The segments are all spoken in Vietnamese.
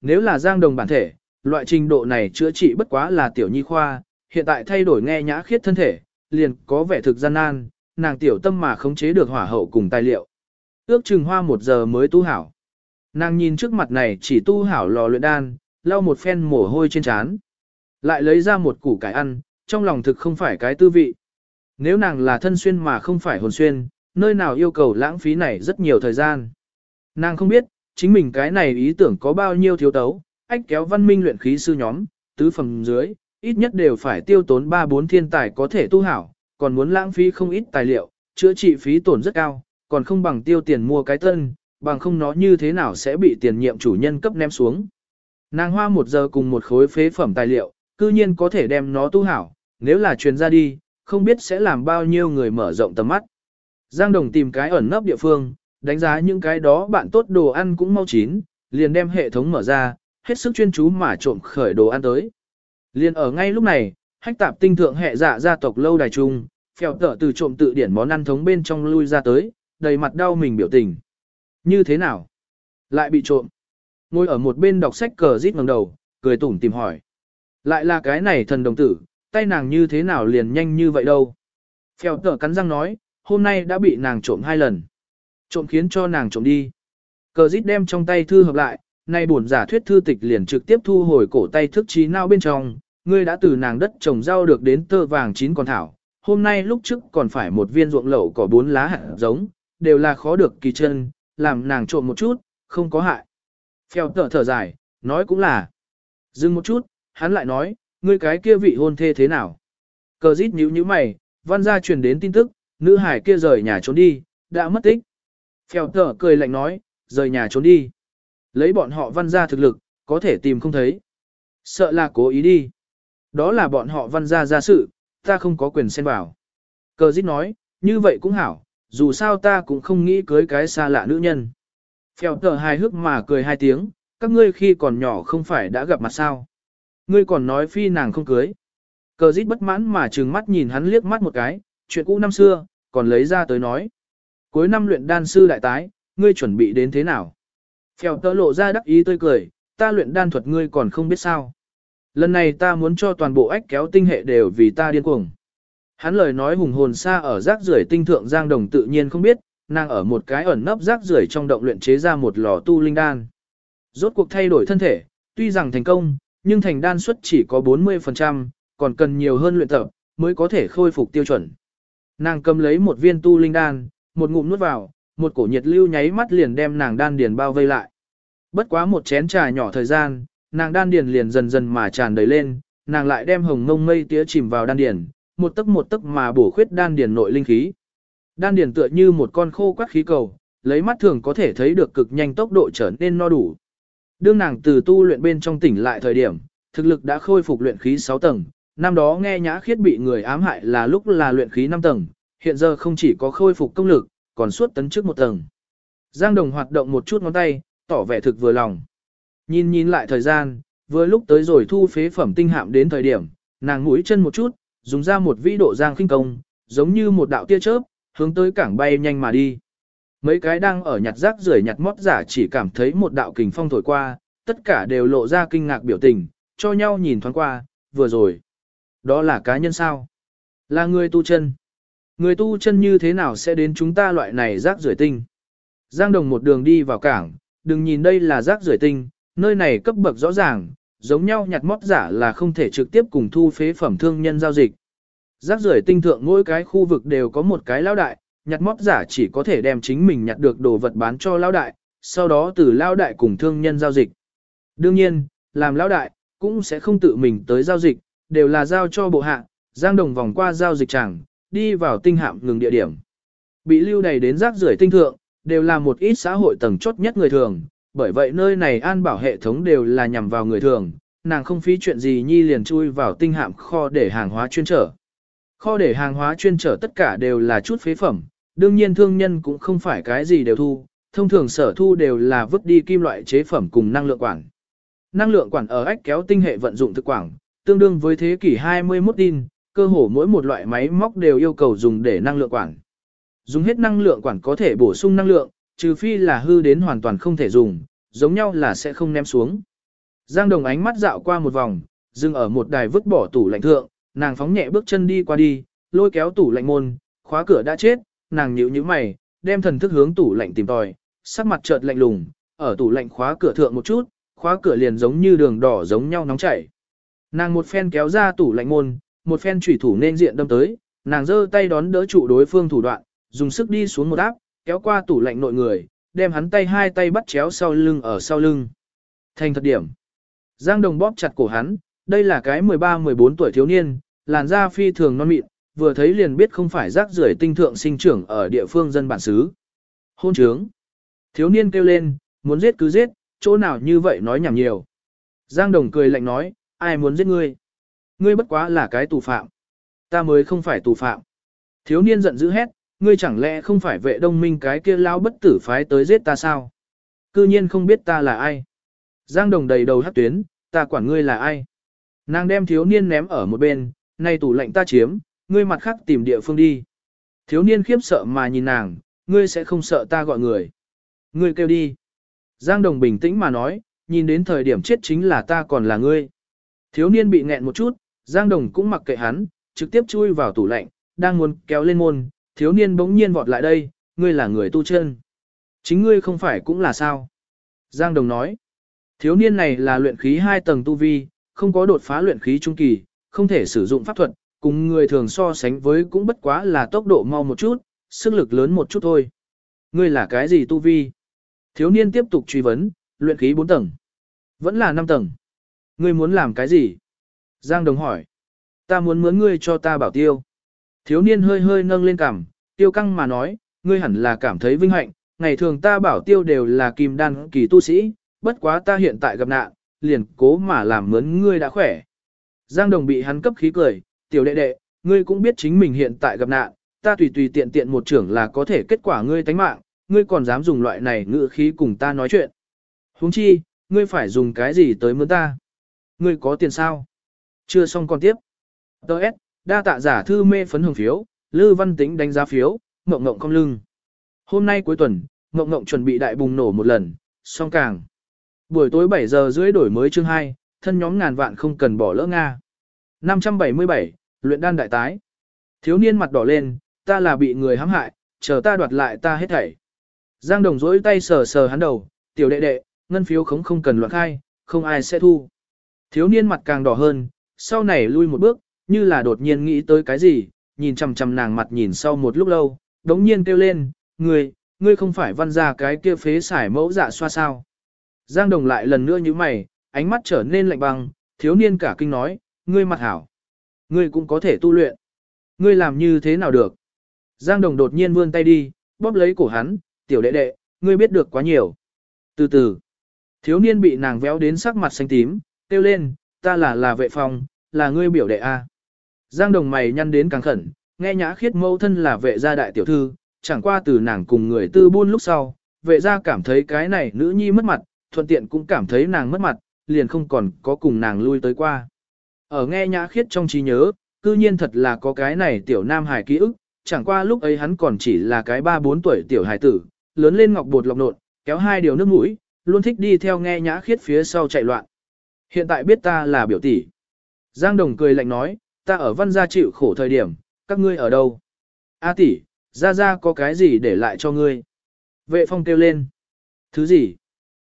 nếu là giang đồng bản thể, loại trình độ này chữa trị bất quá là tiểu nhi khoa, hiện tại thay đổi nghe nhã khiết thân thể, liền có vẻ thực gian nan, nàng tiểu tâm mà khống chế được hỏa hậu cùng tài liệu. Ước chừng hoa một giờ mới tu hảo. Nàng nhìn trước mặt này chỉ tu hảo lò luyện đan, lau một phen mồ hôi trên trán. Lại lấy ra một củ cải ăn, trong lòng thực không phải cái tư vị. Nếu nàng là thân xuyên mà không phải hồn xuyên, nơi nào yêu cầu lãng phí này rất nhiều thời gian. Nàng không biết, chính mình cái này ý tưởng có bao nhiêu thiếu tấu, ách kéo văn minh luyện khí sư nhóm, tứ phẩm dưới, ít nhất đều phải tiêu tốn 3-4 thiên tài có thể tu hảo, còn muốn lãng phí không ít tài liệu, chữa trị phí tổn rất cao, còn không bằng tiêu tiền mua cái tân, bằng không nó như thế nào sẽ bị tiền nhiệm chủ nhân cấp ném xuống. Nàng hoa một giờ cùng một khối phế phẩm tài liệu, cư nhiên có thể đem nó tu hảo, nếu là truyền ra đi, không biết sẽ làm bao nhiêu người mở rộng tầm mắt. Giang Đồng tìm cái ẩn nấp địa phương, đánh giá những cái đó bạn tốt đồ ăn cũng mau chín, liền đem hệ thống mở ra, hết sức chuyên chú mà trộm khởi đồ ăn tới. Liền ở ngay lúc này, hách tạp tinh thượng hệ dạ gia tộc lâu đài trung, phèo tở từ trộm tự điển món ăn thống bên trong lui ra tới, đầy mặt đau mình biểu tình. Như thế nào? Lại bị trộm. Ngồi ở một bên đọc sách cờ rít ngẩng đầu, cười tủm tìm hỏi. Lại là cái này thần đồng tử, tay nàng như thế nào liền nhanh như vậy đâu? Phèo tở cắn răng nói, hôm nay đã bị nàng trộm hai lần. Trộm khiến cho nàng trộm đi. Cờ dít đem trong tay thư hợp lại, nay bổn giả thuyết thư tịch liền trực tiếp thu hồi cổ tay thức trí nào bên trong, ngươi đã từ nàng đất trồng rau được đến tơ vàng chín con thảo, hôm nay lúc trước còn phải một viên ruộng lẩu có bốn lá hạt giống, đều là khó được kỳ chân, làm nàng trộm một chút, không có hại. Phèo tở thở dài, nói cũng là. Dừng một chút, hắn lại nói, ngươi cái kia vị hôn thê thế nào? Cờ dít nhíu nhíu mày, văn gia truyền đến tin tức, nữ hải kia rời nhà trốn đi, đã mất tích. Phèo tở cười lạnh nói, rời nhà trốn đi. Lấy bọn họ văn gia thực lực, có thể tìm không thấy. Sợ là cố ý đi. Đó là bọn họ văn gia ra sự, ta không có quyền xen vào. Cờ dít nói, như vậy cũng hảo, dù sao ta cũng không nghĩ cưới cái xa lạ nữ nhân. Phèo tở hài hước mà cười hai tiếng, các ngươi khi còn nhỏ không phải đã gặp mặt sao. Ngươi còn nói phi nàng không cưới. Cờ dít bất mãn mà trừng mắt nhìn hắn liếc mắt một cái, chuyện cũ năm xưa, còn lấy ra tới nói. Cuối năm luyện đan sư đại tái, ngươi chuẩn bị đến thế nào? Phèo Tơ lộ ra đắc ý tươi cười, ta luyện đan thuật ngươi còn không biết sao. Lần này ta muốn cho toàn bộ ách kéo tinh hệ đều vì ta điên cuồng. Hắn lời nói hùng hồn xa ở rác rưởi tinh thượng Giang Đồng tự nhiên không biết, nàng ở một cái ẩn nấp rác rưởi trong động luyện chế ra một lò tu linh đan. Rốt cuộc thay đổi thân thể, tuy rằng thành công, nhưng thành đan suất chỉ có 40%, còn cần nhiều hơn luyện tập, mới có thể khôi phục tiêu chuẩn. Nàng cầm lấy một viên tu linh đan, một ngụm nuốt vào, một cổ nhiệt lưu nháy mắt liền đem nàng đan điền bao vây lại. Bất quá một chén trà nhỏ thời gian, nàng đan điền liền dần dần mà tràn đầy lên, nàng lại đem hồng ngông mây tía chìm vào đan điền, một tấc một tấc mà bổ khuyết đan điền nội linh khí. Đan điền tựa như một con khô quắc khí cầu, lấy mắt thường có thể thấy được cực nhanh tốc độ trở nên no đủ. Đương nàng từ tu luyện bên trong tỉnh lại thời điểm, thực lực đã khôi phục luyện khí 6 tầng, năm đó nghe nhã khiết bị người ám hại là lúc là luyện khí 5 tầng, hiện giờ không chỉ có khôi phục công lực, còn suốt tấn trước một tầng. Giang Đồng hoạt động một chút ngón tay, tỏ vẻ thực vừa lòng. Nhìn nhìn lại thời gian, vừa lúc tới rồi thu phế phẩm tinh hạm đến thời điểm, nàng mũi chân một chút, dùng ra một vĩ độ giang khinh công, giống như một đạo tia chớp, hướng tới cảng bay nhanh mà đi. Mấy cái đang ở nhặt rác rưởi nhặt mót giả chỉ cảm thấy một đạo kình phong thổi qua, tất cả đều lộ ra kinh ngạc biểu tình, cho nhau nhìn thoáng qua, vừa rồi. Đó là cá nhân sao? Là người tu chân. Người tu chân như thế nào sẽ đến chúng ta loại này rác rưởi tinh? Giang Đồng một đường đi vào cảng, đừng nhìn đây là rác rưởi tinh, nơi này cấp bậc rõ ràng, giống nhau nhặt mót giả là không thể trực tiếp cùng thu phế phẩm thương nhân giao dịch. Rác rưởi tinh thượng mỗi cái khu vực đều có một cái lao đại, nhặt mót giả chỉ có thể đem chính mình nhặt được đồ vật bán cho lao đại, sau đó từ lao đại cùng thương nhân giao dịch. Đương nhiên, làm lao đại, cũng sẽ không tự mình tới giao dịch, đều là giao cho bộ hạ, giang đồng vòng qua giao dịch chẳng, đi vào tinh hạm ngừng địa điểm. Bị lưu đầy đến rác rưởi tinh thượng, đều là một ít xã hội tầng chốt nhất người thường, bởi vậy nơi này an bảo hệ thống đều là nhằm vào người thường, nàng không phí chuyện gì nhi liền chui vào tinh hạm kho để hàng hóa chuyên trở. Kho để hàng hóa chuyên trở tất cả đều là chút phế phẩm, đương nhiên thương nhân cũng không phải cái gì đều thu, thông thường sở thu đều là vứt đi kim loại chế phẩm cùng năng lượng quản. Năng lượng quản ở ách kéo tinh hệ vận dụng thực quảng, tương đương với thế kỷ 21 tin, cơ hồ mỗi một loại máy móc đều yêu cầu dùng để năng lượng quản. Dùng hết năng lượng quản có thể bổ sung năng lượng, trừ phi là hư đến hoàn toàn không thể dùng, giống nhau là sẽ không ném xuống. Giang Đồng ánh mắt dạo qua một vòng, dừng ở một đài vứt bỏ tủ lạnh thượng, nàng phóng nhẹ bước chân đi qua đi, lôi kéo tủ lạnh môn, khóa cửa đã chết, nàng nhíu nhíu mày, đem thần thức hướng tủ lạnh tìm tòi, sắc mặt chợt lạnh lùng, ở tủ lạnh khóa cửa thượng một chút, khóa cửa liền giống như đường đỏ giống nhau nóng chảy. Nàng một phen kéo ra tủ lạnh môn, một phen chủy thủ nên diện đâm tới, nàng giơ tay đón đỡ trụ đối phương thủ đoạn, dùng sức đi xuống một áp, kéo qua tủ lạnh nội người, đem hắn tay hai tay bắt chéo sau lưng ở sau lưng. Thành thật điểm. Giang Đồng bóp chặt cổ hắn, đây là cái 13-14 tuổi thiếu niên, làn da phi thường non mịn, vừa thấy liền biết không phải rác rưởi tinh thượng sinh trưởng ở địa phương dân bản xứ. Hôn trướng. Thiếu niên kêu lên, muốn giết cứ giết, chỗ nào như vậy nói nhảm nhiều. Giang Đồng cười lạnh nói, ai muốn giết ngươi? Ngươi bất quá là cái tù phạm. Ta mới không phải tù phạm. Thiếu niên giận dữ hét, ngươi chẳng lẽ không phải vệ đông minh cái kia lao bất tử phái tới giết ta sao? Cư nhiên không biết ta là ai. Giang Đồng đầy đầu hát tuyến, ta quản ngươi là ai? Nàng đem thiếu niên ném ở một bên, nay tủ lạnh ta chiếm, ngươi mặt khác tìm địa phương đi. Thiếu niên khiếp sợ mà nhìn nàng, ngươi sẽ không sợ ta gọi người. Ngươi kêu đi. Giang Đồng bình tĩnh mà nói, nhìn đến thời điểm chết chính là ta còn là ngươi. Thiếu niên bị nghẹn một chút, Giang Đồng cũng mặc kệ hắn, trực tiếp chui vào tủ lạnh, đang muốn kéo lên môn, thiếu niên bỗng nhiên vọt lại đây, ngươi là người tu chân. Chính ngươi không phải cũng là sao. Giang Đồng nói, thiếu niên này là luyện khí 2 tầng tu vi, không có đột phá luyện khí trung kỳ, không thể sử dụng pháp thuật, cùng người thường so sánh với cũng bất quá là tốc độ mau một chút, sức lực lớn một chút thôi. Ngươi là cái gì tu vi? Thiếu niên tiếp tục truy vấn, luyện khí 4 tầng. Vẫn là 5 tầng. Ngươi muốn làm cái gì? Giang Đồng hỏi. Ta muốn mướn ngươi cho ta bảo tiêu. Thiếu niên hơi hơi nâng lên cằm, tiêu căng mà nói, ngươi hẳn là cảm thấy vinh hạnh, ngày thường ta bảo tiêu đều là kim đan kỳ tu sĩ, bất quá ta hiện tại gặp nạn, liền cố mà làm mướn ngươi đã khỏe. Giang Đồng bị hắn cấp khí cười, tiểu đệ đệ, ngươi cũng biết chính mình hiện tại gặp nạn, ta tùy tùy tiện tiện một trưởng là có thể kết quả ngươi tánh mạng, ngươi còn dám dùng loại này ngữ khí cùng ta nói chuyện. Huống chi, ngươi phải dùng cái gì tới mướn ta? Ngươi có tiền sao? Chưa xong còn tiếp. Đợt, đa tạ giả thư mê phấn hồng phiếu, Lư Văn Tĩnh đánh giá phiếu, ngộng ngộng không lưng. Hôm nay cuối tuần, ngộng ngộng chuẩn bị đại bùng nổ một lần, song càng. Buổi tối 7 giờ rưỡi đổi mới chương 2, thân nhóm ngàn vạn không cần bỏ lỡ Nga. 577, luyện đan đại tái. Thiếu niên mặt đỏ lên, ta là bị người hãm hại, chờ ta đoạt lại ta hết thảy. Giang Đồng dỗi tay sờ sờ hắn đầu, tiểu đệ đệ, ngân phiếu không không cần loạn khai, không ai sẽ thu. Thiếu niên mặt càng đỏ hơn, sau này lui một bước, như là đột nhiên nghĩ tới cái gì, nhìn chằm chằm nàng mặt nhìn sau một lúc lâu, đống nhiên kêu lên, ngươi, ngươi không phải văn ra cái kia phế xài mẫu dạ xoa sao. Giang Đồng lại lần nữa như mày, ánh mắt trở nên lạnh băng, thiếu niên cả kinh nói, ngươi mặt hảo. Ngươi cũng có thể tu luyện. Ngươi làm như thế nào được? Giang Đồng đột nhiên vươn tay đi, bóp lấy cổ hắn, tiểu đệ đệ, ngươi biết được quá nhiều. Từ từ, thiếu niên bị nàng véo đến sắc mặt xanh tím, kêu lên, ta là là vệ phong, là ngươi biểu đệ A. Giang đồng mày nhăn đến càng khẩn, nghe nhã khiết mâu thân là vệ gia đại tiểu thư, chẳng qua từ nàng cùng người tư buôn lúc sau, vệ gia cảm thấy cái này nữ nhi mất mặt, thuận tiện cũng cảm thấy nàng mất mặt, liền không còn có cùng nàng lui tới qua. Ở nghe nhã khiết trong trí nhớ, cư nhiên thật là có cái này tiểu nam hài ký ức, chẳng qua lúc ấy hắn còn chỉ là cái 3-4 tuổi tiểu hài tử, lớn lên ngọc bột lọc nộn, kéo hai điều nước mũi, luôn thích đi theo nghe nhã khiết phía sau chạy loạn. Hiện tại biết ta là biểu tỷ. Giang Đồng cười lạnh nói, ta ở văn gia chịu khổ thời điểm, các ngươi ở đâu? A tỷ, gia gia có cái gì để lại cho ngươi? Vệ phong kêu lên. Thứ gì?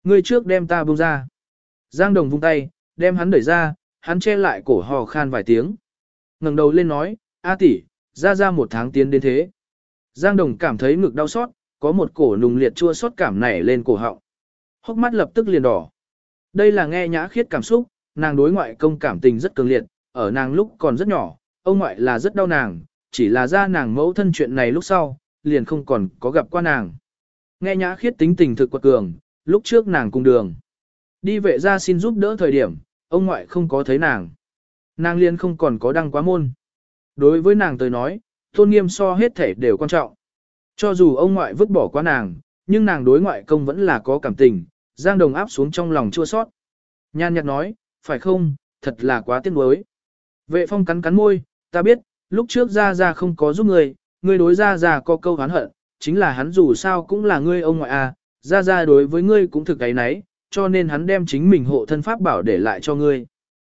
Ngươi trước đem ta buông ra. Giang Đồng vung tay, đem hắn đẩy ra, hắn che lại cổ hò khan vài tiếng. ngẩng đầu lên nói, A tỷ, gia gia một tháng tiến đến thế. Giang Đồng cảm thấy ngực đau xót, có một cổ nùng liệt chua xót cảm nảy lên cổ họng. Hốc mắt lập tức liền đỏ. Đây là nghe nhã khiết cảm xúc, nàng đối ngoại công cảm tình rất cường liệt, ở nàng lúc còn rất nhỏ, ông ngoại là rất đau nàng, chỉ là ra nàng mẫu thân chuyện này lúc sau, liền không còn có gặp qua nàng. Nghe nhã khiết tính tình thực quật cường, lúc trước nàng cùng đường. Đi vệ ra xin giúp đỡ thời điểm, ông ngoại không có thấy nàng. Nàng liền không còn có đăng quá môn. Đối với nàng tới nói, tôn nghiêm so hết thể đều quan trọng. Cho dù ông ngoại vứt bỏ qua nàng, nhưng nàng đối ngoại công vẫn là có cảm tình, Giang Đồng áp xuống trong lòng chua sót. Nhan nhạt nói, phải không, thật là quá tiếc nuối. Vệ phong cắn cắn môi, ta biết, lúc trước ra ra không có giúp ngươi, ngươi đối ra ra có câu hán hận, chính là hắn dù sao cũng là ngươi ông ngoại à, ra ra đối với ngươi cũng thực cái nấy, cho nên hắn đem chính mình hộ thân pháp bảo để lại cho ngươi.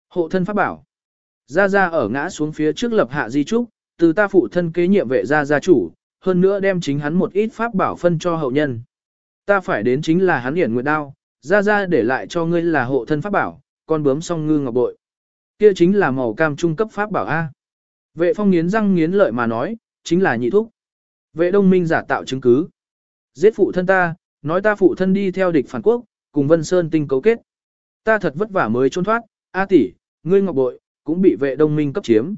Hộ thân pháp bảo. Gia Gia ở ngã xuống phía trước lập hạ di trúc, từ ta phụ thân kế nhiệm vệ gia gia chủ, hơn nữa đem chính hắn một ít pháp bảo phân cho hậu nhân. Ta phải đến chính là hắn hiển nguyệt đao, Gia Gia để lại cho ngươi là hộ thân pháp bảo, con bướm song ngư ngọc bội. Kia chính là màu cam trung cấp pháp bảo A. Vệ phong nghiến răng nghiến lợi mà nói, chính là nhị thúc. Vệ đông minh giả tạo chứng cứ. Giết phụ thân ta, nói ta phụ thân đi theo địch phản quốc, cùng Vân Sơn tinh cấu kết. Ta thật vất vả mới trốn thoát, A tỷ, ngươi ngọc bội, cũng bị vệ đông minh cấp chiếm.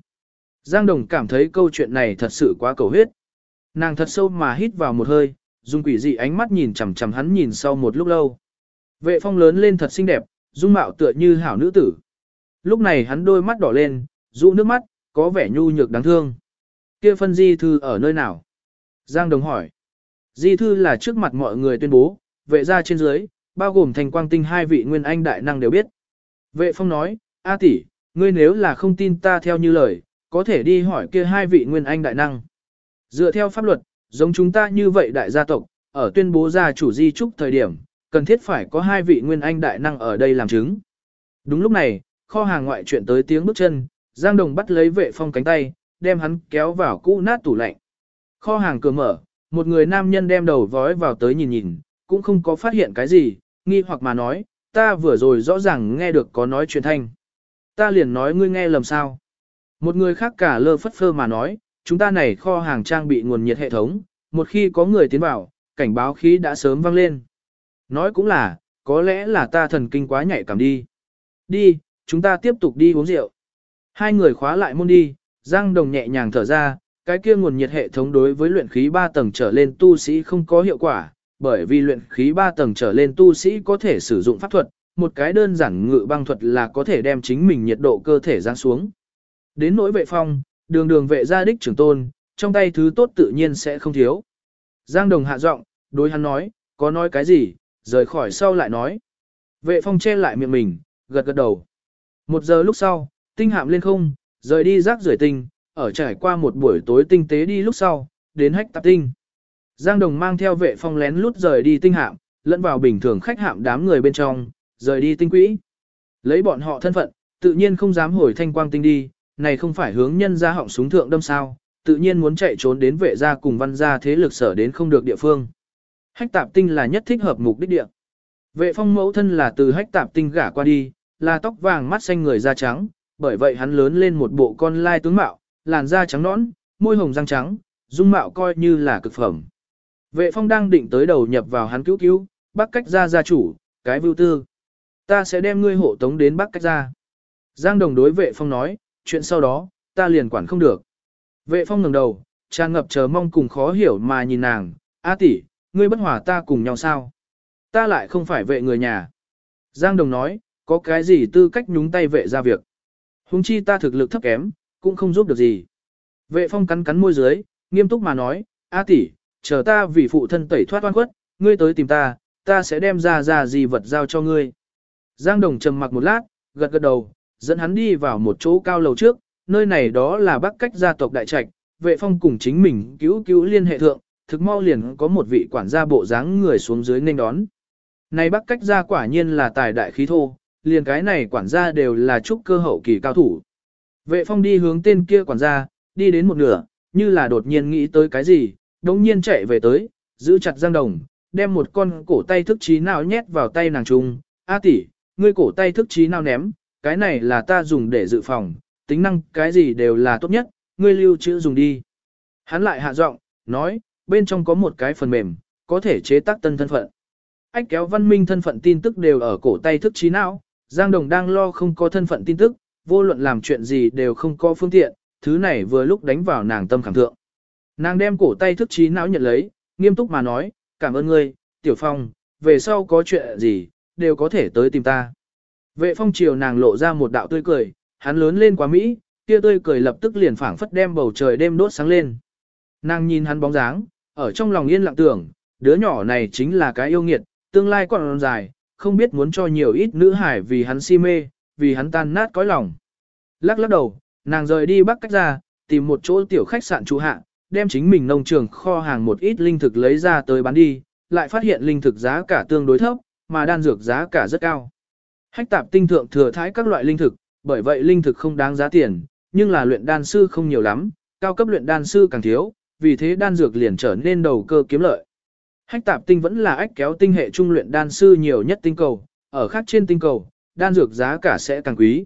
Giang Đồng cảm thấy câu chuyện này thật sự quá cầu huyết. Nàng thật sâu mà hít vào một hơi, dùng quỷ dị ánh mắt nhìn chằm chằm hắn nhìn sau một lúc lâu. Vệ phong lớn lên thật xinh đẹp, dung mạo tựa như hảo nữ tử. Lúc này hắn đôi mắt đỏ lên, dụ nước mắt, có vẻ nhu nhược đáng thương. Kia phân di thư ở nơi nào? Giang Đồng hỏi. Di thư là trước mặt mọi người tuyên bố, vệ ra trên dưới, bao gồm thành quang tinh hai vị nguyên anh đại năng đều biết. Vệ phong nói, A tỷ, ngươi nếu là không tin ta theo như lời, có thể đi hỏi kia hai vị nguyên anh đại năng. Dựa theo pháp luật, giống chúng ta như vậy đại gia tộc, ở tuyên bố gia chủ di trúc thời điểm, cần thiết phải có hai vị nguyên anh đại năng ở đây làm chứng. Đúng lúc này, kho hàng ngoại chuyện tới tiếng bước chân, Giang Đồng bắt lấy vệ phong cánh tay, đem hắn kéo vào cũ nát tủ lạnh. Kho hàng cửa mở, một người nam nhân đem đầu vói vào tới nhìn nhìn, cũng không có phát hiện cái gì, nghi hoặc mà nói, ta vừa rồi rõ ràng nghe được có nói chuyện thanh. Ta liền nói ngươi nghe lầm sao. Một người khác cả lơ phất phơ mà nói, chúng ta này kho hàng trang bị nguồn nhiệt hệ thống, một khi có người tiến vào, cảnh báo khí đã sớm vang lên. Nói cũng là, có lẽ là ta thần kinh quá nhạy cảm đi. Đi, chúng ta tiếp tục đi uống rượu. Hai người khóa lại môn đi, Giang Đồng nhẹ nhàng thở ra, cái kia nguồn nhiệt hệ thống đối với luyện khí 3 tầng trở lên tu sĩ không có hiệu quả, bởi vì luyện khí 3 tầng trở lên tu sĩ có thể sử dụng pháp thuật, một cái đơn giản ngự băng thuật là có thể đem chính mình nhiệt độ cơ thể giáng xuống. Đến nỗi vệ phong, đường đường vệ gia đích trưởng tôn, trong tay thứ tốt tự nhiên sẽ không thiếu. Giang Đồng hạ giọng, đối hắn nói, có nói cái gì, rời khỏi sau lại nói. Vệ phong che lại miệng mình, gật gật đầu. Một giờ lúc sau, tinh hạm lên không, rời đi rác rưởi tinh, ở trải qua một buổi tối tinh tế đi lúc sau, đến hách tạp tinh. Giang Đồng mang theo vệ phong lén lút rời đi tinh hạm, lẫn vào bình thường khách hạm đám người bên trong, rời đi tinh quỹ. Lấy bọn họ thân phận, tự nhiên không dám hồi thanh quang tinh đi, này không phải hướng nhân ra họng súng thượng đâm sao, tự nhiên muốn chạy trốn đến vệ gia cùng văn gia thế lực sở đến không được địa phương. Hách tạp tinh là nhất thích hợp mục đích địa. Vệ phong mẫu thân là từ hách tạp tinh gả qua đi, là tóc vàng mắt xanh người da trắng, bởi vậy hắn lớn lên một bộ con lai tướng mạo, làn da trắng nõn, môi hồng răng trắng, dung mạo coi như là cực phẩm. Vệ phong đang định tới đầu nhập vào hắn cứu cứu, bác cách ra gia chủ, cái vưu tư. Ta sẽ đem ngươi hộ tống đến bác cách ra. Giang đồng đối vệ phong nói, chuyện sau đó, ta liền quản không được. Vệ phong ngẩng đầu, tràn ngập chờ mong cùng khó hiểu mà nhìn nàng, A tỷ, ngươi bất hòa ta cùng nhau sao? Ta lại không phải vệ người nhà. Giang đồng nói, có cái gì tư cách nhúng tay vệ ra việc. Hùng chi ta thực lực thấp kém, cũng không giúp được gì. Vệ phong cắn cắn môi dưới, nghiêm túc mà nói, A tỷ, chờ ta vì phụ thân tẩy thoát oan khuất, ngươi tới tìm ta, ta sẽ đem ra ra gì vật giao cho ngươi. Giang Đồng trầm mặc một lát, gật gật đầu, dẫn hắn đi vào một chỗ cao lầu trước, nơi này đó là bắc cách gia tộc đại trạch, vệ phong cùng chính mình cứu cứu liên hệ thượng, thực mau liền có một vị quản gia bộ dáng người xuống dưới nên đón. Này bắc cách gia quả nhiên là tài đại khí thô, liền cái này quản gia đều là trúc cơ hậu kỳ cao thủ. Vệ phong đi hướng tên kia quản gia, đi đến một nửa, như là đột nhiên nghĩ tới cái gì, đống nhiên chạy về tới, giữ chặt Giang Đồng, đem một con cổ tay thức trí nào nhét vào tay nàng trung. A tỷ, ngươi cổ tay thức trí nào ném, cái này là ta dùng để dự phòng, tính năng cái gì đều là tốt nhất, ngươi lưu trữ dùng đi. Hắn lại hạ giọng, nói, bên trong có một cái phần mềm, có thể chế tác tân thân phận. Ách kéo văn minh thân phận tin tức đều ở cổ tay thức trí não, Giang Đồng đang lo không có thân phận tin tức, vô luận làm chuyện gì đều không có phương tiện, thứ này vừa lúc đánh vào nàng tâm khảm thượng. Nàng đem cổ tay thức trí não nhận lấy, nghiêm túc mà nói, cảm ơn ngươi, Tiểu Phong, về sau có chuyện gì, đều có thể tới tìm ta. Vệ phong chiều nàng lộ ra một đạo tươi cười, hắn lớn lên quá Mỹ, kia tươi cười lập tức liền phảng phất đem bầu trời đêm đốt sáng lên. Nàng nhìn hắn bóng dáng, ở trong lòng yên lặng tưởng, đứa nhỏ này chính là cái yêu nghiệt, tương lai còn dài, không biết muốn cho nhiều ít nữ hải vì hắn si mê, vì hắn tan nát cõi lòng. Lắc lắc đầu, nàng rời đi bắc cách ra, tìm một chỗ tiểu khách sạn trụ hạ, đem chính mình nông trường kho hàng một ít linh thực lấy ra tới bán đi, lại phát hiện linh thực giá cả tương đối thấp, mà đan dược giá cả rất cao. Hách tạp tinh thượng thừa thái các loại linh thực, bởi vậy linh thực không đáng giá tiền, nhưng là luyện đan sư không nhiều lắm, cao cấp luyện đan sư càng thiếu, vì thế đan dược liền trở nên đầu cơ kiếm lợi. Hách tạp tinh vẫn là ách kéo tinh hệ trung luyện đan sư nhiều nhất tinh cầu, ở khác trên tinh cầu, đan dược giá cả sẽ càng quý.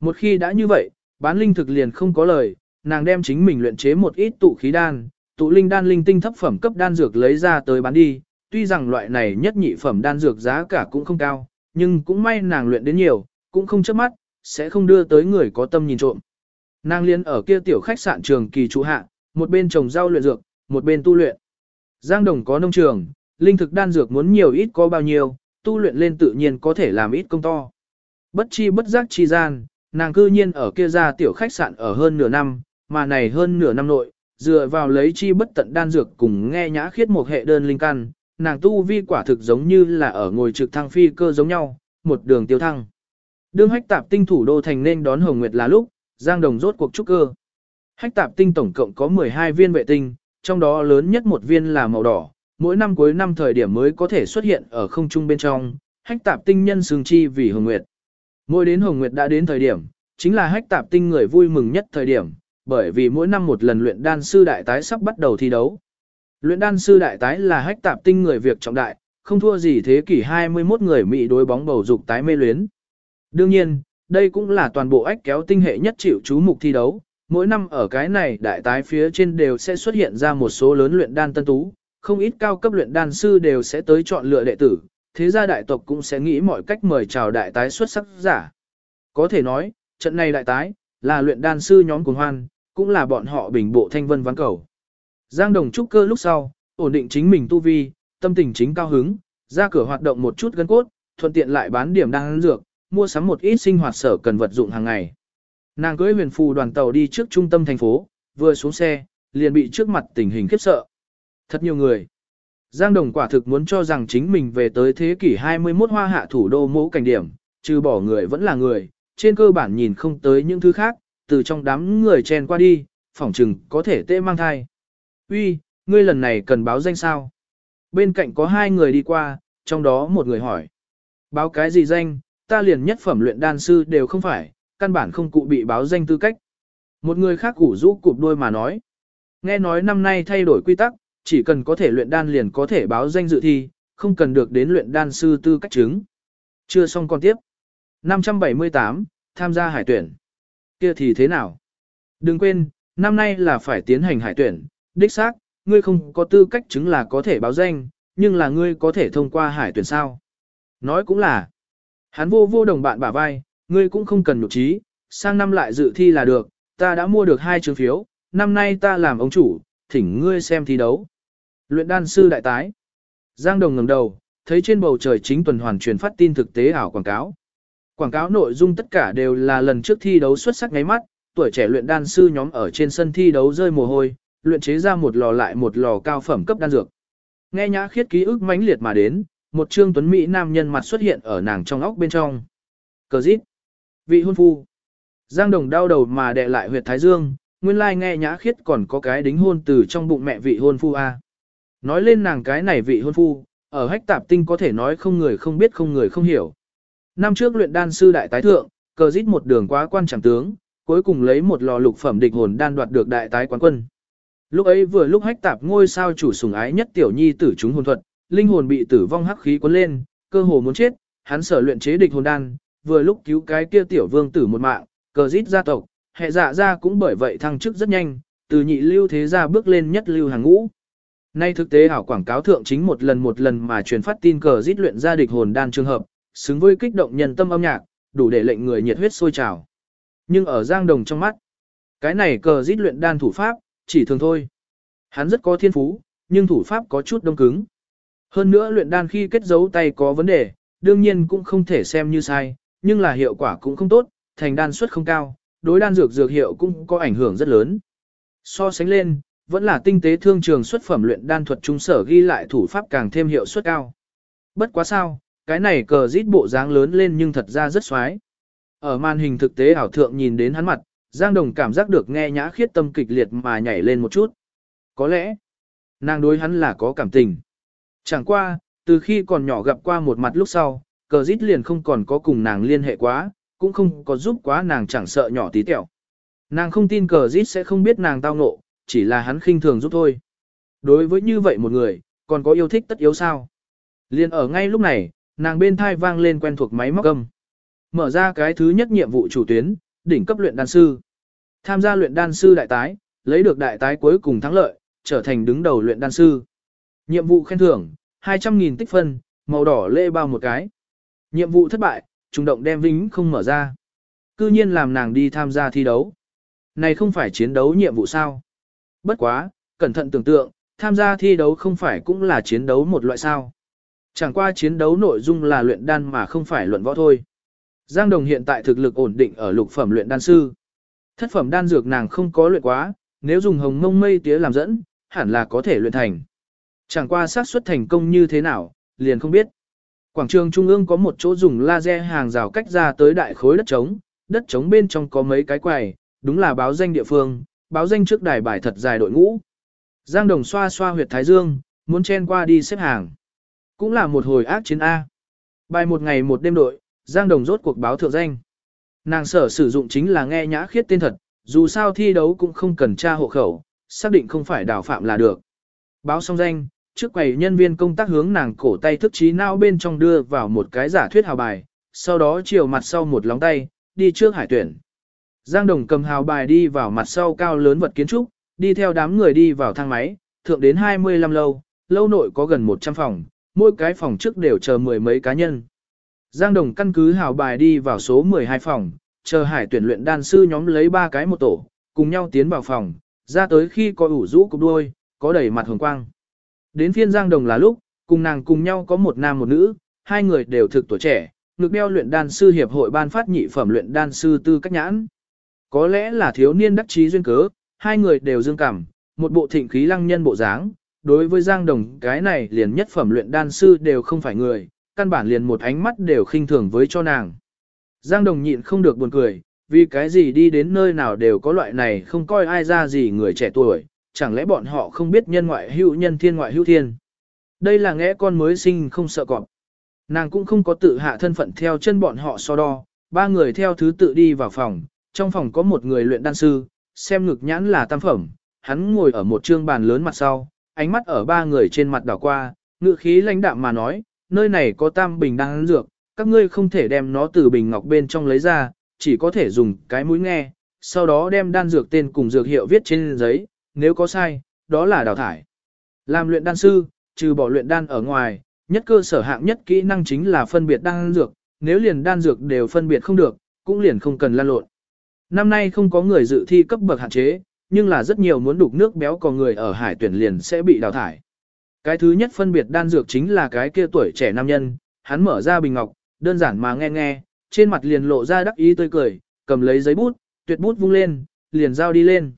Một khi đã như vậy, bán linh thực liền không có lời, nàng đem chính mình luyện chế một ít tụ khí đan, tụ linh đan linh tinh thấp phẩm cấp đan dược lấy ra tới bán đi, tuy rằng loại này nhất nhị phẩm đan dược giá cả cũng không cao, nhưng cũng may nàng luyện đến nhiều, cũng không chớp mắt, sẽ không đưa tới người có tâm nhìn trộm. Nàng liên ở kia tiểu khách sạn trường kỳ trụ hạ, một bên trồng rau luyện dược, một bên tu luyện. Giang Đồng có nông trường, linh thực đan dược muốn nhiều ít có bao nhiêu, tu luyện lên tự nhiên có thể làm ít công to. Bất chi bất giác chi gian, nàng cư nhiên ở kia ra tiểu khách sạn ở hơn nửa năm, mà này hơn nửa năm nội, dựa vào lấy chi bất tận đan dược cùng nghe nhã khiết một hệ đơn linh căn, nàng tu vi quả thực giống như là ở ngồi trực thăng phi cơ giống nhau, một đường tiêu thăng. Đương hách tạp tinh thủ đô thành nên đón Hồng Nguyệt là lúc, Giang Đồng rốt cuộc trúc cơ. Hách tạp tinh tổng cộng có 12 viên vệ tinh, trong đó lớn nhất một viên là màu đỏ, mỗi năm cuối năm thời điểm mới có thể xuất hiện ở không trung bên trong, hách tạp tinh nhân xương chi vì Hồng Nguyệt. Mỗi đến Hồng Nguyệt đã đến thời điểm, chính là hách tạp tinh người vui mừng nhất thời điểm, bởi vì mỗi năm một lần luyện đan sư đại tái sắp bắt đầu thi đấu. Luyện đan sư đại tái là hách tạp tinh người việc trọng đại, không thua gì thế kỷ 21 người Mỹ đối bóng bầu dục tái mê luyến. Đương nhiên, đây cũng là toàn bộ ách kéo tinh hệ nhất chịu chú mục thi đấu, mỗi năm ở cái này đại tái phía trên đều sẽ xuất hiện ra một số lớn luyện đan tân tú, không ít cao cấp luyện đan sư đều sẽ tới chọn lựa đệ tử, thế gia đại tộc cũng sẽ nghĩ mọi cách mời chào đại tái xuất sắc giả. Có thể nói, trận này đại tái, là luyện đan sư nhóm cùng hoan, cũng là bọn họ bình bộ thanh vân ván cầu. Giang Đồng trúc cơ lúc sau, ổn định chính mình tu vi, tâm tình chính cao hứng, ra cửa hoạt động một chút gân cốt, thuận tiện lại bán điểm đan dược, mua sắm một ít sinh hoạt sở cần vật dụng hàng ngày. Nàng cưỡi huyền phù đoàn tàu đi trước trung tâm thành phố, vừa xuống xe, liền bị trước mặt tình hình khiếp sợ. Thật nhiều người. Giang Đồng quả thực muốn cho rằng chính mình về tới thế kỷ 21 hoa hạ thủ đô mẫu cảnh điểm, trừ bỏ người vẫn là người, trên cơ bản nhìn không tới những thứ khác, từ trong đám người chen qua đi, phỏng chừng có thể tê mang thai. Uy, ngươi lần này cần báo danh sao? Bên cạnh có hai người đi qua, trong đó một người hỏi. Báo cái gì danh, ta liền nhất phẩm luyện đan sư đều không phải, căn bản không cụ bị báo danh tư cách. Một người khác củ rũ cụp đôi mà nói. Nghe nói năm nay thay đổi quy tắc, chỉ cần có thể luyện đan liền có thể báo danh dự thi, không cần được đến luyện đan sư tư cách chứng. Chưa xong còn tiếp. 578, tham gia hải tuyển. Kia thì thế nào? Đừng quên, năm nay là phải tiến hành hải tuyển, đích xác, ngươi không có tư cách chứng là có thể báo danh, nhưng là ngươi có thể thông qua hải tuyển sao? Nói cũng là, hắn vô vô đồng bạn bả vai, ngươi cũng không cần nhục trí, sang năm lại dự thi là được, ta đã mua được hai trường phiếu, năm nay ta làm ông chủ, thỉnh ngươi xem thi đấu. Luyện đan sư đại tái. Giang Đồng ngẩng đầu, thấy trên bầu trời chính tuần hoàn truyền phát tin thực tế ảo quảng cáo. Quảng cáo nội dung tất cả đều là lần trước thi đấu xuất sắc ngáy mắt, tuổi trẻ luyện đan sư nhóm ở trên sân thi đấu rơi mồ hôi, luyện chế ra một lò lại một lò cao phẩm cấp đan dược. Nghe nhã khiết ký ức mãnh liệt mà đến, một trương tuấn mỹ nam nhân mặt xuất hiện ở nàng trong óc bên trong. Cờ dít. Vị hôn phu. Giang Đồng đau đầu mà đè lại huyệt thái dương, nguyên lai nghe nhã khiết còn có cái đính hôn từ trong bụng mẹ vị hôn phu a. Nói lên nàng cái này vị hôn phu, ở hách tạp tinh có thể nói không người không biết không người không hiểu. Năm trước luyện đan sư đại tái thượng, cờ dít một đường quá quan chẳng tướng, cuối cùng lấy một lò lục phẩm địch hồn đan đoạt được đại tái quán quân. Lúc ấy vừa lúc hách tạp ngôi sao chủ sủng ái nhất tiểu nhi tử chúng hồn thuật, linh hồn bị tử vong hắc khí cuốn lên, cơ hồ muốn chết, hắn sở luyện chế địch hồn đan, vừa lúc cứu cái kia tiểu vương tử một mạng, cờ dít gia tộc, hệ dạ gia cũng bởi vậy thăng chức rất nhanh, từ nhị lưu thế gia bước lên nhất lưu hàng ngũ. Nay thực tế ảo quảng cáo thượng chính một lần một lần mà truyền phát tin cờ dít luyện ra địch hồn đan trường hợp, xứng với kích động nhân tâm âm nhạc, đủ để lệnh người nhiệt huyết sôi trào. Nhưng ở Giang Đồng trong mắt, cái này cờ dít luyện đan thủ pháp, chỉ thường thôi. Hắn rất có thiên phú, nhưng thủ pháp có chút đông cứng. Hơn nữa luyện đan khi kết dấu tay có vấn đề, đương nhiên cũng không thể xem như sai, nhưng là hiệu quả cũng không tốt, thành đan suất không cao, đối đan dược dược hiệu cũng có ảnh hưởng rất lớn. So sánh lên, vẫn là tinh tế thương trường xuất phẩm luyện đan thuật trung sở ghi lại thủ pháp càng thêm hiệu suất cao. Bất quá sao, cái này cờ rít bộ dáng lớn lên nhưng thật ra rất xoái. Ở màn hình thực tế ảo thượng nhìn đến hắn mặt, Giang Đồng cảm giác được nghe nhã khiết tâm kịch liệt mà nhảy lên một chút. Có lẽ, nàng đối hắn là có cảm tình. Chẳng qua, Từ khi còn nhỏ gặp qua một mặt lúc sau, cờ dít liền không còn có cùng nàng liên hệ quá, cũng không có giúp quá nàng chẳng sợ nhỏ tí tẹo. Nàng không tin cờ dít sẽ không biết nàng tao ngộ, chỉ là hắn khinh thường giúp thôi. Đối với như vậy một người, còn có yêu thích tất yếu sao? Liên ở ngay lúc này, nàng bên thai vang lên quen thuộc máy móc âm. Mở ra cái thứ nhất nhiệm vụ chủ tuyến, đỉnh cấp luyện đan sư. Tham gia luyện đan sư đại tái, lấy được đại tái cuối cùng thắng lợi, trở thành đứng đầu luyện đan sư. Nhiệm vụ khen thưởng, 200.000 tích phân, màu đỏ lê bao một cái. Nhiệm vụ thất bại, trùng động đem vĩnh không mở ra. Cư nhiên làm nàng đi tham gia thi đấu. Này không phải chiến đấu nhiệm vụ sao? Bất quá, cẩn thận tưởng tượng, tham gia thi đấu không phải cũng là chiến đấu một loại sao. Chẳng qua chiến đấu nội dung là luyện đan mà không phải luận võ thôi. Giang Đồng hiện tại thực lực ổn định ở lục phẩm luyện đan sư. Thất phẩm đan dược nàng không có luyện quá, nếu dùng hồng mông mây tía làm dẫn, hẳn là có thể luyện thành. Chẳng qua xác suất thành công như thế nào, liền không biết. Quảng trường trung ương có một chỗ dùng laser hàng rào cách ra tới đại khối đất trống, đất trống bên trong có mấy cái quầy, đúng là báo danh địa phương, báo danh trước đài bài thật dài đội ngũ. Giang Đồng xoa xoa huyệt thái dương, muốn chen qua đi xếp hàng. Cũng là một hồi ác chiến A. Bài một ngày một đêm đội, Giang Đồng rốt cuộc báo thượng danh. Nàng sở sử dụng chính là nghe nhã khiết tên thật, dù sao thi đấu cũng không cần tra hộ khẩu, xác định không phải đào phạm là được. Báo xong danh, trước quầy nhân viên công tác hướng nàng cổ tay thức trí não bên trong đưa vào một cái giả thuyết hào bài, sau đó chiều mặt sau một lóng tay, đi trước hải tuyển. Giang Đồng cầm hào bài đi vào mặt sau cao lớn vật kiến trúc, đi theo đám người đi vào thang máy, thượng đến 25 lâu, lâu nội có gần 100 phòng, mỗi cái phòng trước đều chờ mười mấy cá nhân. Giang Đồng căn cứ hào bài đi vào số 12 phòng, chờ hải tuyển luyện đan sư nhóm lấy ba cái một tổ, cùng nhau tiến vào phòng, ra tới khi có ủ rũ cục đuôi, có đầy mặt hồng quang. Đến phiên Giang Đồng là lúc, cùng nàng cùng nhau có một nam một nữ, hai người đều thực tuổi trẻ, ngực đeo luyện đan sư hiệp hội ban phát nhị phẩm luyện đan sư tư cách nhãn. Có lẽ là thiếu niên đắc trí duyên cớ, hai người đều dương cảm, một bộ thịnh khí lăng nhân bộ dáng, đối với Giang Đồng cái này liền nhất phẩm luyện đan sư đều không phải người, căn bản liền một ánh mắt đều khinh thường với cho nàng. Giang Đồng nhịn không được buồn cười, vì cái gì đi đến nơi nào đều có loại này không coi ai ra gì người trẻ tuổi, chẳng lẽ bọn họ không biết nhân ngoại hữu nhân thiên ngoại hữu thiên. Đây là ngẽ con mới sinh không sợ cọp. Nàng cũng không có tự hạ thân phận theo chân bọn họ so đo, ba người theo thứ tự đi vào phòng, trong phòng có một người luyện đan sư, xem ngực nhãn là tam phẩm, hắn ngồi ở một trương bàn lớn mặt sau, ánh mắt ở ba người trên mặt đảo qua, ngựa khí lãnh đạm mà nói, nơi này có tam bình đan dược, các ngươi không thể đem nó từ bình ngọc bên trong lấy ra, chỉ có thể dùng cái mũi nghe, sau đó đem đan dược tên cùng dược hiệu viết trên giấy, nếu có sai, đó là đào thải. Làm luyện đan sư, trừ bỏ luyện đan ở ngoài, nhất cơ sở hạng nhất kỹ năng chính là phân biệt đan dược, nếu liền đan dược đều phân biệt không được, cũng liền không cần lan lộn. Năm nay không có người dự thi cấp bậc hạn chế, nhưng là rất nhiều muốn đục nước béo có người ở hải tuyển liền sẽ bị đào thải. Cái thứ nhất phân biệt đan dược chính là cái kia tuổi trẻ nam nhân, hắn mở ra bình ngọc, đơn giản mà nghe nghe, trên mặt liền lộ ra đắc ý tươi cười, cầm lấy giấy bút, tuyệt bút vung lên, liền giao đi lên.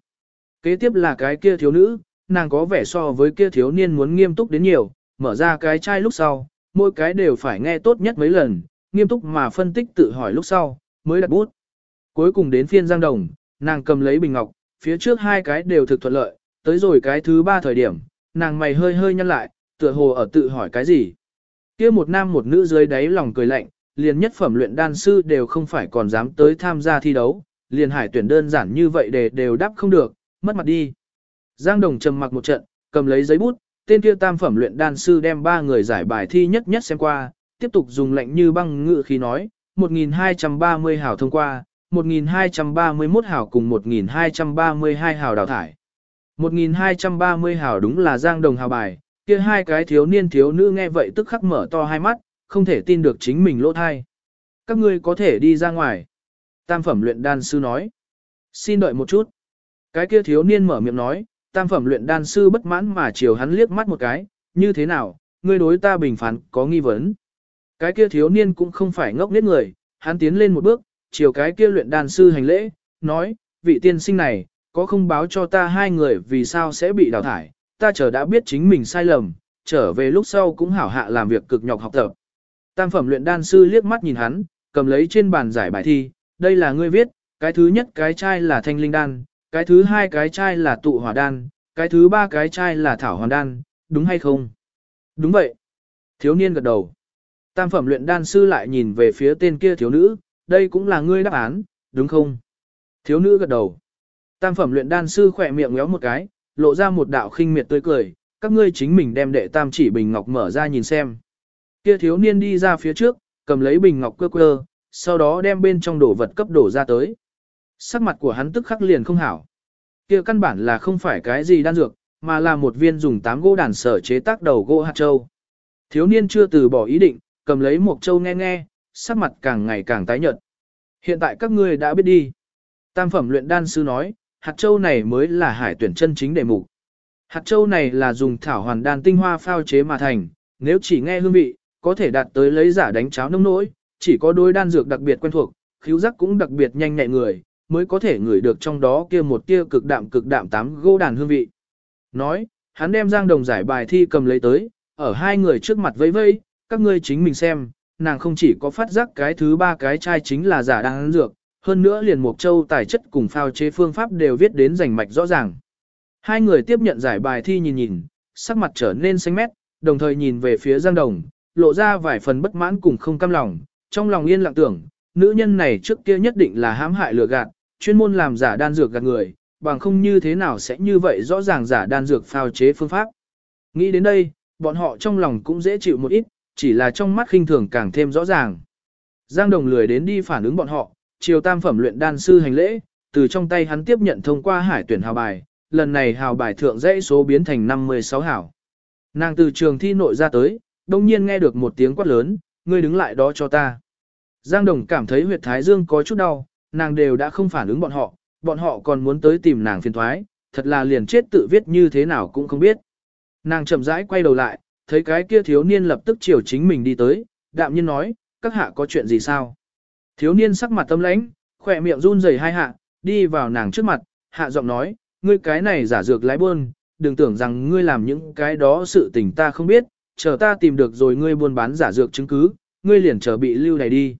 Kế tiếp là cái kia thiếu nữ, nàng có vẻ so với kia thiếu niên muốn nghiêm túc đến nhiều, mở ra cái chai lúc sau, mỗi cái đều phải nghe tốt nhất mấy lần, nghiêm túc mà phân tích tự hỏi lúc sau, mới đặt bút. Cuối cùng đến phiên Giang Đồng, nàng cầm lấy bình ngọc, phía trước hai cái đều thực thuận lợi, tới rồi cái thứ ba thời điểm, nàng mày hơi hơi nhăn lại, tựa hồ ở tự hỏi cái gì. kia một nam một nữ dưới đáy lòng cười lạnh, liền nhất phẩm luyện đan sư đều không phải còn dám tới tham gia thi đấu, liền hải tuyển đơn giản như vậy để đều đáp không được, mất mặt đi. Giang Đồng trầm mặc một trận, cầm lấy giấy bút, tên kia tam phẩm luyện đan sư đem ba người giải bài thi nhất nhất xem qua, tiếp tục dùng lệnh như băng ngự khí nói, 1230 hảo thông qua, 1231 hảo cùng 1232 hảo đào thải. 1230 hảo đúng là Giang Đồng hào bài, kia hai cái thiếu niên thiếu nữ nghe vậy tức khắc mở to hai mắt, không thể tin được chính mình lỗ thai. Các ngươi có thể đi ra ngoài. Tam phẩm luyện đan sư nói. Xin đợi một chút. Cái kia thiếu niên mở miệng nói, tam phẩm luyện đan sư bất mãn mà chiều hắn liếc mắt một cái, như thế nào, ngươi đối ta bình phán có nghi vấn. Cái kia thiếu niên cũng không phải ngốc nết người, hắn tiến lên một bước, chiều cái kia luyện đan sư hành lễ, nói, vị tiên sinh này, có không báo cho ta hai người vì sao sẽ bị đào thải, ta chờ đã biết chính mình sai lầm, trở về lúc sau cũng hảo hạ làm việc cực nhọc học tập. Tam phẩm luyện đan sư liếc mắt nhìn hắn, cầm lấy trên bàn giải bài thi, đây là ngươi viết, cái thứ nhất cái chai là thanh linh đan, cái thứ hai cái chai là tụ hỏa đan, cái thứ ba cái chai là thảo hoàn đan, đúng hay không? Đúng vậy. Thiếu niên gật đầu. Tam phẩm luyện đan sư lại nhìn về phía tên kia thiếu nữ, đây cũng là ngươi đáp án, đúng không? Thiếu nữ gật đầu. Tam phẩm luyện đan sư khỏe miệng ngéo một cái, lộ ra một đạo khinh miệt tươi cười, các ngươi chính mình đem đệ tam chỉ bình ngọc mở ra nhìn xem. Kia thiếu niên đi ra phía trước, cầm lấy bình ngọc quơ quơ, sau đó đem bên trong đổ vật cấp đổ ra tới. Sắc mặt của hắn tức khắc liền không hảo. Kia căn bản là không phải cái gì đan dược, mà là một viên dùng tám gỗ đàn sở chế tác đầu gỗ hạt châu. Thiếu niên chưa từ bỏ ý định, cầm lấy một châu nghe nghe, sắc mặt càng ngày càng tái nhợt. Hiện tại các ngươi đã biết đi. Tam phẩm luyện đan sư nói, hạt châu này mới là hải tuyển chân chính đề mục. Hạt châu này là dùng thảo hoàn đan tinh hoa phao chế mà thành, nếu chỉ nghe hương vị, có thể đạt tới lấy giả đánh cháo nông nỗi, chỉ có đôi đan dược đặc biệt quen thuộc, khíu giác cũng đặc biệt nhanh nhẹ người, mới có thể ngửi được trong đó kia một tia cực đạm cực đạm tám gỗ đàn hương vị. Nói, hắn đem Giang Đồng giải bài thi cầm lấy tới, ở hai người trước mặt vẫy vẫy, các ngươi chính mình xem, nàng không chỉ có phát giác cái thứ ba cái chai chính là giả đan dược, hơn nữa liền Mộc Châu tài chất cùng phao chế phương pháp đều viết đến rành mạch rõ ràng. Hai người tiếp nhận giải bài thi nhìn nhìn, sắc mặt trở nên xanh mét, đồng thời nhìn về phía Giang Đồng, lộ ra vài phần bất mãn cùng không cam lòng, trong lòng yên lặng tưởng, nữ nhân này trước kia nhất định là hãm hại lừa gạt, chuyên môn làm giả đan dược gạt người, bằng không như thế nào sẽ như vậy rõ ràng giả đan dược phao chế phương pháp. Nghĩ đến đây, bọn họ trong lòng cũng dễ chịu một ít, chỉ là trong mắt khinh thường càng thêm rõ ràng. Giang Đồng lười đến đi phản ứng bọn họ, chiều tam phẩm luyện đan sư hành lễ, từ trong tay hắn tiếp nhận thông qua hải tuyển hào bài, lần này hào bài thượng dãy số biến thành 56 hảo. Nàng từ trường thi nội ra tới, đông nhiên nghe được một tiếng quát lớn, ngươi đứng lại đó cho ta. Giang Đồng cảm thấy huyệt thái dương có chút đau, nàng đều đã không phản ứng bọn họ, bọn họ còn muốn tới tìm nàng phiền thoái, thật là liền chết tự viết như thế nào cũng không biết. Nàng chậm rãi quay đầu lại, thấy cái kia thiếu niên lập tức chiều chính mình đi tới, đạm nhiên nói, các hạ có chuyện gì sao? Thiếu niên sắc mặt tâm lãnh, khỏe miệng run rẩy hai hạ, đi vào nàng trước mặt, hạ giọng nói, ngươi cái này giả dược lái buôn, đừng tưởng rằng ngươi làm những cái đó sự tình ta không biết, chờ ta tìm được rồi ngươi buôn bán giả dược chứng cứ, ngươi liền chờ bị lưu này đi.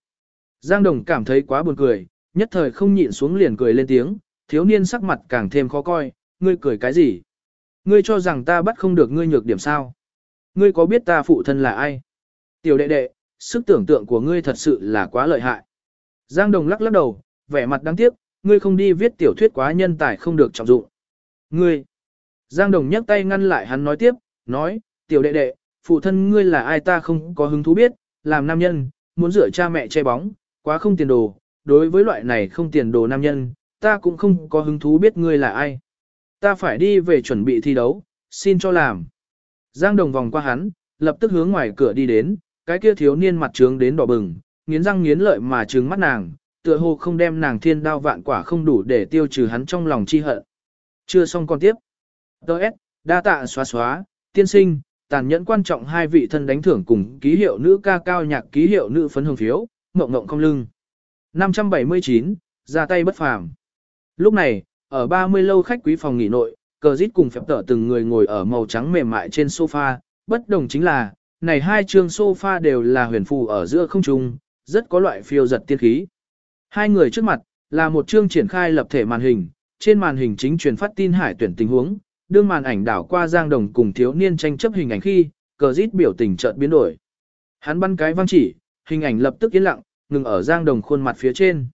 Giang Đồng cảm thấy quá buồn cười, nhất thời không nhịn xuống liền cười lên tiếng, thiếu niên sắc mặt càng thêm khó coi, ngươi cười cái gì? Ngươi cho rằng ta bắt không được ngươi nhược điểm sao? Ngươi có biết ta phụ thân là ai? Tiểu đệ đệ, sức tưởng tượng của ngươi thật sự là quá lợi hại. Giang Đồng lắc lắc đầu, vẻ mặt đáng tiếc, ngươi không đi viết tiểu thuyết quá nhân tài không được trọng dụng. Ngươi! Giang Đồng nhấc tay ngăn lại hắn nói tiếp, nói, tiểu đệ đệ, phụ thân ngươi là ai ta không có hứng thú biết, làm nam nhân, muốn rửa cha mẹ che bóng, quá không tiền đồ, đối với loại này không tiền đồ nam nhân, ta cũng không có hứng thú biết ngươi là ai. Ta phải đi về chuẩn bị thi đấu, xin cho làm. Giang Đồng vòng qua hắn, lập tức hướng ngoài cửa đi đến, cái kia thiếu niên mặt trướng đến đỏ bừng, nghiến răng nghiến lợi mà trừng mắt nàng, tựa hồ không đem nàng thiên đao vạn quả không đủ để tiêu trừ hắn trong lòng chi hận. Chưa xong con tiếp. Đợt, đa tạ xóa xóa, tiên sinh, tàn nhẫn quan trọng hai vị thân đánh thưởng cùng ký hiệu nữ ca cao nhạc ký hiệu nữ phấn hồng phiếu, mộng mộng không lưng. 579, ra tay bất phàm. Lúc này, ở 30 lâu khách quý phòng nghỉ nội, cờ dít cùng phép tở từng người ngồi ở màu trắng mềm mại trên sofa, bất đồng chính là, này hai trường sofa đều là huyền phù ở giữa không trung, rất có loại phiêu giật tiên khí. Hai người trước mặt, là một chương triển khai lập thể màn hình, trên màn hình chính truyền phát tin hải tuyển tình huống, đương màn ảnh đảo qua Giang Đồng cùng thiếu niên tranh chấp hình ảnh khi, cờ rít biểu tình chợt biến đổi. Hắn bắn cái văng chỉ, hình ảnh lập tức yên lặng, ngừng ở Giang Đồng khuôn mặt phía trên.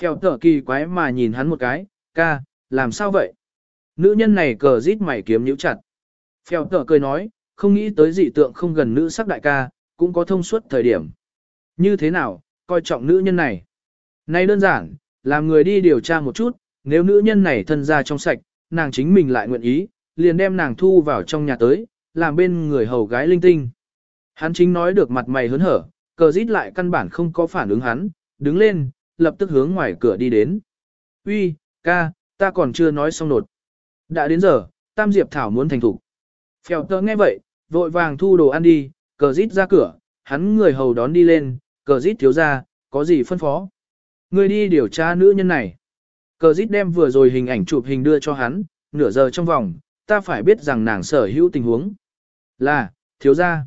Phèo tở kỳ quái mà nhìn hắn một cái, ca, làm sao vậy? Nữ nhân này cờ rít mày kiếm nhíu chặt. Phèo tở cười nói, không nghĩ tới dị tượng không gần nữ sắc đại ca, cũng có thông suốt thời điểm. Như thế nào, coi trọng nữ nhân này? nay đơn giản, làm người đi điều tra một chút, nếu nữ nhân này thân ra trong sạch, nàng chính mình lại nguyện ý, liền đem nàng thu vào trong nhà tới, làm bên người hầu gái linh tinh. Hắn chính nói được mặt mày hớn hở, cờ rít lại căn bản không có phản ứng hắn, đứng lên, lập tức hướng ngoài cửa đi đến. Uy, ca, ta còn chưa nói xong nột. Đã đến giờ, Tam Diệp Thảo muốn thành thủ. Phèo tớ nghe vậy, vội vàng thu đồ ăn đi, cờ rít ra cửa, hắn người hầu đón đi lên, cờ dít thiếu ra, có gì phân phó. Người đi điều tra nữ nhân này. Cờ dít đem vừa rồi hình ảnh chụp hình đưa cho hắn, nửa giờ trong vòng, ta phải biết rằng nàng sở hữu tình huống. Là, thiếu ra.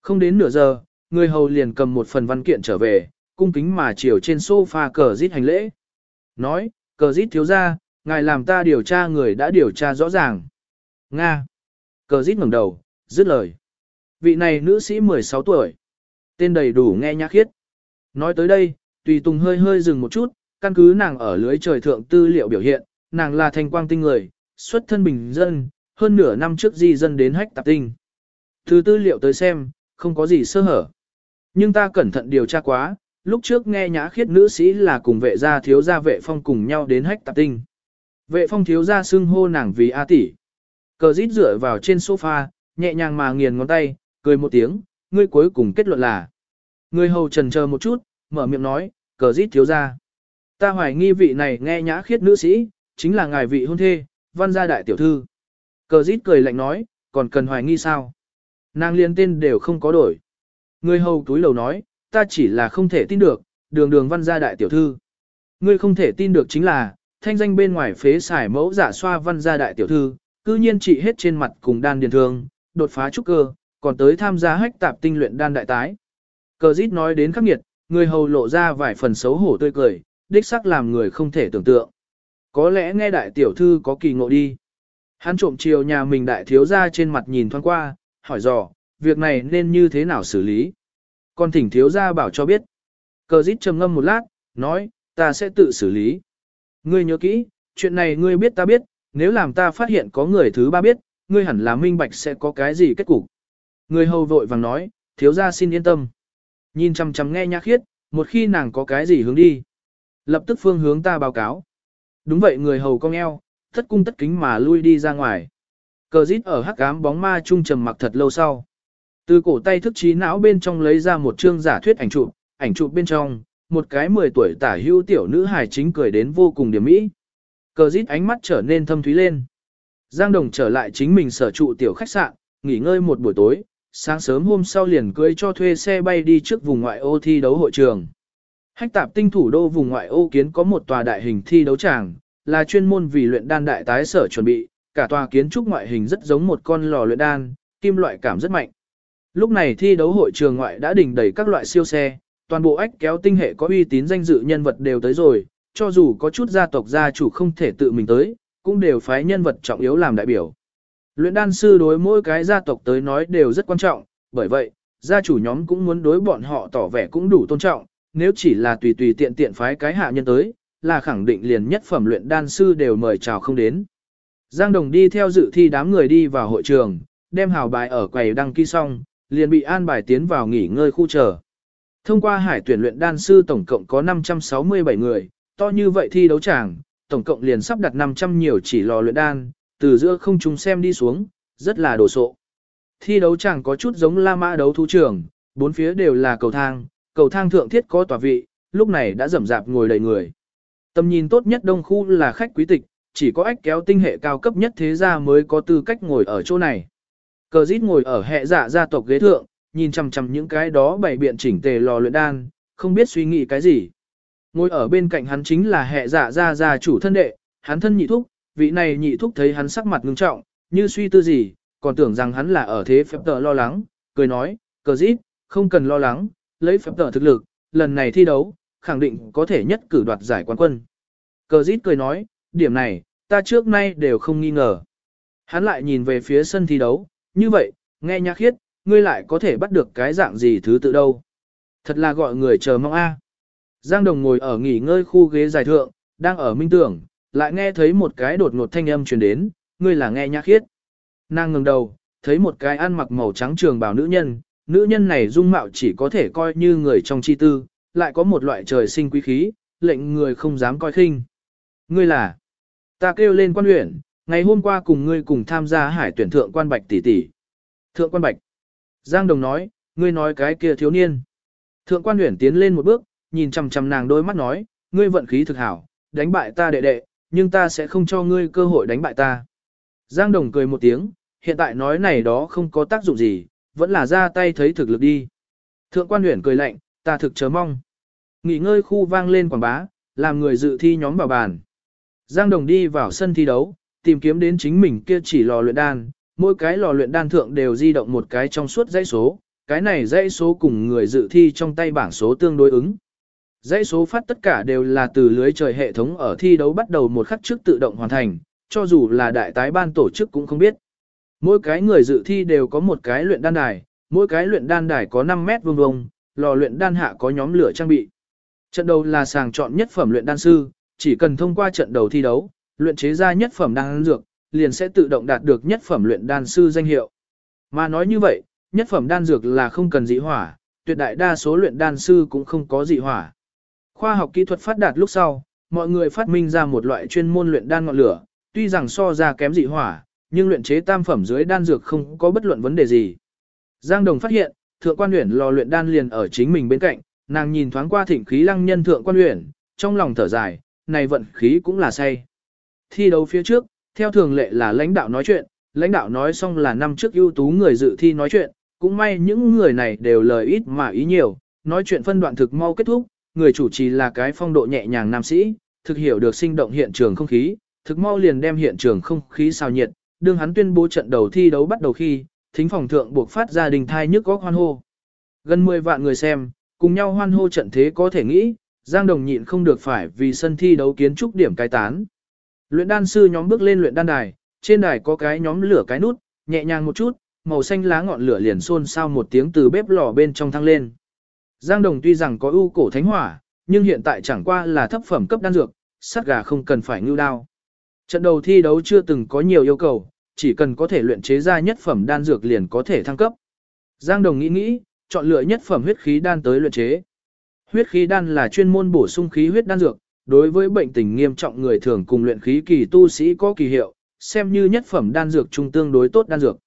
Không đến nửa giờ, người hầu liền cầm một phần văn kiện trở về, cung kính mà chiều trên sofa cờ dít hành lễ. Nói, cờ dít thiếu ra, ngài làm ta điều tra người đã điều tra rõ ràng. Nga. Cờ dít ngẩng đầu, dứt lời. vị này nữ sĩ 16 tuổi. Tên đầy đủ nghe nhã khiết. Nói tới đây, tùy tùng hơi hơi dừng một chút, căn cứ nàng ở lưới trời thượng tư liệu biểu hiện, nàng là thanh quang tinh người, xuất thân bình dân, hơn nửa năm trước di dân đến hách tạp tinh. Từ tư liệu tới xem, không có gì sơ hở. Nhưng ta cẩn thận điều tra quá, lúc trước nghe nhã khiết nữ sĩ là cùng vệ gia thiếu gia vệ phong cùng nhau đến hách tạp tinh. Vệ phong thiếu gia xưng hô nàng vì A tỷ. Cờ rít dựa vào trên sofa, nhẹ nhàng mà nghiền ngón tay, cười một tiếng, ngươi cuối cùng kết luận là. Người hầu trần chờ một chút, mở miệng nói, cờ rít thiếu gia. Ta hoài nghi vị này nghe nhã khiết nữ sĩ, chính là ngài vị hôn thê, văn gia đại tiểu thư. Cờ rít cười lạnh nói, còn cần hoài nghi sao? Nàng liên tên đều không có đổi. Người hầu túi lầu nói, ta chỉ là không thể tin được, đường đường văn gia đại tiểu thư. Ngươi không thể tin được chính là, thanh danh bên ngoài phế xài mẫu giả xoa văn gia đại tiểu thư, cư nhiên trị hết trên mặt cùng đan điền thương, đột phá trúc cơ, còn tới tham gia hách tạp tinh luyện đan đại tái. Cờ dít nói đến khắc nghiệt, người hầu lộ ra vài phần xấu hổ tươi cười, đích sắc làm người không thể tưởng tượng. Có lẽ nghe đại tiểu thư có kỳ ngộ đi. Hắn trộm chiều nhà mình đại thiếu ra trên mặt nhìn thoáng qua, hỏi dò, việc này nên như thế nào xử lý. Còn thỉnh thiếu ra bảo cho biết. Cờ dít trầm ngâm một lát, nói, ta sẽ tự xử lý. Ngươi nhớ kỹ, chuyện này ngươi biết ta biết, nếu làm ta phát hiện có người thứ ba biết, ngươi hẳn là minh bạch sẽ có cái gì kết cục. Người hầu vội vàng nói, thiếu gia xin yên tâm. Nhìn chằm chằm nghe nhã khiết, một khi nàng có cái gì hướng đi. Lập tức phương hướng ta báo cáo. Đúng vậy người hầu cong eo, thất cung tất kính mà lui đi ra ngoài. Cờ rít ở hắc ám bóng ma trung trầm mặc thật lâu sau. Từ cổ tay thức trí não bên trong lấy ra một chương giả thuyết ảnh chụp, ảnh chụp bên trong, một cái 10 tuổi tả hưu tiểu nữ hài chính cười đến vô cùng điểm mỹ. Cờ rít ánh mắt trở nên thâm thúy lên. Giang Đồng trở lại chính mình sở trụ tiểu khách sạn, nghỉ ngơi một buổi tối, sáng sớm hôm sau liền cưới cho thuê xe bay đi trước vùng ngoại ô thi đấu hội trường. Hách tạp tinh thủ đô vùng ngoại ô kiến có một tòa đại hình thi đấu tràng, là chuyên môn vì luyện đan đại tái sở chuẩn bị, cả tòa kiến trúc ngoại hình rất giống một con lò luyện đan, kim loại cảm rất mạnh. Lúc này thi đấu hội trường ngoại đã đỉnh đầy các loại siêu xe, toàn bộ ách kéo tinh hệ có uy tín danh dự nhân vật đều tới rồi, cho dù có chút gia tộc gia chủ không thể tự mình tới, cũng đều phái nhân vật trọng yếu làm đại biểu. Luyện đan sư đối mỗi cái gia tộc tới nói đều rất quan trọng, bởi vậy, gia chủ nhóm cũng muốn đối bọn họ tỏ vẻ cũng đủ tôn trọng, nếu chỉ là tùy tùy tiện tiện phái cái hạ nhân tới, là khẳng định liền nhất phẩm luyện đan sư đều mời chào không đến. Giang Đồng đi theo dự thi đám người đi vào hội trường, đem hào bài ở quầy đăng ký xong, liền bị an bài tiến vào nghỉ ngơi khu chờ. Thông qua hải tuyển luyện đan sư tổng cộng có 567 người, to như vậy thi đấu tràng, tổng cộng liền sắp đặt 500 nhiều chỉ lò luyện đan, từ giữa không trung xem đi xuống, rất là đồ sộ. Thi đấu chẳng có chút giống La Mã đấu thú trường, bốn phía đều là cầu thang, cầu thang thượng thiết có tòa vị, lúc này đã rầm rạp ngồi đầy người. Tầm nhìn tốt nhất đông khu là khách quý tịch, chỉ có ách kéo tinh hệ cao cấp nhất thế gia mới có tư cách ngồi ở chỗ này. Cờ dít ngồi ở hệ giả gia tộc ghế thượng, nhìn chằm chằm những cái đó bày biện chỉnh tề lò luyện đan, không biết suy nghĩ cái gì. Ngồi ở bên cạnh hắn chính là hệ giả gia gia chủ thân đệ, hắn thân nhị thúc, vị này nhị thúc thấy hắn sắc mặt ngưng trọng, như suy tư gì, còn tưởng rằng hắn là ở thế phép tờ lo lắng, cười nói, cờ dít, không cần lo lắng, lấy phép tờ thực lực, lần này thi đấu, khẳng định có thể nhất cử đoạt giải quán quân. Cờ dít cười nói, điểm này, ta trước nay đều không nghi ngờ. Hắn lại nhìn về phía sân thi đấu, như vậy, nghe nhạc khiết, ngươi lại có thể bắt được cái dạng gì thứ tự đâu. Thật là gọi người chờ mong a. Giang Đồng ngồi ở nghỉ ngơi khu ghế dài thượng, đang ở minh tưởng, lại nghe thấy một cái đột ngột thanh âm truyền đến, ngươi là nghe nhã khiết. Nàng ngừng đầu, thấy một cái ăn mặc màu trắng trường bào nữ nhân, nữ nhân này dung mạo chỉ có thể coi như người trong chi tư, lại có một loại trời sinh quý khí, lệnh người không dám coi khinh. Ngươi là, ta kêu lên quan huyện, ngày hôm qua cùng ngươi cùng tham gia hải tuyển thượng quan bạch tỷ tỷ. Thượng quan bạch. Giang Đồng nói, ngươi nói cái kia thiếu niên. Thượng quan huyện tiến lên một bước, nhìn chằm chằm nàng đôi mắt nói, ngươi vận khí thực hảo, đánh bại ta đệ đệ, nhưng ta sẽ không cho ngươi cơ hội đánh bại ta. Giang Đồng cười một tiếng, hiện tại nói này đó không có tác dụng gì, vẫn là ra tay thấy thực lực đi. Thượng quan huyển cười lạnh, ta thực chờ mong. Nghỉ ngơi khu vang lên quảng bá, làm người dự thi nhóm vào bàn. Giang Đồng đi vào sân thi đấu, tìm kiếm đến chính mình kia chỉ lò luyện đan, mỗi cái lò luyện đan thượng đều di động một cái trong suốt dãy số, cái này dãy số cùng người dự thi trong tay bảng số tương đối ứng. Dãy số phát tất cả đều là từ lưới trời hệ thống ở thi đấu bắt đầu một khắc trước tự động hoàn thành, cho dù là đại tái ban tổ chức cũng không biết. Mỗi cái người dự thi đều có một cái luyện đan đài, mỗi cái luyện đan đài có 5 mét vuông vuông, lò luyện đan hạ có nhóm lửa trang bị. Trận đầu là sàng chọn nhất phẩm luyện đan sư, chỉ cần thông qua trận đầu thi đấu, luyện chế ra nhất phẩm đan dược, liền sẽ tự động đạt được nhất phẩm luyện đan sư danh hiệu. Mà nói như vậy, nhất phẩm đan dược là không cần dị hỏa, tuyệt đại đa số luyện đan sư cũng không có dị hỏa. Khoa học kỹ thuật phát đạt lúc sau, mọi người phát minh ra một loại chuyên môn luyện đan ngọn lửa, tuy rằng so ra kém dị hỏa, nhưng luyện chế tam phẩm dưới đan dược không có bất luận vấn đề gì. Giang Đồng phát hiện, thượng quan Uyển lò luyện đan liền ở chính mình bên cạnh, nàng nhìn thoáng qua thịnh khí lăng nhân thượng quan Uyển trong lòng thở dài, này vận khí cũng là say. Thi đấu phía trước, theo thường lệ là lãnh đạo nói chuyện, lãnh đạo nói xong là năm trước ưu tú người dự thi nói chuyện, cũng may những người này đều lời ít mà ý nhiều, nói chuyện phân đoạn thực mau kết thúc, người chủ trì là cái phong độ nhẹ nhàng nam sĩ, thực hiểu được sinh động hiện trường không khí, thực mau liền đem hiện trường không khí xào nhiệt, đương hắn tuyên bố trận đầu thi đấu bắt đầu khi, thính phòng thượng buộc phát ra đình thai nhức góc hoan hô. Gần 10 vạn người xem, cùng nhau hoan hô trận thế có thể nghĩ, Giang Đồng nhịn không được phải vì sân thi đấu kiến trúc điểm cai tán. Luyện đan sư nhóm bước lên luyện đan đài, trên đài có cái nhóm lửa cái nút, nhẹ nhàng một chút, màu xanh lá ngọn lửa liền xôn xao một tiếng từ bếp lò bên trong thăng lên. Giang Đồng tuy rằng có ưu cổ thánh hỏa, nhưng hiện tại chẳng qua là thấp phẩm cấp đan dược, sát gà không cần phải ngưu đao. Trận đầu thi đấu chưa từng có nhiều yêu cầu, chỉ cần có thể luyện chế ra nhất phẩm đan dược liền có thể thăng cấp. Giang Đồng nghĩ nghĩ, chọn lựa nhất phẩm huyết khí đan tới luyện chế. Huyết khí đan là chuyên môn bổ sung khí huyết đan dược, đối với bệnh tình nghiêm trọng người thường cùng luyện khí kỳ tu sĩ có kỳ hiệu, xem như nhất phẩm đan dược trung tương đối tốt đan dược.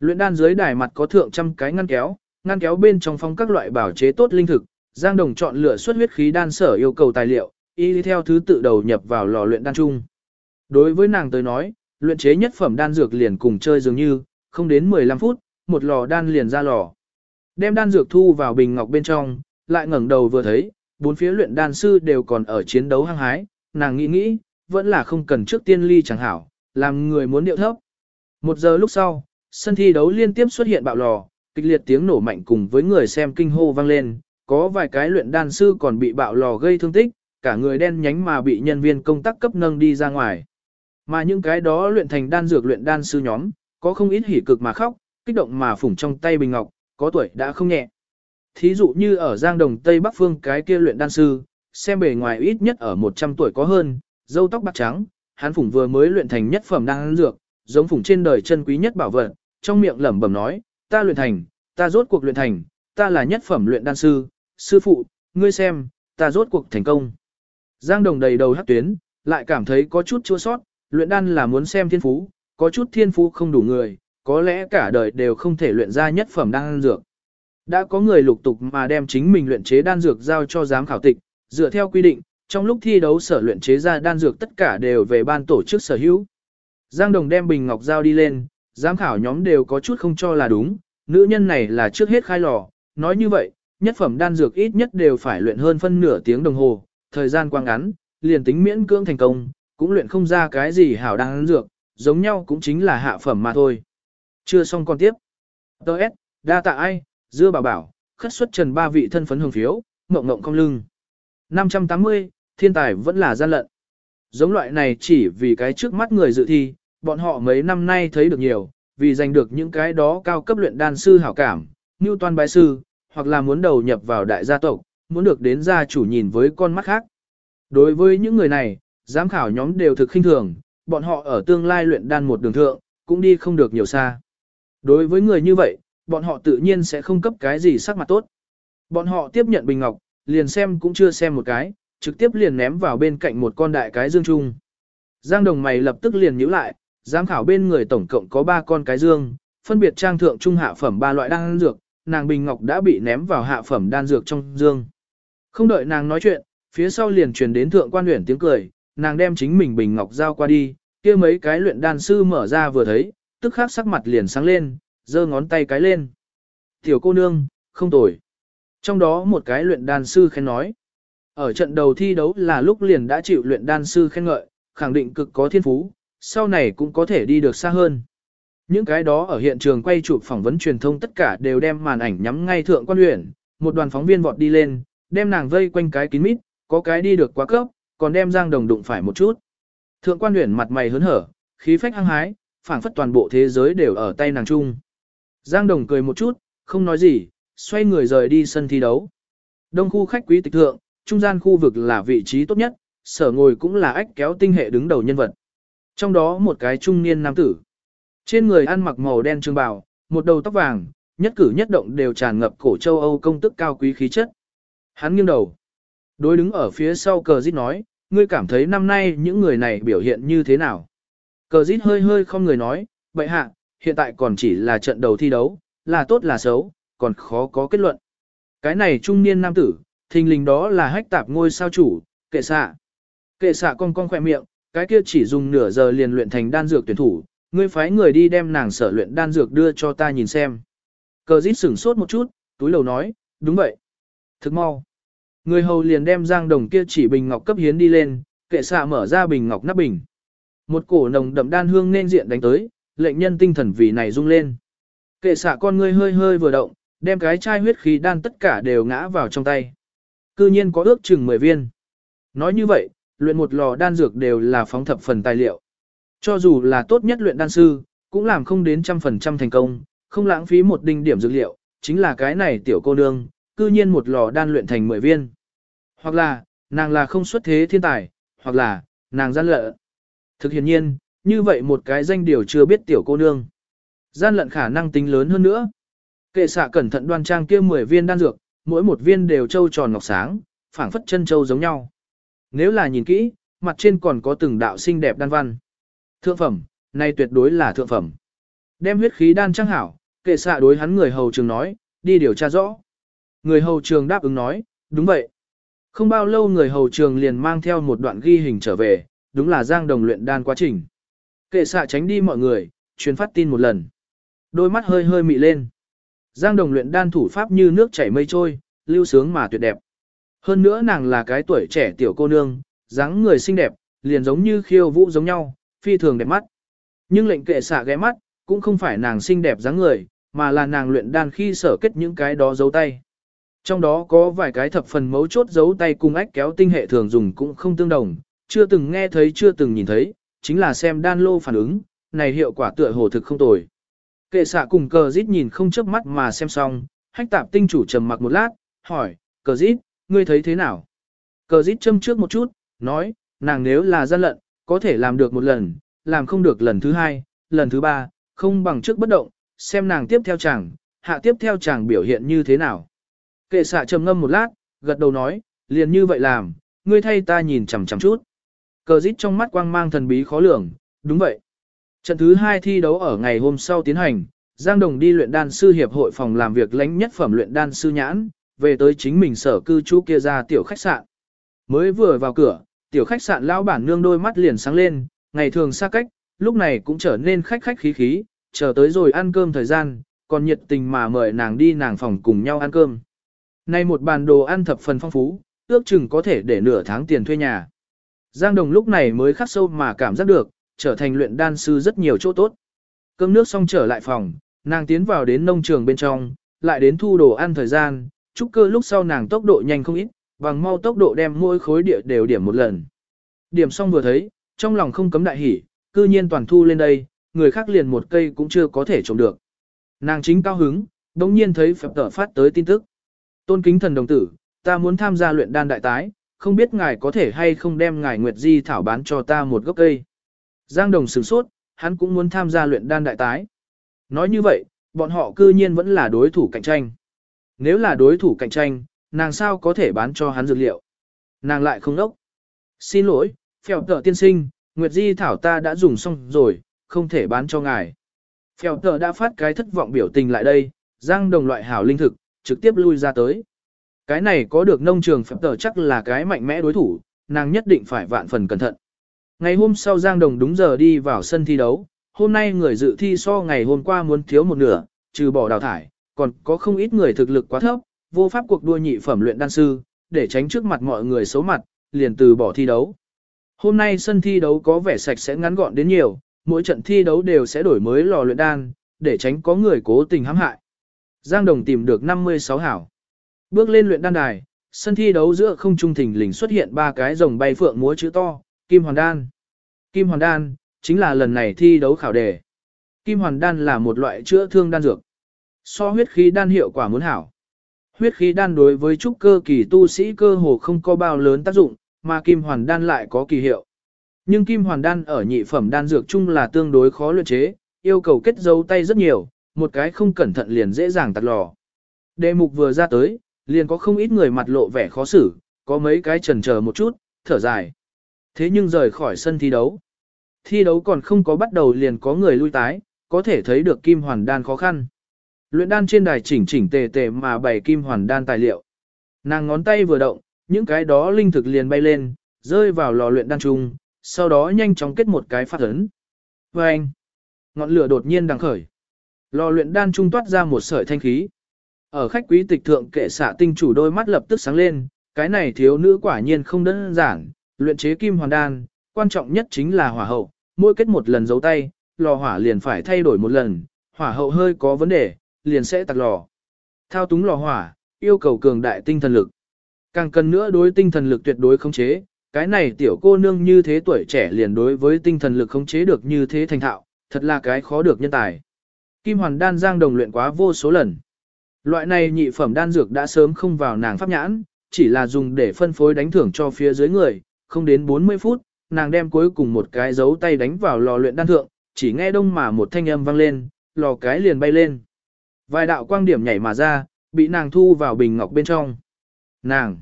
Luyện đan dưới đài mặt có thượng trăm cái ngăn kéo, ngăn kéo bên trong phong các loại bảo chế tốt linh thực, Giang Đồng chọn lựa xuất huyết khí đan sở yêu cầu tài liệu, y theo thứ tự đầu nhập vào lò luyện đan chung. Đối với nàng tới nói, luyện chế nhất phẩm đan dược liền cùng chơi dường như, không đến 15 phút, một lò đan liền ra lò. Đem đan dược thu vào bình ngọc bên trong, lại ngẩng đầu vừa thấy, bốn phía luyện đan sư đều còn ở chiến đấu hăng hái, nàng nghĩ nghĩ, vẫn là không cần trước tiên ly chẳng hảo, làm người muốn điệu thấp. Một giờ lúc sau, sân thi đấu liên tiếp xuất hiện bạo lò, kịch liệt tiếng nổ mạnh cùng với người xem kinh hô vang lên, có vài cái luyện đan sư còn bị bạo lò gây thương tích, cả người đen nhánh mà bị nhân viên công tác cấp nâng đi ra ngoài. Mà những cái đó luyện thành đan dược luyện đan sư nhóm, có không ít hỉ cực mà khóc, kích động mà phủng trong tay bình ngọc, có tuổi đã không nhẹ. Thí dụ như ở Giang Đồng Tây Bắc Phương cái kia luyện đan sư, xem bề ngoài ít nhất ở 100 tuổi có hơn, dâu tóc bạc trắng, hắn phủng vừa mới luyện thành nhất phẩm đan dược, giống phủng trên đời chân quý nhất bảo vật, trong miệng lẩm bẩm nói, ta luyện thành, ta rốt cuộc luyện thành, ta là nhất phẩm luyện đan sư, sư phụ, ngươi xem, ta rốt cuộc thành công. Giang Đồng đầy đầu hắc tuyến, lại cảm thấy có chút chua sót, luyện đan là muốn xem thiên phú, có chút thiên phú không đủ người, có lẽ cả đời đều không thể luyện ra nhất phẩm đan dược. Đã có người lục tục mà đem chính mình luyện chế đan dược giao cho giám khảo tịch, dựa theo quy định, trong lúc thi đấu sở luyện chế ra đan dược tất cả đều về ban tổ chức sở hữu. Giang Đồng đem bình ngọc giao đi lên, giám khảo nhóm đều có chút không cho là đúng, nữ nhân này là trước hết khai lò, nói như vậy, nhất phẩm đan dược ít nhất đều phải luyện hơn phân nửa tiếng đồng hồ, thời gian quang ngắn, liền tính miễn cưỡng thành công, cũng luyện không ra cái gì hảo đan dược, giống nhau cũng chính là hạ phẩm mà thôi. Chưa xong còn tiếp. Đợt, đa tạ ai, dưa bảo bảo, khất xuất trần ba vị thân phấn hưởng phiếu, ngộng ngộng cong lưng. 580, thiên tài vẫn là gian lận. Giống loại này chỉ vì cái trước mắt người dự thi, bọn họ mấy năm nay thấy được nhiều, vì giành được những cái đó cao cấp luyện đan sư hảo cảm, như toàn bái sư, hoặc là muốn đầu nhập vào đại gia tộc, muốn được đến gia chủ nhìn với con mắt khác. Đối với những người này, giám khảo nhóm đều thực khinh thường, bọn họ ở tương lai luyện đan một đường thượng, cũng đi không được nhiều xa. Đối với người như vậy, bọn họ tự nhiên sẽ không cấp cái gì sắc mặt tốt. Bọn họ tiếp nhận bình ngọc, liền xem cũng chưa xem một cái, trực tiếp liền ném vào bên cạnh một con đại cái dương trung. Giang đồng mày lập tức liền nhíu lại, giám khảo bên người tổng cộng có ba con cái dương, phân biệt trang thượng trung hạ phẩm ba loại đan dược, nàng bình ngọc đã bị ném vào hạ phẩm đan dược trong dương. Không đợi nàng nói chuyện, phía sau liền truyền đến thượng quan huyền tiếng cười, nàng đem chính mình bình ngọc giao qua đi, kia mấy cái luyện đan sư mở ra vừa thấy, tức khắc sắc mặt liền sáng lên, giơ ngón tay cái lên. Tiểu cô nương, không tồi. Trong đó một cái luyện đan sư khen nói. Ở trận đầu thi đấu là lúc liền đã chịu luyện đan sư khen ngợi, khẳng định cực có thiên phú, sau này cũng có thể đi được xa hơn. Những cái đó ở hiện trường quay chụp phỏng vấn truyền thông tất cả đều đem màn ảnh nhắm ngay thượng quan huyện. một đoàn phóng viên vọt đi lên, đem nàng vây quanh cái kín mít, có cái đi được quá cấp, còn đem Giang Đồng đụng phải một chút. Thượng quan huyện mặt mày hớn hở, khí phách hăng hái, phảng phất toàn bộ thế giới đều ở tay nàng chung. Giang Đồng cười một chút, không nói gì, xoay người rời đi sân thi đấu. Đông khu khách quý tịch thượng, trung gian khu vực là vị trí tốt nhất, sở ngồi cũng là ách kéo tinh hệ đứng đầu nhân vật. Trong đó một cái trung niên nam tử. Trên người ăn mặc màu đen trường bào, một đầu tóc vàng, nhất cử nhất động đều tràn ngập cổ châu Âu công tức cao quý khí chất. Hắn nghiêng đầu. Đối đứng ở phía sau cờ dít nói, ngươi cảm thấy năm nay những người này biểu hiện như thế nào? Cờ dít hơi hơi không người nói, bệ hạ, hiện tại còn chỉ là trận đầu thi đấu, là tốt là xấu, còn khó có kết luận. Cái này trung niên nam tử, thình lình đó là hách tạp ngôi sao chủ, kệ xạ. Kệ xạ con con khỏe miệng, cái kia chỉ dùng nửa giờ liền luyện thành đan dược tuyển thủ, ngươi phái người đi đem nàng sở luyện đan dược đưa cho ta nhìn xem. Cờ dít sửng sốt một chút, túi lầu nói, đúng vậy. Thức mau. Người hầu liền đem giang đồng kia chỉ bình ngọc cấp hiến đi lên, kệ xạ mở ra bình ngọc nắp bình. Một cổ nồng đậm đan hương nên diện đánh tới, lệnh nhân tinh thần vì này rung lên. Kệ xạ con ngươi hơi hơi vừa động, đem cái chai huyết khí đan tất cả đều ngã vào trong tay. Cư nhiên có ước chừng 10 viên. Nói như vậy, luyện một lò đan dược đều là phóng thập phần tài liệu. Cho dù là tốt nhất luyện đan sư, cũng làm không đến trăm phần trăm thành công, không lãng phí một đinh điểm dược liệu, chính là cái này tiểu cô nương, cư nhiên một lò đan luyện thành 10 viên. Hoặc là, nàng là không xuất thế thiên tài, hoặc là, nàng gian lận. Thực hiện nhiên, như vậy một cái danh điều chưa biết tiểu cô nương. Gian lận khả năng tính lớn hơn nữa. Kệ xạ cẩn thận đoan trang kia 10 viên đan dược, mỗi một viên đều trâu tròn ngọc sáng, phảng phất chân trâu giống nhau. Nếu là nhìn kỹ, mặt trên còn có từng đạo xinh đẹp đan văn. Thượng phẩm, này tuyệt đối là thượng phẩm. Đem huyết khí đan trang hảo, kệ xạ đối hắn người hầu trường nói, đi điều tra rõ. Người hầu trường đáp ứng nói, đúng vậy. Không bao lâu người hầu trường liền mang theo một đoạn ghi hình trở về, đúng là giang đồng luyện đan quá trình. Kệ xạ tránh đi mọi người, truyền phát tin một lần. Đôi mắt hơi hơi mị lên. Giang đồng luyện đan thủ pháp như nước chảy mây trôi, lưu sướng mà tuyệt đẹp. Hơn nữa nàng là cái tuổi trẻ tiểu cô nương, dáng người xinh đẹp, liền giống như khiêu vũ giống nhau, phi thường đẹp mắt. Nhưng lệnh kệ xạ ghé mắt, cũng không phải nàng xinh đẹp dáng người, mà là nàng luyện đan khi sở kết những cái đó dấu tay. Trong đó có vài cái thập phần mấu chốt dấu tay cùng ách kéo tinh hệ thường dùng cũng không tương đồng, chưa từng nghe thấy chưa từng nhìn thấy, chính là xem đan lô phản ứng, này hiệu quả tựa hồ thực không tồi. Kệ xạ cùng cờ dít nhìn không chớp mắt mà xem xong, hách tạp tinh chủ trầm mặc một lát, hỏi, cờ dít ngươi thấy thế nào? Cờ dít châm trước một chút, nói, nàng nếu là gian lận, có thể làm được một lần, làm không được lần thứ hai, lần thứ ba, không bằng trước bất động, xem nàng tiếp theo chàng, hạ tiếp theo chàng biểu hiện như thế nào. Kệ xạ trầm ngâm một lát, gật đầu nói, liền như vậy làm, ngươi thay ta nhìn chằm chằm chút. Cờ dít trong mắt quang mang thần bí khó lường, đúng vậy. Trận thứ hai thi đấu ở ngày hôm sau tiến hành, Giang Đồng đi luyện đan sư hiệp hội phòng làm việc lãnh nhất phẩm luyện đan sư nhãn, về tới chính mình sở cư trú kia ra tiểu khách sạn. Mới vừa vào cửa, tiểu khách sạn lão bản nương đôi mắt liền sáng lên, ngày thường xa cách, lúc này cũng trở nên khách khách khí khí, chờ tới rồi ăn cơm thời gian, còn nhiệt tình mà mời nàng đi nàng phòng cùng nhau ăn cơm. Nay một bàn đồ ăn thập phần phong phú, ước chừng có thể để nửa tháng tiền thuê nhà. Giang Đồng lúc này mới khắc sâu mà cảm giác được, trở thành luyện đan sư rất nhiều chỗ tốt. Cơm nước xong trở lại phòng, nàng tiến vào đến nông trường bên trong, lại đến thu đồ ăn thời gian, trúc cơ lúc sau nàng tốc độ nhanh không ít, bằng mau tốc độ đem mỗi khối địa đều điểm một lần. Điểm xong vừa thấy, trong lòng không cấm đại hỉ, cư nhiên toàn thu lên đây, người khác liền một cây cũng chưa có thể trồng được. Nàng chính cao hứng, đồng nhiên thấy phép tở phát tới tin tức. Tôn kính thần đồng tử, ta muốn tham gia luyện đan đại tái, không biết ngài có thể hay không đem ngài Nguyệt Di thảo bán cho ta một gốc cây. Giang Đồng sửng sốt, hắn cũng muốn tham gia luyện đan đại tái. Nói như vậy, bọn họ cư nhiên vẫn là đối thủ cạnh tranh. Nếu là đối thủ cạnh tranh, nàng sao có thể bán cho hắn dược liệu? Nàng lại không đốc. Xin lỗi, phèo tờ tiên sinh, Nguyệt Di thảo ta đã dùng xong rồi, không thể bán cho ngài. Phèo tờ đã phát cái thất vọng biểu tình lại đây, Giang Đồng loại hảo linh thực, trực tiếp lui ra tới. Cái này có được nông trường phèo tờ chắc là cái mạnh mẽ đối thủ, nàng nhất định phải vạn phần cẩn thận. Ngày hôm sau Giang Đồng đúng giờ đi vào sân thi đấu, hôm nay người dự thi so ngày hôm qua muốn thiếu một nửa, trừ bỏ đào thải, còn có không ít người thực lực quá thấp, vô pháp cuộc đua nhị phẩm luyện đan sư, để tránh trước mặt mọi người xấu mặt, liền từ bỏ thi đấu. Hôm nay sân thi đấu có vẻ sạch sẽ ngắn gọn đến nhiều, mỗi trận thi đấu đều sẽ đổi mới lò luyện đan, để tránh có người cố tình hãm hại. Giang Đồng tìm được 56 hảo. Bước lên luyện đan đài, sân thi đấu giữa không trung thình lình xuất hiện ba cái rồng bay phượng múa chữ to, Kim Hoàn Đan. Kim Hoàn Đan, chính là lần này thi đấu khảo đề. Kim Hoàn Đan là một loại chữa thương đan dược. So huyết khí đan hiệu quả muốn hảo. Huyết khí đan đối với trúc cơ kỳ tu sĩ cơ hồ không có bao lớn tác dụng, mà kim hoàn đan lại có kỳ hiệu. Nhưng kim hoàn đan ở nhị phẩm đan dược chung là tương đối khó luyện chế, yêu cầu kết dấu tay rất nhiều, một cái không cẩn thận liền dễ dàng tạt lò. Đề mục vừa ra tới, liền có không ít người mặt lộ vẻ khó xử, có mấy cái chần chờ một chút, thở dài. Thế nhưng rời khỏi sân thi đấu. Thi đấu còn không có bắt đầu liền có người lui tái, có thể thấy được kim hoàn đan khó khăn. Luyện đan trên đài chỉnh chỉnh tề tề mà bày kim hoàn đan tài liệu. Nàng ngón tay vừa động, những cái đó linh thực liền bay lên, rơi vào lò luyện đan chung, sau đó nhanh chóng kết một cái phát ấn. Và anh, ngọn lửa đột nhiên đằng khởi. Lò luyện đan trung toát ra một sợi thanh khí. Ở khách quý tịch thượng kệ xạ tinh chủ đôi mắt lập tức sáng lên, cái này thiếu nữ quả nhiên không đơn giản, luyện chế kim hoàn đan, quan trọng nhất chính là hỏa hậu, mỗi kết một lần giấu tay, lò hỏa liền phải thay đổi một lần, hỏa hậu hơi có vấn đề, liền sẽ tạc lò. Thao túng lò hỏa, yêu cầu cường đại tinh thần lực. Càng cần nữa đối tinh thần lực tuyệt đối khống chế, cái này tiểu cô nương như thế tuổi trẻ liền đối với tinh thần lực khống chế được như thế thành thạo, thật là cái khó được nhân tài. Kim hoàn đan giang đồng luyện quá vô số lần. Loại này nhị phẩm đan dược đã sớm không vào nàng pháp nhãn, chỉ là dùng để phân phối đánh thưởng cho phía dưới người, không đến 40 phút, nàng đem cuối cùng một cái dấu tay đánh vào lò luyện đan thượng, chỉ nghe đông mà một thanh âm vang lên, lò cái liền bay lên. Vài đạo quang điểm nhảy mà ra, bị nàng thu vào bình ngọc bên trong. Nàng,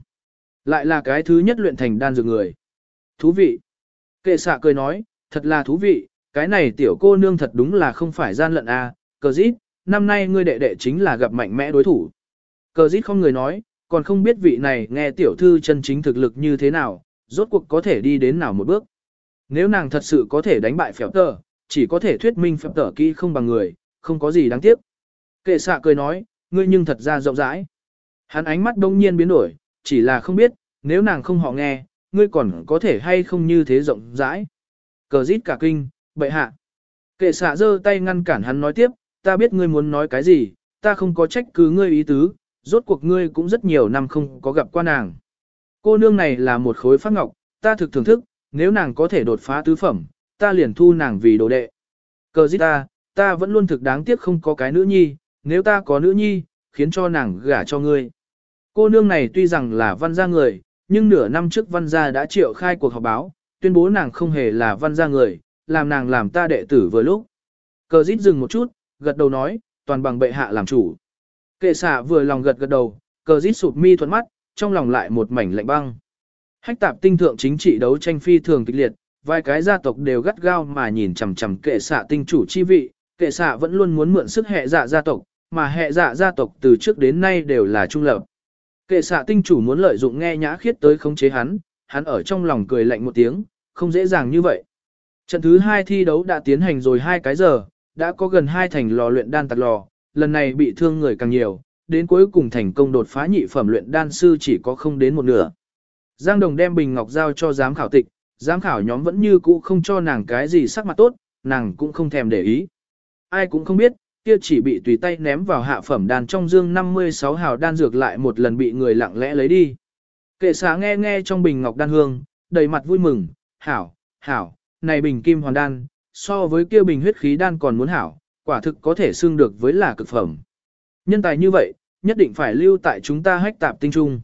lại là cái thứ nhất luyện thành đan dược người. Thú vị. Kệ xạ cười nói, thật là thú vị, cái này tiểu cô nương thật đúng là không phải gian lận à, cờ dít, năm nay ngươi đệ đệ chính là gặp mạnh mẽ đối thủ. Cờ dít không người nói, còn không biết vị này nghe tiểu thư chân chính thực lực như thế nào, rốt cuộc có thể đi đến nào một bước. Nếu nàng thật sự có thể đánh bại phèo tờ, chỉ có thể thuyết minh phèo tờ kỹ không bằng người, không có gì đáng tiếc. Kệ xạ cười nói, ngươi nhưng thật ra rộng rãi. Hắn ánh mắt đông nhiên biến đổi, chỉ là không biết, nếu nàng không họ nghe, ngươi còn có thể hay không như thế rộng rãi. Cờ rít cả kinh, bậy hạ. Kệ xạ giơ tay ngăn cản hắn nói tiếp, ta biết ngươi muốn nói cái gì, ta không có trách cứ ngươi ý tứ, rốt cuộc ngươi cũng rất nhiều năm không có gặp qua nàng. Cô nương này là một khối phát ngọc, ta thực thưởng thức, nếu nàng có thể đột phá tứ phẩm, ta liền thu nàng vì đồ đệ. Cờ giết ta, ta vẫn luôn thực đáng tiếc không có cái nữ nhi, nếu ta có nữ nhi, khiến cho nàng gả cho ngươi. Cô nương này tuy rằng là văn gia người, nhưng nửa năm trước văn gia đã triệu khai cuộc họp báo, tuyên bố nàng không hề là văn gia người, làm nàng làm ta đệ tử vừa lúc. Cờ dít dừng một chút, gật đầu nói, toàn bằng bệ hạ làm chủ. Kệ xạ vừa lòng gật gật đầu, cờ dít sụp mi thuận mắt, trong lòng lại một mảnh lạnh băng. Hách tạp tinh thượng chính trị đấu tranh phi thường kịch liệt, vài cái gia tộc đều gắt gao mà nhìn chằm chằm kệ xạ tinh chủ chi vị, kệ xạ vẫn luôn muốn mượn sức hệ dạ gia tộc, mà hệ dạ gia tộc từ trước đến nay đều là trung lập. Kệ xạ tinh chủ muốn lợi dụng nghe nhã khiết tới khống chế hắn, hắn ở trong lòng cười lạnh một tiếng, không dễ dàng như vậy. Trận thứ hai thi đấu đã tiến hành rồi hai cái giờ, đã có gần hai thành lò luyện đan tạc lò, lần này bị thương người càng nhiều, đến cuối cùng thành công đột phá nhị phẩm luyện đan sư chỉ có không đến một nửa. Giang Đồng đem bình ngọc giao cho giám khảo tịch, giám khảo nhóm vẫn như cũ không cho nàng cái gì sắc mặt tốt, nàng cũng không thèm để ý. Ai cũng không biết, kia chỉ bị tùy tay ném vào hạ phẩm đan trong dương 56 hào đan dược lại một lần bị người lặng lẽ lấy đi. Kệ xá nghe nghe trong bình ngọc đan hương, đầy mặt vui mừng, hảo, hảo, này bình kim hoàn đan, so với kia bình huyết khí đan còn muốn hảo, quả thực có thể xương được với là cực phẩm. Nhân tài như vậy, nhất định phải lưu tại chúng ta hách tạp tinh trung.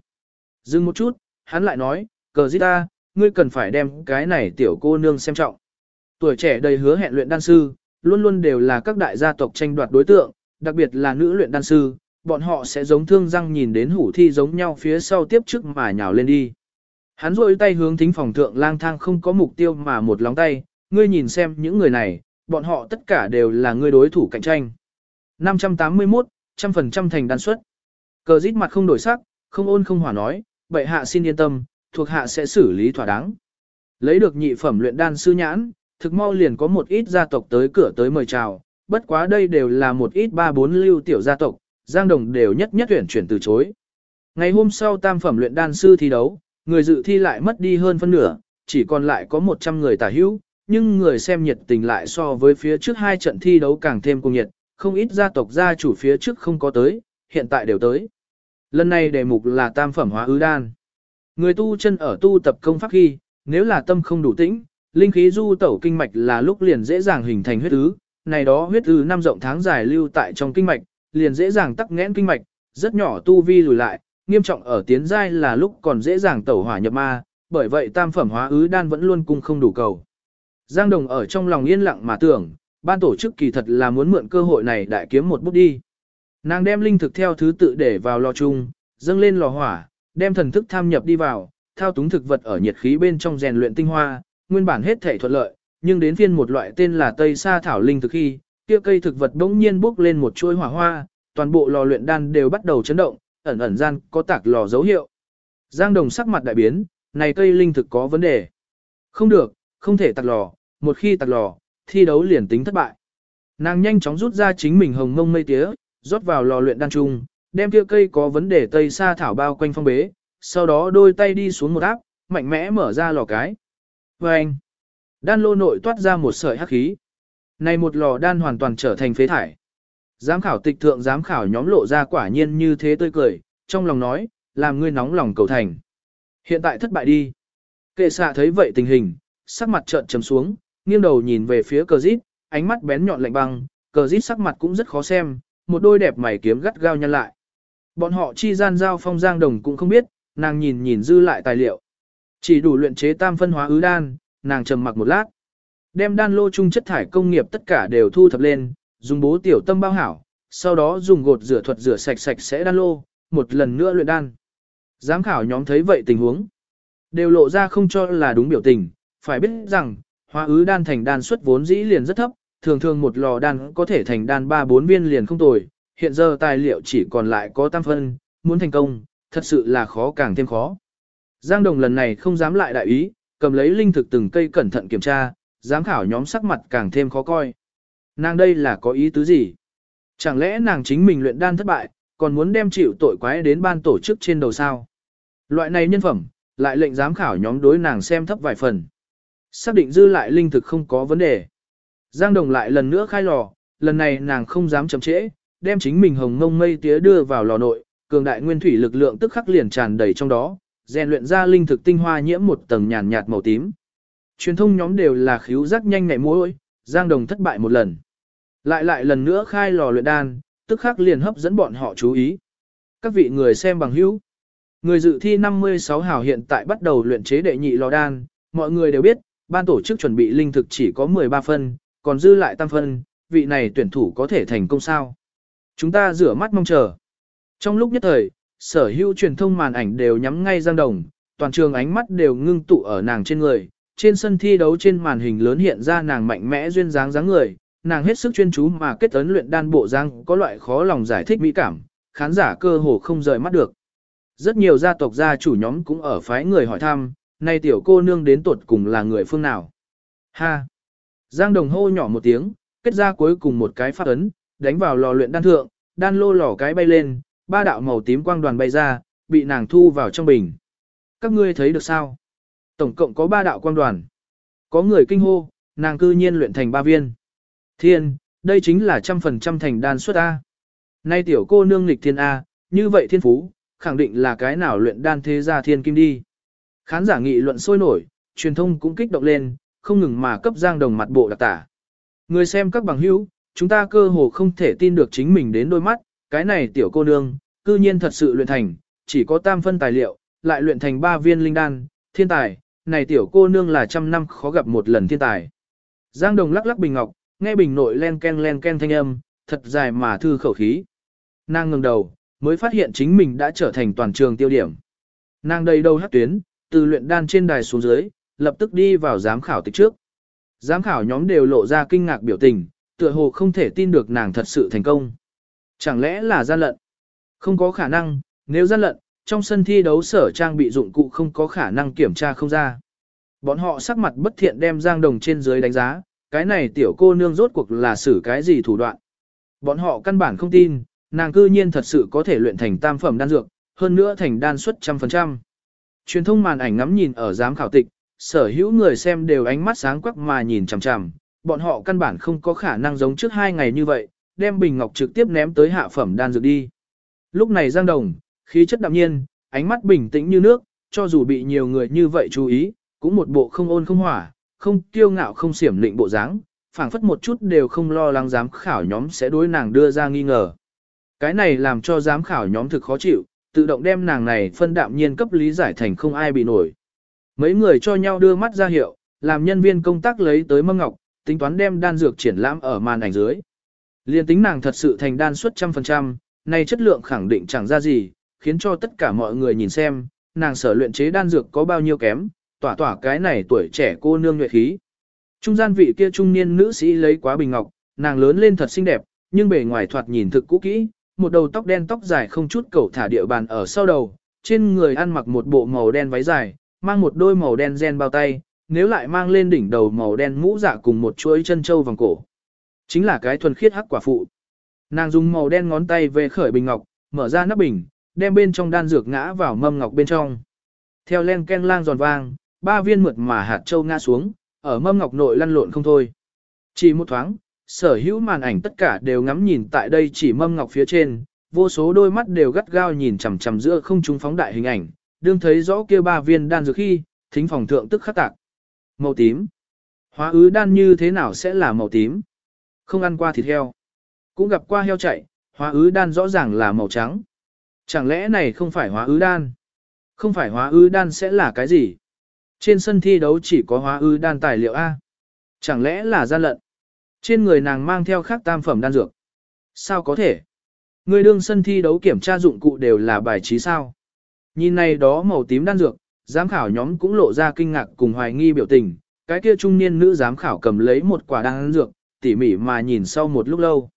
Dừng một chút, hắn lại nói, cờ giết ta, ngươi cần phải đem cái này tiểu cô nương xem trọng. Tuổi trẻ đầy hứa hẹn luyện đan sư, luôn luôn đều là các đại gia tộc tranh đoạt đối tượng, đặc biệt là nữ luyện đan sư, bọn họ sẽ giống thương răng nhìn đến hủ thi giống nhau phía sau tiếp trước mà nhào lên đi. Hắn rôi tay hướng thính phòng thượng lang thang không có mục tiêu mà một lóng tay, ngươi nhìn xem những người này, bọn họ tất cả đều là ngươi đối thủ cạnh tranh. 581, trăm phần trăm thành đan suất. Cờ rít mặt không đổi sắc, không ôn không hỏa nói, bệ hạ xin yên tâm, thuộc hạ sẽ xử lý thỏa đáng. Lấy được nhị phẩm luyện đan sư nhãn, thực mau liền có một ít gia tộc tới cửa tới mời chào, bất quá đây đều là một ít ba bốn lưu tiểu gia tộc, Giang Đồng đều nhất nhất tuyển chuyển từ chối. Ngày hôm sau tam phẩm luyện đan sư thi đấu, người dự thi lại mất đi hơn phân nửa, chỉ còn lại có 100 người tả hữu, nhưng người xem nhiệt tình lại so với phía trước hai trận thi đấu càng thêm cùng nhiệt, không ít gia tộc gia chủ phía trước không có tới, hiện tại đều tới. Lần này đề mục là tam phẩm hóa ứ đan. Người tu chân ở tu tập công pháp khi, nếu là tâm không đủ tĩnh, linh khí du tẩu kinh mạch là lúc liền dễ dàng hình thành huyết ứ, này đó huyết ứ năm rộng tháng dài lưu tại trong kinh mạch, liền dễ dàng tắc nghẽn kinh mạch, rất nhỏ tu vi lùi lại, nghiêm trọng ở tiến giai là lúc còn dễ dàng tẩu hỏa nhập ma, bởi vậy tam phẩm hóa ứ đan vẫn luôn cung không đủ cầu. Giang Đồng ở trong lòng yên lặng mà tưởng, ban tổ chức kỳ thật là muốn mượn cơ hội này đại kiếm một bút đi. Nàng đem linh thực theo thứ tự để vào lò chung, dâng lên lò hỏa, đem thần thức tham nhập đi vào, thao túng thực vật ở nhiệt khí bên trong rèn luyện tinh hoa, nguyên bản hết thể thuận lợi, nhưng đến phiên một loại tên là Tây Sa thảo linh thực khi, kia cây thực vật bỗng nhiên bốc lên một chuỗi hỏa hoa, toàn bộ lò luyện đan đều bắt đầu chấn động, ẩn ẩn gian có tạc lò dấu hiệu. Giang Đồng sắc mặt đại biến, này cây linh thực có vấn đề. Không được, không thể tạc lò, một khi tạc lò, thi đấu liền tính thất bại. Nàng nhanh chóng rút ra chính mình hồng mông mây tía, rót vào lò luyện đan trung, đem kia cây có vấn đề tây sa thảo bao quanh phong bế, sau đó đôi tay đi xuống một áp, mạnh mẽ mở ra lò cái. Và anh, đan lô nội toát ra một sợi hắc khí. Này một lò đan hoàn toàn trở thành phế thải. Giám khảo tịch thượng giám khảo nhóm lộ ra quả nhiên như thế tươi cười, trong lòng nói, làm ngươi nóng lòng cầu thành. Hiện tại thất bại đi. Kệ xạ thấy vậy tình hình, sắc mặt trợn trầm xuống, nghiêng đầu nhìn về phía cờ dít, ánh mắt bén nhọn lạnh băng, cờ dít sắc mặt cũng rất khó xem, một đôi đẹp mày kiếm gắt gao nhăn lại. Bọn họ chi gian giao phong giang đồng cũng không biết, nàng nhìn nhìn dư lại tài liệu. Chỉ đủ luyện chế tam phân hóa ứ đan, nàng trầm mặc một lát. Đem đan lô chung chất thải công nghiệp tất cả đều thu thập lên, dùng bố tiểu tâm bao hảo, sau đó dùng gột rửa thuật rửa sạch sạch sẽ đan lô, một lần nữa luyện đan. Giám khảo nhóm thấy vậy tình huống, đều lộ ra không cho là đúng biểu tình, phải biết rằng, hóa ứ đan thành đan suất vốn dĩ liền rất thấp, thường thường một lò đan có thể thành đan 3-4 viên liền không tồi, hiện giờ tài liệu chỉ còn lại có tam phân, muốn thành công, thật sự là khó càng thêm khó. Giang Đồng lần này không dám lại đại ý, cầm lấy linh thực từng cây cẩn thận kiểm tra, giám khảo nhóm sắc mặt càng thêm khó coi. Nàng đây là có ý tứ gì? Chẳng lẽ nàng chính mình luyện đan thất bại, còn muốn đem chịu tội quái đến ban tổ chức trên đầu sao? Loại này nhân phẩm, lại lệnh giám khảo nhóm đối nàng xem thấp vài phần. Xác định dư lại linh thực không có vấn đề. Giang Đồng lại lần nữa khai lò, lần này nàng không dám chậm trễ, đem chính mình hồng ngông mây tía đưa vào lò nội, cường đại nguyên thủy lực lượng tức khắc liền tràn đầy trong đó, rèn luyện ra linh thực tinh hoa nhiễm một tầng nhàn nhạt màu tím. Truyền thông nhóm đều là khiếu giác nhanh nhạy mũi, Giang Đồng thất bại một lần. Lại lại lần nữa khai lò luyện đan, tức khắc liền hấp dẫn bọn họ chú ý. Các vị người xem bằng hữu. Người dự thi 56 hào hiện tại bắt đầu luyện chế đệ nhị lò đan, mọi người đều biết, ban tổ chức chuẩn bị linh thực chỉ có 13 phân, còn dư lại tam phân, vị này tuyển thủ có thể thành công sao. Chúng ta rửa mắt mong chờ. Trong lúc nhất thời, sở hữu truyền thông màn ảnh đều nhắm ngay Giang Đồng, toàn trường ánh mắt đều ngưng tụ ở nàng trên người. Trên sân thi đấu trên màn hình lớn hiện ra nàng mạnh mẽ duyên dáng dáng người, nàng hết sức chuyên chú mà kết ấn luyện đan bộ giang có loại khó lòng giải thích mỹ cảm, khán giả cơ hồ không rời mắt được. Rất nhiều gia tộc gia chủ nhóm cũng ở phái người hỏi thăm, nay tiểu cô nương đến tuột cùng là người phương nào. Ha! Giang đồng hô nhỏ một tiếng, kết ra cuối cùng một cái phát ấn, đánh vào lò luyện đan thượng, đan lô lò cái bay lên, ba đạo màu tím quang đoàn bay ra, bị nàng thu vào trong bình. Các ngươi thấy được sao? Tổng cộng có ba đạo quang đoàn. Có người kinh hô, nàng cư nhiên luyện thành ba viên. Thiên, đây chính là trăm phần trăm thành đan suất A. Nay tiểu cô nương nghịch thiên A, như vậy thiên phú, khẳng định là cái nào luyện đan thế gia thiên kim đi. Khán giả nghị luận sôi nổi, truyền thông cũng kích động lên, không ngừng mà cấp giang đồng mặt bộ đặc tả. Người xem các bằng hữu, chúng ta cơ hồ không thể tin được chính mình đến đôi mắt, cái này tiểu cô nương, cư nhiên thật sự luyện thành, chỉ có tam phân tài liệu, lại luyện thành ba viên linh đan, thiên tài, này tiểu cô nương là trăm năm khó gặp một lần thiên tài. Giang đồng lắc lắc bình ngọc, nghe bình nội len ken len ken thanh âm, thật dài mà thư khẩu khí. Nàng ngừng đầu, mới phát hiện chính mình đã trở thành toàn trường tiêu điểm. Nàng đầy đầu hát tuyến, từ luyện đan trên đài xuống dưới, lập tức đi vào giám khảo tịch trước. Giám khảo nhóm đều lộ ra kinh ngạc biểu tình, tựa hồ không thể tin được nàng thật sự thành công. Chẳng lẽ là gian lận? Không có khả năng, nếu gian lận, trong sân thi đấu sở trang bị dụng cụ không có khả năng kiểm tra không ra. Bọn họ sắc mặt bất thiện đem Giang Đồng trên dưới đánh giá, cái này tiểu cô nương rốt cuộc là xử cái gì thủ đoạn. Bọn họ căn bản không tin, nàng cư nhiên thật sự có thể luyện thành tam phẩm đan dược, hơn nữa thành đan suất trăm phần trăm. Truyền thông màn ảnh ngắm nhìn ở giám khảo tịch, sở hữu người xem đều ánh mắt sáng quắc mà nhìn chằm chằm, bọn họ căn bản không có khả năng giống trước hai ngày như vậy, đem bình ngọc trực tiếp ném tới hạ phẩm đan dược đi. Lúc này Giang Đồng, khí chất đạm nhiên, ánh mắt bình tĩnh như nước, cho dù bị nhiều người như vậy chú ý, cũng một bộ không ôn không hỏa, không kiêu ngạo không xiểm lịnh bộ dáng, phảng phất một chút đều không lo lắng dám khảo nhóm sẽ đối nàng đưa ra nghi ngờ. Cái này làm cho giám khảo nhóm thực khó chịu, tự động đem nàng này phân đạm nhiên cấp lý giải thành không ai bị nổi. Mấy người cho nhau đưa mắt ra hiệu, làm nhân viên công tác lấy tới mâm ngọc, tính toán đem đan dược triển lãm ở màn ảnh dưới. Liên tính nàng thật sự thành đan suất trăm phần trăm, nay chất lượng khẳng định chẳng ra gì, khiến cho tất cả mọi người nhìn xem, nàng sở luyện chế đan dược có bao nhiêu kém, tỏa tỏa cái này tuổi trẻ cô nương nhuệ khí. Trung gian vị kia trung niên nữ sĩ lấy quá bình ngọc, nàng lớn lên thật xinh đẹp, nhưng bề ngoài thoạt nhìn thực cũ kỹ, một đầu tóc đen tóc dài không chút cầu thả địa bàn ở sau đầu, trên người ăn mặc một bộ màu đen váy dài, mang một đôi màu đen gen bao tay, nếu lại mang lên đỉnh đầu màu đen mũ dạ cùng một chuỗi chân châu vòng cổ. Chính là cái thuần khiết hắc quả phụ. Nàng dùng màu đen ngón tay về khởi bình ngọc, mở ra nắp bình, đem bên trong đan dược ngã vào mâm ngọc bên trong. Theo len ken lang giòn vang, ba viên mượt mà hạt châu ngã xuống, ở mâm ngọc nội lăn lộn không thôi. Chỉ một thoáng, sở hữu màn ảnh tất cả đều ngắm nhìn tại đây chỉ mâm ngọc phía trên, vô số đôi mắt đều gắt gao nhìn chằm chằm giữa không trung phóng đại hình ảnh, đương thấy rõ kia ba viên đan dược khi, thính phòng thượng tức khắc tạc. Màu tím. Hóa ứ đan như thế nào sẽ là màu tím? Không ăn qua thịt heo. Cũng gặp qua heo chạy, hóa ứ đan rõ ràng là màu trắng. Chẳng lẽ này không phải hóa ứ đan? Không phải hóa ứ đan sẽ là cái gì? Trên sân thi đấu chỉ có hóa ứ đan tài liệu A. Chẳng lẽ là gian lận? Trên người nàng mang theo khác tam phẩm đan dược. Sao có thể? Người đương sân thi đấu kiểm tra dụng cụ đều là bài trí sao? Nhìn này đó màu tím đan dược, giám khảo nhóm cũng lộ ra kinh ngạc cùng hoài nghi biểu tình. Cái kia trung niên nữ giám khảo cầm lấy một quả đan dược, tỉ mỉ mà nhìn sau một lúc lâu.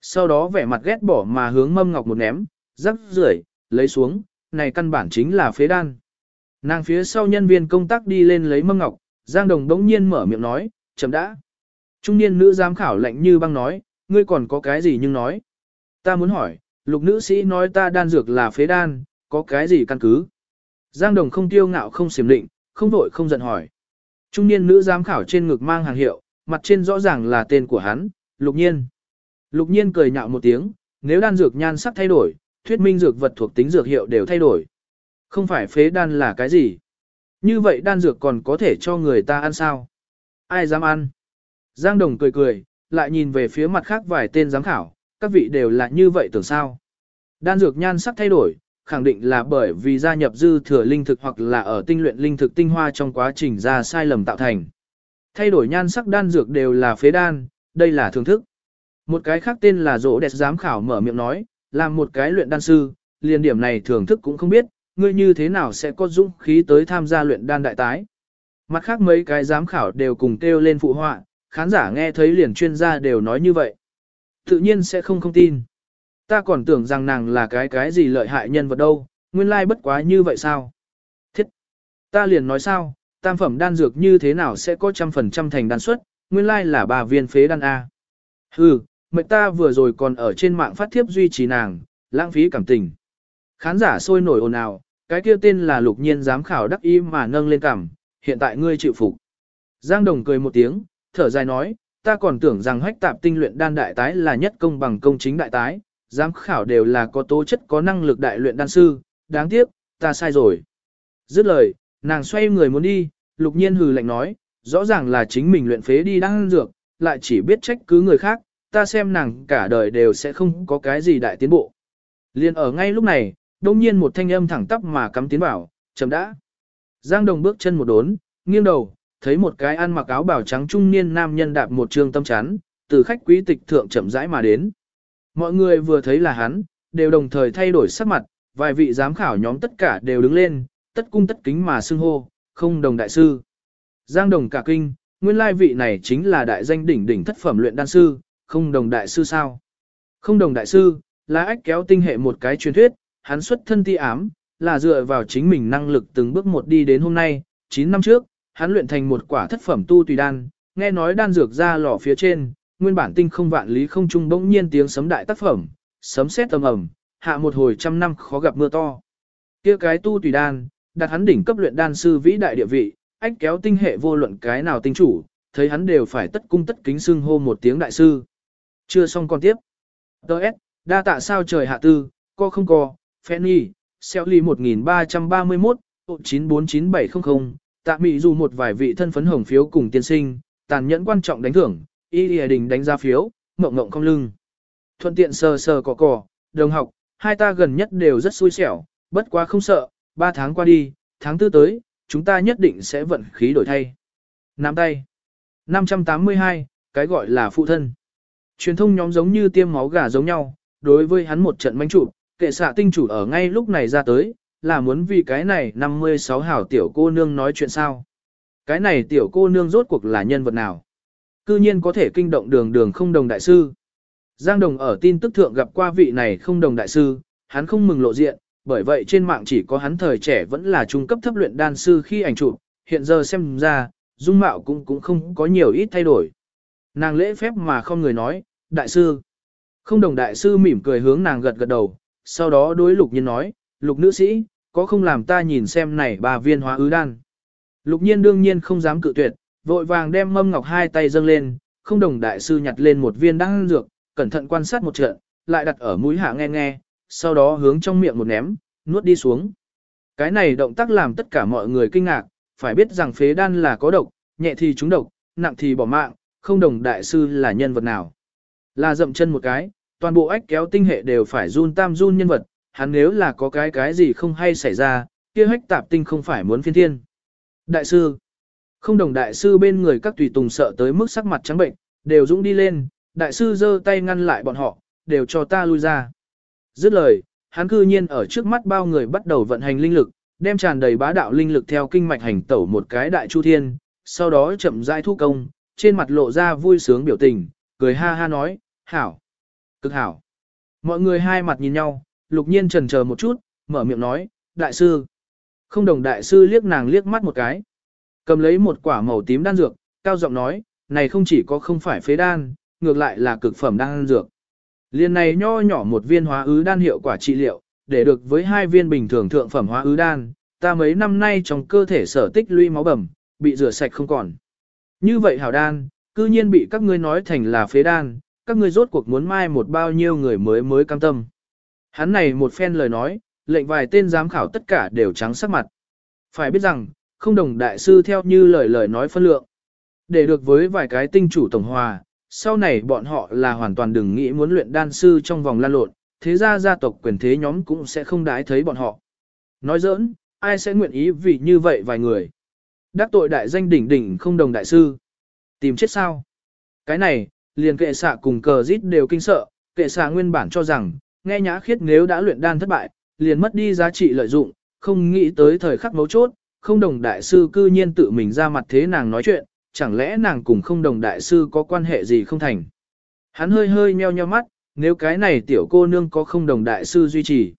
Sau đó vẻ mặt ghét bỏ mà hướng mâm ngọc một ném, rắc rưởi, lấy xuống, này căn bản chính là phế đan. Nàng phía sau nhân viên công tác đi lên lấy mâm ngọc, Giang Đồng đống nhiên mở miệng nói, chậm đã. Trung niên nữ giám khảo lạnh như băng nói, ngươi còn có cái gì nhưng nói. Ta muốn hỏi, lục nữ sĩ nói ta đan dược là phế đan, có cái gì căn cứ? Giang Đồng không tiêu ngạo không xiểm định, không vội không giận hỏi. Trung niên nữ giám khảo trên ngực mang hàng hiệu, mặt trên rõ ràng là tên của hắn, lục nhiên. Lục nhiên cười nhạo một tiếng, nếu đan dược nhan sắc thay đổi, thuyết minh dược vật thuộc tính dược hiệu đều thay đổi. Không phải phế đan là cái gì? Như vậy đan dược còn có thể cho người ta ăn sao? Ai dám ăn? Giang Đồng cười cười, lại nhìn về phía mặt khác vài tên giám khảo, các vị đều là như vậy tưởng sao? Đan dược nhan sắc thay đổi, khẳng định là bởi vì gia nhập dư thừa linh thực hoặc là ở tinh luyện linh thực tinh hoa trong quá trình ra sai lầm tạo thành. Thay đổi nhan sắc đan dược đều là phế đan, đây là thưởng thức. Một cái khác tên là Dỗ Đẹp giám khảo mở miệng nói, làm một cái luyện đan sư, liền điểm này thưởng thức cũng không biết, ngươi như thế nào sẽ có dũng khí tới tham gia luyện đan đại tái. Mặt khác mấy cái giám khảo đều cùng kêu lên phụ họa, khán giả nghe thấy liền chuyên gia đều nói như vậy. Tự nhiên sẽ không không tin. Ta còn tưởng rằng nàng là cái cái gì lợi hại nhân vật đâu, nguyên lai bất quá như vậy sao? Thiết! Ta liền nói sao, tam phẩm đan dược như thế nào sẽ có trăm phần trăm thành đan suất, nguyên lai là bà viên phế đan A. Hừ, mệnh ta vừa rồi còn ở trên mạng phát thiếp duy trì nàng, lãng phí cảm tình. Khán giả sôi nổi ồn ào, cái kia tên là lục nhiên giám khảo đắc ý mà nâng lên cảm, hiện tại ngươi chịu phục. Giang Đồng cười một tiếng, thở dài nói, ta còn tưởng rằng hách tạp tinh luyện đan đại tái là nhất công bằng công chính đại tái, giám khảo đều là có tố chất có năng lực đại luyện đan sư, đáng tiếc, ta sai rồi. Dứt lời, nàng xoay người muốn đi, lục nhiên hừ lạnh nói, rõ ràng là chính mình luyện phế đi đang dược, lại chỉ biết trách cứ người khác, ta xem nàng cả đời đều sẽ không có cái gì đại tiến bộ. Liên ở ngay lúc này, đông nhiên một thanh âm thẳng tắp mà cắm tiến vào, chấm đã. Giang Đồng bước chân một đốn, nghiêng đầu, thấy một cái ăn mặc áo bào trắng trung niên nam nhân đạp một trương tâm chắn, từ khách quý tịch thượng chậm rãi mà đến. Mọi người vừa thấy là hắn, đều đồng thời thay đổi sắc mặt, vài vị giám khảo nhóm tất cả đều đứng lên, tất cung tất kính mà xưng hô, không đồng đại sư. Giang đồng cả kinh, nguyên lai vị này chính là đại danh đỉnh đỉnh thất phẩm luyện đan sư, không đồng đại sư sao? Không đồng đại sư, là ách kéo tinh hệ một cái truyền thuyết, hắn xuất thân ti ám, là dựa vào chính mình năng lực từng bước một đi đến hôm nay, 9 năm trước, hắn luyện thành một quả thất phẩm tu tùy đan, nghe nói đan dược ra lò phía trên, nguyên bản tinh không vạn lý không trung bỗng nhiên tiếng sấm đại tác phẩm, sấm sét tầm ầm, hạ một hồi trăm năm khó gặp mưa to. Kia cái tu tùy đan, đặt hắn đỉnh cấp luyện đan sư vĩ đại địa vị, ách kéo tinh hệ vô luận cái nào tinh chủ, thấy hắn đều phải tất cung tất kính xưng hô một tiếng đại sư. Chưa xong còn tiếp. Đợt, đa tạ sao trời hạ tư, co không co, Fanny, xeo ly 1331, 949700, tạ mị dù một vài vị thân phấn hồng phiếu cùng tiên sinh, tàn nhẫn quan trọng đánh thưởng, y lìa đình đánh ra phiếu, mộng mộng không lưng. Thuận tiện sờ sờ cỏ cỏ, đồng học, hai ta gần nhất đều rất xui xẻo, bất quá không sợ, ba tháng qua đi, tháng tư tới, chúng ta nhất định sẽ vận khí đổi thay. Nắm tay. 582, cái gọi là phụ thân. Truyền thông nhóm giống như tiêm máu gà giống nhau, đối với hắn một trận manh trụ, kệ xạ tinh chủ ở ngay lúc này ra tới, là muốn vì cái này 56 hảo tiểu cô nương nói chuyện sao. Cái này tiểu cô nương rốt cuộc là nhân vật nào? Cư nhiên có thể kinh động đường đường không đồng đại sư. Giang Đồng ở tin tức thượng gặp qua vị này không đồng đại sư, hắn không mừng lộ diện, bởi vậy trên mạng chỉ có hắn thời trẻ vẫn là trung cấp thấp luyện đan sư khi ảnh chụp, hiện giờ xem ra, dung mạo cũng cũng không có nhiều ít thay đổi. Nàng lễ phép mà không người nói, đại sư. Không đồng đại sư mỉm cười hướng nàng gật gật đầu, sau đó đối lục nhiên nói, lục nữ sĩ, có không làm ta nhìn xem này bà viên hóa ứ đan. Lục nhiên đương nhiên không dám cự tuyệt, vội vàng đem mâm ngọc hai tay dâng lên, không đồng đại sư nhặt lên một viên đan dược, cẩn thận quan sát một trận, lại đặt ở mũi hạ nghe nghe, sau đó hướng trong miệng một ném, nuốt đi xuống. Cái này động tác làm tất cả mọi người kinh ngạc, phải biết rằng phế đan là có độc, nhẹ thì trúng độc, nặng thì bỏ mạng, không đồng đại sư là nhân vật nào. Là dậm chân một cái, toàn bộ ách kéo tinh hệ đều phải run tam run nhân vật, hắn nếu là có cái cái gì không hay xảy ra, kia hách tạp tinh không phải muốn phiên thiên. Đại sư, không đồng đại sư bên người các tùy tùng sợ tới mức sắc mặt trắng bệnh, đều dũng đi lên, đại sư giơ tay ngăn lại bọn họ, đều cho ta lui ra. Dứt lời, hắn cư nhiên ở trước mắt bao người bắt đầu vận hành linh lực, đem tràn đầy bá đạo linh lực theo kinh mạch hành tẩu một cái đại chu thiên, sau đó chậm rãi thu công, trên mặt lộ ra vui sướng biểu tình, cười ha ha nói, hảo, cực hảo. Mọi người hai mặt nhìn nhau, lục nhiên trần chờ một chút, mở miệng nói, đại sư. Không đồng đại sư liếc nàng liếc mắt một cái. Cầm lấy một quả màu tím đan dược, cao giọng nói, này không chỉ có không phải phế đan, ngược lại là cực phẩm đan dược. Liên này nho nhỏ một viên hóa ứ đan hiệu quả trị liệu, để được với hai viên bình thường thượng phẩm hóa ứ đan, ta mấy năm nay trong cơ thể sở tích lũy máu bầm, bị rửa sạch không còn. Như vậy hảo đan, cư nhiên bị các ngươi nói thành là phế đan, các ngươi rốt cuộc muốn mai một bao nhiêu người mới mới cam tâm. Hắn này một phen lời nói, lệnh vài tên giám khảo tất cả đều trắng sắc mặt. Phải biết rằng, không đồng đại sư theo như lời lời nói phân lượng. Để được với vài cái tinh chủ tổng hòa, sau này bọn họ là hoàn toàn đừng nghĩ muốn luyện đan sư trong vòng lan lộn, thế ra gia tộc quyền thế nhóm cũng sẽ không đái thấy bọn họ. Nói giỡn, ai sẽ nguyện ý vì như vậy vài người. Đắc tội đại danh đỉnh đỉnh không đồng đại sư. Tìm chết sao? Cái này, liền kệ xạ cùng cờ rít đều kinh sợ, kệ xạ nguyên bản cho rằng, nghe nhã khiết nếu đã luyện đan thất bại, liền mất đi giá trị lợi dụng, không nghĩ tới thời khắc mấu chốt, không đồng đại sư cư nhiên tự mình ra mặt thế nàng nói chuyện, chẳng lẽ nàng cùng không đồng đại sư có quan hệ gì không thành. Hắn hơi hơi nheo nheo mắt, nếu cái này tiểu cô nương có không đồng đại sư duy trì.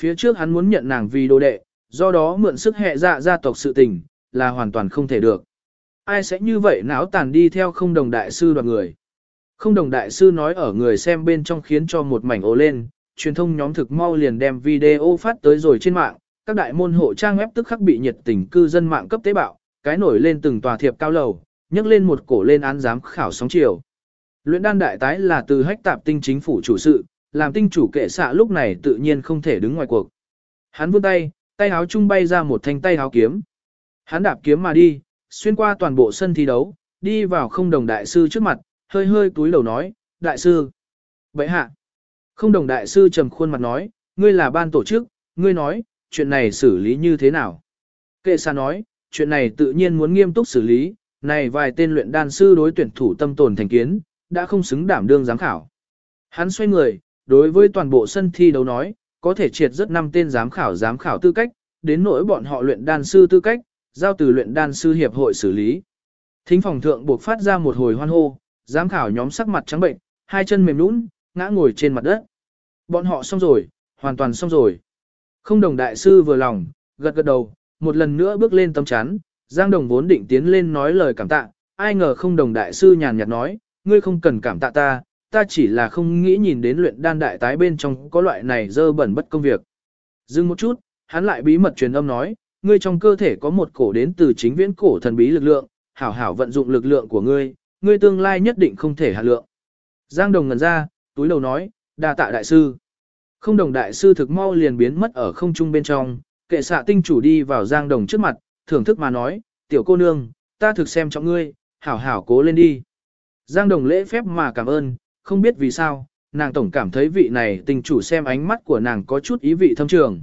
Phía trước hắn muốn nhận nàng vì đồ đệ, do đó mượn sức hệ dạ gia tộc sự tình, là hoàn toàn không thể được. Ai sẽ như vậy não tàn đi theo không đồng đại sư đoàn người. Không đồng đại sư nói ở người xem bên trong khiến cho một mảnh ố lên, truyền thông nhóm thực mau liền đem video phát tới rồi trên mạng, các đại môn hộ trang web tức khắc bị nhiệt tình cư dân mạng cấp tế bạo, cái nổi lên từng tòa thiệp cao lầu, nhấc lên một cổ lên án giám khảo sóng chiều. Luyện đan đại tái là từ hách tạp tinh chính phủ chủ sự, làm tinh chủ kệ xạ lúc này tự nhiên không thể đứng ngoài cuộc. Hắn vươn tay, tay háo trung bay ra một thanh tay háo kiếm. Hắn đạp kiếm mà đi, xuyên qua toàn bộ sân thi đấu, đi vào không đồng đại sư trước mặt, hơi hơi túi đầu nói, đại sư. Vậy hạ, không đồng đại sư trầm khuôn mặt nói, ngươi là ban tổ chức, ngươi nói, chuyện này xử lý như thế nào? Kệ xa nói, chuyện này tự nhiên muốn nghiêm túc xử lý, này vài tên luyện đan sư đối tuyển thủ tâm tồn thành kiến, đã không xứng đảm đương giám khảo. Hắn xoay người, đối với toàn bộ sân thi đấu nói, có thể triệt rất năm tên giám khảo giám khảo tư cách, đến nỗi bọn họ luyện đan sư tư cách, giao từ luyện đan sư hiệp hội xử lý. Thính phòng thượng buộc phát ra một hồi hoan hô, giám khảo nhóm sắc mặt trắng bệnh, hai chân mềm nhũn, ngã ngồi trên mặt đất. Bọn họ xong rồi, hoàn toàn xong rồi. Không đồng đại sư vừa lòng, gật gật đầu, một lần nữa bước lên tâm chắn, Giang Đồng vốn định tiến lên nói lời cảm tạ, ai ngờ không đồng đại sư nhàn nhạt nói, ngươi không cần cảm tạ ta, ta chỉ là không nghĩ nhìn đến luyện đan đại tái bên trong có loại này dơ bẩn bất công việc. Dừng một chút, hắn lại bí mật truyền âm nói, ngươi trong cơ thể có một cổ đến từ chính viễn cổ thần bí lực lượng, hảo hảo vận dụng lực lượng của ngươi, ngươi tương lai nhất định không thể hạ lượng. Giang Đồng ngẩn ra, túi đầu nói, đa tạ đại sư. Không đồng đại sư thực mau liền biến mất ở không trung bên trong, kệ xạ tinh chủ đi vào Giang Đồng trước mặt, thưởng thức mà nói, tiểu cô nương, ta thực xem trọng ngươi, hảo hảo cố lên đi. Giang Đồng lễ phép mà cảm ơn, không biết vì sao, nàng tổng cảm thấy vị này tinh chủ xem ánh mắt của nàng có chút ý vị thâm trường.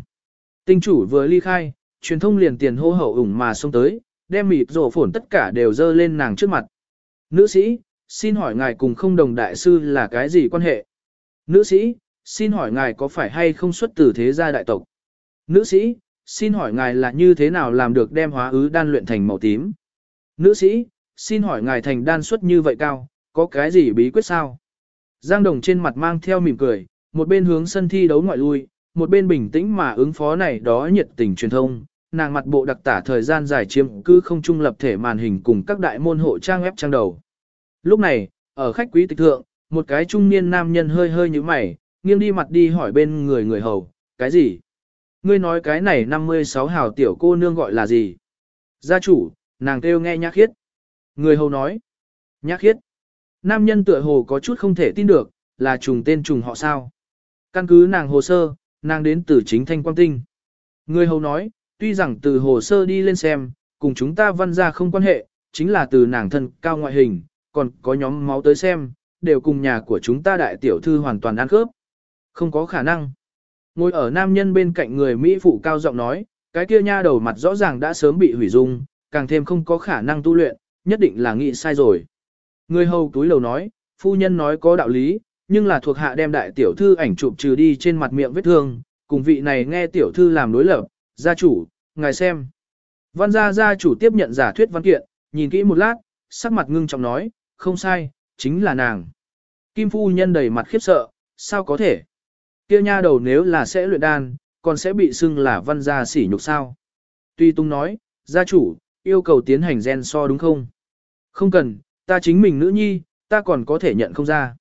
Tinh chủ vừa ly khai, truyền thông liền tiền hô hậu ủng mà xông tới, đem mịt rổ phổn tất cả đều dơ lên nàng trước mặt. Nữ sĩ, xin hỏi ngài cùng không đồng đại sư là cái gì quan hệ? Nữ sĩ, xin hỏi ngài có phải hay không xuất từ thế gia đại tộc? Nữ sĩ, xin hỏi ngài là như thế nào làm được đem hóa ứ đan luyện thành màu tím? Nữ sĩ, xin hỏi ngài thành đan xuất như vậy cao, có cái gì bí quyết sao? Giang Đồng trên mặt mang theo mỉm cười, một bên hướng sân thi đấu ngoại lui, một bên bình tĩnh mà ứng phó này đó nhiệt tình truyền thông, nàng mặt bộ đặc tả thời gian dài chiếm cứ không trung lập thể màn hình cùng các đại môn hộ trang web trang đầu. Lúc này, ở khách quý tịch thượng, một cái trung niên nam nhân hơi hơi như mày, nghiêng đi mặt đi hỏi bên người người hầu, cái gì? Ngươi nói cái này 56 hào tiểu cô nương gọi là gì? Gia chủ, nàng kêu nghe nhã khiết. Người hầu nói, nhã khiết. Nam nhân tựa hồ có chút không thể tin được, là trùng tên trùng họ sao? Căn cứ nàng hồ sơ, nàng đến từ chính thanh quang tinh. Người hầu nói, tuy rằng từ hồ sơ đi lên xem, cùng chúng ta văn ra không quan hệ, chính là từ nàng thân cao ngoại hình, còn có nhóm máu tới xem, đều cùng nhà của chúng ta đại tiểu thư hoàn toàn ăn khớp. Không có khả năng. Ngồi ở nam nhân bên cạnh người Mỹ phụ cao giọng nói, cái kia nha đầu mặt rõ ràng đã sớm bị hủy dung, càng thêm không có khả năng tu luyện, nhất định là nghĩ sai rồi. Người hầu túi lầu nói, phu nhân nói có đạo lý, nhưng là thuộc hạ đem đại tiểu thư ảnh chụp trừ đi trên mặt miệng vết thương, cùng vị này nghe tiểu thư làm đối lập, gia chủ, ngài xem. Văn gia gia chủ tiếp nhận giả thuyết văn kiện, nhìn kỹ một lát, sắc mặt ngưng trọng nói, không sai, chính là nàng. Kim phu nhân đầy mặt khiếp sợ, sao có thể? Kia nha đầu nếu là sẽ luyện đan, còn sẽ bị xưng là văn gia sỉ nhục sao? Tuy tung nói, gia chủ, yêu cầu tiến hành gen so đúng không? Không cần, ta chính mình nữ nhi, ta còn có thể nhận không ra.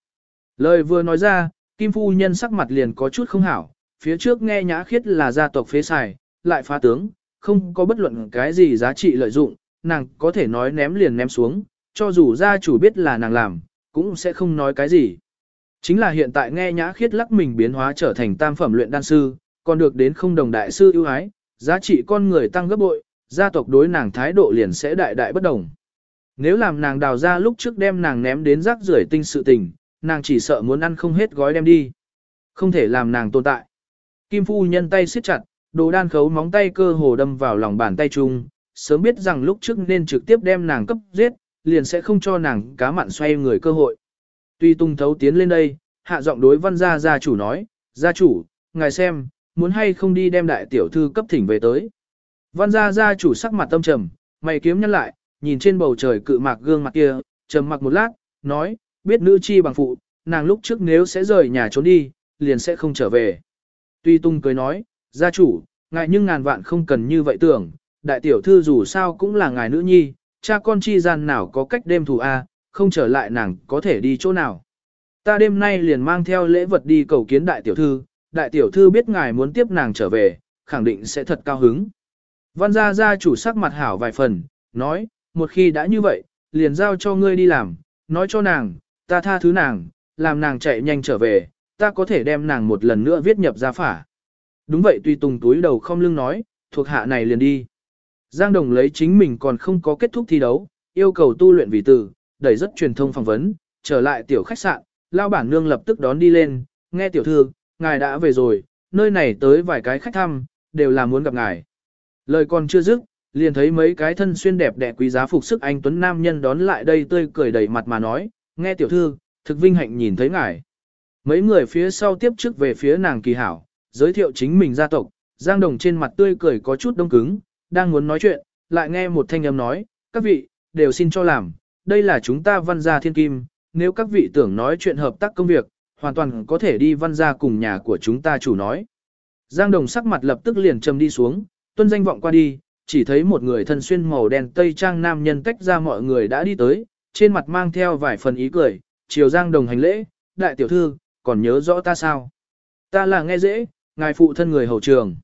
Lời vừa nói ra, Kim phu nhân sắc mặt liền có chút không hảo, phía trước nghe nhã khiết là gia tộc phế xài, lại phá tướng, không có bất luận cái gì giá trị lợi dụng, nàng có thể nói ném liền ném xuống, cho dù gia chủ biết là nàng làm, cũng sẽ không nói cái gì. Chính là hiện tại nghe nhã khiết lắc mình biến hóa trở thành tam phẩm luyện đan sư, còn được đến không đồng đại sư ưu ái, giá trị con người tăng gấp bội, gia tộc đối nàng thái độ liền sẽ đại đại bất đồng. Nếu làm nàng đào ra lúc trước đem nàng ném đến rác rưởi tinh sự tình, nàng chỉ sợ muốn ăn không hết gói đem đi. Không thể làm nàng tồn tại. Kim phu nhân tay siết chặt, đồ đan khấu móng tay cơ hồ đâm vào lòng bàn tay chung, sớm biết rằng lúc trước nên trực tiếp đem nàng cấp giết, liền sẽ không cho nàng cá mặn xoay người cơ hội. Tuy tung thấu tiến lên đây, hạ giọng đối văn gia gia chủ nói, gia chủ, ngài xem, muốn hay không đi đem đại tiểu thư cấp thỉnh về tới. Văn gia gia chủ sắc mặt tâm trầm, mày kiếm nhăn lại, nhìn trên bầu trời cự mạc gương mặt kia, trầm mặc một lát, nói, biết nữ chi bằng phụ, nàng lúc trước nếu sẽ rời nhà trốn đi, liền sẽ không trở về. Tuy tung cười nói, gia chủ, ngài nhưng ngàn vạn không cần như vậy tưởng, đại tiểu thư dù sao cũng là ngài nữ nhi, cha con chi gian nào có cách đêm thù a, không trở lại nàng có thể đi chỗ nào. Ta đêm nay liền mang theo lễ vật đi cầu kiến đại tiểu thư, đại tiểu thư biết ngài muốn tiếp nàng trở về, khẳng định sẽ thật cao hứng. Văn gia gia chủ sắc mặt hảo vài phần, nói, một khi đã như vậy, liền giao cho ngươi đi làm, nói cho nàng, ta tha thứ nàng, làm nàng chạy nhanh trở về, ta có thể đem nàng một lần nữa viết nhập gia phả. Đúng vậy tùy tùng túi đầu không lưng nói, thuộc hạ này liền đi. Giang Đồng lấy chính mình còn không có kết thúc thi đấu, yêu cầu tu luyện vì tử đẩy rất truyền thông phỏng vấn, trở lại tiểu khách sạn, lao bản nương lập tức đón đi lên, nghe tiểu thư, ngài đã về rồi, nơi này tới vài cái khách thăm, đều là muốn gặp ngài. Lời còn chưa dứt, liền thấy mấy cái thân xuyên đẹp đẽ quý giá phục sức anh tuấn nam nhân đón lại đây tươi cười đầy mặt mà nói, nghe tiểu thư, thực vinh hạnh nhìn thấy ngài. Mấy người phía sau tiếp trước về phía nàng kỳ hảo, giới thiệu chính mình gia tộc, Giang Đồng trên mặt tươi cười có chút đông cứng, đang muốn nói chuyện, lại nghe một thanh âm nói, các vị, đều xin cho làm, đây là chúng ta văn gia thiên kim, nếu các vị tưởng nói chuyện hợp tác công việc, hoàn toàn có thể đi văn gia cùng nhà của chúng ta chủ nói. Giang Đồng sắc mặt lập tức liền trầm đi xuống, tuân danh vọng qua đi, chỉ thấy một người thân xuyên màu đen tây trang nam nhân tách ra mọi người đã đi tới, trên mặt mang theo vài phần ý cười, chiều Giang Đồng hành lễ, đại tiểu thư, còn nhớ rõ ta sao? Ta là nghe dễ, ngài phụ thân người hầu trường.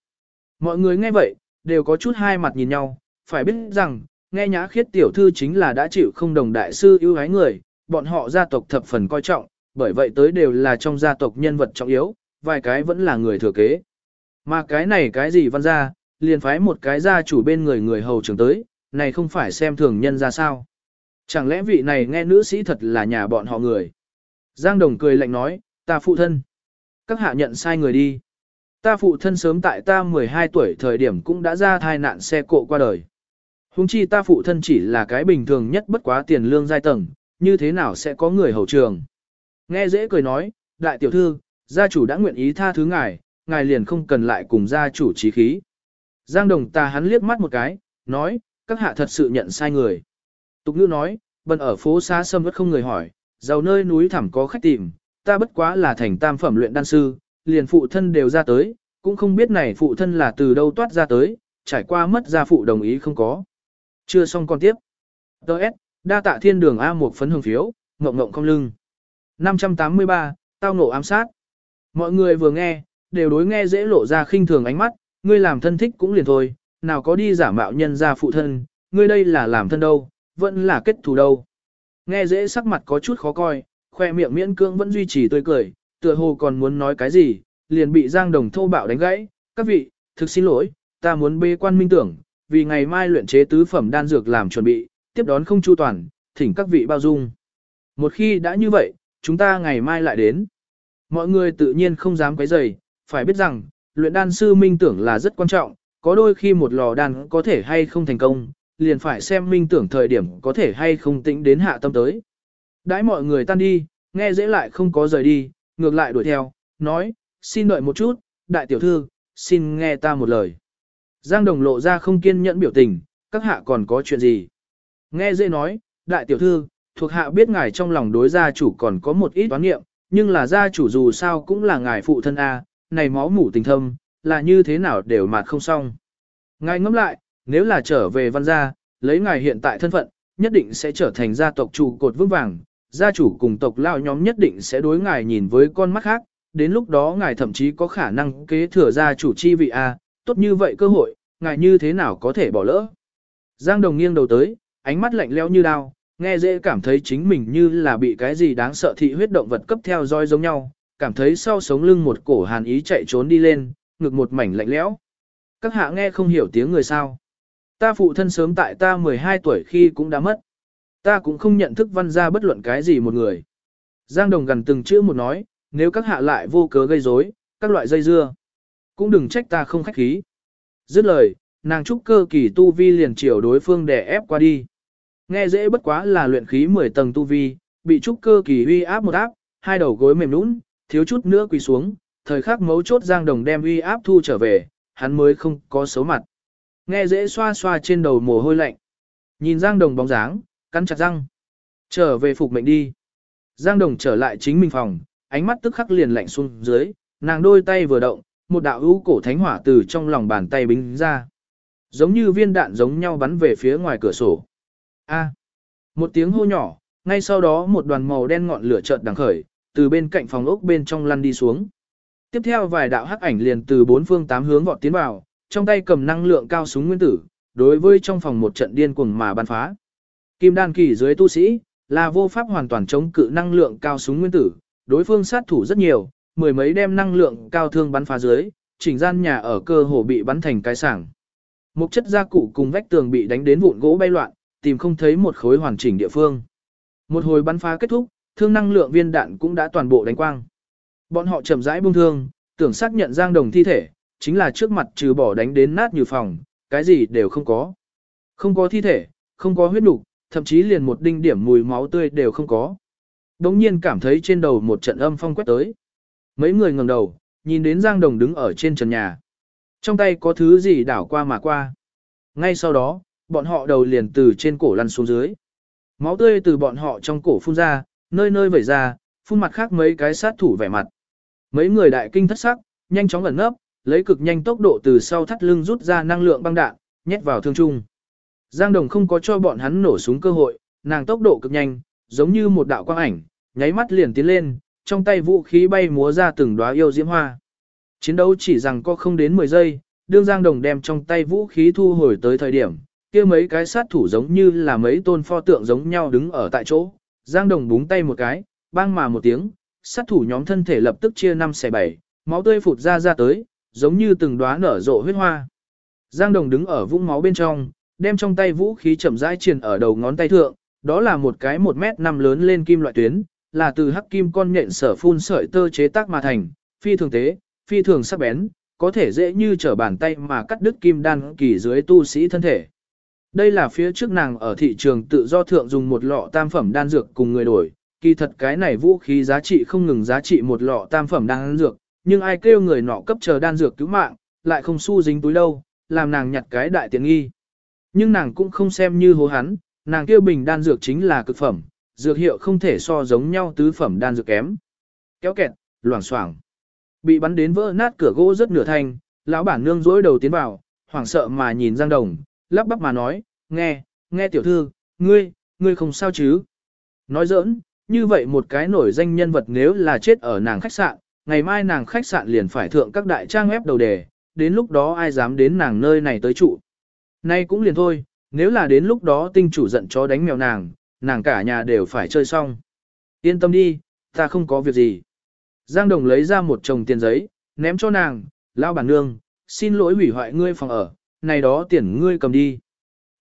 Mọi người nghe vậy, đều có chút hai mặt nhìn nhau, phải biết rằng, nghe nhã khiết tiểu thư chính là đã chịu không đồng đại sư ưu ái người, bọn họ gia tộc thập phần coi trọng, bởi vậy tới đều là trong gia tộc nhân vật trọng yếu, vài cái vẫn là người thừa kế. Mà cái này cái gì văn gia, liền phái một cái gia chủ bên người người hầu trưởng tới, này không phải xem thường nhân ra sao. Chẳng lẽ vị này nghe nữ sĩ thật là nhà bọn họ người. Giang Đồng cười lạnh nói, ta phụ thân. Các hạ nhận sai người đi. Ta phụ thân sớm tại ta 12 tuổi thời điểm cũng đã ra thai nạn xe cộ qua đời. Hùng chi ta phụ thân chỉ là cái bình thường nhất bất quá tiền lương giai tầng, như thế nào sẽ có người hầu trường. Nghe dễ cười nói, đại tiểu thư, gia chủ đã nguyện ý tha thứ ngài, ngài liền không cần lại cùng gia chủ trí khí. Giang đồng ta hắn liếc mắt một cái, nói, các hạ thật sự nhận sai người. Tục ngữ nói, bần ở phố xa sâm vất không người hỏi, giàu nơi núi thẳm có khách tìm, ta bất quá là thành tam phẩm luyện đan sư, liền phụ thân đều ra tới, cũng không biết này phụ thân là từ đâu toát ra tới, trải qua mất gia phụ đồng ý không có. Chưa xong còn tiếp. Đợt, đa tạ thiên đường A một phấn hương phiếu, ngộng ngộng không lưng. 583, tao ngộ ám sát. Mọi người vừa nghe, đều đối nghe dễ lộ ra khinh thường ánh mắt, ngươi làm thân thích cũng liền thôi, nào có đi giả mạo nhân ra phụ thân, ngươi đây là làm thân đâu, vẫn là kết thù đâu. Nghe dễ sắc mặt có chút khó coi, khoe miệng miễn cưỡng vẫn duy trì tươi cười, tựa hồ còn muốn nói cái gì, liền bị Giang Đồng thô bạo đánh gãy, các vị, thực xin lỗi, ta muốn bê quan minh tưởng, vì ngày mai luyện chế tứ phẩm đan dược làm chuẩn bị, tiếp đón không chu toàn, thỉnh các vị bao dung. Một khi đã như vậy, chúng ta ngày mai lại đến. Mọi người tự nhiên không dám quấy rầy, phải biết rằng, luyện đan sư minh tưởng là rất quan trọng, có đôi khi một lò đan có thể hay không thành công, liền phải xem minh tưởng thời điểm có thể hay không tĩnh đến hạ tâm tới. Đãi mọi người tan đi, nghe dễ lại không có rời đi, ngược lại đuổi theo, nói, xin đợi một chút, đại tiểu thư, xin nghe ta một lời. Giang đồng lộ ra không kiên nhẫn biểu tình, các hạ còn có chuyện gì? Nghe dễ nói, đại tiểu thư, thuộc hạ biết ngài trong lòng đối gia chủ còn có một ít toán nghiệm, nhưng là gia chủ dù sao cũng là ngài phụ thân A, này máu mủ tình thâm, là như thế nào đều mà không xong. Ngài ngẫm lại, nếu là trở về văn gia, lấy ngài hiện tại thân phận, nhất định sẽ trở thành gia tộc trụ cột vững vàng, gia chủ cùng tộc lao nhóm nhất định sẽ đối ngài nhìn với con mắt khác, đến lúc đó ngài thậm chí có khả năng kế thừa gia chủ chi vị A, tốt như vậy cơ hội, ngài như thế nào có thể bỏ lỡ. Giang Đồng nghiêng đầu tới, ánh mắt lạnh lẽo như đao, nghe dễ cảm thấy chính mình như là bị cái gì đáng sợ thị huyết động vật cấp theo dõi giống nhau, cảm thấy sau sống lưng một cổ hàn ý chạy trốn đi lên, ngực một mảnh lạnh lẽo. Các hạ nghe không hiểu tiếng người sao. Ta phụ thân sớm tại ta 12 tuổi khi cũng đã mất. Ta cũng không nhận thức văn ra bất luận cái gì một người. Giang Đồng gần từng chữ một nói, nếu các hạ lại vô cớ gây rối, các loại dây dưa, cũng đừng trách ta không khách khí. Dứt lời, nàng trúc cơ kỳ tu vi liền chiều đối phương để ép qua đi. Nghe dễ bất quá là luyện khí 10 tầng tu vi, bị trúc cơ kỳ uy áp một áp, hai đầu gối mềm nũng, thiếu chút nữa quỳ xuống, thời khắc mấu chốt Giang Đồng đem uy áp thu trở về, hắn mới không có xấu mặt. Nghe dễ xoa xoa trên đầu mồ hôi lạnh. Nhìn Giang Đồng bóng dáng, cắn chặt răng. Trở về phục mệnh đi. Giang Đồng trở lại chính mình phòng, ánh mắt tức khắc liền lạnh xuống dưới, nàng đôi tay vừa động, một đạo hữu cổ thánh hỏa từ trong lòng bàn tay bính ra. Giống như viên đạn giống nhau bắn về phía ngoài cửa sổ. A. một tiếng hô nhỏ, ngay sau đó một đoàn màu đen ngọn lửa chợt đằng khởi, từ bên cạnh phòng ốc bên trong lăn đi xuống. Tiếp theo vài đạo hắc ảnh liền từ bốn phương tám hướng vọt tiến vào, trong tay cầm năng lượng cao súng nguyên tử, đối với trong phòng một trận điên cuồng mà bắn phá. Kim đan kỳ dưới tu sĩ, là vô pháp hoàn toàn chống cự năng lượng cao súng nguyên tử, đối phương sát thủ rất nhiều, mười mấy đem năng lượng cao thương bắn phá dưới, chỉnh gian nhà ở cơ hồ bị bắn thành cái sảng. Một chất gia cụ cùng vách tường bị đánh đến vụn gỗ bay loạn, tìm không thấy một khối hoàn chỉnh địa phương. Một hồi bắn phá kết thúc, thương năng lượng viên đạn cũng đã toàn bộ đánh quang. Bọn họ chậm rãi buông thương, tưởng xác nhận Giang Đồng thi thể, chính là trước mặt trừ bỏ đánh đến nát như phòng, cái gì đều không có. Không có thi thể, không có huyết nục, thậm chí liền một đinh điểm mùi máu tươi đều không có. Đống nhiên cảm thấy trên đầu một trận âm phong quét tới. Mấy người ngẩng đầu, nhìn đến Giang Đồng đứng ở trên trần nhà. Trong tay có thứ gì đảo qua mà qua. Ngay sau đó, bọn họ đầu liền từ trên cổ lăn xuống dưới. Máu tươi từ bọn họ trong cổ phun ra, nơi nơi vẩy ra, phun mặt khác mấy cái sát thủ vẻ mặt. Mấy người đại kinh thất sắc, nhanh chóng ẩn nấp, lấy cực nhanh tốc độ từ sau thắt lưng rút ra năng lượng băng đạn, nhét vào thương trung. Giang Đồng không có cho bọn hắn nổ súng cơ hội, nàng tốc độ cực nhanh, giống như một đạo quang ảnh, nháy mắt liền tiến lên, trong tay vũ khí bay múa ra từng đóa yêu diễm hoa. Chiến đấu chỉ rằng có không đến 10 giây, đương Giang Đồng đem trong tay vũ khí thu hồi tới thời điểm, kia mấy cái sát thủ giống như là mấy tôn pho tượng giống nhau đứng ở tại chỗ. Giang Đồng búng tay một cái, bang mà một tiếng, sát thủ nhóm thân thể lập tức chia năm xẻ bảy, máu tươi phụt ra ra tới, giống như từng đóa nở rộ huyết hoa. Giang Đồng đứng ở vũng máu bên trong, đem trong tay vũ khí chậm rãi truyền ở đầu ngón tay thượng, đó là một cái một mét năm lớn lên kim loại tuyến, là từ hắc kim con nhện sở phun sợi tơ chế tác mà thành, phi thường tế, phi thường sắc bén, có thể dễ như trở bàn tay mà cắt đứt kim đan kỳ dưới tu sĩ thân thể. Đây là phía trước nàng ở thị trường tự do thượng dùng một lọ tam phẩm đan dược cùng người đổi, kỳ thật cái này vũ khí giá trị không ngừng giá trị một lọ tam phẩm đan dược, nhưng ai kêu người nọ cấp chờ đan dược cứu mạng, lại không xu dính túi đâu, làm nàng nhặt cái đại tiện nghi. Nhưng nàng cũng không xem như hố hắn, nàng kêu bình đan dược chính là cực phẩm, dược hiệu không thể so giống nhau tứ phẩm đan dược kém. Kéo kẹt, loảng xoảng Bị bắn đến vỡ nát cửa gỗ rất nửa thanh, lão bản nương rỗi đầu tiến vào, hoảng sợ mà nhìn Giang Đồng, lắp bắp mà nói, nghe, nghe tiểu thư, ngươi, ngươi không sao chứ. Nói giỡn, như vậy một cái nổi danh nhân vật nếu là chết ở nàng khách sạn, ngày mai nàng khách sạn liền phải thượng các đại trang web đầu đề, đến lúc đó ai dám đến nàng nơi này tới trụ. Nay cũng liền thôi, nếu là đến lúc đó tinh chủ giận chó đánh mèo nàng, nàng cả nhà đều phải chơi xong. Yên tâm đi, ta không có việc gì. Giang Đồng lấy ra một chồng tiền giấy, ném cho nàng, lão bản nương, xin lỗi hủy hoại ngươi phòng ở, này đó tiền ngươi cầm đi.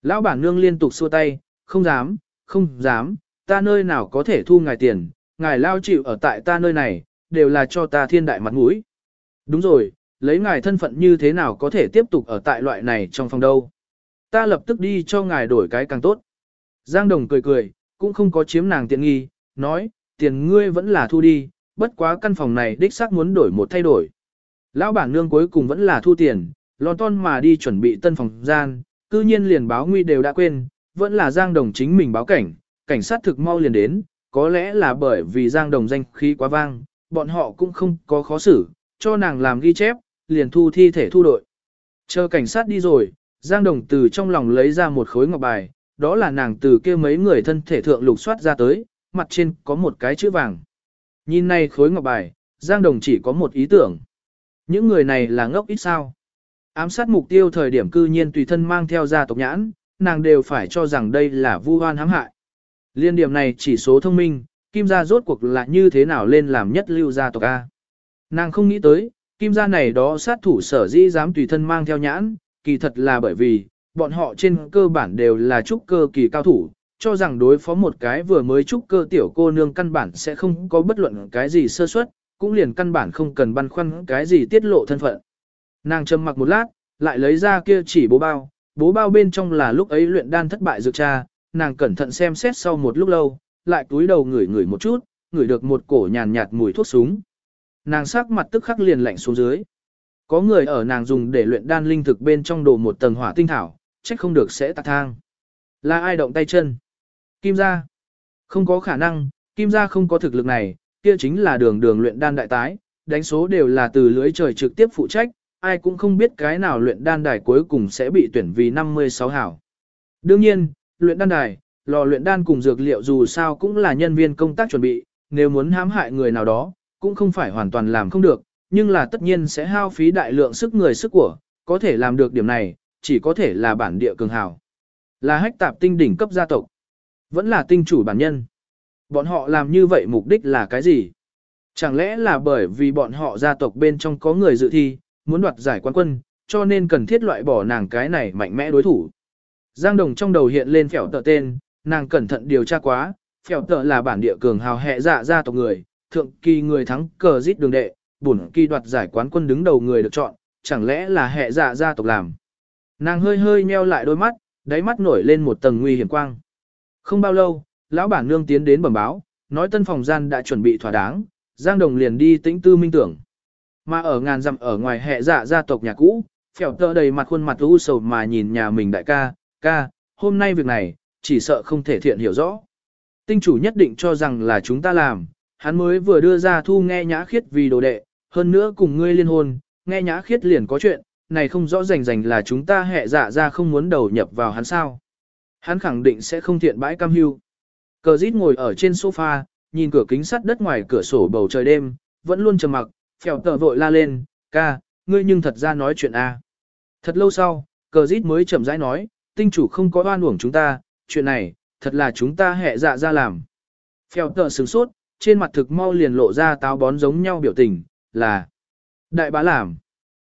Lão bản nương liên tục xua tay, không dám, không dám, ta nơi nào có thể thu ngài tiền, ngài lao chịu ở tại ta nơi này, đều là cho ta thiên đại mặt mũi. Đúng rồi, lấy ngài thân phận như thế nào có thể tiếp tục ở tại loại này trong phòng đâu. Ta lập tức đi cho ngài đổi cái càng tốt. Giang Đồng cười cười, cũng không có chiếm nàng tiện nghi, nói, tiền ngươi vẫn là thu đi, bất quá căn phòng này đích xác muốn đổi một thay đổi. Lão bản nương cuối cùng vẫn là thu tiền, lon ton mà đi chuẩn bị tân phòng gian, cư nhiên liền báo nguy đều đã quên, vẫn là Giang Đồng chính mình báo cảnh, cảnh sát thực mau liền đến, có lẽ là bởi vì Giang Đồng danh khí quá vang, bọn họ cũng không có khó xử, cho nàng làm ghi chép, liền thu thi thể thu đội. Chờ cảnh sát đi rồi, Giang Đồng từ trong lòng lấy ra một khối ngọc bài, đó là nàng từ kia mấy người thân thể thượng lục soát ra tới, mặt trên có một cái chữ vàng. Nhìn này khối ngọc bài, Giang Đồng chỉ có một ý tưởng. Những người này là ngốc ít sao. Ám sát mục tiêu thời điểm cư nhiên tùy thân mang theo gia tộc nhãn, nàng đều phải cho rằng đây là vu oan hãm hại. Liên điểm này chỉ số thông minh, kim gia rốt cuộc là như thế nào lên làm nhất lưu gia tộc A. Nàng không nghĩ tới, kim gia này đó sát thủ sở dĩ dám tùy thân mang theo nhãn, kỳ thật là bởi vì, bọn họ trên cơ bản đều là trúc cơ kỳ cao thủ, cho rằng đối phó một cái vừa mới trúc cơ tiểu cô nương căn bản sẽ không có bất luận cái gì sơ suất, cũng liền căn bản không cần băn khoăn cái gì tiết lộ thân phận. Nàng trầm mặc một lát, lại lấy ra kia chỉ bố bao, bố bao bên trong là lúc ấy luyện đan thất bại dược cha, nàng cẩn thận xem xét sau một lúc lâu, lại túi đầu ngửi ngửi một chút, ngửi được một cổ nhàn nhạt mùi thuốc súng. Nàng sắc mặt tức khắc liền lạnh xuống dưới. Có người ở nàng dùng để luyện đan linh thực bên trong đồ một tầng hỏa tinh thảo, trách không được sẽ tạc thang. Là ai động tay chân? Kim gia. Không có khả năng, kim gia không có thực lực này, kia chính là đường đường luyện đan đại tái, đánh số đều là từ lưới trời trực tiếp phụ trách, ai cũng không biết cái nào luyện đan đài cuối cùng sẽ bị tuyển vì 56 hảo. Đương nhiên, luyện đan đài, lò luyện đan cùng dược liệu dù sao cũng là nhân viên công tác chuẩn bị, nếu muốn hãm hại người nào đó, cũng không phải hoàn toàn làm không được, nhưng là tất nhiên sẽ hao phí đại lượng sức người sức của, có thể làm được điểm này, chỉ có thể là bản địa cường hào. Là hách tạp tinh đỉnh cấp gia tộc, vẫn là tinh chủ bản nhân. Bọn họ làm như vậy mục đích là cái gì? Chẳng lẽ là bởi vì bọn họ gia tộc bên trong có người dự thi, muốn đoạt giải quán quân, cho nên cần thiết loại bỏ nàng cái này mạnh mẽ đối thủ. Giang Đồng trong đầu hiện lên phèo tợ tên, nàng cẩn thận điều tra quá, phèo tợ là bản địa cường hào hệ dạ gia tộc người, thượng kỳ người thắng cờ giết đường đệ, bổn kỳ đoạt giải quán quân đứng đầu người được chọn, chẳng lẽ là hệ dạ gia tộc làm. Nàng hơi hơi nheo lại đôi mắt, đáy mắt nổi lên một tầng nguy hiểm quang. Không bao lâu, lão bản nương tiến đến bẩm báo, nói tân phòng gian đã chuẩn bị thỏa đáng, Giang Đồng liền đi tĩnh tư minh tưởng. Mà ở ngàn dặm ở ngoài hệ dạ gia tộc nhà cũ, phèo tơ đầy mặt khuôn mặt u sầu mà nhìn nhà mình đại ca, ca, hôm nay việc này, chỉ sợ không thể thiện hiểu rõ. Tinh chủ nhất định cho rằng là chúng ta làm, hắn mới vừa đưa ra thu nghe nhã khiết vì đồ đệ, hơn nữa cùng ngươi liên hôn, nghe nhã khiết liền có chuyện, này không rõ rành rành là chúng ta hệ dạ ra không muốn đầu nhập vào hắn sao. Hắn khẳng định sẽ không thiện bãi cam hưu. Cờ dít ngồi ở trên sofa, nhìn cửa kính sắt đất ngoài cửa sổ bầu trời đêm, vẫn luôn trầm mặc, phèo tờ vội la lên, ca, ngươi nhưng thật ra nói chuyện A. Thật lâu sau, cờ dít mới chậm rãi nói, tinh chủ không có oan uổng chúng ta, chuyện này, thật là chúng ta hệ dạ ra làm. Phèo tờ sửng sốt, trên mặt thực mau liền lộ ra táo bón giống nhau biểu tình, là đại bá làm.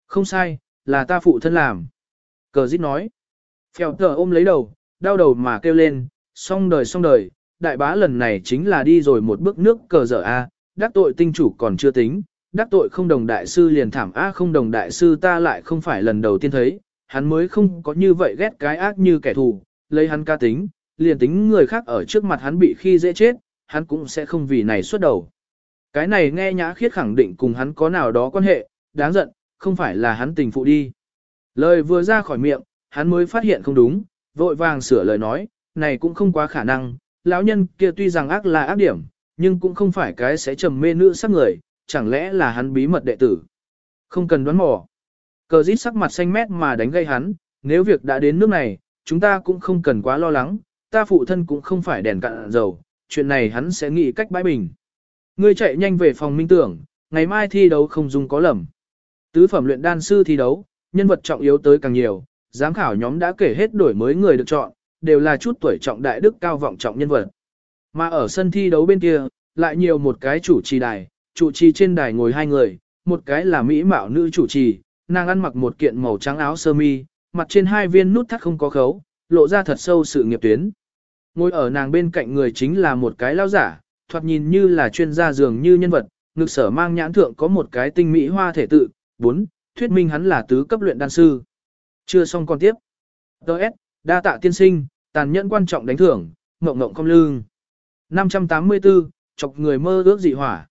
Không sai, là ta phụ thân làm. Cờ dít nói. Phèo tờ ôm lấy đầu, đau đầu mà kêu lên, xong đời xong đời, đại bá lần này chính là đi rồi một bước nước cờ dở A, đắc tội tinh chủ còn chưa tính, đắc tội không đồng đại sư liền thảm A không đồng đại sư ta lại không phải lần đầu tiên thấy, hắn mới không có như vậy ghét cái ác như kẻ thù, lấy hắn ca tính, liền tính người khác ở trước mặt hắn bị khi dễ chết, hắn cũng sẽ không vì này xuất đầu. Cái này nghe nhã khiết khẳng định cùng hắn có nào đó quan hệ, đáng giận, không phải là hắn tình phụ đi. Lời vừa ra khỏi miệng, hắn mới phát hiện không đúng, vội vàng sửa lời nói, này cũng không quá khả năng, lão nhân kia tuy rằng ác là ác điểm, nhưng cũng không phải cái sẽ trầm mê nữ sắc người, chẳng lẽ là hắn bí mật đệ tử. Không cần đoán mò. Cờ dít sắc mặt xanh mét mà đánh gây hắn, nếu việc đã đến nước này, chúng ta cũng không cần quá lo lắng, ta phụ thân cũng không phải đèn cạn dầu, chuyện này hắn sẽ nghĩ cách bãi bình. Ngươi chạy nhanh về phòng minh tưởng, ngày mai thi đấu không dùng có lầm. Tứ phẩm luyện đan sư thi đấu, nhân vật trọng yếu tới càng nhiều, giám khảo nhóm đã kể hết đổi mới người được chọn, đều là chút tuổi trọng đại đức cao vọng trọng nhân vật. Mà ở sân thi đấu bên kia, lại nhiều một cái chủ trì đài, chủ trì trên đài ngồi hai người, một cái là mỹ mạo nữ chủ trì, nàng ăn mặc một kiện màu trắng áo sơ mi, mặt trên hai viên nút thắt không có khấu, lộ ra thật sâu sự nghiệp tuyến. Ngồi ở nàng bên cạnh người chính là một cái lao giả, thoạt nhìn như là chuyên gia dường như nhân vật, ngực sở mang nhãn thượng có một cái tinh mỹ hoa thể tự, 4. thuyết minh hắn là tứ cấp luyện đan sư. Chưa xong con tiếp. Đợt, đa tạ tiên sinh, tàn nhẫn quan trọng đánh thưởng, ngộng ngộng không lương. 584, chọc người mơ ước dị hỏa.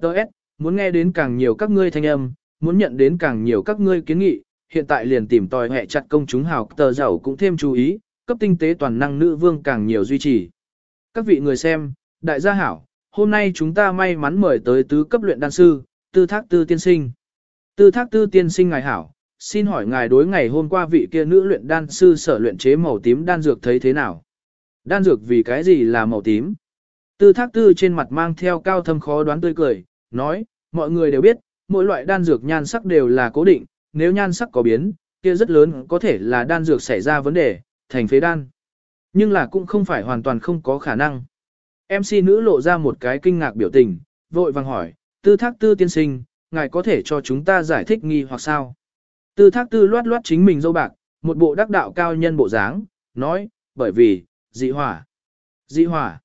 Đợt, muốn nghe đến càng nhiều các ngươi thanh âm, muốn nhận đến càng nhiều các ngươi kiến nghị, hiện tại liền tìm tòi hệ chặt công chúng hào tờ giàu cũng thêm chú ý, cấp tinh tế toàn năng nữ vương càng nhiều duy trì. Các vị người xem, đại gia hảo, hôm nay chúng ta may mắn mời tới tứ cấp luyện đan sư, tư thác tư tiên sinh. Tư thác tư tiên sinh ngài hảo, xin hỏi ngài đối ngày hôm qua vị kia nữ luyện đan sư sở luyện chế màu tím đan dược thấy thế nào? Đan dược vì cái gì là màu tím? Tư thác tư trên mặt mang theo cao thâm khó đoán tươi cười, nói, mọi người đều biết, mỗi loại đan dược nhan sắc đều là cố định, nếu nhan sắc có biến, kia rất lớn có thể là đan dược xảy ra vấn đề, thành phế đan. Nhưng là cũng không phải hoàn toàn không có khả năng. MC nữ lộ ra một cái kinh ngạc biểu tình, vội vàng hỏi, tư thác tư tiên sinh, ngài có thể cho chúng ta giải thích nghi hoặc sao? Tư thác tư loát loát chính mình dâu bạc, một bộ đắc đạo cao nhân bộ dáng, nói, bởi vì, dị hỏa. Dị hỏa.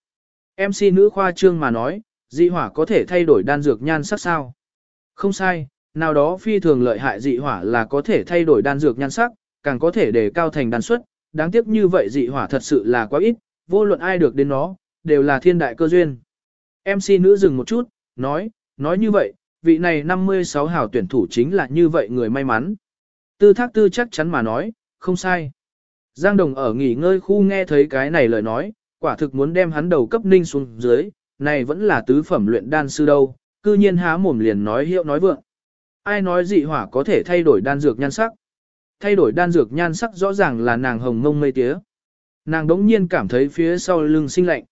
MC nữ khoa trương mà nói, dị hỏa có thể thay đổi đan dược nhan sắc sao? Không sai, nào đó phi thường lợi hại dị hỏa là có thể thay đổi đan dược nhan sắc, càng có thể để cao thành đan suất, đáng tiếc như vậy dị hỏa thật sự là quá ít, vô luận ai được đến nó, đều là thiên đại cơ duyên. MC nữ dừng một chút, nói, nói như vậy, vị này 56 hảo tuyển thủ chính là như vậy người may mắn. Tư thác tư chắc chắn mà nói, không sai. Giang Đồng ở nghỉ ngơi khu nghe thấy cái này lời nói, quả thực muốn đem hắn đầu cấp ninh xuống dưới, này vẫn là tứ phẩm luyện đan sư đâu, cư nhiên há mồm liền nói hiệu nói vượng. Ai nói dị hỏa có thể thay đổi đan dược nhan sắc? Thay đổi đan dược nhan sắc rõ ràng là nàng hồng ngông mây tía. Nàng đống nhiên cảm thấy phía sau lưng sinh lạnh.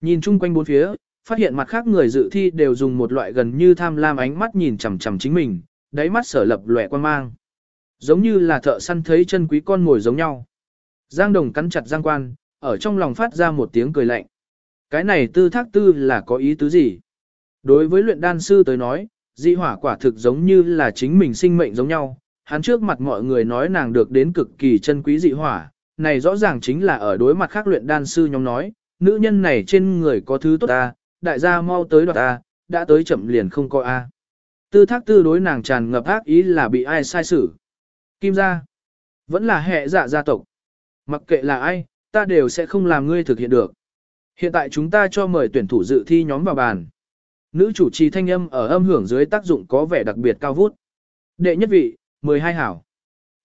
Nhìn chung quanh bốn phía, phát hiện mặt khác người dự thi đều dùng một loại gần như tham lam ánh mắt nhìn chằm chằm chính mình, đáy mắt sở lập lòe quan mang. Giống như là thợ săn thấy chân quý con ngồi giống nhau. Giang Đồng cắn chặt giang quan, ở trong lòng phát ra một tiếng cười lạnh. Cái này tư thác tư là có ý tứ gì? Đối với luyện đan sư tới nói, dị hỏa quả thực giống như là chính mình sinh mệnh giống nhau. Hắn trước mặt mọi người nói nàng được đến cực kỳ chân quý dị hỏa, này rõ ràng chính là ở đối mặt khác luyện đan sư nhóm nói, nữ nhân này trên người có thứ tốt ta, đại gia mau tới đoạt ta, đã tới chậm liền không coi a. Tư thác tư đối nàng tràn ngập ác ý là bị ai sai xử. Kim gia, vẫn là hệ dạ gia tộc. Mặc kệ là ai, ta đều sẽ không làm ngươi thực hiện được. Hiện tại chúng ta cho mời tuyển thủ dự thi nhóm vào bàn. Nữ chủ trì thanh âm ở âm hưởng dưới tác dụng có vẻ đặc biệt cao vút. Đệ nhất vị, 12 hảo.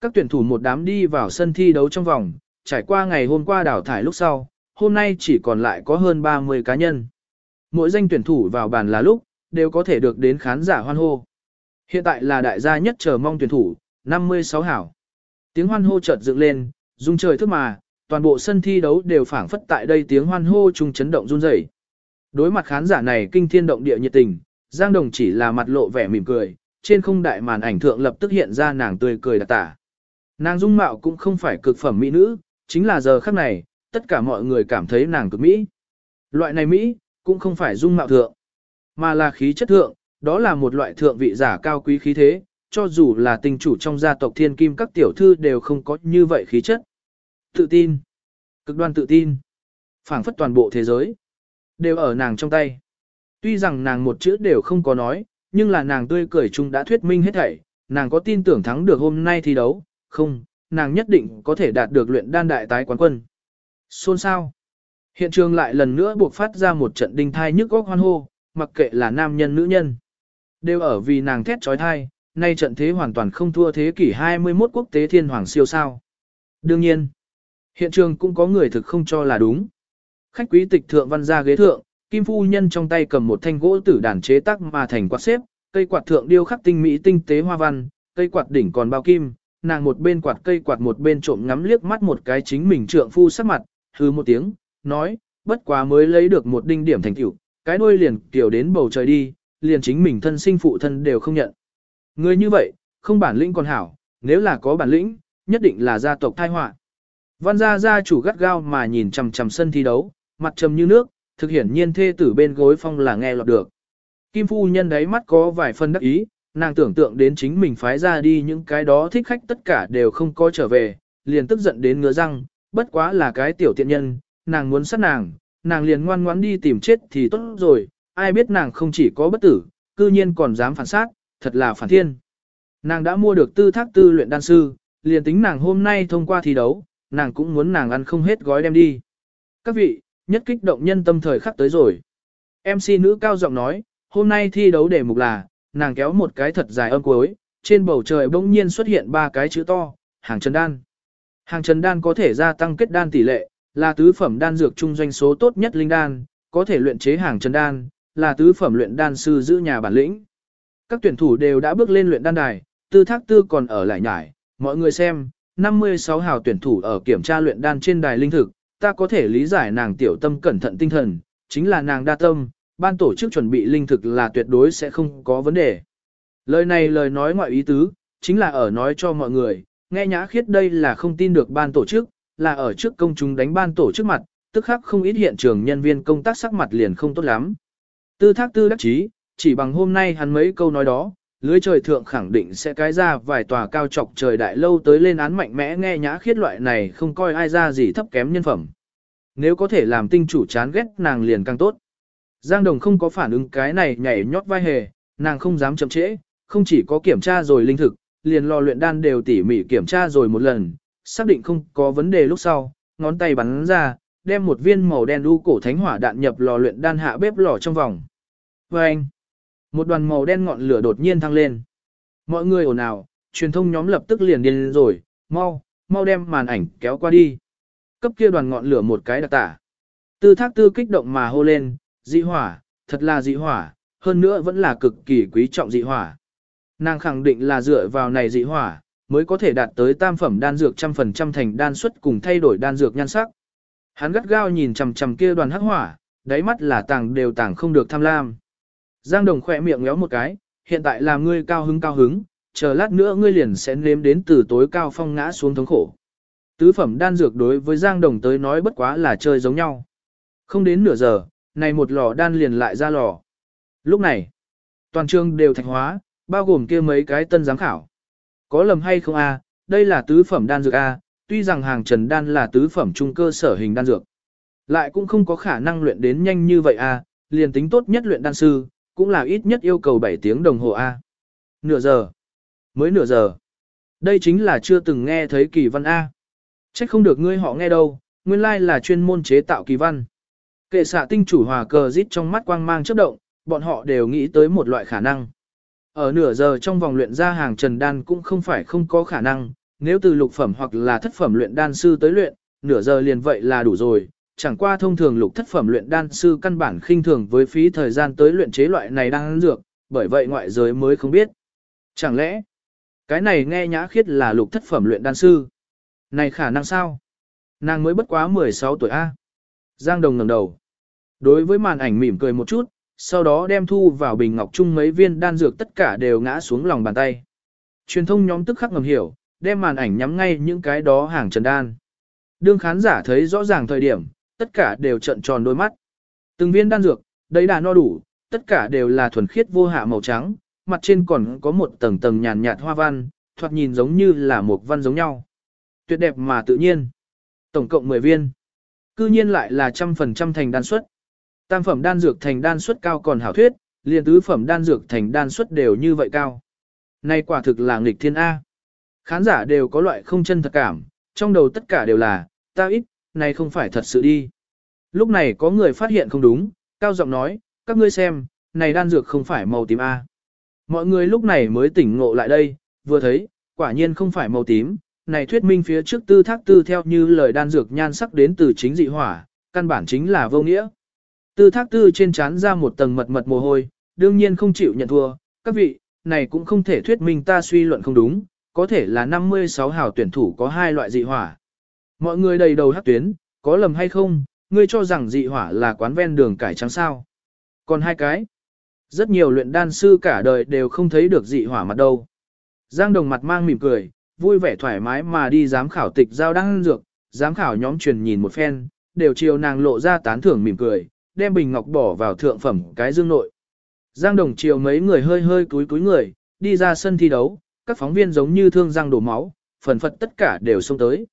Các tuyển thủ một đám đi vào sân thi đấu trong vòng, trải qua ngày hôm qua đảo thải lúc sau, hôm nay chỉ còn lại có hơn 30 cá nhân. Mỗi danh tuyển thủ vào bàn là lúc, đều có thể được đến khán giả hoan hô. Hiện tại là đại gia nhất chờ mong tuyển thủ, 56 hảo. Tiếng hoan hô chợt dựng lên, rung trời thức mà, toàn bộ sân thi đấu đều phảng phất tại đây tiếng hoan hô chung chấn động run rẩy. Đối mặt khán giả này kinh thiên động địa nhiệt tình, Giang Đồng chỉ là mặt lộ vẻ mỉm cười, trên không đại màn ảnh thượng lập tức hiện ra nàng tươi cười đặc tả. Nàng dung mạo cũng không phải cực phẩm mỹ nữ, chính là giờ khắc này, tất cả mọi người cảm thấy nàng cực mỹ. Loại này mỹ, cũng không phải dung mạo thượng, mà là khí chất thượng, đó là một loại thượng vị giả cao quý khí thế, cho dù là tình chủ trong gia tộc thiên kim các tiểu thư đều không có như vậy khí chất. Tự tin, cực đoan tự tin, phảng phất toàn bộ thế giới. đều ở nàng trong tay. Tuy rằng nàng một chữ đều không có nói, nhưng là nàng tươi cười chung đã thuyết minh hết thảy, nàng có tin tưởng thắng được hôm nay thi đấu, không, nàng nhất định có thể đạt được luyện đan đại tái quán quân. Xôn sao? Hiện trường lại lần nữa buộc phát ra một trận đinh thai nhức góc hoan hô, mặc kệ là nam nhân nữ nhân. Đều ở vì nàng thét trói thai, nay trận thế hoàn toàn không thua thế kỷ 21 quốc tế thiên hoàng siêu sao. Đương nhiên, hiện trường cũng có người thực không cho là đúng. Khách quý tịch thượng văn ra ghế thượng, Kim phu nhân trong tay cầm một thanh gỗ tử đàn chế tác mà thành quạt xếp, cây quạt thượng điêu khắc tinh mỹ tinh tế hoa văn, cây quạt đỉnh còn bao kim, nàng một bên quạt cây quạt một bên trộm ngắm liếc mắt một cái chính mình trượng phu sắc mặt, hư một tiếng, nói, bất quá mới lấy được một đinh điểm thành tựu, cái đuôi liền kiểu đến bầu trời đi, liền chính mình thân sinh phụ thân đều không nhận. Người như vậy, không bản lĩnh còn hảo, nếu là có bản lĩnh, nhất định là gia tộc thai họa. Văn gia gia chủ gắt gao mà nhìn chằm chằm sân thi đấu, mặt trầm như nước, thực hiển nhiên thê tử bên gối phong là nghe lọt được. Kim phu nhân đấy mắt có vài phân đắc ý, nàng tưởng tượng đến chính mình phái ra đi những cái đó thích khách tất cả đều không có trở về, liền tức giận đến ngứa răng, bất quá là cái tiểu tiện nhân, nàng muốn sát nàng, nàng liền ngoan ngoãn đi tìm chết thì tốt rồi, ai biết nàng không chỉ có bất tử, cư nhiên còn dám phản sát, thật là phản thiên. Nàng đã mua được tư thác tư luyện đan sư, liền tính nàng hôm nay thông qua thi đấu, nàng cũng muốn nàng ăn không hết gói đem đi. Các vị, nhất kích động nhân tâm thời khắc tới rồi. MC nữ cao giọng nói, hôm nay thi đấu đề mục là, nàng kéo một cái thật dài âm cuối, trên bầu trời bỗng nhiên xuất hiện ba cái chữ to, hàng trần đan. Hàng trần đan có thể gia tăng kết đan tỷ lệ, là tứ phẩm đan dược trung doanh số tốt nhất linh đan, có thể luyện chế hàng chân đan, là tứ phẩm luyện đan sư giữ nhà bản lĩnh. Các tuyển thủ đều đã bước lên luyện đan đài, tư thác tư còn ở lại nhải, mọi người xem, 56 hào tuyển thủ ở kiểm tra luyện đan trên đài linh thực, ta có thể lý giải nàng tiểu tâm cẩn thận tinh thần, chính là nàng đa tâm, ban tổ chức chuẩn bị linh thực là tuyệt đối sẽ không có vấn đề. Lời này lời nói ngoại ý tứ, chính là ở nói cho mọi người, nghe nhã khiết đây là không tin được ban tổ chức, là ở trước công chúng đánh ban tổ trước mặt, tức khắc không ít hiện trường nhân viên công tác sắc mặt liền không tốt lắm. Tư thác tư đắc chí, chỉ bằng hôm nay hắn mấy câu nói đó, lưới trời thượng khẳng định sẽ cái ra vài tòa cao trọc trời đại lâu tới lên án mạnh mẽ nghe nhã khiết loại này không coi ai ra gì thấp kém nhân phẩm. Nếu có thể làm tinh chủ chán ghét nàng liền càng tốt. Giang Đồng không có phản ứng cái này nhảy nhót vai hề, nàng không dám chậm trễ, không chỉ có kiểm tra rồi linh thực, liền lò luyện đan đều tỉ mỉ kiểm tra rồi một lần, xác định không có vấn đề lúc sau, ngón tay bắn ra, đem một viên màu đen u cổ thánh hỏa đạn nhập lò luyện đan hạ bếp lò trong vòng. Và anh, một đoàn màu đen ngọn lửa đột nhiên thăng lên. Mọi người ồn ào, truyền thông nhóm lập tức liền điên rồi, mau, mau đem màn ảnh kéo qua đi. Cấp kia đoàn ngọn lửa một cái đặc tả. Tư thác tư kích động mà hô lên, dị hỏa, thật là dị hỏa, hơn nữa vẫn là cực kỳ quý trọng dị hỏa. Nàng khẳng định là dựa vào này dị hỏa, mới có thể đạt tới tam phẩm đan dược trăm phần trăm thành đan suất cùng thay đổi đan dược nhan sắc. Hắn gắt gao nhìn chằm chằm kia đoàn hắc hỏa, đáy mắt là tàng đều tàng không được tham lam. Giang Đồng khỏe miệng ngéo một cái, hiện tại làm ngươi cao hứng cao hứng, chờ lát nữa ngươi liền sẽ nếm đến từ tối cao phong ngã xuống thống khổ. Tứ phẩm đan dược đối với Giang Đồng tới nói bất quá là chơi giống nhau. Không đến nửa giờ, này một lò đan liền lại ra lò. Lúc này, toàn trường đều thạch hóa, bao gồm kia mấy cái tân giám khảo. Có lầm hay không a? đây là tứ phẩm đan dược a, tuy rằng hàng trần đan là tứ phẩm trung cơ sở hình đan dược. Lại cũng không có khả năng luyện đến nhanh như vậy a, liền tính tốt nhất luyện đan sư, cũng là ít nhất yêu cầu 7 tiếng đồng hồ a. Nửa giờ. Mới nửa giờ. Đây chính là chưa từng nghe thấy kỳ văn a. Chắc không được ngươi họ nghe đâu, nguyên lai là chuyên môn chế tạo kỳ văn. Kệ xạ tinh chủ hòa cờ rít trong mắt quang mang chớp động, bọn họ đều nghĩ tới một loại khả năng. Ở nửa giờ trong vòng luyện ra hàng trần đan cũng không phải không có khả năng, nếu từ lục phẩm hoặc là thất phẩm luyện đan sư tới luyện, nửa giờ liền vậy là đủ rồi. Chẳng qua thông thường lục thất phẩm luyện đan sư căn bản khinh thường với phí thời gian tới luyện chế loại này đang dược, bởi vậy ngoại giới mới không biết. Chẳng lẽ, cái này nghe nhã khiết là lục thất phẩm luyện đan sư? Này khả năng sao? Nàng mới bất quá 16 tuổi A. Giang Đồng ngẩng đầu. Đối với màn ảnh mỉm cười một chút, sau đó đem thu vào bình ngọc chung mấy viên đan dược tất cả đều ngã xuống lòng bàn tay. Truyền thông nhóm tức khắc ngầm hiểu, đem màn ảnh nhắm ngay những cái đó hàng trần đan. Đương khán giả thấy rõ ràng thời điểm, tất cả đều trợn tròn đôi mắt. Từng viên đan dược, đấy đã no đủ, tất cả đều là thuần khiết vô hạ màu trắng, mặt trên còn có một tầng tầng nhàn nhạt hoa văn, thoạt nhìn giống như là một văn giống nhau. Tuyệt đẹp mà tự nhiên. Tổng cộng 10 viên. Cư nhiên lại là trăm phần trăm thành đan suất. Tam phẩm đan dược thành đan suất cao còn hảo thuyết, liền tứ phẩm đan dược thành đan suất đều như vậy cao. Này quả thực là nghịch thiên A. Khán giả đều có loại không chân thật cảm, trong đầu tất cả đều là, ta ít, này không phải thật sự đi. Lúc này có người phát hiện không đúng, cao giọng nói, các ngươi xem, này đan dược không phải màu tím A. Mọi người lúc này mới tỉnh ngộ lại đây, vừa thấy, quả nhiên không phải màu tím, này thuyết minh phía trước tư thác tư theo như lời đan dược nhan sắc đến từ chính dị hỏa, căn bản chính là vô nghĩa. Tư thác tư trên trán ra một tầng mật mật mồ hôi, đương nhiên không chịu nhận thua, các vị, này cũng không thể thuyết minh ta suy luận không đúng, có thể là 56 hào tuyển thủ có hai loại dị hỏa. Mọi người đầy đầu hắc tuyến, có lầm hay không, ngươi cho rằng dị hỏa là quán ven đường cải trắng sao. Còn hai cái, rất nhiều luyện đan sư cả đời đều không thấy được dị hỏa mặt đâu. Giang đồng mặt mang mỉm cười, vui vẻ thoải mái mà đi giám khảo tịch giao đan dược, giám khảo nhóm truyền nhìn một phen, đều chiều nàng lộ ra tán thưởng mỉm cười, đem bình ngọc bỏ vào thượng phẩm cái dương nội. Giang đồng chiều mấy người hơi hơi cúi cúi người, đi ra sân thi đấu, các phóng viên giống như thương răng đổ máu, phần phật tất cả đều xông tới.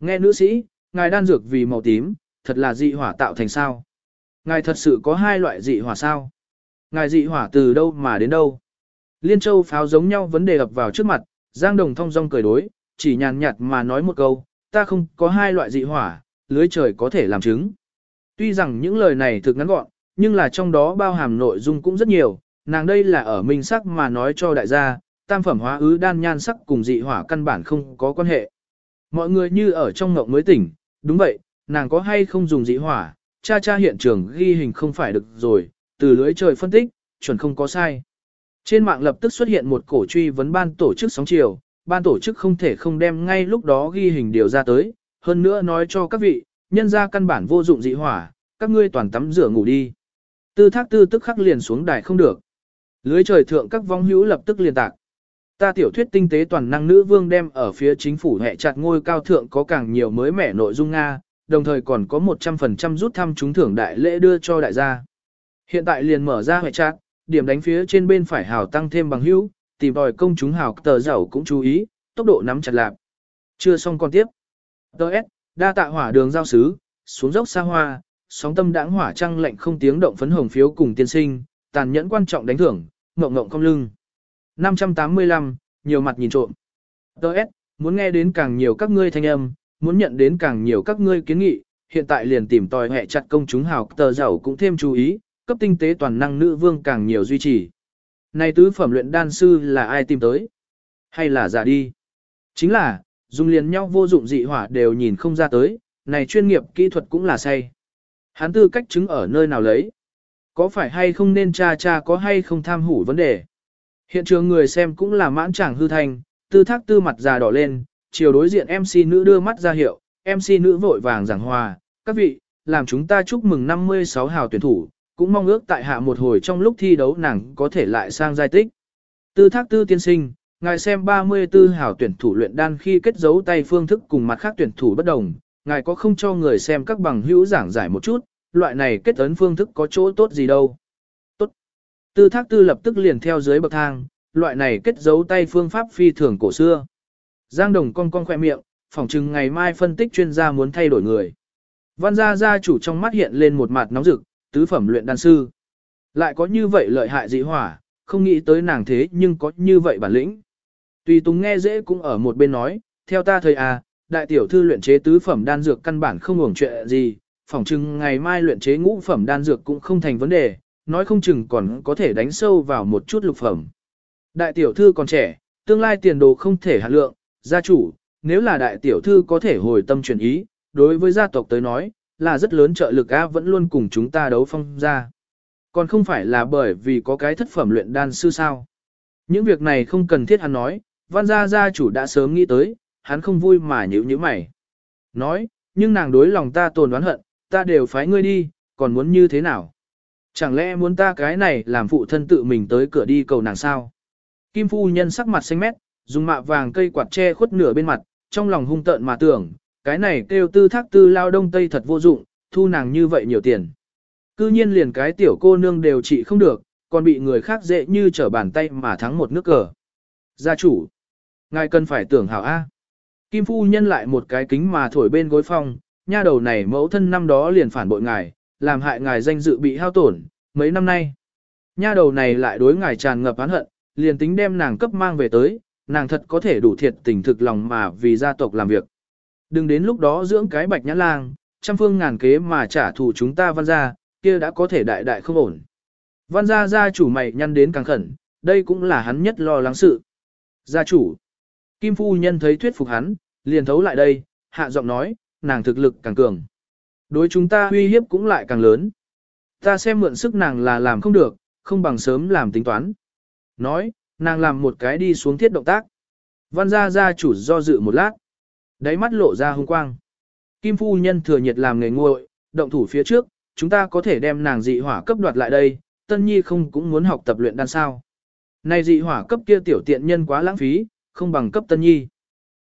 Nghe nữ sĩ, ngài đan dược vì màu tím, thật là dị hỏa tạo thành sao? Ngài thật sự có hai loại dị hỏa sao? Ngài dị hỏa từ đâu mà đến đâu? Liên châu pháo giống nhau vấn đề ập vào trước mặt, Giang Đồng thong dong cười đối, chỉ nhàn nhạt mà nói một câu, ta không có hai loại dị hỏa, lưới trời có thể làm chứng. Tuy rằng những lời này thực ngắn gọn, nhưng là trong đó bao hàm nội dung cũng rất nhiều, nàng đây là ở minh sắc mà nói cho đại gia, tam phẩm hóa ứ đan nhan sắc cùng dị hỏa căn bản không có quan hệ. Mọi người như ở trong ngộng mới tỉnh, đúng vậy, nàng có hay không dùng dị hỏa, cha cha hiện trường ghi hình không phải được rồi, từ lưới trời phân tích, chuẩn không có sai. Trên mạng lập tức xuất hiện một cổ truy vấn ban tổ chức sóng chiều, ban tổ chức không thể không đem ngay lúc đó ghi hình điều ra tới, hơn nữa nói cho các vị, nhân ra căn bản vô dụng dị hỏa, các ngươi toàn tắm rửa ngủ đi. Tư thác tư tức khắc liền xuống đài không được. Lưới trời thượng các vong hữu lập tức liền tạc. Ta tiểu thuyết tinh tế toàn năng nữ vương đem ở phía chính phủ hệ chặt ngôi cao thượng có càng nhiều mới mẻ nội dung Nga, đồng thời còn có 100% rút thăm trúng thưởng đại lễ đưa cho đại gia. Hiện tại liền mở ra hệ chặt, điểm đánh phía trên bên phải hào tăng thêm bằng hữu, tìm đòi công chúng hào tờ giàu cũng chú ý, tốc độ nắm chặt lạp. Chưa xong con tiếp. Đợt, đa tạ hỏa đường giao sứ, xuống dốc xa hoa, sóng tâm đãng hỏa trăng lạnh không tiếng động phấn hồng phiếu cùng tiên sinh, tàn nhẫn quan trọng đánh thưởng, ngộng ngộng cong lưng. 585, nhiều mặt nhìn trộm. Đợt, muốn nghe đến càng nhiều các ngươi thanh âm, muốn nhận đến càng nhiều các ngươi kiến nghị, hiện tại liền tìm tòi hệ chặt công chúng hào tờ giàu cũng thêm chú ý, cấp tinh tế toàn năng nữ vương càng nhiều duy trì. Này tứ phẩm luyện đan sư là ai tìm tới? Hay là giả đi? Chính là, dùng liền nhau vô dụng dị hỏa đều nhìn không ra tới, này chuyên nghiệp kỹ thuật cũng là say. Hắn tư cách chứng ở nơi nào lấy? Có phải hay không nên cha cha có hay không tham hủ vấn đề? Hiện trường người xem cũng là mãn chẳng hư thành, tư thác tư mặt già đỏ lên, chiều đối diện MC nữ đưa mắt ra hiệu, MC nữ vội vàng giảng hòa, các vị, làm chúng ta chúc mừng 56 hào tuyển thủ, cũng mong ước tại hạ một hồi trong lúc thi đấu nàng có thể lại sang giai tích. Tư thác tư tiên sinh, ngài xem 34 hảo tuyển thủ luyện đan khi kết dấu tay phương thức cùng mặt khác tuyển thủ bất đồng, ngài có không cho người xem các bằng hữu giảng giải một chút, loại này kết ấn phương thức có chỗ tốt gì đâu. Tốt. Tư thác tư lập tức liền theo dưới bậc thang, loại này kết dấu tay phương pháp phi thường cổ xưa. Giang đồng con con khỏe miệng, phỏng chừng ngày mai phân tích chuyên gia muốn thay đổi người. Văn gia gia chủ trong mắt hiện lên một mặt nóng rực, tứ phẩm luyện đan sư. Lại có như vậy lợi hại dị hỏa, không nghĩ tới nàng thế nhưng có như vậy bản lĩnh. Tùy Tùng nghe dễ cũng ở một bên nói, theo ta thời à, đại tiểu thư luyện chế tứ phẩm đan dược căn bản không hưởng chuyện gì, phỏng chừng ngày mai luyện chế ngũ phẩm đan dược cũng không thành vấn đề, nói không chừng còn có thể đánh sâu vào một chút lục phẩm. Đại tiểu thư còn trẻ, tương lai tiền đồ không thể hạ lượng, gia chủ, nếu là đại tiểu thư có thể hồi tâm chuyển ý, đối với gia tộc tới nói, là rất lớn trợ lực A vẫn luôn cùng chúng ta đấu phong ra. Còn không phải là bởi vì có cái thất phẩm luyện đan sư sao. Những việc này không cần thiết hắn nói, văn gia gia chủ đã sớm nghĩ tới, hắn không vui mà nhíu nhíu mày. Nói, nhưng nàng đối lòng ta tồn oán hận, ta đều phái ngươi đi, còn muốn như thế nào? Chẳng lẽ muốn ta cái này làm phụ thân tự mình tới cửa đi cầu nàng sao? Kim phu nhân sắc mặt xanh mét, dùng mạ vàng cây quạt che khuất nửa bên mặt, trong lòng hung tợn mà tưởng, cái này kêu tư thác tư lao đông tây thật vô dụng, thu nàng như vậy nhiều tiền. Cư nhiên liền cái tiểu cô nương đều trị không được, còn bị người khác dễ như trở bàn tay mà thắng một nước cờ. Gia chủ, ngài cần phải tưởng hảo A. Kim phu nhân lại một cái kính mà thổi bên gối phong, nha đầu này mẫu thân năm đó liền phản bội ngài, làm hại ngài danh dự bị hao tổn, mấy năm nay. Nha đầu này lại đối ngài tràn ngập oán hận, liền tính đem nàng cấp mang về tới, nàng thật có thể đủ thiệt tình thực lòng mà vì gia tộc làm việc. Đừng đến lúc đó dưỡng cái bạch nhã lang, trăm phương ngàn kế mà trả thù chúng ta văn gia, kia đã có thể đại đại không ổn. Văn gia gia chủ mày nhăn đến càng khẩn, đây cũng là hắn nhất lo lắng sự. Gia chủ, Kim Phu Nhân thấy thuyết phục hắn, liền thấu lại đây, hạ giọng nói, nàng thực lực càng cường. Đối chúng ta uy hiếp cũng lại càng lớn. Ta xem mượn sức nàng là làm không được, không bằng sớm làm tính toán. Nói, nàng làm một cái đi xuống thiết động tác. Văn gia gia chủ do dự một lát. Đáy mắt lộ ra hung quang. Kim phu nhân thừa nhiệt làm nghề nguội, động thủ phía trước, chúng ta có thể đem nàng dị hỏa cấp đoạt lại đây, tân nhi không cũng muốn học tập luyện đan sao. Này dị hỏa cấp kia tiểu tiện nhân quá lãng phí, không bằng cấp tân nhi.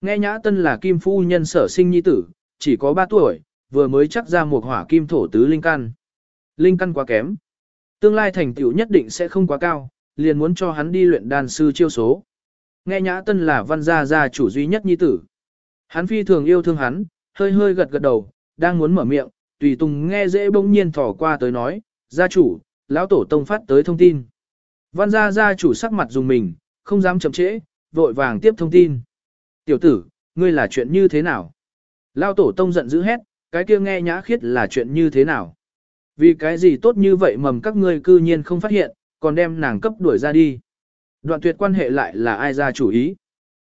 Nghe nhã tân là kim phu nhân sở sinh nhi tử, chỉ có 3 tuổi, vừa mới chắc ra một hỏa kim thổ tứ linh căn. Linh căn quá kém. Tương lai thành tựu nhất định sẽ không quá cao, liền muốn cho hắn đi luyện đan sư chiêu số. Nghe nhã tân là văn gia gia chủ duy nhất nhi tử. Hắn phi thường yêu thương hắn, hơi hơi gật gật đầu, đang muốn mở miệng, tùy tùng nghe dễ bỗng nhiên thỏ qua tới nói, gia chủ, lão tổ tông phát tới thông tin. Văn gia gia chủ sắc mặt dùng mình, không dám chậm trễ, vội vàng tiếp thông tin. Tiểu tử, ngươi là chuyện như thế nào? lao tổ tông giận dữ hét, cái kia nghe nhã khiết là chuyện như thế nào? Vì cái gì tốt như vậy mầm các ngươi cư nhiên không phát hiện, còn đem nàng cấp đuổi ra đi. Đoạn tuyệt quan hệ lại là ai ra chủ ý.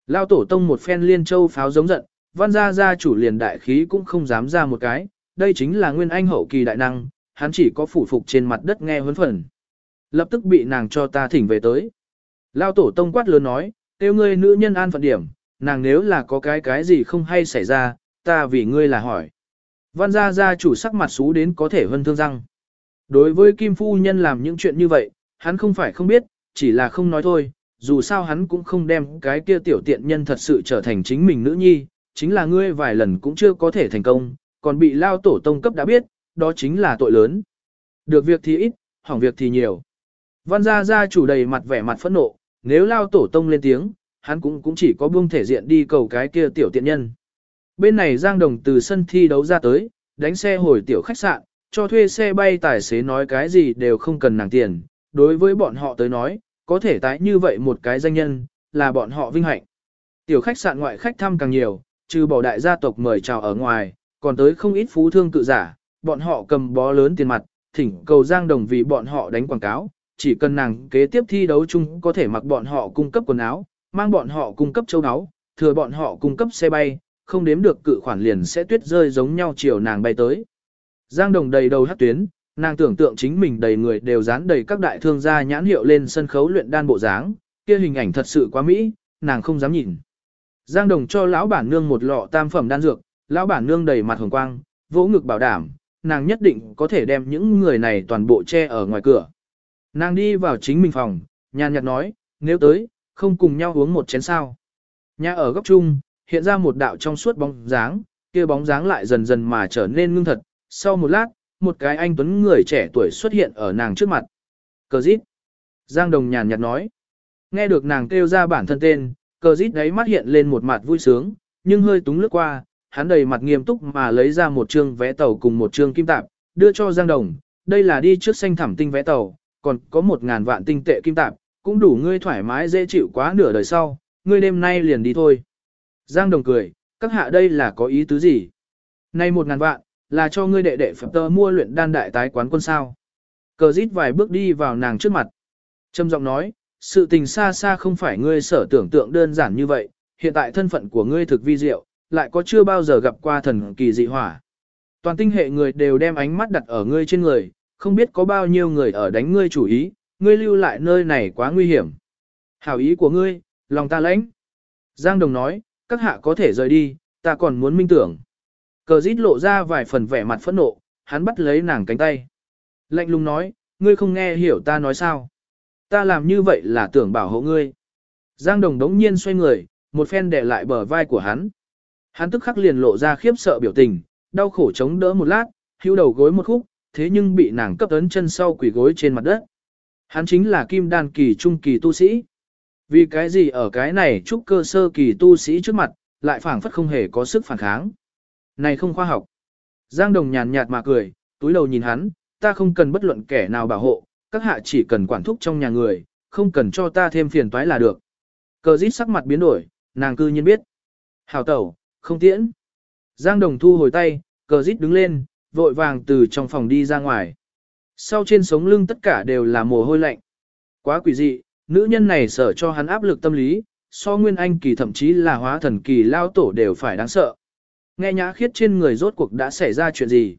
Lao tổ tông một phen liên châu pháo giống giận, văn gia gia chủ liền đại khí cũng không dám ra một cái, đây chính là nguyên anh hậu kỳ đại năng, hắn chỉ có phủ phục trên mặt đất nghe huấn phần. Lập tức bị nàng cho ta thỉnh về tới. Lao tổ tông quát lớn nói, tiêu ngươi nữ nhân an phận điểm, nàng nếu là có cái cái gì không hay xảy ra, ta vì ngươi là hỏi. Văn gia gia chủ sắc mặt xú đến có thể vân thương răng. Đối với Kim Phu Nhân làm những chuyện như vậy, hắn không phải không biết, chỉ là không nói thôi, dù sao hắn cũng không đem cái kia tiểu tiện nhân thật sự trở thành chính mình nữ nhi, chính là ngươi vài lần cũng chưa có thể thành công, còn bị lao tổ tông cấp đã biết, đó chính là tội lớn. Được việc thì ít, hỏng việc thì nhiều. Văn gia gia chủ đầy mặt vẻ mặt phẫn nộ, nếu lao tổ tông lên tiếng, hắn cũng cũng chỉ có buông thể diện đi cầu cái kia tiểu tiện nhân. Bên này Giang Đồng từ sân thi đấu ra tới, đánh xe hồi tiểu khách sạn, cho thuê xe bay tài xế nói cái gì đều không cần nàng tiền, đối với bọn họ tới nói, có thể tái như vậy một cái danh nhân, là bọn họ vinh hạnh. Tiểu khách sạn ngoại khách thăm càng nhiều, trừ bỏ đại gia tộc mời chào ở ngoài, còn tới không ít phú thương tự giả, bọn họ cầm bó lớn tiền mặt, thỉnh cầu Giang Đồng vì bọn họ đánh quảng cáo, chỉ cần nàng kế tiếp thi đấu chung có thể mặc bọn họ cung cấp quần áo, mang bọn họ cung cấp châu áo, thừa bọn họ cung cấp xe bay, không đếm được cự khoản liền sẽ tuyết rơi giống nhau chiều nàng bay tới. Giang Đồng đầy đầu hát tuyến, nàng tưởng tượng chính mình đầy người đều dán đầy các đại thương gia nhãn hiệu lên sân khấu luyện đan bộ dáng, kia hình ảnh thật sự quá mỹ, nàng không dám nhìn. Giang Đồng cho lão bản nương một lọ tam phẩm đan dược, lão bản nương đầy mặt hồng quang, vỗ ngực bảo đảm, nàng nhất định có thể đem những người này toàn bộ che ở ngoài cửa. Nàng đi vào chính mình phòng, nhàn nhạt nói, nếu tới, không cùng nhau uống một chén sao. Nhà ở góc chung, hiện ra một đạo trong suốt bóng dáng, kia bóng dáng lại dần dần mà trở nên ngưng thật. Sau một lát, một cái anh tuấn người trẻ tuổi xuất hiện ở nàng trước mặt. Cờ dít. Giang Đồng nhàn nhạt nói. Nghe được nàng kêu ra bản thân tên, cờ dít đấy mắt hiện lên một mặt vui sướng, nhưng hơi túng lướt qua, hắn đầy mặt nghiêm túc mà lấy ra một trương vé tàu cùng một trương kim tạp, đưa cho Giang Đồng. Đây là đi trước xanh thảm tinh vé tàu, còn có một ngàn vạn tinh tệ kim tạp, cũng đủ ngươi thoải mái dễ chịu quá nửa đời sau, ngươi đêm nay liền đi thôi. Giang Đồng cười, các hạ đây là có ý tứ gì? Nay một ngàn vạn, là cho ngươi đệ đệ Phật tơ mua luyện đan đại tái quán quân sao. Cờ rít vài bước đi vào nàng trước mặt. Trâm giọng nói, sự tình xa xa không phải ngươi sở tưởng tượng đơn giản như vậy, hiện tại thân phận của ngươi thực vi diệu, lại có chưa bao giờ gặp qua thần kỳ dị hỏa. Toàn tinh hệ người đều đem ánh mắt đặt ở ngươi trên người, không biết có bao nhiêu người ở đánh ngươi chủ ý, ngươi lưu lại nơi này quá nguy hiểm. Hảo ý của ngươi, lòng ta lãnh. Giang Đồng nói, các hạ có thể rời đi, ta còn muốn minh tưởng. Cờ dít lộ ra vài phần vẻ mặt phẫn nộ, hắn bắt lấy nàng cánh tay. Lạnh lùng nói, ngươi không nghe hiểu ta nói sao. Ta làm như vậy là tưởng bảo hộ ngươi. Giang đồng đống nhiên xoay người, một phen để lại bờ vai của hắn. Hắn tức khắc liền lộ ra khiếp sợ biểu tình, đau khổ chống đỡ một lát, hưu đầu gối một khúc, thế nhưng bị nàng cấp ấn chân sau quỷ gối trên mặt đất. Hắn chính là kim đan kỳ trung kỳ tu sĩ. Vì cái gì ở cái này trúc cơ sơ kỳ tu sĩ trước mặt, lại phảng phất không hề có sức phản kháng. Này không khoa học. Giang Đồng nhàn nhạt mà cười, túi đầu nhìn hắn, ta không cần bất luận kẻ nào bảo hộ, các hạ chỉ cần quản thúc trong nhà người, không cần cho ta thêm phiền toái là được. Cờ dít sắc mặt biến đổi, nàng cư nhiên biết. Hảo tẩu, không tiễn. Giang Đồng thu hồi tay, cờ dít đứng lên, vội vàng từ trong phòng đi ra ngoài. Sau trên sống lưng tất cả đều là mồ hôi lạnh. Quá quỷ dị, nữ nhân này sở cho hắn áp lực tâm lý, so nguyên anh kỳ thậm chí là hóa thần kỳ lao tổ đều phải đáng sợ. Nghe nhã khiết trên người rốt cuộc đã xảy ra chuyện gì?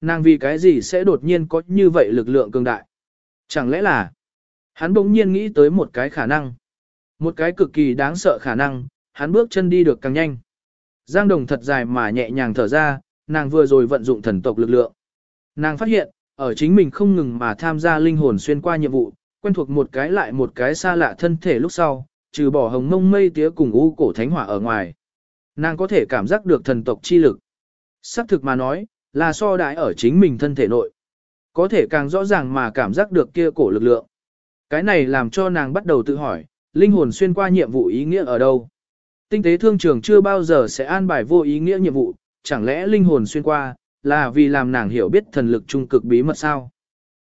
Nàng vì cái gì sẽ đột nhiên có như vậy lực lượng cường đại? Chẳng lẽ là hắn bỗng nhiên nghĩ tới một cái khả năng. Một cái cực kỳ đáng sợ khả năng, hắn bước chân đi được càng nhanh. Giang Đồng thật dài mà nhẹ nhàng thở ra, nàng vừa rồi vận dụng thần tộc lực lượng. Nàng phát hiện, ở chính mình không ngừng mà tham gia linh hồn xuyên qua nhiệm vụ, quen thuộc một cái lại một cái xa lạ thân thể lúc sau, trừ bỏ hồng mông mây tía cùng u cổ thánh hỏa ở ngoài. Nàng có thể cảm giác được thần tộc chi lực. Sắc thực mà nói, là so đại ở chính mình thân thể nội. Có thể càng rõ ràng mà cảm giác được kia cổ lực lượng. Cái này làm cho nàng bắt đầu tự hỏi, linh hồn xuyên qua nhiệm vụ ý nghĩa ở đâu. Tinh tế thương trường chưa bao giờ sẽ an bài vô ý nghĩa nhiệm vụ, chẳng lẽ linh hồn xuyên qua, là vì làm nàng hiểu biết thần lực trung cực bí mật sao.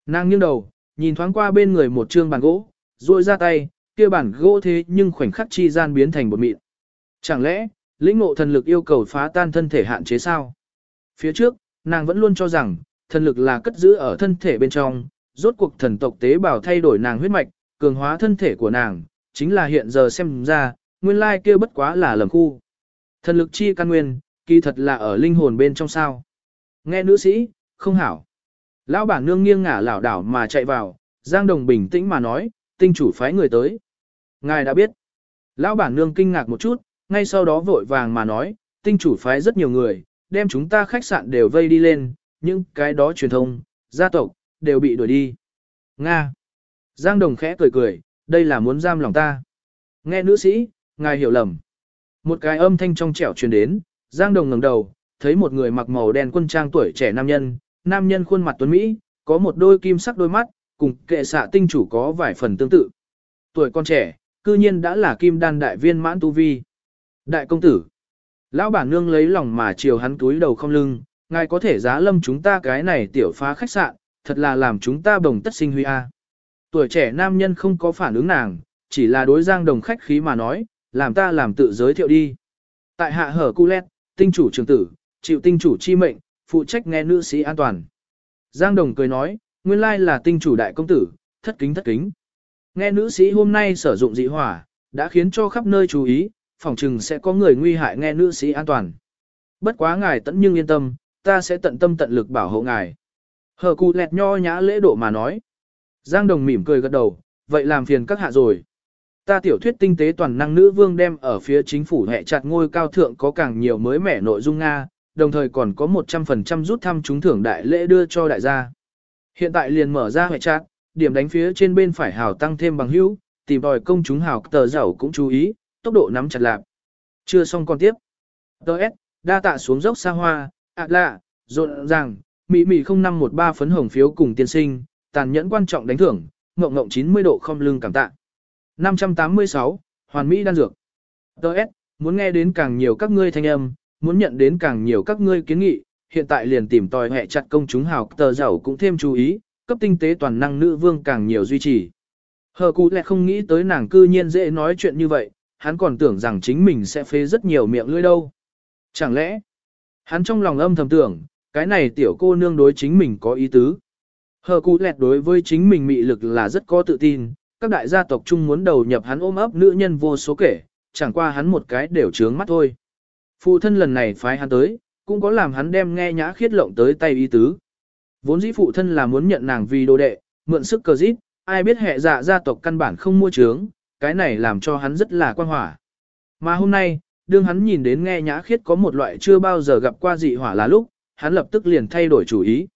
Nàng nghiêng đầu, nhìn thoáng qua bên người một trương bàn gỗ, duỗi ra tay, kia bản gỗ thế nhưng khoảnh khắc chi gian biến thành bột mịn. Chẳng lẽ, lĩnh ngộ thần lực yêu cầu phá tan thân thể hạn chế sao? Phía trước, nàng vẫn luôn cho rằng, thần lực là cất giữ ở thân thể bên trong, rốt cuộc thần tộc tế bào thay đổi nàng huyết mạch, cường hóa thân thể của nàng, chính là hiện giờ xem ra, nguyên lai kia bất quá là lầm khu. Thần lực chi căn nguyên, kỳ thật là ở linh hồn bên trong sao. Nghe nữ sĩ, không hảo. Lão bản nương nghiêng ngả lảo đảo mà chạy vào, Giang Đồng bình tĩnh mà nói, tinh chủ phái người tới. Ngài đã biết. Lão bản nương kinh ngạc một chút, ngay sau đó vội vàng mà nói, tinh chủ phái rất nhiều người, đem chúng ta khách sạn đều vây đi lên, những cái đó truyền thông, gia tộc, đều bị đuổi đi. Nga. Giang Đồng khẽ cười cười, đây là muốn giam lòng ta. Nghe nữ sĩ, ngài hiểu lầm. Một cái âm thanh trong trẻo truyền đến, Giang Đồng ngẩng đầu, thấy một người mặc màu đen quân trang tuổi trẻ nam nhân, nam nhân khuôn mặt tuấn Mỹ, có một đôi kim sắc đôi mắt, cùng kệ xạ tinh chủ có vài phần tương tự. Tuổi con trẻ, cư nhiên đã là kim đan đại viên mãn tu vi. Đại công tử. Lão bản nương lấy lòng mà chiều hắn túi đầu không lưng, ngài có thể giá lâm chúng ta cái này tiểu phá khách sạn, thật là làm chúng ta bồng tất sinh huy a. Tuổi trẻ nam nhân không có phản ứng nàng, chỉ là đối giang đồng khách khí mà nói, làm ta làm tự giới thiệu đi. Tại hạ hở cu lét, tinh chủ trường tử, chịu tinh chủ chi mệnh, phụ trách nghe nữ sĩ an toàn. Giang đồng cười nói, nguyên lai là tinh chủ đại công tử, thất kính thất kính. Nghe nữ sĩ hôm nay sử dụng dị hỏa, đã khiến cho khắp nơi chú ý, phòng trừng sẽ có người nguy hại nghe nữ sĩ an toàn. Bất quá ngài tận nhưng yên tâm, ta sẽ tận tâm tận lực bảo hộ ngài. Hờ cụ lẹt nho nhã lễ độ mà nói. Giang đồng mỉm cười gật đầu, vậy làm phiền các hạ rồi. Ta tiểu thuyết tinh tế toàn năng nữ vương đem ở phía chính phủ hệ chặt ngôi cao thượng có càng nhiều mới mẻ nội dung Nga, đồng thời còn có 100% rút thăm trúng thưởng đại lễ đưa cho đại gia. Hiện tại liền mở ra hệ chặt, điểm đánh phía trên bên phải hào tăng thêm bằng hữu, tìm đòi công chúng hào tờ giàu cũng chú ý, tốc độ nắm chặt lạc. Chưa xong còn tiếp. Đợt, đa tạ xuống dốc xa hoa, ạ lạ, rộn ràng, mị mị 0513 phấn hồng phiếu cùng tiên sinh, tàn nhẫn quan trọng đánh thưởng, ngộng ngộng 90 độ không lưng cảm tạ. 586, hoàn mỹ đan dược. Đợt, muốn nghe đến càng nhiều các ngươi thanh âm, muốn nhận đến càng nhiều các ngươi kiến nghị, hiện tại liền tìm tòi hệ chặt công chúng hào tờ giàu cũng thêm chú ý, cấp tinh tế toàn năng nữ vương càng nhiều duy trì. Hờ cụ lẹ không nghĩ tới nàng cư nhiên dễ nói chuyện như vậy, hắn còn tưởng rằng chính mình sẽ phế rất nhiều miệng lưỡi đâu. Chẳng lẽ, hắn trong lòng âm thầm tưởng, cái này tiểu cô nương đối chính mình có ý tứ. Hờ cụ lẹt đối với chính mình mị lực là rất có tự tin, các đại gia tộc chung muốn đầu nhập hắn ôm ấp nữ nhân vô số kể, chẳng qua hắn một cái đều trướng mắt thôi. Phụ thân lần này phái hắn tới, cũng có làm hắn đem nghe nhã khiết lộng tới tay ý tứ. Vốn dĩ phụ thân là muốn nhận nàng vì đồ đệ, mượn sức cờ dít, ai biết hệ dạ gia tộc căn bản không mua trướng, cái này làm cho hắn rất là quan hỏa. Mà hôm nay, đương hắn nhìn đến nghe nhã khiết có một loại chưa bao giờ gặp qua dị hỏa là lúc, hắn lập tức liền thay đổi chủ ý.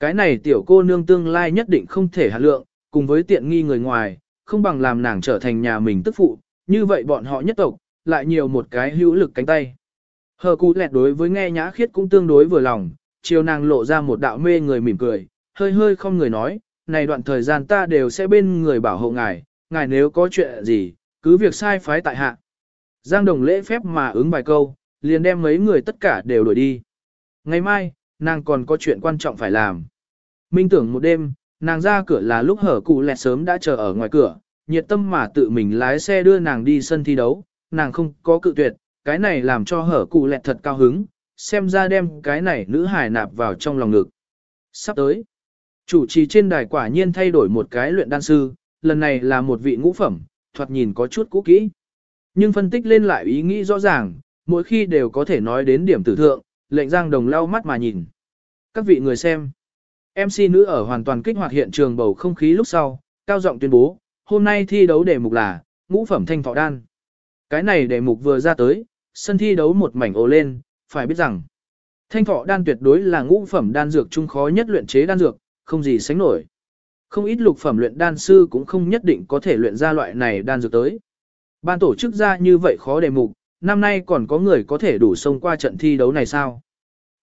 Cái này tiểu cô nương tương lai nhất định không thể hạt lượng, cùng với tiện nghi người ngoài, không bằng làm nàng trở thành nhà mình tức phụ, như vậy bọn họ nhất tộc, lại nhiều một cái hữu lực cánh tay. Hờ cụ lẹt đối với nghe nhã khiết cũng tương đối vừa lòng, chiều nàng lộ ra một đạo mê người mỉm cười, hơi hơi không người nói, này đoạn thời gian ta đều sẽ bên người bảo hộ ngài, ngài nếu có chuyện gì, cứ việc sai phái tại hạ. Giang Đồng lễ phép mà ứng bài câu, liền đem mấy người tất cả đều đuổi đi. Ngày mai, nàng còn có chuyện quan trọng phải làm. Minh tưởng một đêm, nàng ra cửa là lúc hở cụ lẹt sớm đã chờ ở ngoài cửa, nhiệt tâm mà tự mình lái xe đưa nàng đi sân thi đấu, nàng không có cự tuyệt, cái này làm cho hở cụ lẹt thật cao hứng, xem ra đem cái này nữ hài nạp vào trong lòng ngực. Sắp tới, chủ trì trên đài quả nhiên thay đổi một cái luyện đan sư, lần này là một vị ngũ phẩm, thoạt nhìn có chút cũ kỹ. Nhưng phân tích lên lại ý nghĩ rõ ràng, mỗi khi đều có thể nói đến điểm tử thượng, lệnh giang đồng lau mắt mà nhìn. Các vị người xem, MC nữ ở hoàn toàn kích hoạt hiện trường bầu không khí lúc sau, cao giọng tuyên bố, hôm nay thi đấu đề mục là, ngũ phẩm thanh thọ đan. Cái này đề mục vừa ra tới, sân thi đấu một mảnh ồ lên, phải biết rằng, thanh thọ đan tuyệt đối là ngũ phẩm đan dược trung khó nhất luyện chế đan dược, không gì sánh nổi. Không ít lục phẩm luyện đan sư cũng không nhất định có thể luyện ra loại này đan dược tới. Ban tổ chức ra như vậy khó đề mục, năm nay còn có người có thể đủ xông qua trận thi đấu này sao?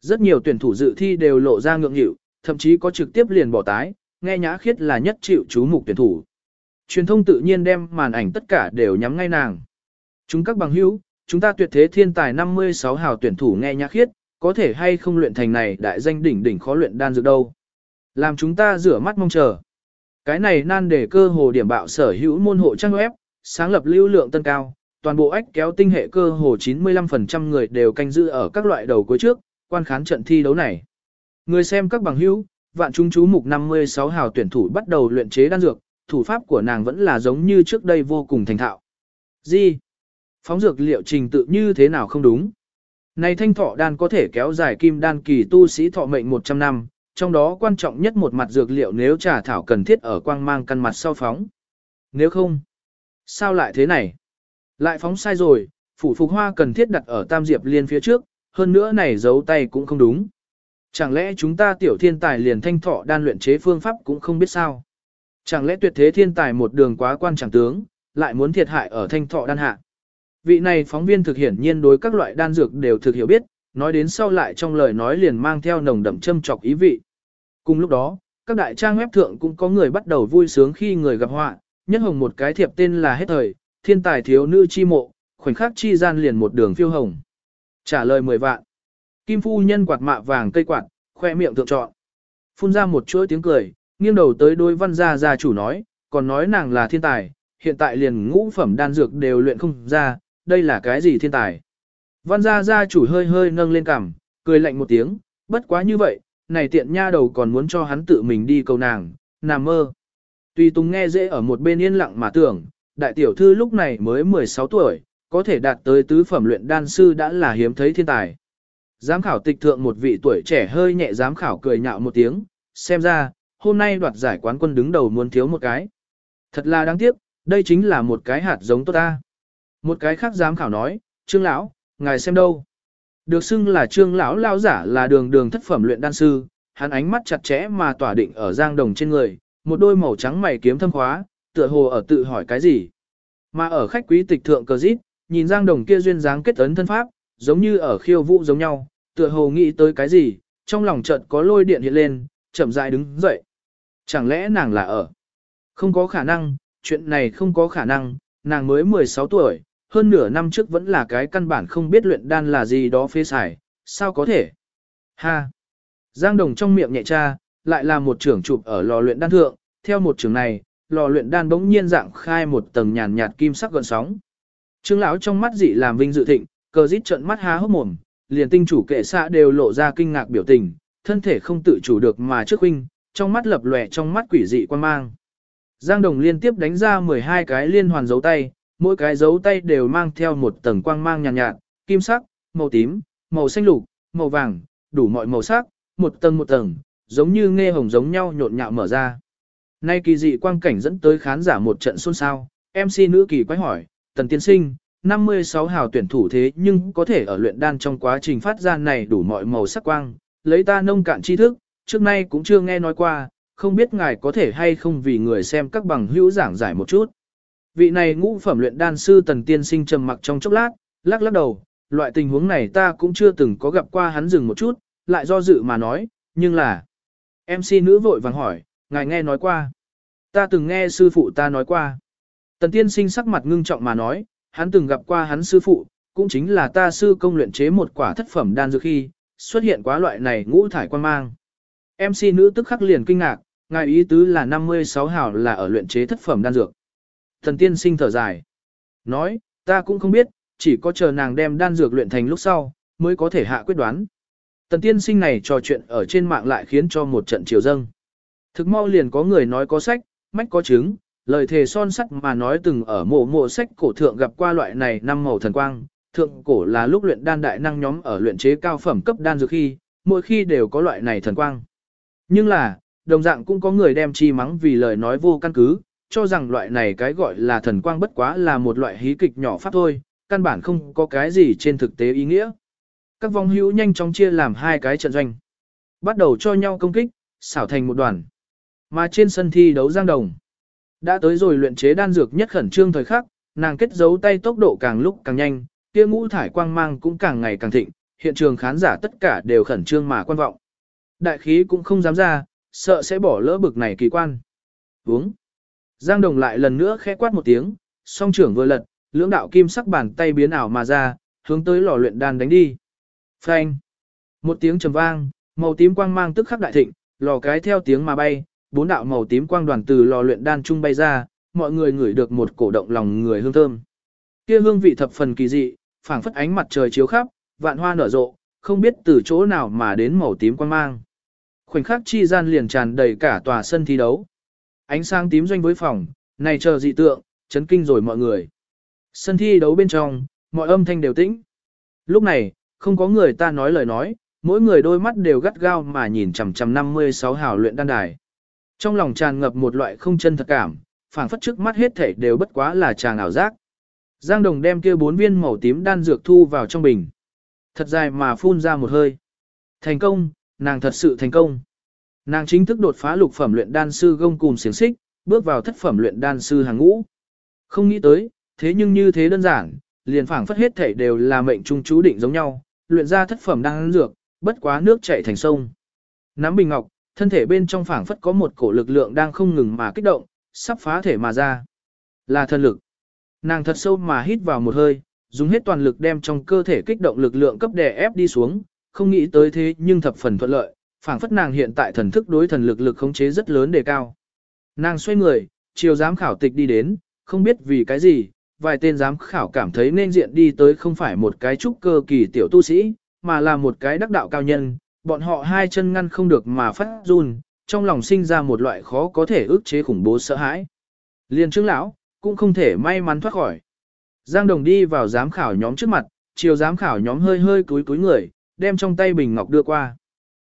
Rất nhiều tuyển thủ dự thi đều lộ ra ngượng nghịu, thậm chí có trực tiếp liền bỏ tái, nghe nhã khiết là nhất chịu chú mục tuyển thủ. Truyền thông tự nhiên đem màn ảnh tất cả đều nhắm ngay nàng. Chúng các bằng hữu, chúng ta tuyệt thế thiên tài 56 hào tuyển thủ nghe nhã khiết, có thể hay không luyện thành này đại danh đỉnh đỉnh khó luyện đan dược đâu. Làm chúng ta rửa mắt mong chờ. Cái này nan để cơ hồ điểm bạo sở hữu môn hộ trang web, sáng lập lưu lượng tân cao, toàn bộ ách kéo tinh hệ cơ hồ 95% người đều canh giữ ở các loại đầu cuối trước, quan khán trận thi đấu này. Người xem các bằng hữu, vạn chúng chú mục 56 hào tuyển thủ bắt đầu luyện chế đan dược, thủ pháp của nàng vẫn là giống như trước đây vô cùng thành thạo. Gì? Phóng dược liệu trình tự như thế nào không đúng? Này thanh thọ đan có thể kéo dài kim đan kỳ tu sĩ thọ mệnh 100 năm, trong đó quan trọng nhất một mặt dược liệu nếu trà thảo cần thiết ở quang mang căn mặt sau phóng. Nếu không, sao lại thế này? Lại phóng sai rồi, phủ phục hoa cần thiết đặt ở tam diệp liên phía trước, hơn nữa này giấu tay cũng không đúng. Chẳng lẽ chúng ta tiểu thiên tài liền thanh thọ đan luyện chế phương pháp cũng không biết sao? Chẳng lẽ tuyệt thế thiên tài một đường quá quan chẳng tướng, lại muốn thiệt hại ở thanh thọ đan hạ? Vị này phóng viên thực hiển nhiên đối các loại đan dược đều thực hiểu biết, nói đến sau lại trong lời nói liền mang theo nồng đậm châm chọc ý vị. Cùng lúc đó, các đại trang web thượng cũng có người bắt đầu vui sướng khi người gặp họa, nhất hồng một cái thiệp tên là hết thời, thiên tài thiếu nữ chi mộ, khoảnh khắc chi gian liền một đường phiêu hồng. Trả lời 10 vạn. Kim phu nhân quạt mạ vàng cây quạt, khoe miệng thượng trọn. Phun ra một chuỗi tiếng cười, nghiêng đầu tới đôi văn gia gia chủ nói, còn nói nàng là thiên tài, hiện tại liền ngũ phẩm đan dược đều luyện không ra, đây là cái gì thiên tài. Văn gia gia chủ hơi hơi nâng lên cằm, cười lạnh một tiếng, bất quá như vậy, này tiện nha đầu còn muốn cho hắn tự mình đi cầu nàng, nằm mơ. Tùy Tùng nghe dễ ở một bên yên lặng mà tưởng, đại tiểu thư lúc này mới 16 tuổi, có thể đạt tới tứ phẩm luyện đan sư đã là hiếm thấy thiên tài. Giám khảo tịch thượng một vị tuổi trẻ hơi nhẹ giám khảo cười nhạo một tiếng, xem ra, hôm nay đoạt giải quán quân đứng đầu muốn thiếu một cái. Thật là đáng tiếc, đây chính là một cái hạt giống tốt ta. Một cái khác giám khảo nói, trương lão, ngài xem đâu. Được xưng là trương lão lao giả là đường đường thất phẩm luyện đan sư, hắn ánh mắt chặt chẽ mà tỏa định ở giang đồng trên người, một đôi màu trắng mày kiếm thâm khóa, tựa hồ ở tự hỏi cái gì. Mà ở khách quý tịch thượng cờ dít, nhìn giang đồng kia duyên dáng kết ấn thân pháp, giống như ở khiêu vũ giống nhau, tựa hồ nghĩ tới cái gì, trong lòng chợt có lôi điện hiện lên, chậm rãi đứng dậy. Chẳng lẽ nàng là ở? Không có khả năng, chuyện này không có khả năng, nàng mới 16 tuổi, hơn nửa năm trước vẫn là cái căn bản không biết luyện đan là gì đó phê xài, sao có thể? Ha! Giang Đồng trong miệng nhẹ cha, lại là một trưởng chụp ở lò luyện đan thượng, theo một trường này, lò luyện đan bỗng nhiên dạng khai một tầng nhàn nhạt kim sắc gợn sóng. Trương lão trong mắt dị làm vinh dự thịnh, cờ rít trận mắt há hốc mồm, liền tinh chủ kệ xạ đều lộ ra kinh ngạc biểu tình, thân thể không tự chủ được mà trước huynh, trong mắt lập lòe trong mắt quỷ dị quan mang. Giang Đồng liên tiếp đánh ra 12 cái liên hoàn dấu tay, mỗi cái dấu tay đều mang theo một tầng quang mang nhàn nhạt, nhạt, kim sắc, màu tím, màu xanh lục, màu vàng, đủ mọi màu sắc, một tầng một tầng, giống như nghe hồng giống nhau nhộn nhạo mở ra. Nay kỳ dị quang cảnh dẫn tới khán giả một trận xôn xao, MC nữ kỳ quái hỏi, tần tiên sinh, 56 hào tuyển thủ thế nhưng có thể ở luyện đan trong quá trình phát ra này đủ mọi màu sắc quang, lấy ta nông cạn tri thức, trước nay cũng chưa nghe nói qua, không biết ngài có thể hay không vì người xem các bằng hữu giảng giải một chút. Vị này ngũ phẩm luyện đan sư tần tiên sinh trầm mặc trong chốc lát, lắc lắc đầu, loại tình huống này ta cũng chưa từng có gặp qua hắn dừng một chút, lại do dự mà nói, nhưng là... MC nữ vội vàng hỏi, ngài nghe nói qua. Ta từng nghe sư phụ ta nói qua. Tần tiên sinh sắc mặt ngưng trọng mà nói, hắn từng gặp qua hắn sư phụ, cũng chính là ta sư công luyện chế một quả thất phẩm đan dược khi, xuất hiện quá loại này ngũ thải quan mang. MC nữ tức khắc liền kinh ngạc, ngài ý tứ là 56 hào là ở luyện chế thất phẩm đan dược. Thần tiên sinh thở dài. Nói, ta cũng không biết, chỉ có chờ nàng đem đan dược luyện thành lúc sau, mới có thể hạ quyết đoán. Tần tiên sinh này trò chuyện ở trên mạng lại khiến cho một trận chiều dâng. Thực mau liền có người nói có sách, mách có chứng, lời thề son sắt mà nói từng ở mộ mộ sách cổ thượng gặp qua loại này năm màu thần quang. Thượng cổ là lúc luyện đan đại năng nhóm ở luyện chế cao phẩm cấp đan dược khi, mỗi khi đều có loại này thần quang. Nhưng là, đồng dạng cũng có người đem chi mắng vì lời nói vô căn cứ, cho rằng loại này cái gọi là thần quang bất quá là một loại hí kịch nhỏ pháp thôi, căn bản không có cái gì trên thực tế ý nghĩa. Các vong hữu nhanh chóng chia làm hai cái trận doanh. Bắt đầu cho nhau công kích, xảo thành một đoàn. Mà trên sân thi đấu giang đồng. Đã tới rồi luyện chế đan dược nhất khẩn trương thời khắc, nàng kết giấu tay tốc độ càng lúc càng nhanh, kia ngũ thải quang mang cũng càng ngày càng thịnh, hiện trường khán giả tất cả đều khẩn trương mà quan vọng. Đại khí cũng không dám ra, sợ sẽ bỏ lỡ bực này kỳ quan. Uống. Giang Đồng lại lần nữa khẽ quát một tiếng, song trưởng vừa lật, lưỡng đạo kim sắc bàn tay biến ảo mà ra, hướng tới lò luyện đan đánh đi. Phanh. Một tiếng trầm vang, màu tím quang mang tức khắc đại thịnh, lò cái theo tiếng mà bay, bốn đạo màu tím quang đoàn từ lò luyện đan trung bay ra, mọi người ngửi được một cổ động lòng người hương thơm. Kia hương vị thập phần kỳ dị, phảng phất ánh mặt trời chiếu khắp, vạn hoa nở rộ, không biết từ chỗ nào mà đến màu tím quang mang. Khoảnh khắc chi gian liền tràn đầy cả tòa sân thi đấu. Ánh sáng tím doanh với phòng, này chờ dị tượng, chấn kinh rồi mọi người. Sân thi đấu bên trong, mọi âm thanh đều tĩnh. Lúc này, không có người ta nói lời nói, mỗi người đôi mắt đều gắt gao mà nhìn chằm chằm 56 hào luyện đan đài. Trong lòng tràn ngập một loại không chân thật cảm, phảng phất trước mắt hết thảy đều bất quá là tràng ảo giác. Giang Đồng đem kia bốn viên màu tím đan dược thu vào trong bình. Thật dài mà phun ra một hơi. Thành công, nàng thật sự thành công. Nàng chính thức đột phá lục phẩm luyện đan sư gông cùng xiềng xích, bước vào thất phẩm luyện đan sư hàng ngũ. Không nghĩ tới, thế nhưng như thế đơn giản, liền phảng phất hết thảy đều là mệnh trung chú định giống nhau, luyện ra thất phẩm đan dược, bất quá nước chảy thành sông. Nắm bình ngọc, thân thể bên trong phảng phất có một cổ lực lượng đang không ngừng mà kích động, sắp phá thể mà ra. Là thần lực. Nàng thật sâu mà hít vào một hơi, dùng hết toàn lực đem trong cơ thể kích động lực lượng cấp đè ép đi xuống, không nghĩ tới thế nhưng thập phần thuận lợi, phảng phất nàng hiện tại thần thức đối thần lực lực khống chế rất lớn đề cao. Nàng xoay người, chiều giám khảo tịch đi đến, không biết vì cái gì, vài tên giám khảo cảm thấy nên diện đi tới không phải một cái trúc cơ kỳ tiểu tu sĩ, mà là một cái đắc đạo cao nhân, bọn họ hai chân ngăn không được mà phát run, trong lòng sinh ra một loại khó có thể ức chế khủng bố sợ hãi. Liên trưởng lão cũng không thể may mắn thoát khỏi. Giang Đồng đi vào giám khảo nhóm trước mặt, chiều giám khảo nhóm hơi hơi cúi cúi người, đem trong tay bình ngọc đưa qua.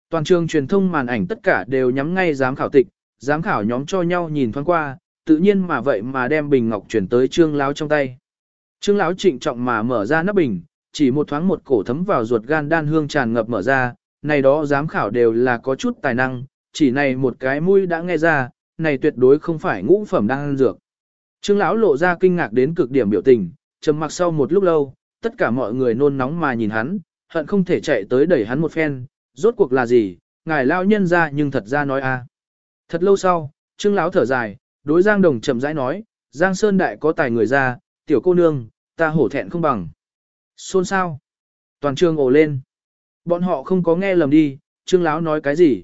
Toàn trường truyền thông màn ảnh tất cả đều nhắm ngay giám khảo tịch, giám khảo nhóm cho nhau nhìn thoáng qua, tự nhiên mà vậy mà đem bình ngọc chuyển tới trương lão trong tay. Trương lão trịnh trọng mà mở ra nắp bình, chỉ một thoáng một cổ thấm vào ruột gan đan hương tràn ngập mở ra, này đó giám khảo đều là có chút tài năng, chỉ này một cái mũi đã nghe ra, này tuyệt đối không phải ngũ phẩm đang ăn dược. Trương lão lộ ra kinh ngạc đến cực điểm biểu tình, trầm mặc sau một lúc lâu, tất cả mọi người nôn nóng mà nhìn hắn, hận không thể chạy tới đẩy hắn một phen, rốt cuộc là gì, ngài lao nhân ra nhưng thật ra nói a. À. Thật lâu sau, Trương lão thở dài, đối Giang Đồng chậm rãi nói, Giang Sơn đại có tài người ra, tiểu cô nương, ta hổ thẹn không bằng. Xôn sao? Toàn trường ồ lên. Bọn họ không có nghe lầm đi, Trương lão nói cái gì?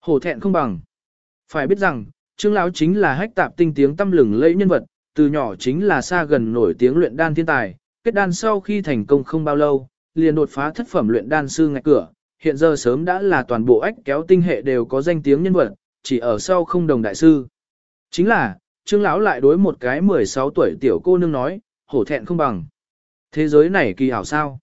Hổ thẹn không bằng. Phải biết rằng, Trương lão chính là hách tạp tinh tiếng tâm lừng lẫy nhân vật, từ nhỏ chính là xa gần nổi tiếng luyện đan thiên tài, kết đan sau khi thành công không bao lâu, liền đột phá thất phẩm luyện đan sư ngạch cửa, hiện giờ sớm đã là toàn bộ ách kéo tinh hệ đều có danh tiếng nhân vật, chỉ ở sau không đồng đại sư. Chính là, Trương lão lại đối một cái 16 tuổi tiểu cô nương nói, hổ thẹn không bằng. Thế giới này kỳ hảo sao?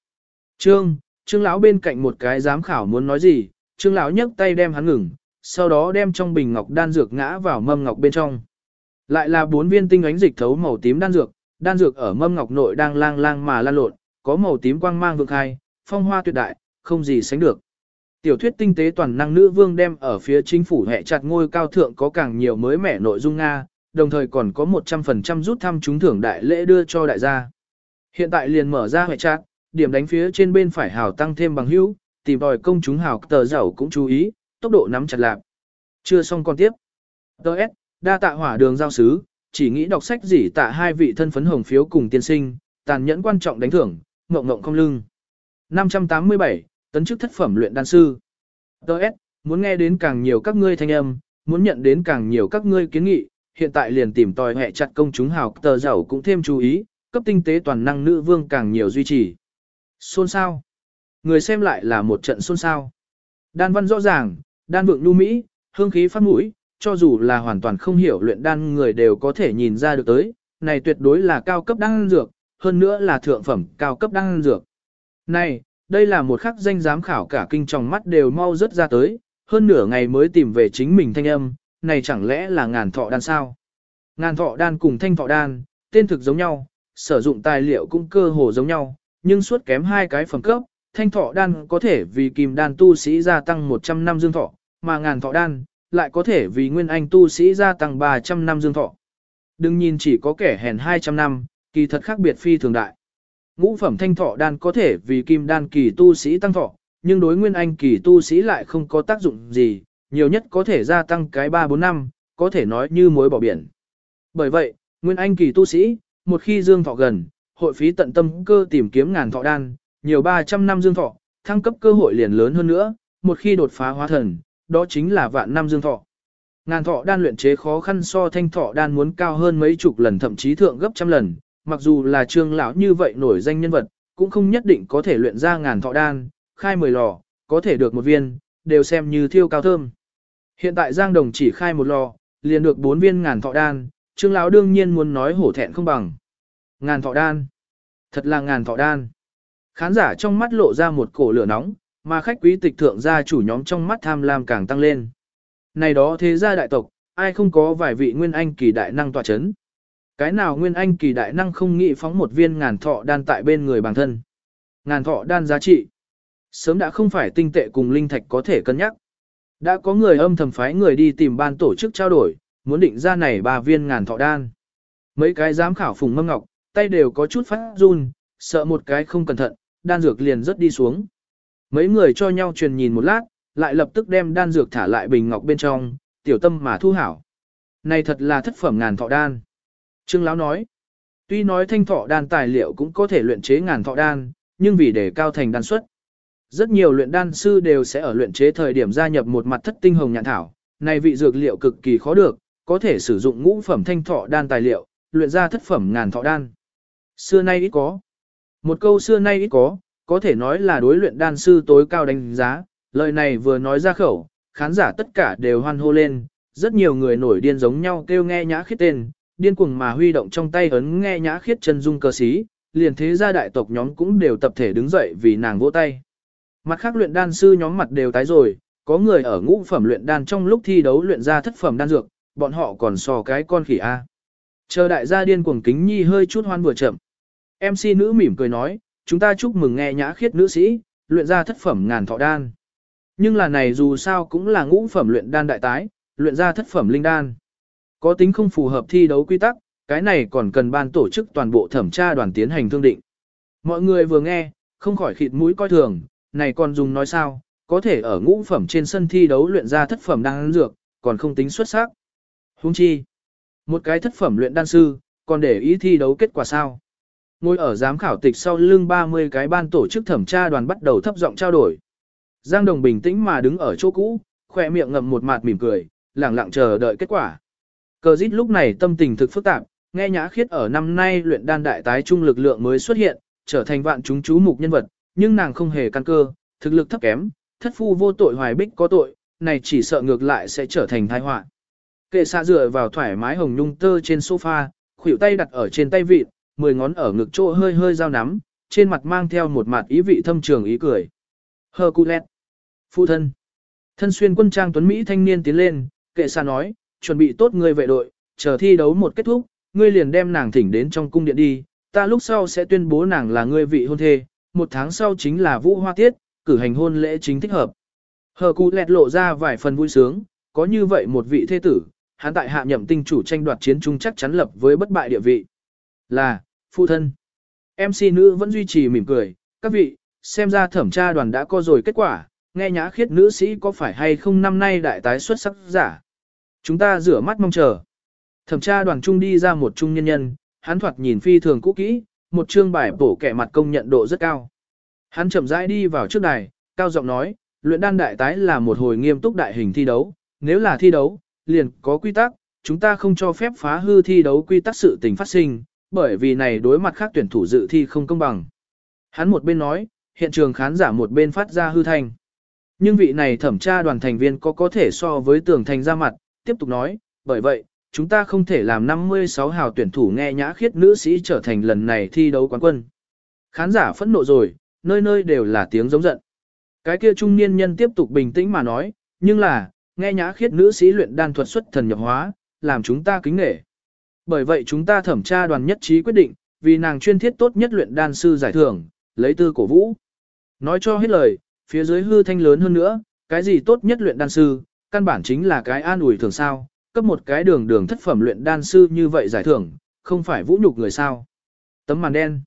Trương, Trương lão bên cạnh một cái giám khảo muốn nói gì, Trương lão nhấc tay đem hắn ngừng, sau đó đem trong bình ngọc đan dược ngã vào mâm ngọc bên trong. Lại là bốn viên tinh ánh dịch thấu màu tím đan dược, đan dược ở mâm ngọc nội đang lang lang mà lan lộn, có màu tím quang mang vượng khai, phong hoa tuyệt đại, không gì sánh được. Tiểu thuyết tinh tế toàn năng nữ vương đem ở phía chính phủ hệ chặt ngôi cao thượng có càng nhiều mới mẻ nội dung Nga, đồng thời còn có 100% rút thăm trúng thưởng đại lễ đưa cho đại gia. Hiện tại liền mở ra hệ chặt, điểm đánh phía trên bên phải hào tăng thêm bằng hữu, tìm đòi công chúng hào tờ giàu cũng chú ý, tốc độ nắm chặt lạc. Chưa xong còn tiếp. Đợt, đa tạ hỏa đường giao sứ, chỉ nghĩ đọc sách gì tạ hai vị thân phấn hồng phiếu cùng tiên sinh, tàn nhẫn quan trọng đánh thưởng, ngộng ngộng không lưng. 587, Tấn chức thất phẩm luyện đan sư. Đợt, muốn nghe đến càng nhiều các ngươi thanh âm, muốn nhận đến càng nhiều các ngươi kiến nghị, hiện tại liền tìm tòi hệ chặt công chúng hào tờ giàu cũng thêm chú ý, cấp tinh tế toàn năng nữ vương càng nhiều duy trì. Xôn sao? Người xem lại là một trận xôn sao. Đan văn rõ ràng, đan vượng lưu mỹ, hương khí phát mũi, cho dù là hoàn toàn không hiểu luyện đan người đều có thể nhìn ra được tới, này tuyệt đối là cao cấp đan dược, hơn nữa là thượng phẩm cao cấp đan dược. Này, đây là một khắc danh giám khảo cả kinh trong mắt đều mau rớt ra tới, hơn nửa ngày mới tìm về chính mình thanh âm, này chẳng lẽ là ngàn thọ đan sao? Ngàn thọ đan cùng thanh thọ đan, tên thực giống nhau, sử dụng tài liệu cũng cơ hồ giống nhau, nhưng suốt kém hai cái phẩm cấp, thanh thọ đan có thể vì kim đan tu sĩ gia tăng 100 năm dương thọ, mà ngàn thọ đan lại có thể vì nguyên anh tu sĩ gia tăng 300 năm dương thọ. Đừng nhìn chỉ có kẻ hèn 200 năm, kỳ thật khác biệt phi thường đại. Ngũ phẩm thanh thọ đan có thể vì kim đan kỳ tu sĩ tăng thọ, nhưng đối nguyên anh kỳ tu sĩ lại không có tác dụng gì, nhiều nhất có thể gia tăng cái 3-4 năm, có thể nói như muối bỏ biển. Bởi vậy, nguyên anh kỳ tu sĩ, một khi dương thọ gần, hội phí tận tâm cơ tìm kiếm ngàn thọ đan, nhiều 300 năm dương thọ, thăng cấp cơ hội liền lớn hơn nữa, một khi đột phá hóa thần, đó chính là vạn năm dương thọ. Ngàn thọ đan luyện chế khó khăn so thanh thọ đan muốn cao hơn mấy chục lần thậm chí thượng gấp trăm lần, mặc dù là trương lão như vậy nổi danh nhân vật, cũng không nhất định có thể luyện ra ngàn thọ đan, khai 10 lò, có thể được một viên, đều xem như thiêu cao thơm. Hiện tại Giang Đồng chỉ khai một lò, liền được 4 viên ngàn thọ đan, trương lão đương nhiên muốn nói hổ thẹn không bằng. Ngàn thọ đan. Thật là ngàn thọ đan. Khán giả trong mắt lộ ra một cổ lửa nóng, mà khách quý tịch thượng gia chủ nhóm trong mắt tham lam càng tăng lên. Này đó thế gia đại tộc, ai không có vài vị nguyên anh kỳ đại năng tỏa chấn. Cái nào nguyên anh kỳ đại năng không nghĩ phóng một viên ngàn thọ đan tại bên người bản thân. Ngàn thọ đan giá trị. Sớm đã không phải tinh tệ cùng linh thạch có thể cân nhắc. Đã có người âm thầm phái người đi tìm ban tổ chức trao đổi, muốn định ra này ba viên ngàn thọ đan. Mấy cái giám khảo phùng mâm ngọc, tay đều có chút phát run, sợ một cái không cẩn thận, đan dược liền rất đi xuống. Mấy người cho nhau truyền nhìn một lát, lại lập tức đem đan dược thả lại bình ngọc bên trong, tiểu tâm mà thu hảo. Này thật là thất phẩm ngàn thọ đan. Trương Lão nói, tuy nói thanh thọ đan tài liệu cũng có thể luyện chế ngàn thọ đan, nhưng vì để cao thành đan suất. Rất nhiều luyện đan sư đều sẽ ở luyện chế thời điểm gia nhập một mặt thất tinh hồng nhạn thảo, này vị dược liệu cực kỳ khó được, có thể sử dụng ngũ phẩm thanh thọ đan tài liệu, luyện ra thất phẩm ngàn thọ đan. Xưa nay ít có. Một câu xưa nay ít có, có thể nói là đối luyện đan sư tối cao đánh giá, lời này vừa nói ra khẩu, khán giả tất cả đều hoan hô lên, rất nhiều người nổi điên giống nhau kêu nghe nhã khiết tên, điên cuồng mà huy động trong tay ấn nghe nhã khiết chân dung cơ sĩ, liền thế gia đại tộc nhóm cũng đều tập thể đứng dậy vì nàng vỗ tay. Mặt khác luyện đan sư nhóm mặt đều tái rồi, có người ở ngũ phẩm luyện đan trong lúc thi đấu luyện ra thất phẩm đan dược, bọn họ còn so cái con khỉ A. Chờ đại gia điên cuồng kính nhi hơi chút hoan vừa chậm. MC nữ mỉm cười nói, chúng ta chúc mừng nghe nhã khiết nữ sĩ, luyện ra thất phẩm ngàn thọ đan. Nhưng là này dù sao cũng là ngũ phẩm luyện đan đại tái, luyện ra thất phẩm linh đan. Có tính không phù hợp thi đấu quy tắc, cái này còn cần ban tổ chức toàn bộ thẩm tra đoàn tiến hành thương định. Mọi người vừa nghe, không khỏi khịt mũi coi thường, này còn dùng nói sao, có thể ở ngũ phẩm trên sân thi đấu luyện ra thất phẩm đan dược, còn không tính xuất sắc. Hung chi, một cái thất phẩm luyện đan sư, còn để ý thi đấu kết quả sao? Ngồi ở giám khảo tịch sau lưng 30 cái ban tổ chức thẩm tra đoàn bắt đầu thấp giọng trao đổi. Giang Đồng bình tĩnh mà đứng ở chỗ cũ, khỏe miệng ngậm một mặt mỉm cười, lẳng lặng chờ đợi kết quả. Cờ dít lúc này tâm tình thực phức tạp, nghe nhã khiết ở năm nay luyện đan đại tái trung lực lượng mới xuất hiện, trở thành vạn chúng chú mục nhân vật, nhưng nàng không hề căn cơ, thực lực thấp kém, thất phu vô tội hoài bích có tội, này chỉ sợ ngược lại sẽ trở thành tai họa. Kệ xa dựa vào thoải mái hồng nhung tơ trên sofa, khuỷu tay đặt ở trên tay vịt, mười ngón ở ngực chỗ hơi hơi giao nắm, trên mặt mang theo một mặt ý vị thâm trường ý cười. Hercules. Phụ thân. Thân xuyên quân trang tuấn Mỹ thanh niên tiến lên, kệ xa nói, chuẩn bị tốt người vệ đội, chờ thi đấu một kết thúc, ngươi liền đem nàng thỉnh đến trong cung điện đi, ta lúc sau sẽ tuyên bố nàng là ngươi vị hôn thê, một tháng sau chính là vũ hoa tiết, cử hành hôn lễ chính thích hợp. Hercules lộ ra vài phần vui sướng, có như vậy một vị thế tử, hắn tại hạ nhậm tinh chủ tranh đoạt chiến trung chắc chắn lập với bất bại địa vị. Là, phụ thân. MC nữ vẫn duy trì mỉm cười, các vị, xem ra thẩm tra đoàn đã có rồi kết quả, nghe nhã khiết nữ sĩ có phải hay không năm nay đại tái xuất sắc giả. Chúng ta rửa mắt mong chờ. Thẩm tra đoàn trung đi ra một trung nhân nhân, hắn thoạt nhìn phi thường cũ kỹ, một chương bài bổ kẻ mặt công nhận độ rất cao. Hắn chậm rãi đi vào trước đài, cao giọng nói, luyện đan đại tái là một hồi nghiêm túc đại hình thi đấu, nếu là thi đấu, liền có quy tắc, chúng ta không cho phép phá hư thi đấu quy tắc sự tình phát sinh, bởi vì này đối mặt khác tuyển thủ dự thi không công bằng. Hắn một bên nói, hiện trường khán giả một bên phát ra hư thanh. Nhưng vị này thẩm tra đoàn thành viên có có thể so với tường thành ra mặt, tiếp tục nói, bởi vậy, chúng ta không thể làm 56 hào tuyển thủ nghe nhã khiết nữ sĩ trở thành lần này thi đấu quán quân. Khán giả phẫn nộ rồi, nơi nơi đều là tiếng giống giận. Cái kia trung niên nhân tiếp tục bình tĩnh mà nói, nhưng là, nghe nhã khiết nữ sĩ luyện đan thuật xuất thần nhập hóa, làm chúng ta kính nể. Bởi vậy chúng ta thẩm tra đoàn nhất trí quyết định, vì nàng chuyên thiết tốt nhất luyện đan sư giải thưởng, lấy tư cổ vũ. Nói cho hết lời, phía dưới hư thanh lớn hơn nữa, cái gì tốt nhất luyện đan sư, căn bản chính là cái an ủi thường sao, cấp một cái đường đường thất phẩm luyện đan sư như vậy giải thưởng, không phải vũ nhục người sao. Tấm màn đen.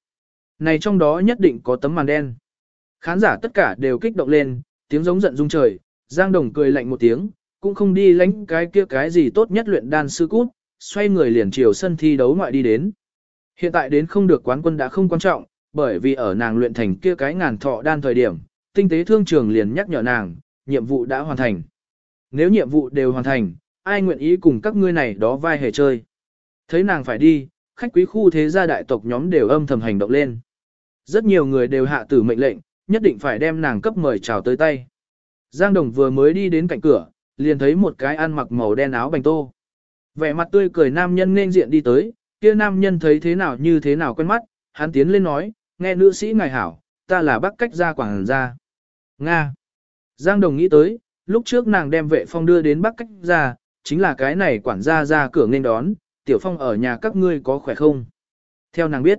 Này trong đó nhất định có tấm màn đen. Khán giả tất cả đều kích động lên, tiếng giống giận rung trời, Giang Đồng cười lạnh một tiếng, cũng không đi lánh cái kia cái gì tốt nhất luyện đan sư cút, xoay người liền chiều sân thi đấu ngoại đi đến. Hiện tại đến không được quán quân đã không quan trọng, bởi vì ở nàng luyện thành kia cái ngàn thọ đan thời điểm, tinh tế thương trường liền nhắc nhở nàng, nhiệm vụ đã hoàn thành. Nếu nhiệm vụ đều hoàn thành, ai nguyện ý cùng các ngươi này đó vai hề chơi. Thấy nàng phải đi, khách quý khu thế gia đại tộc nhóm đều âm thầm hành động lên. Rất nhiều người đều hạ tử mệnh lệnh, nhất định phải đem nàng cấp mời chào tới tay. Giang Đồng vừa mới đi đến cạnh cửa, liền thấy một cái ăn mặc màu đen áo bành tô. Vẻ mặt tươi cười nam nhân nên diện đi tới, kia nam nhân thấy thế nào như thế nào quen mắt, hắn tiến lên nói, nghe nữ sĩ ngài hảo, ta là bác cách gia quảng gia. Nga. Giang Đồng nghĩ tới, lúc trước nàng đem vệ phong đưa đến bắc cách gia, chính là cái này quản gia ra cửa nên đón, tiểu phong ở nhà các ngươi có khỏe không? Theo nàng biết,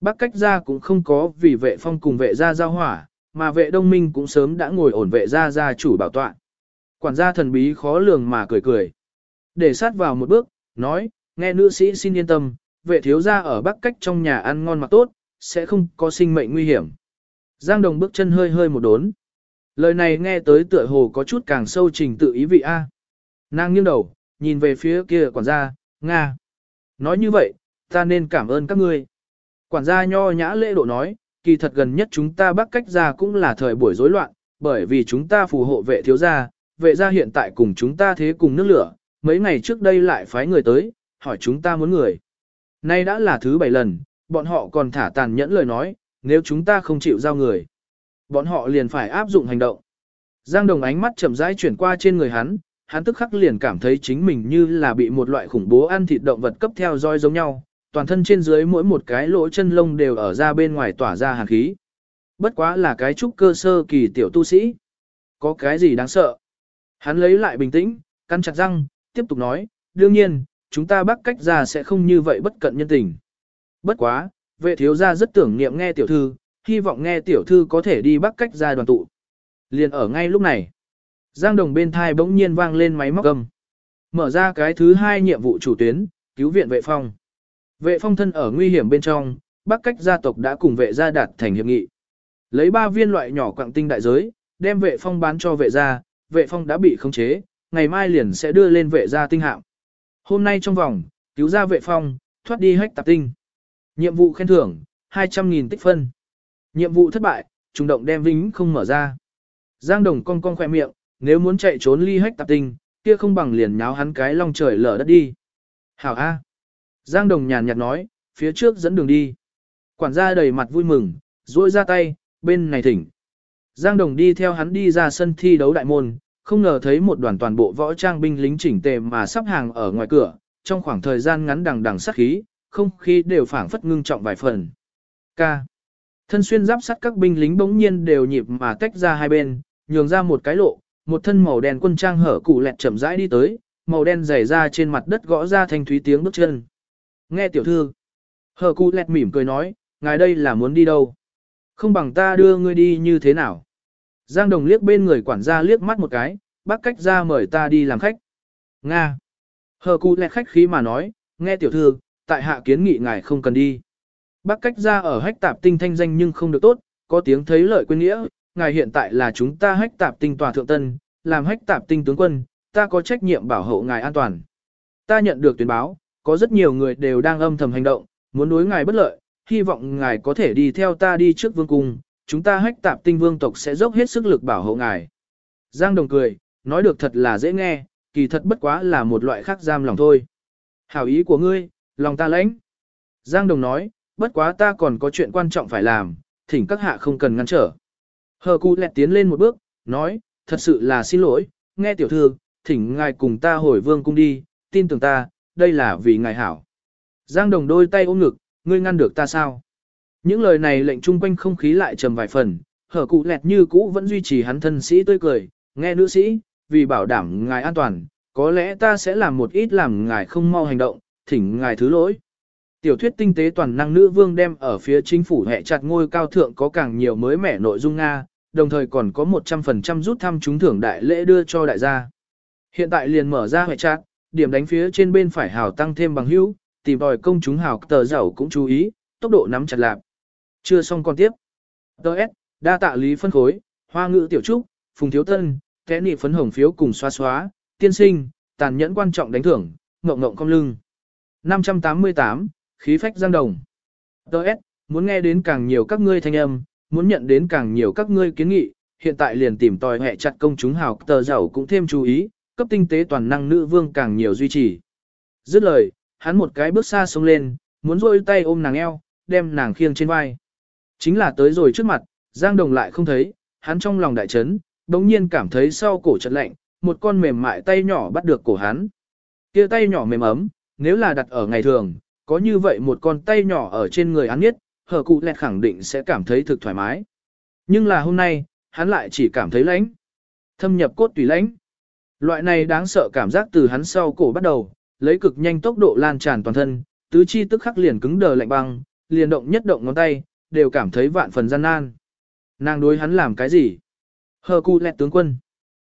bắc cách gia cũng không có vì vệ phong cùng vệ gia giao hỏa, mà vệ đông minh cũng sớm đã ngồi ổn vệ gia gia chủ bảo tọa. Quản gia thần bí khó lường mà cười cười. Để sát vào một bước, nói, nghe nữ sĩ xin yên tâm, vệ thiếu gia ở bắc cách trong nhà ăn ngon mặc tốt, sẽ không có sinh mệnh nguy hiểm. Giang Đồng bước chân hơi hơi một đốn. Lời này nghe tới tựa hồ có chút càng sâu trình tự ý vị A. Nàng nghiêng đầu, nhìn về phía kia quản gia, Nga. Nói như vậy, ta nên cảm ơn các ngươi. Quản gia nho nhã lễ độ nói, kỳ thật gần nhất chúng ta bắt cách ra cũng là thời buổi rối loạn, bởi vì chúng ta phù hộ vệ thiếu gia, vệ gia hiện tại cùng chúng ta thế cùng nước lửa, mấy ngày trước đây lại phái người tới, hỏi chúng ta muốn người. Nay đã là thứ bảy lần, bọn họ còn thả tàn nhẫn lời nói, nếu chúng ta không chịu giao người, bọn họ liền phải áp dụng hành động. Giang Đồng ánh mắt chậm rãi chuyển qua trên người hắn, hắn tức khắc liền cảm thấy chính mình như là bị một loại khủng bố ăn thịt động vật cấp theo dõi giống nhau, toàn thân trên dưới mỗi một cái lỗ chân lông đều ở ra bên ngoài tỏa ra hàn khí. Bất quá là cái trúc cơ sơ kỳ tiểu tu sĩ. Có cái gì đáng sợ? Hắn lấy lại bình tĩnh, căn chặt răng, tiếp tục nói, đương nhiên, chúng ta Bắc cách ra sẽ không như vậy bất cận nhân tình. Bất quá, vệ thiếu gia rất tưởng niệm nghe tiểu thư, hy vọng nghe tiểu thư có thể đi Bắc cách ra đoàn tụ. Liền ở ngay lúc này, Giang Đồng bên thai bỗng nhiên vang lên máy móc gầm. Mở ra cái thứ hai nhiệm vụ chủ tuyến, cứu viện vệ phong. Vệ phong thân ở nguy hiểm bên trong, bắc cách gia tộc đã cùng vệ gia đạt thành hiệp nghị. Lấy ba viên loại nhỏ quặng tinh đại giới, đem vệ phong bán cho vệ gia, vệ phong đã bị khống chế, ngày mai liền sẽ đưa lên vệ gia tinh hạm. Hôm nay trong vòng, cứu ra vệ phong, thoát đi hách tạp tinh. Nhiệm vụ khen thưởng, 200.000 tích phân. Nhiệm vụ thất bại, trùng động đem vĩnh không mở ra. Giang Đồng cong cong khỏe miệng, nếu muốn chạy trốn ly hách tạp tinh, kia không bằng liền nháo hắn cái long trời lở đất đi. Hảo A. Giang Đồng nhàn nhạt nói, phía trước dẫn đường đi. Quản gia đầy mặt vui mừng, duỗi ra tay, bên này thỉnh. Giang Đồng đi theo hắn đi ra sân thi đấu đại môn, không ngờ thấy một đoàn toàn bộ võ trang binh lính chỉnh tề mà sắp hàng ở ngoài cửa, trong khoảng thời gian ngắn đằng đằng sát khí, không khí đều phảng phất ngưng trọng vài phần. Ca. Thân xuyên giáp sắt các binh lính bỗng nhiên đều nhịp mà tách ra hai bên, nhường ra một cái lộ, một thân màu đen quân trang hở cụ lẹt chậm rãi đi tới, màu đen dày ra trên mặt đất gõ ra thanh thúy tiếng bước chân. Nghe tiểu thư. Hở cụ lẹt mỉm cười nói, ngài đây là muốn đi đâu? Không bằng ta đưa ngươi đi như thế nào? Giang Đồng liếc bên người quản gia liếc mắt một cái, bác cách ra mời ta đi làm khách. Nga. Hờ cụ lẹ khách khí mà nói, nghe tiểu thư, tại hạ kiến nghị ngài không cần đi. Bác cách ra ở hách tạp tinh thanh danh nhưng không được tốt, có tiếng thấy lợi quên nghĩa, ngài hiện tại là chúng ta hách tạp tinh tòa thượng tân, làm hách tạp tinh tướng quân, ta có trách nhiệm bảo hộ ngài an toàn. Ta nhận được tuyên báo, có rất nhiều người đều đang âm thầm hành động, muốn đối ngài bất lợi, hy vọng ngài có thể đi theo ta đi trước vương cung, chúng ta hách tạp tinh vương tộc sẽ dốc hết sức lực bảo hộ ngài. Giang Đồng cười, nói được thật là dễ nghe, kỳ thật bất quá là một loại khác giam lòng thôi. Hảo ý của ngươi, lòng ta lãnh. Giang Đồng nói, bất quá ta còn có chuyện quan trọng phải làm, thỉnh các hạ không cần ngăn trở. Hờ cụ lẹt tiến lên một bước, nói, thật sự là xin lỗi, nghe tiểu thư, thỉnh ngài cùng ta hồi vương cung đi, tin tưởng ta, đây là vì ngài hảo. Giang Đồng đôi tay ôm ngực, ngươi ngăn được ta sao? Những lời này lệnh chung quanh không khí lại trầm vài phần, hở cụ lẹt như cũ vẫn duy trì hắn thân sĩ tươi cười, nghe nữ sĩ, vì bảo đảm ngài an toàn, có lẽ ta sẽ làm một ít làm ngài không mau hành động, thỉnh ngài thứ lỗi. Tiểu thuyết tinh tế toàn năng nữ vương đem ở phía chính phủ hệ chặt ngôi cao thượng có càng nhiều mới mẻ nội dung Nga, đồng thời còn có 100% rút thăm trúng thưởng đại lễ đưa cho đại gia. Hiện tại liền mở ra hệ chặt, điểm đánh phía trên bên phải hào tăng thêm bằng hữu, tìm đòi công chúng hào tờ giàu cũng chú ý, tốc độ nắm chặt lạp. Chưa xong còn tiếp. Đợt, đa tạ lý phân khối, hoa ngữ tiểu trúc, phùng thiếu tân, kẽ nị phấn hồng phiếu cùng xoa xóa, tiên sinh, tàn nhẫn quan trọng đánh thưởng, ngộng ngộng cong lưng. 588, khí phách giang đồng. Đợt, muốn nghe đến càng nhiều các ngươi thanh âm, muốn nhận đến càng nhiều các ngươi kiến nghị, hiện tại liền tìm tòi hệ chặt công chúng hào tờ giàu cũng thêm chú ý, cấp tinh tế toàn năng nữ vương càng nhiều duy trì. Dứt lời, hắn một cái bước xa xuống lên, muốn rôi tay ôm nàng eo, đem nàng khiêng trên vai. Chính là tới rồi trước mặt, Giang Đồng lại không thấy, hắn trong lòng đại chấn, bỗng nhiên cảm thấy sau cổ chật lạnh, một con mềm mại tay nhỏ bắt được cổ hắn. kia tay nhỏ mềm ấm, nếu là đặt ở ngày thường, có như vậy một con tay nhỏ ở trên người hắn nhất, hở cụ lẹt khẳng định sẽ cảm thấy thực thoải mái. Nhưng là hôm nay, hắn lại chỉ cảm thấy lãnh. Thâm nhập cốt tùy lãnh. Loại này đáng sợ cảm giác từ hắn sau cổ bắt đầu, lấy cực nhanh tốc độ lan tràn toàn thân, tứ chi tức khắc liền cứng đờ lạnh băng, liền động nhất động ngón tay, đều cảm thấy vạn phần gian nan. Nàng đối hắn làm cái gì? Hờ cu lẹt tướng quân.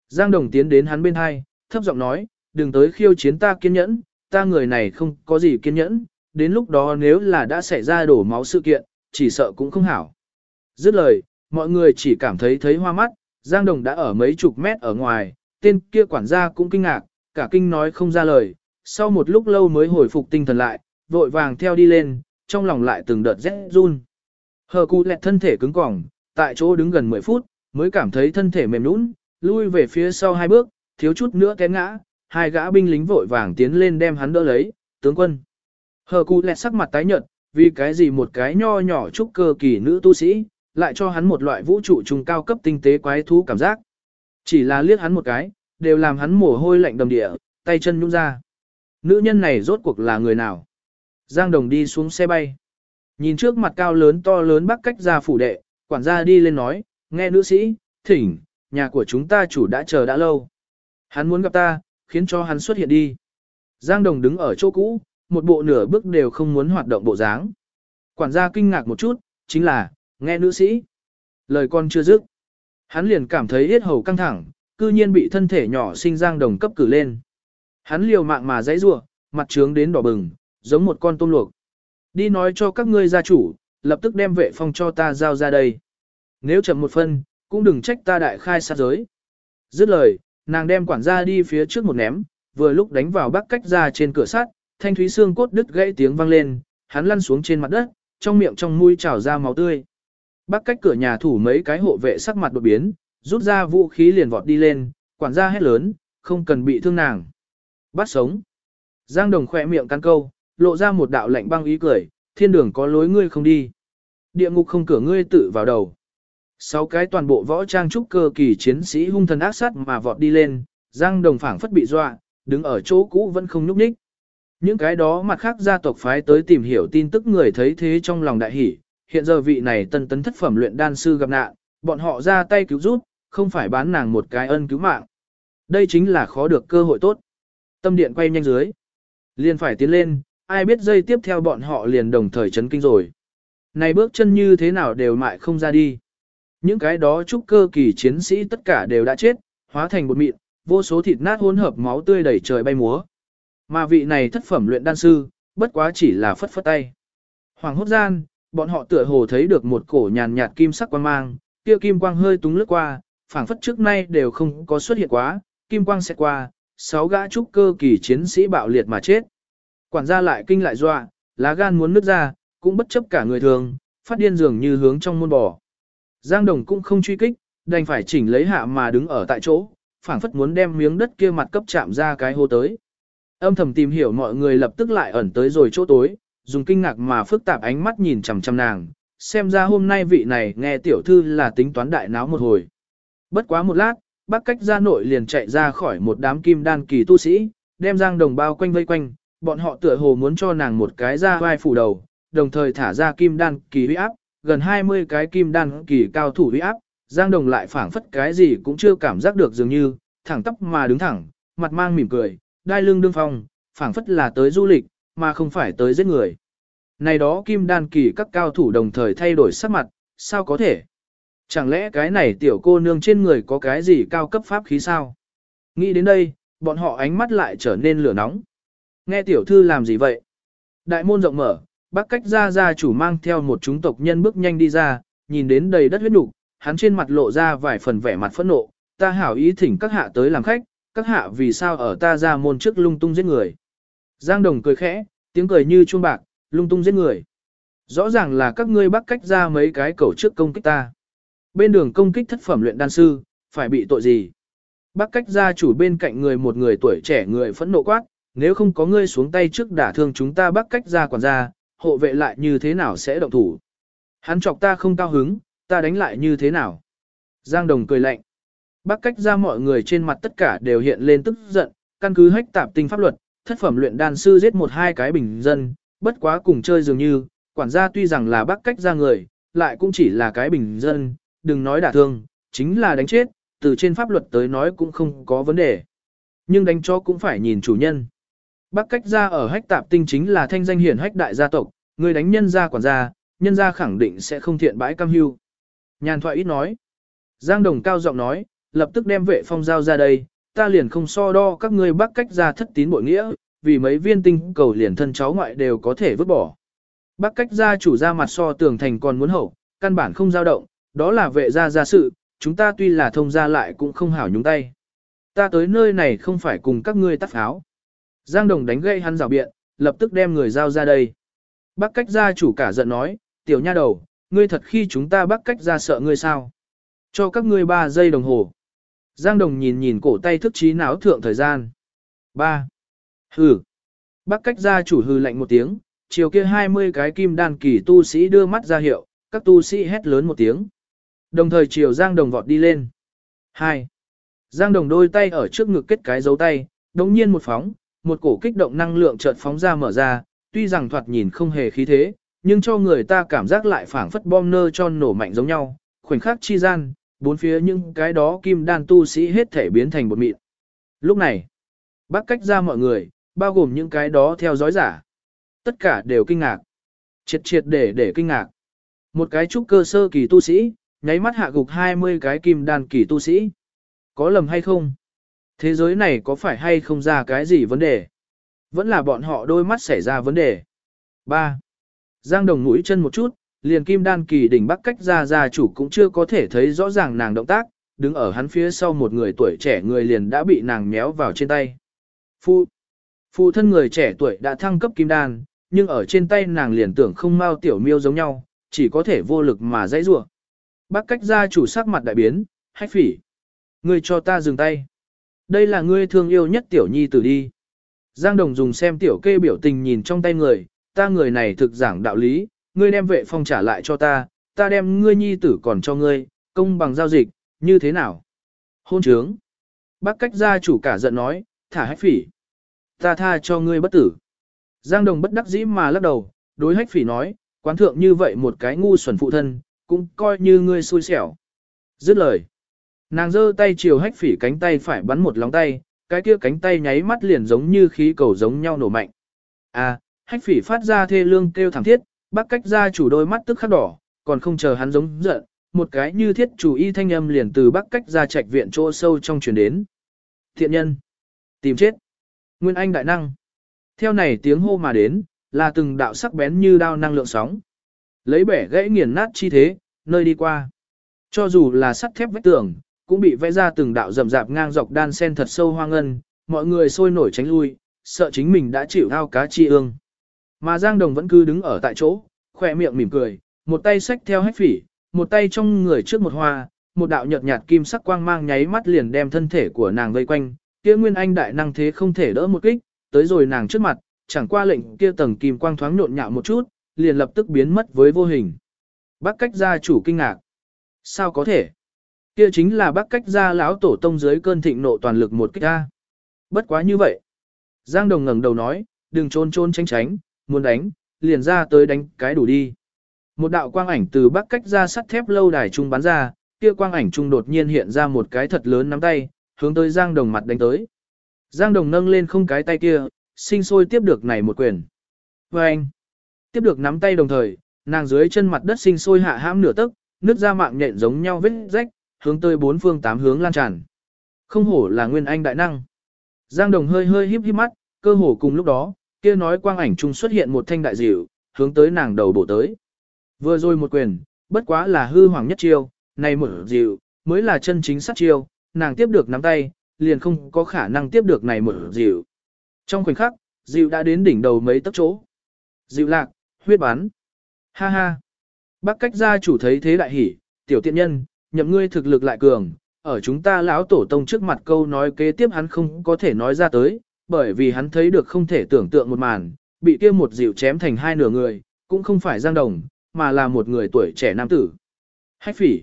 Giang Đồng tiến đến hắn bên hai, thấp giọng nói, đừng tới khiêu chiến ta kiên nhẫn, ta người này không có gì kiên nhẫn, đến lúc đó nếu là đã xảy ra đổ máu sự kiện, chỉ sợ cũng không hảo. Dứt lời, mọi người chỉ cảm thấy thấy hoa mắt, Giang Đồng đã ở mấy chục mét ở ngoài, tên kia quản gia cũng kinh ngạc, cả kinh nói không ra lời, sau một lúc lâu mới hồi phục tinh thần lại, vội vàng theo đi lên, trong lòng lại từng đợt rét run. Hờ cụ lẹt thân thể cứng cỏng, tại chỗ đứng gần 10 phút, mới cảm thấy thân thể mềm nũng, lui về phía sau hai bước, thiếu chút nữa té ngã, hai gã binh lính vội vàng tiến lên đem hắn đỡ lấy, tướng quân. Hờ cụ lẹt sắc mặt tái nhợt, vì cái gì một cái nho nhỏ trúc cơ kỳ nữ tu sĩ, lại cho hắn một loại vũ trụ trùng cao cấp tinh tế quái thú cảm giác. Chỉ là liếc hắn một cái, đều làm hắn mồ hôi lạnh đầm địa, tay chân nhũn ra. Nữ nhân này rốt cuộc là người nào? Giang Đồng đi xuống xe bay. Nhìn trước mặt cao lớn to lớn bắc cách ra phủ đệ, quản gia đi lên nói, nghe nữ sĩ, thỉnh, nhà của chúng ta chủ đã chờ đã lâu. Hắn muốn gặp ta, khiến cho hắn xuất hiện đi. Giang Đồng đứng ở chỗ cũ, một bộ nửa bước đều không muốn hoạt động bộ dáng. Quản gia kinh ngạc một chút, chính là, nghe nữ sĩ. Lời con chưa dứt. Hắn liền cảm thấy hết hầu căng thẳng, cư nhiên bị thân thể nhỏ sinh Giang Đồng cấp cử lên. Hắn liều mạng mà dãy rủa, mặt trướng đến đỏ bừng, giống một con tôm luộc. Đi nói cho các ngươi gia chủ, lập tức đem vệ phong cho ta giao ra đây. Nếu chậm một phân, cũng đừng trách ta đại khai sát giới. Dứt lời, nàng đem quản gia đi phía trước một ném, vừa lúc đánh vào bắc cách ra trên cửa sắt, thanh thúy xương cốt đứt gãy tiếng vang lên, hắn lăn xuống trên mặt đất, trong miệng trong mũi trào ra máu tươi. Bắc cách cửa nhà thủ mấy cái hộ vệ sắc mặt đột biến, rút ra vũ khí liền vọt đi lên, quản gia hét lớn, không cần bị thương nàng. Bắt sống. Giang Đồng khỏe miệng căn câu, lộ ra một đạo lạnh băng ý cười, thiên đường có lối ngươi không đi. Địa ngục không cửa ngươi tự vào đầu. Sáu cái toàn bộ võ trang trúc cơ kỳ chiến sĩ hung thần ác sát mà vọt đi lên, Giang Đồng phảng phất bị dọa, đứng ở chỗ cũ vẫn không nhúc nhích. Những cái đó mặt khác gia tộc phái tới tìm hiểu tin tức người thấy thế trong lòng đại hỉ, hiện giờ vị này tân tấn thất phẩm luyện đan sư gặp nạn, bọn họ ra tay cứu giúp, không phải bán nàng một cái ân cứu mạng. Đây chính là khó được cơ hội tốt. Tâm điện quay nhanh dưới. Liền phải tiến lên, ai biết dây tiếp theo bọn họ liền đồng thời chấn kinh rồi. Này bước chân như thế nào đều mại không ra đi. Những cái đó trúc cơ kỳ chiến sĩ tất cả đều đã chết, hóa thành bột mịn, vô số thịt nát hỗn hợp máu tươi đầy trời bay múa. Mà vị này thất phẩm luyện đan sư, bất quá chỉ là phất phất tay. Hoàng hốt gian, bọn họ tựa hồ thấy được một cổ nhàn nhạt kim sắc quang mang, kia kim quang hơi túng lướt qua, phảng phất trước nay đều không có xuất hiện quá, kim quang sẽ qua, sáu gã trúc cơ kỳ chiến sĩ bạo liệt mà chết. Quản gia lại kinh lại dọa, lá gan muốn nứt ra, cũng bất chấp cả người thường, phát điên dường như hướng trong môn bò. Giang Đồng cũng không truy kích, đành phải chỉnh lấy hạ mà đứng ở tại chỗ, phảng phất muốn đem miếng đất kia mặt cấp chạm ra cái hô tới. Âm thầm tìm hiểu mọi người lập tức lại ẩn tới rồi chỗ tối, dùng kinh ngạc mà phức tạp ánh mắt nhìn chằm chằm nàng, xem ra hôm nay vị này nghe tiểu thư là tính toán đại náo một hồi. Bất quá một lát, bác cách ra nội liền chạy ra khỏi một đám kim đan kỳ tu sĩ, đem Giang Đồng bao quanh vây quanh, bọn họ tựa hồ muốn cho nàng một cái ra vai phủ đầu, đồng thời thả ra kim đan kỳ huy áp, gần 20 cái kim đan kỳ cao thủ huy áp, Giang Đồng lại phảng phất cái gì cũng chưa cảm giác được dường như, thẳng tóc mà đứng thẳng, mặt mang mỉm cười, đai lưng đương phong, phảng phất là tới du lịch, mà không phải tới giết người. Này đó kim đan kỳ các cao thủ đồng thời thay đổi sắc mặt, sao có thể? Chẳng lẽ cái này tiểu cô nương trên người có cái gì cao cấp pháp khí sao? Nghĩ đến đây, bọn họ ánh mắt lại trở nên lửa nóng. Nghe tiểu thư làm gì vậy? Đại môn rộng mở, bác cách ra ra chủ mang theo một chúng tộc nhân bước nhanh đi ra, nhìn đến đầy đất huyết nục, hắn trên mặt lộ ra vài phần vẻ mặt phẫn nộ, ta hảo ý thỉnh các hạ tới làm khách, các hạ vì sao ở ta ra môn trước lung tung giết người. Giang Đồng cười khẽ, tiếng cười như chuông bạc, lung tung giết người. Rõ ràng là các ngươi bác cách ra mấy cái cầu trước công kích ta. Bên đường công kích thất phẩm luyện đan sư, phải bị tội gì? Bác cách gia chủ bên cạnh người một người tuổi trẻ người phẫn nộ quát, nếu không có ngươi xuống tay trước đả thương chúng ta bác cách gia quản gia, hộ vệ lại như thế nào sẽ động thủ? Hắn chọc ta không cao hứng, ta đánh lại như thế nào? Giang Đồng cười lạnh. Bác cách ra mọi người trên mặt tất cả đều hiện lên tức giận, căn cứ hách tạp tinh pháp luật, thất phẩm luyện đan sư giết một hai cái bình dân, bất quá cùng chơi dường như, quản gia tuy rằng là bác cách ra người, lại cũng chỉ là cái bình dân, đừng nói đả thương, chính là đánh chết, từ trên pháp luật tới nói cũng không có vấn đề. Nhưng đánh cho cũng phải nhìn chủ nhân. Bác cách ra ở hách tạp tinh chính là thanh danh hiển hách đại gia tộc, người đánh nhân gia quản gia, nhân gia khẳng định sẽ không thiện bãi cam hưu. Nhàn thoại ít nói. Giang Đồng cao giọng nói, lập tức đem vệ phong giao ra đây, ta liền không so đo các ngươi bác cách ra thất tín bội nghĩa, vì mấy viên tinh cầu liền thân cháu ngoại đều có thể vứt bỏ. Bác cách gia chủ ra mặt so tường thành còn muốn hậu, căn bản không dao động, đó là vệ gia gia sự, chúng ta tuy là thông gia lại cũng không hảo nhúng tay. Ta tới nơi này không phải cùng các ngươi tắt áo. Giang Đồng đánh gây hắn rào biện, lập tức đem người giao ra đây. Bác cách gia chủ cả giận nói, tiểu nha đầu, ngươi thật khi chúng ta bác cách gia sợ ngươi sao? Cho các ngươi 3 giây đồng hồ. Giang Đồng nhìn nhìn cổ tay thức trí não thượng thời gian. 3. Hừ. Bác cách gia chủ hừ lạnh một tiếng, chiều kia 20 cái kim đan kỳ tu sĩ đưa mắt ra hiệu, các tu sĩ hét lớn một tiếng. Đồng thời chiều Giang Đồng vọt đi lên. 2. Giang Đồng đôi tay ở trước ngực kết cái dấu tay, đồng nhiên một phóng, một cổ kích động năng lượng chợt phóng ra mở ra, tuy rằng thoạt nhìn không hề khí thế, nhưng cho người ta cảm giác lại phảng phất bom nơ cho nổ mạnh giống nhau, khoảnh khắc chi gian, bốn phía những cái đó kim đan tu sĩ hết thể biến thành một mịn. Lúc này, bác cách ra mọi người, bao gồm những cái đó theo dõi giả. Tất cả đều kinh ngạc. Triệt triệt để để kinh ngạc. Một cái trúc cơ sơ kỳ tu sĩ, nháy mắt hạ gục 20 cái kim đan kỳ tu sĩ. Có lầm hay không? Thế giới này có phải hay không ra cái gì vấn đề? Vẫn là bọn họ đôi mắt xảy ra vấn đề. 3. Giang đồng mũi chân một chút, liền kim đan kỳ đỉnh bắc cách ra gia chủ cũng chưa có thể thấy rõ ràng nàng động tác, đứng ở hắn phía sau một người tuổi trẻ người liền đã bị nàng méo vào trên tay. Phu, phụ thân người trẻ tuổi đã thăng cấp kim đan, nhưng ở trên tay nàng liền tưởng không mau tiểu miêu giống nhau, chỉ có thể vô lực mà dãy rủa. bắc cách gia chủ sắc mặt đại biến, hách phỉ. người cho ta dừng tay. Đây là ngươi thương yêu nhất tiểu nhi tử đi. Giang Đồng dùng xem tiểu kê biểu tình nhìn trong tay người, ta người này thực giảng đạo lý, ngươi đem vệ phong trả lại cho ta, ta đem ngươi nhi tử còn cho ngươi, công bằng giao dịch, như thế nào? Hôn trướng. Bác cách gia chủ cả giận nói, thả hách phỉ. Ta tha cho ngươi bất tử. Giang Đồng bất đắc dĩ mà lắc đầu, đối hách phỉ nói, quán thượng như vậy một cái ngu xuẩn phụ thân, cũng coi như ngươi xui xẻo. Dứt lời. Nàng giơ tay chiều hách phỉ cánh tay phải bắn một lóng tay, cái kia cánh tay nháy mắt liền giống như khí cầu giống nhau nổ mạnh. À, hách phỉ phát ra thê lương kêu thảm thiết, bác cách ra chủ đôi mắt tức khắc đỏ, còn không chờ hắn giống giận, một cái như thiết chủ y thanh âm liền từ bác cách ra trạch viện chỗ sâu trong truyền đến. Thiện nhân. Tìm chết. Nguyên Anh đại năng. Theo này tiếng hô mà đến, là từng đạo sắc bén như đao năng lượng sóng. Lấy bẻ gãy nghiền nát chi thế, nơi đi qua. Cho dù là sắt thép vách tường, cũng bị vẽ ra từng đạo rậm rạp ngang dọc đan sen thật sâu hoang ngân, mọi người sôi nổi tránh lui, sợ chính mình đã chịu ao cá chi ương. Mà Giang Đồng vẫn cứ đứng ở tại chỗ, khỏe miệng mỉm cười, một tay xách theo hách phỉ, một tay trong người trước một hoa, một đạo nhợt nhạt kim sắc quang mang nháy mắt liền đem thân thể của nàng vây quanh, kia nguyên anh đại năng thế không thể đỡ một kích, tới rồi nàng trước mặt, chẳng qua lệnh kia tầng kim quang thoáng nhộn nhạo một chút, liền lập tức biến mất với vô hình. Bác cách gia chủ kinh ngạc. Sao có thể? Kia chính là bác cách gia lão tổ tông dưới cơn thịnh nộ toàn lực một kích ra. Bất quá như vậy. Giang Đồng ngẩng đầu nói, đừng trôn trôn tránh tránh, muốn đánh, liền ra tới đánh cái đủ đi. Một đạo quang ảnh từ bắc cách ra sắt thép lâu đài trung bắn ra, kia quang ảnh trung đột nhiên hiện ra một cái thật lớn nắm tay, hướng tới Giang Đồng mặt đánh tới. Giang Đồng nâng lên không cái tay kia, sinh sôi tiếp được này một quyền. Và anh, tiếp được nắm tay đồng thời, nàng dưới chân mặt đất sinh sôi hạ hãm nửa tấc, nước ra mạng nhện giống nhau vết rách, hướng tới bốn phương tám hướng lan tràn. Không hổ là nguyên anh đại năng. Giang Đồng hơi hơi híp híp mắt, cơ hồ cùng lúc đó, kia nói quang ảnh trung xuất hiện một thanh đại dịu, hướng tới nàng đầu bổ tới. Vừa rồi một quyền, bất quá là hư hoàng nhất chiêu, này một dịu, mới là chân chính sát chiêu, nàng tiếp được nắm tay, liền không có khả năng tiếp được này một dịu. Trong khoảnh khắc, dịu đã đến đỉnh đầu mấy tấc chỗ. Dịu lạc, huyết bắn. Ha ha. Bác cách gia chủ thấy thế đại hỉ, tiểu tiện nhân, nhậm ngươi thực lực lại cường, ở chúng ta lão tổ tông trước mặt câu nói kế tiếp hắn không có thể nói ra tới, bởi vì hắn thấy được không thể tưởng tượng một màn, bị kia một dịu chém thành hai nửa người, cũng không phải Giang Đồng, mà là một người tuổi trẻ nam tử. Hách phỉ!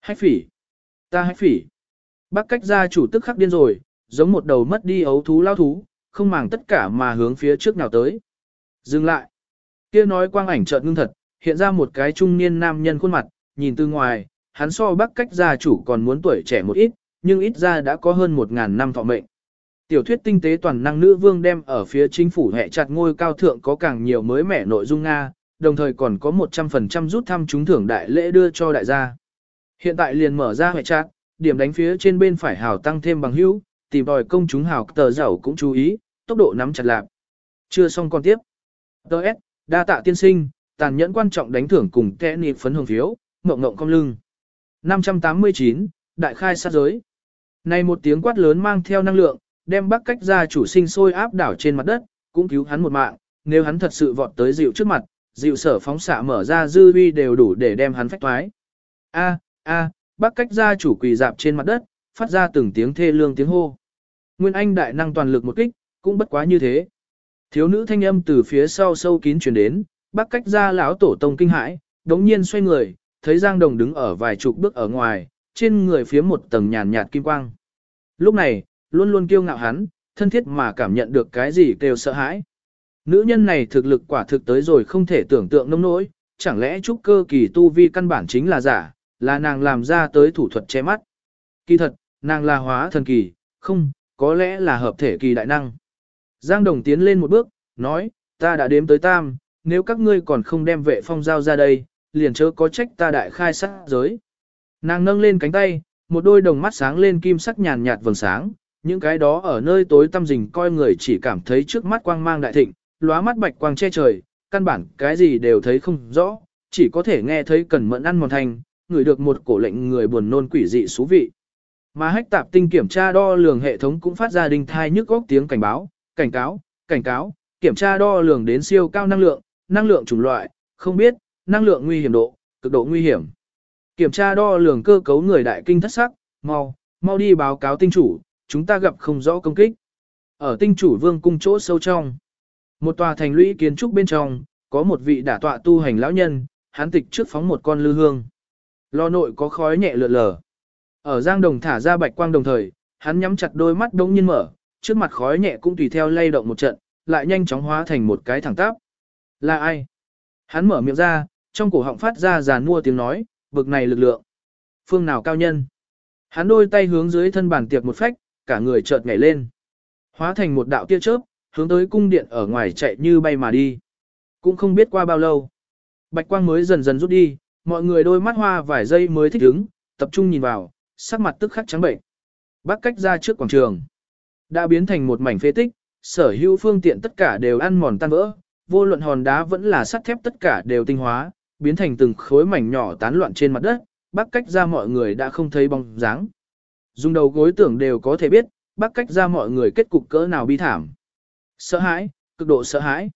Hách phỉ! Ta hách phỉ! Bác cách gia chủ tức khắc điên rồi, giống một đầu mất đi ấu thú lao thú, không màng tất cả mà hướng phía trước nào tới. Dừng lại! Kia nói quang ảnh chợt ngưng thật, hiện ra một cái trung niên nam nhân khuôn mặt, nhìn từ ngoài, hắn so bác cách gia chủ còn muốn tuổi trẻ một ít, nhưng ít ra đã có hơn 1.000 năm thọ mệnh. Tiểu thuyết tinh tế toàn năng nữ vương đem ở phía chính phủ hệ chặt ngôi cao thượng có càng nhiều mới mẻ nội dung Nga, đồng thời còn có 100% rút thăm trúng thưởng đại lễ đưa cho đại gia. Hiện tại liền mở ra hệ chặt, điểm đánh phía trên bên phải hào tăng thêm bằng hữu, tìm đòi công chúng hào tờ giàu cũng chú ý, tốc độ nắm chặt lạc. Chưa xong còn tiếp. Đợt, đa tạ tiên sinh, tàn nhẫn quan trọng đánh thưởng cùng kẽ nịp phấn hồng phiếu, ngộng ngộng cong lưng. 589, đại khai sát giới. Này một tiếng quát lớn mang theo năng lượng, đem bắc cách ra chủ sinh sôi áp đảo trên mặt đất, cũng cứu hắn một mạng, nếu hắn thật sự vọt tới dịu trước mặt, dịu sở phóng xạ mở ra dư vi đều đủ để đem hắn phách thoái. A, a, bắc cách ra chủ quỳ dạp trên mặt đất, phát ra từng tiếng thê lương tiếng hô. Nguyên Anh đại năng toàn lực một kích, cũng bất quá như thế. Thiếu nữ thanh âm từ phía sau sâu kín truyền đến, bắc cách ra lão tổ tông kinh hãi, đống nhiên xoay người, thấy Giang Đồng đứng ở vài chục bước ở ngoài, trên người phía một tầng nhàn nhạt kim quang. Lúc này, luôn luôn kiêu ngạo hắn, thân thiết mà cảm nhận được cái gì kêu sợ hãi. Nữ nhân này thực lực quả thực tới rồi không thể tưởng tượng nông nỗi, chẳng lẽ trúc cơ kỳ tu vi căn bản chính là giả, là nàng làm ra tới thủ thuật che mắt. Kỳ thật, nàng là hóa thần kỳ, không, có lẽ là hợp thể kỳ đại năng. Giang Đồng tiến lên một bước, nói, ta đã đếm tới tam, nếu các ngươi còn không đem vệ phong giao ra đây, liền chớ có trách ta đại khai sát giới. Nàng nâng lên cánh tay, một đôi đồng mắt sáng lên kim sắc nhàn nhạt vầng sáng, những cái đó ở nơi tối tăm rình coi người chỉ cảm thấy trước mắt quang mang đại thịnh, lóa mắt bạch quang che trời, căn bản cái gì đều thấy không rõ, chỉ có thể nghe thấy cần mẫn ăn mòn thành, người được một cổ lệnh người buồn nôn quỷ dị xú vị. Mà hách tạp tinh kiểm tra đo lường hệ thống cũng phát ra đình thai nhức góc tiếng cảnh báo, cảnh cáo, cảnh cáo, kiểm tra đo lường đến siêu cao năng lượng, năng lượng chủng loại, không biết, năng lượng nguy hiểm độ, cực độ nguy hiểm. Kiểm tra đo lường cơ cấu người đại kinh thất sắc, mau, mau đi báo cáo tinh chủ, chúng ta gặp không rõ công kích. Ở tinh chủ vương cung chỗ sâu trong, một tòa thành lũy kiến trúc bên trong, có một vị đả tọa tu hành lão nhân, hắn tịch trước phóng một con lư hương. Lò nội có khói nhẹ lượn lờ. Ở giang đồng thả ra bạch quang đồng thời, hắn nhắm chặt đôi mắt đống nhiên mở, trước mặt khói nhẹ cũng tùy theo lay động một trận, lại nhanh chóng hóa thành một cái thẳng tắp. Là ai? Hắn mở miệng ra, trong cổ họng phát ra giàn mua tiếng nói, bực này lực lượng. Phương nào cao nhân? Hắn đôi tay hướng dưới thân bàn tiệc một phách, cả người chợt nhảy lên. Hóa thành một đạo tia chớp, hướng tới cung điện ở ngoài chạy như bay mà đi. Cũng không biết qua bao lâu. Bạch quang mới dần dần rút đi, mọi người đôi mắt hoa vài giây mới thích ứng, tập trung nhìn vào, sắc mặt tức khắc trắng bệnh. Bác cách ra trước quảng trường. Đã biến thành một mảnh phế tích, sở hữu phương tiện tất cả đều ăn mòn tan vỡ, vô luận hòn đá vẫn là sắt thép tất cả đều tinh hóa, biến thành từng khối mảnh nhỏ tán loạn trên mặt đất, bác cách ra mọi người đã không thấy bóng dáng. Dùng đầu gối tưởng đều có thể biết, bác cách ra mọi người kết cục cỡ nào bi thảm. Sợ hãi, cực độ sợ hãi.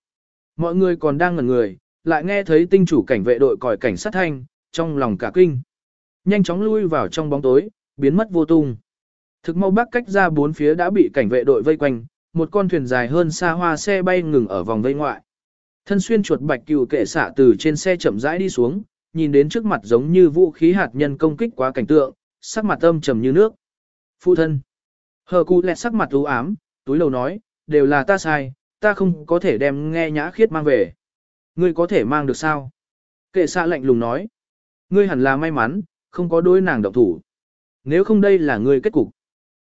Mọi người còn đang ngẩn người, lại nghe thấy tinh chủ cảnh vệ đội còi cảnh sát thanh, trong lòng cả kinh. Nhanh chóng lui vào trong bóng tối, biến mất vô tung. Thực mau Bác cách ra bốn phía đã bị cảnh vệ đội vây quanh, một con thuyền dài hơn xa hoa xe bay ngừng ở vòng vây ngoại. Thân xuyên chuột bạch cừu kệ xạ từ trên xe chậm rãi đi xuống, nhìn đến trước mặt giống như vũ khí hạt nhân công kích quá cảnh tượng, sắc mặt âm trầm như nước. Phụ thân. Hờ cụ lẹt sắc mặt u ám, túi lầu nói, đều là ta sai, ta không có thể đem nghe nhã khiết mang về. Ngươi có thể mang được sao? Kệ xạ lạnh lùng nói. Ngươi hẳn là may mắn, không có đôi nàng động thủ. Nếu không đây là ngươi kết cục.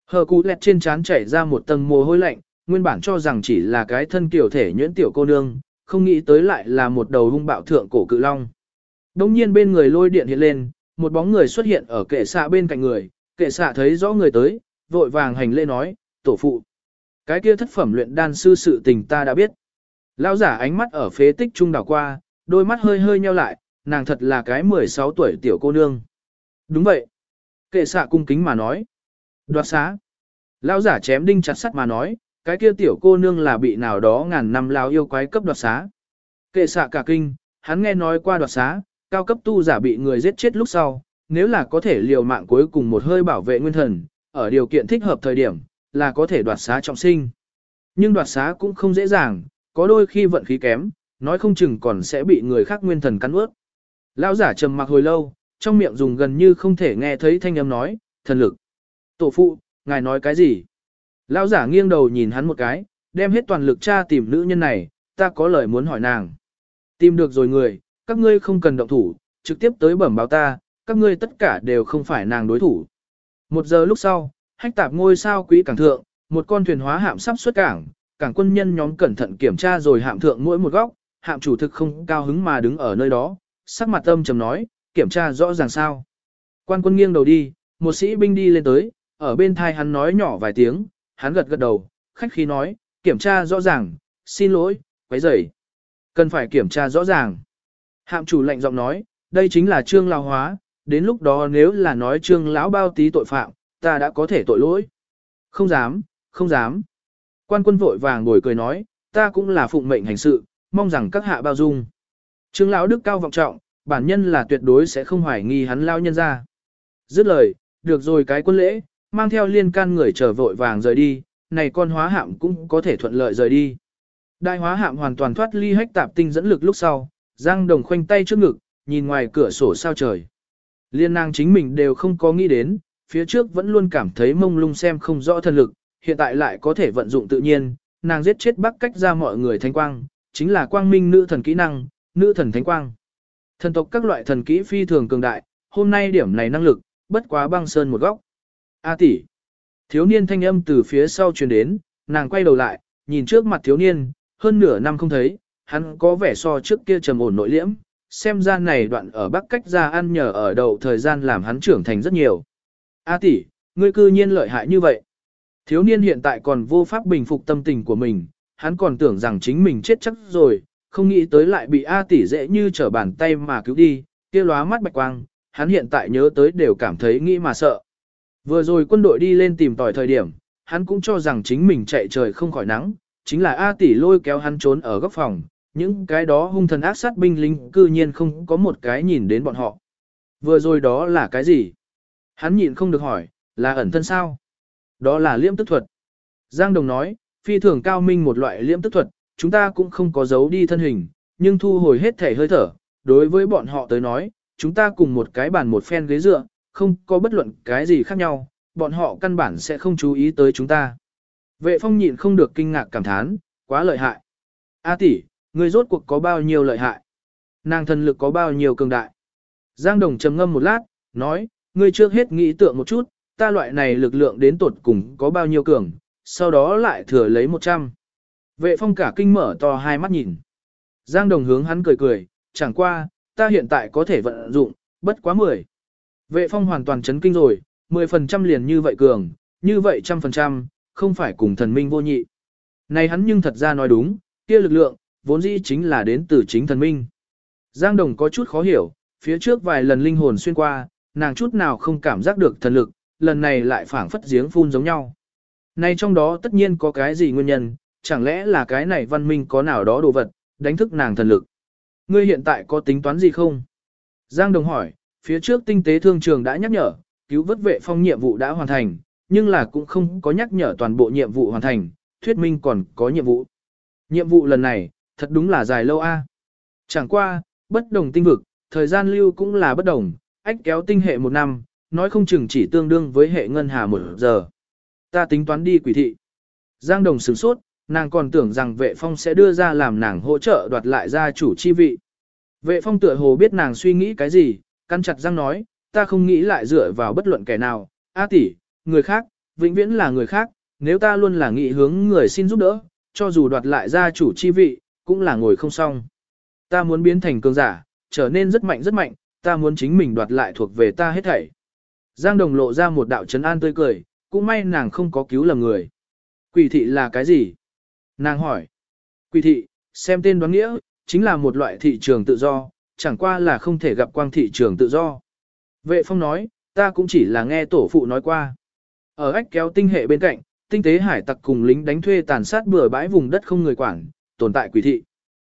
Hờ cụ lẹt trên trán chảy ra một tầng mồ hôi lạnh, nguyên bản cho rằng chỉ là cái thân kiểu thể nhuyễn tiểu cô nương, không nghĩ tới lại là một đầu hung bạo thượng cổ cự long. Đông nhiên bên người lôi điện hiện lên, một bóng người xuất hiện ở kệ xạ bên cạnh người, kệ xạ thấy rõ người tới, vội vàng hành lễ nói, tổ phụ. Cái kia thất phẩm luyện đan sư sự tình ta đã biết. Lão giả ánh mắt ở phế tích trung đảo qua, đôi mắt hơi hơi nheo lại, nàng thật là cái 16 tuổi tiểu cô nương. Đúng vậy. Kệ xạ cung kính mà nói. Đoạt xá. Lão giả chém đinh chặt sắt mà nói, cái kia tiểu cô nương là bị nào đó ngàn năm lao yêu quái cấp đoạt xá. Kệ xạ cả kinh, hắn nghe nói qua đoạt xá, cao cấp tu giả bị người giết chết lúc sau, nếu là có thể liều mạng cuối cùng một hơi bảo vệ nguyên thần, ở điều kiện thích hợp thời điểm, là có thể đoạt xá trọng sinh. Nhưng đoạt xá cũng không dễ dàng, có đôi khi vận khí kém, nói không chừng còn sẽ bị người khác nguyên thần cắn ướt. Lão giả trầm mặc hồi lâu, trong miệng dùng gần như không thể nghe thấy thanh âm nói, thần lực. Tổ phụ, ngài nói cái gì? Lão giả nghiêng đầu nhìn hắn một cái, đem hết toàn lực tra tìm nữ nhân này, ta có lời muốn hỏi nàng. Tìm được rồi người, các ngươi không cần động thủ, trực tiếp tới bẩm báo ta, các ngươi tất cả đều không phải nàng đối thủ. Một giờ lúc sau, hách tạp ngôi sao quý cảng thượng, một con thuyền hóa hạm sắp xuất cảng, cảng quân nhân nhóm cẩn thận kiểm tra rồi hạm thượng mỗi một góc, hạm chủ thực không cao hứng mà đứng ở nơi đó, sắc mặt âm trầm nói, kiểm tra rõ ràng sao. Quan quân nghiêng đầu đi, một sĩ binh đi lên tới, ở bên thai hắn nói nhỏ vài tiếng, hắn gật gật đầu, khách khí nói, kiểm tra rõ ràng, xin lỗi, quấy rầy. Cần phải kiểm tra rõ ràng. Hạm chủ lệnh giọng nói, đây chính là trương lao hóa, đến lúc đó nếu là nói trương lão bao tí tội phạm, ta đã có thể tội lỗi. Không dám, không dám. Quan quân vội vàng ngồi cười nói, ta cũng là phụng mệnh hành sự, mong rằng các hạ bao dung. Trương lão đức cao vọng trọng, bản nhân là tuyệt đối sẽ không hoài nghi hắn lao nhân ra. Dứt lời, được rồi cái quân lễ, mang theo liên can người trở vội vàng rời đi, này con hóa hạm cũng có thể thuận lợi rời đi. Đại hóa hạm hoàn toàn thoát ly hách tạp tinh dẫn lực lúc sau, Giang Đồng khoanh tay trước ngực, nhìn ngoài cửa sổ sao trời. Liên nàng chính mình đều không có nghĩ đến, phía trước vẫn luôn cảm thấy mông lung xem không rõ thân lực, hiện tại lại có thể vận dụng tự nhiên, nàng giết chết bắc cách ra mọi người thánh quang, chính là quang minh nữ thần kỹ năng, nữ thần thánh quang. Thần tộc các loại thần kỹ phi thường cường đại, hôm nay điểm này năng lực, bất quá băng sơn một góc. A tỷ. Thiếu niên thanh âm từ phía sau truyền đến, nàng quay đầu lại, nhìn trước mặt thiếu niên, hơn nửa năm không thấy, hắn có vẻ so trước kia trầm ổn nội liễm, xem ra này đoạn ở bắc cách ra ăn nhờ ở đầu thời gian làm hắn trưởng thành rất nhiều. A tỷ, ngươi cư nhiên lợi hại như vậy. Thiếu niên hiện tại còn vô pháp bình phục tâm tình của mình, hắn còn tưởng rằng chính mình chết chắc rồi, không nghĩ tới lại bị A tỷ dễ như trở bàn tay mà cứu đi, kia lóa mắt bạch quang, hắn hiện tại nhớ tới đều cảm thấy nghĩ mà sợ. Vừa rồi quân đội đi lên tìm tòi thời điểm, hắn cũng cho rằng chính mình chạy trời không khỏi nắng, chính là A tỷ lôi kéo hắn trốn ở góc phòng, những cái đó hung thần ác sát binh lính cư nhiên không có một cái nhìn đến bọn họ. Vừa rồi đó là cái gì? Hắn nhịn không được hỏi, là ẩn thân sao? Đó là liễm tức thuật. Giang Đồng nói, phi thường cao minh một loại liễm tức thuật, chúng ta cũng không có giấu đi thân hình, nhưng thu hồi hết thể hơi thở. Đối với bọn họ tới nói, chúng ta cùng một cái bàn một phen ghế dựa, không có bất luận cái gì khác nhau, bọn họ căn bản sẽ không chú ý tới chúng ta. Vệ phong nhịn không được kinh ngạc cảm thán, quá lợi hại. A tỷ, người rốt cuộc có bao nhiêu lợi hại? Nàng thần lực có bao nhiêu cường đại? Giang Đồng trầm ngâm một lát, nói, ngươi trước hết nghĩ tượng một chút, ta loại này lực lượng đến tột cùng có bao nhiêu cường, sau đó lại thừa lấy 100. Vệ phong cả kinh mở to hai mắt nhìn. Giang Đồng hướng hắn cười cười, chẳng qua, ta hiện tại có thể vận dụng, bất quá 10. Vệ phong hoàn toàn chấn kinh rồi, 10% liền như vậy cường, như vậy trăm phần trăm, không phải cùng thần minh vô nhị. Này hắn nhưng thật ra nói đúng, kia lực lượng, vốn dĩ chính là đến từ chính thần minh. Giang Đồng có chút khó hiểu, phía trước vài lần linh hồn xuyên qua, nàng chút nào không cảm giác được thần lực, lần này lại phảng phất giếng phun giống nhau. Này trong đó tất nhiên có cái gì nguyên nhân, chẳng lẽ là cái này văn minh có nào đó đồ vật, đánh thức nàng thần lực. Ngươi hiện tại có tính toán gì không? Giang Đồng hỏi, Phía trước tinh tế thương trường đã nhắc nhở, cứu vớt vệ phong nhiệm vụ đã hoàn thành, nhưng là cũng không có nhắc nhở toàn bộ nhiệm vụ hoàn thành, thuyết minh còn có nhiệm vụ. Nhiệm vụ lần này, thật đúng là dài lâu a. Chẳng qua, bất đồng tinh vực, thời gian lưu cũng là bất đồng, ách kéo tinh hệ một năm, nói không chừng chỉ tương đương với hệ ngân hà một giờ. Ta tính toán đi quỷ thị. Giang Đồng sửng sốt, nàng còn tưởng rằng vệ phong sẽ đưa ra làm nàng hỗ trợ đoạt lại gia chủ chi vị. Vệ phong tựa hồ biết nàng suy nghĩ cái gì, căn chặt răng nói, ta không nghĩ lại dựa vào bất luận kẻ nào, a tỷ, người khác, vĩnh viễn là người khác, nếu ta luôn là nghị hướng người xin giúp đỡ, cho dù đoạt lại gia chủ chi vị, cũng là ngồi không xong. Ta muốn biến thành cường giả, trở nên rất mạnh rất mạnh, ta muốn chính mình đoạt lại thuộc về ta hết thảy. Giang Đồng lộ ra một đạo trấn an tươi cười, cũng may nàng không có cứu lầm người. Quỷ thị là cái gì? Nàng hỏi. Quỷ thị, xem tên đoán nghĩa, chính là một loại thị trường tự do, chẳng qua là không thể gặp quang thị trường tự do. Vệ phong nói, ta cũng chỉ là nghe tổ phụ nói qua. Ở ách kéo tinh hệ bên cạnh, tinh tế hải tặc cùng lính đánh thuê tàn sát bừa bãi vùng đất không người quản, tồn tại quỷ thị.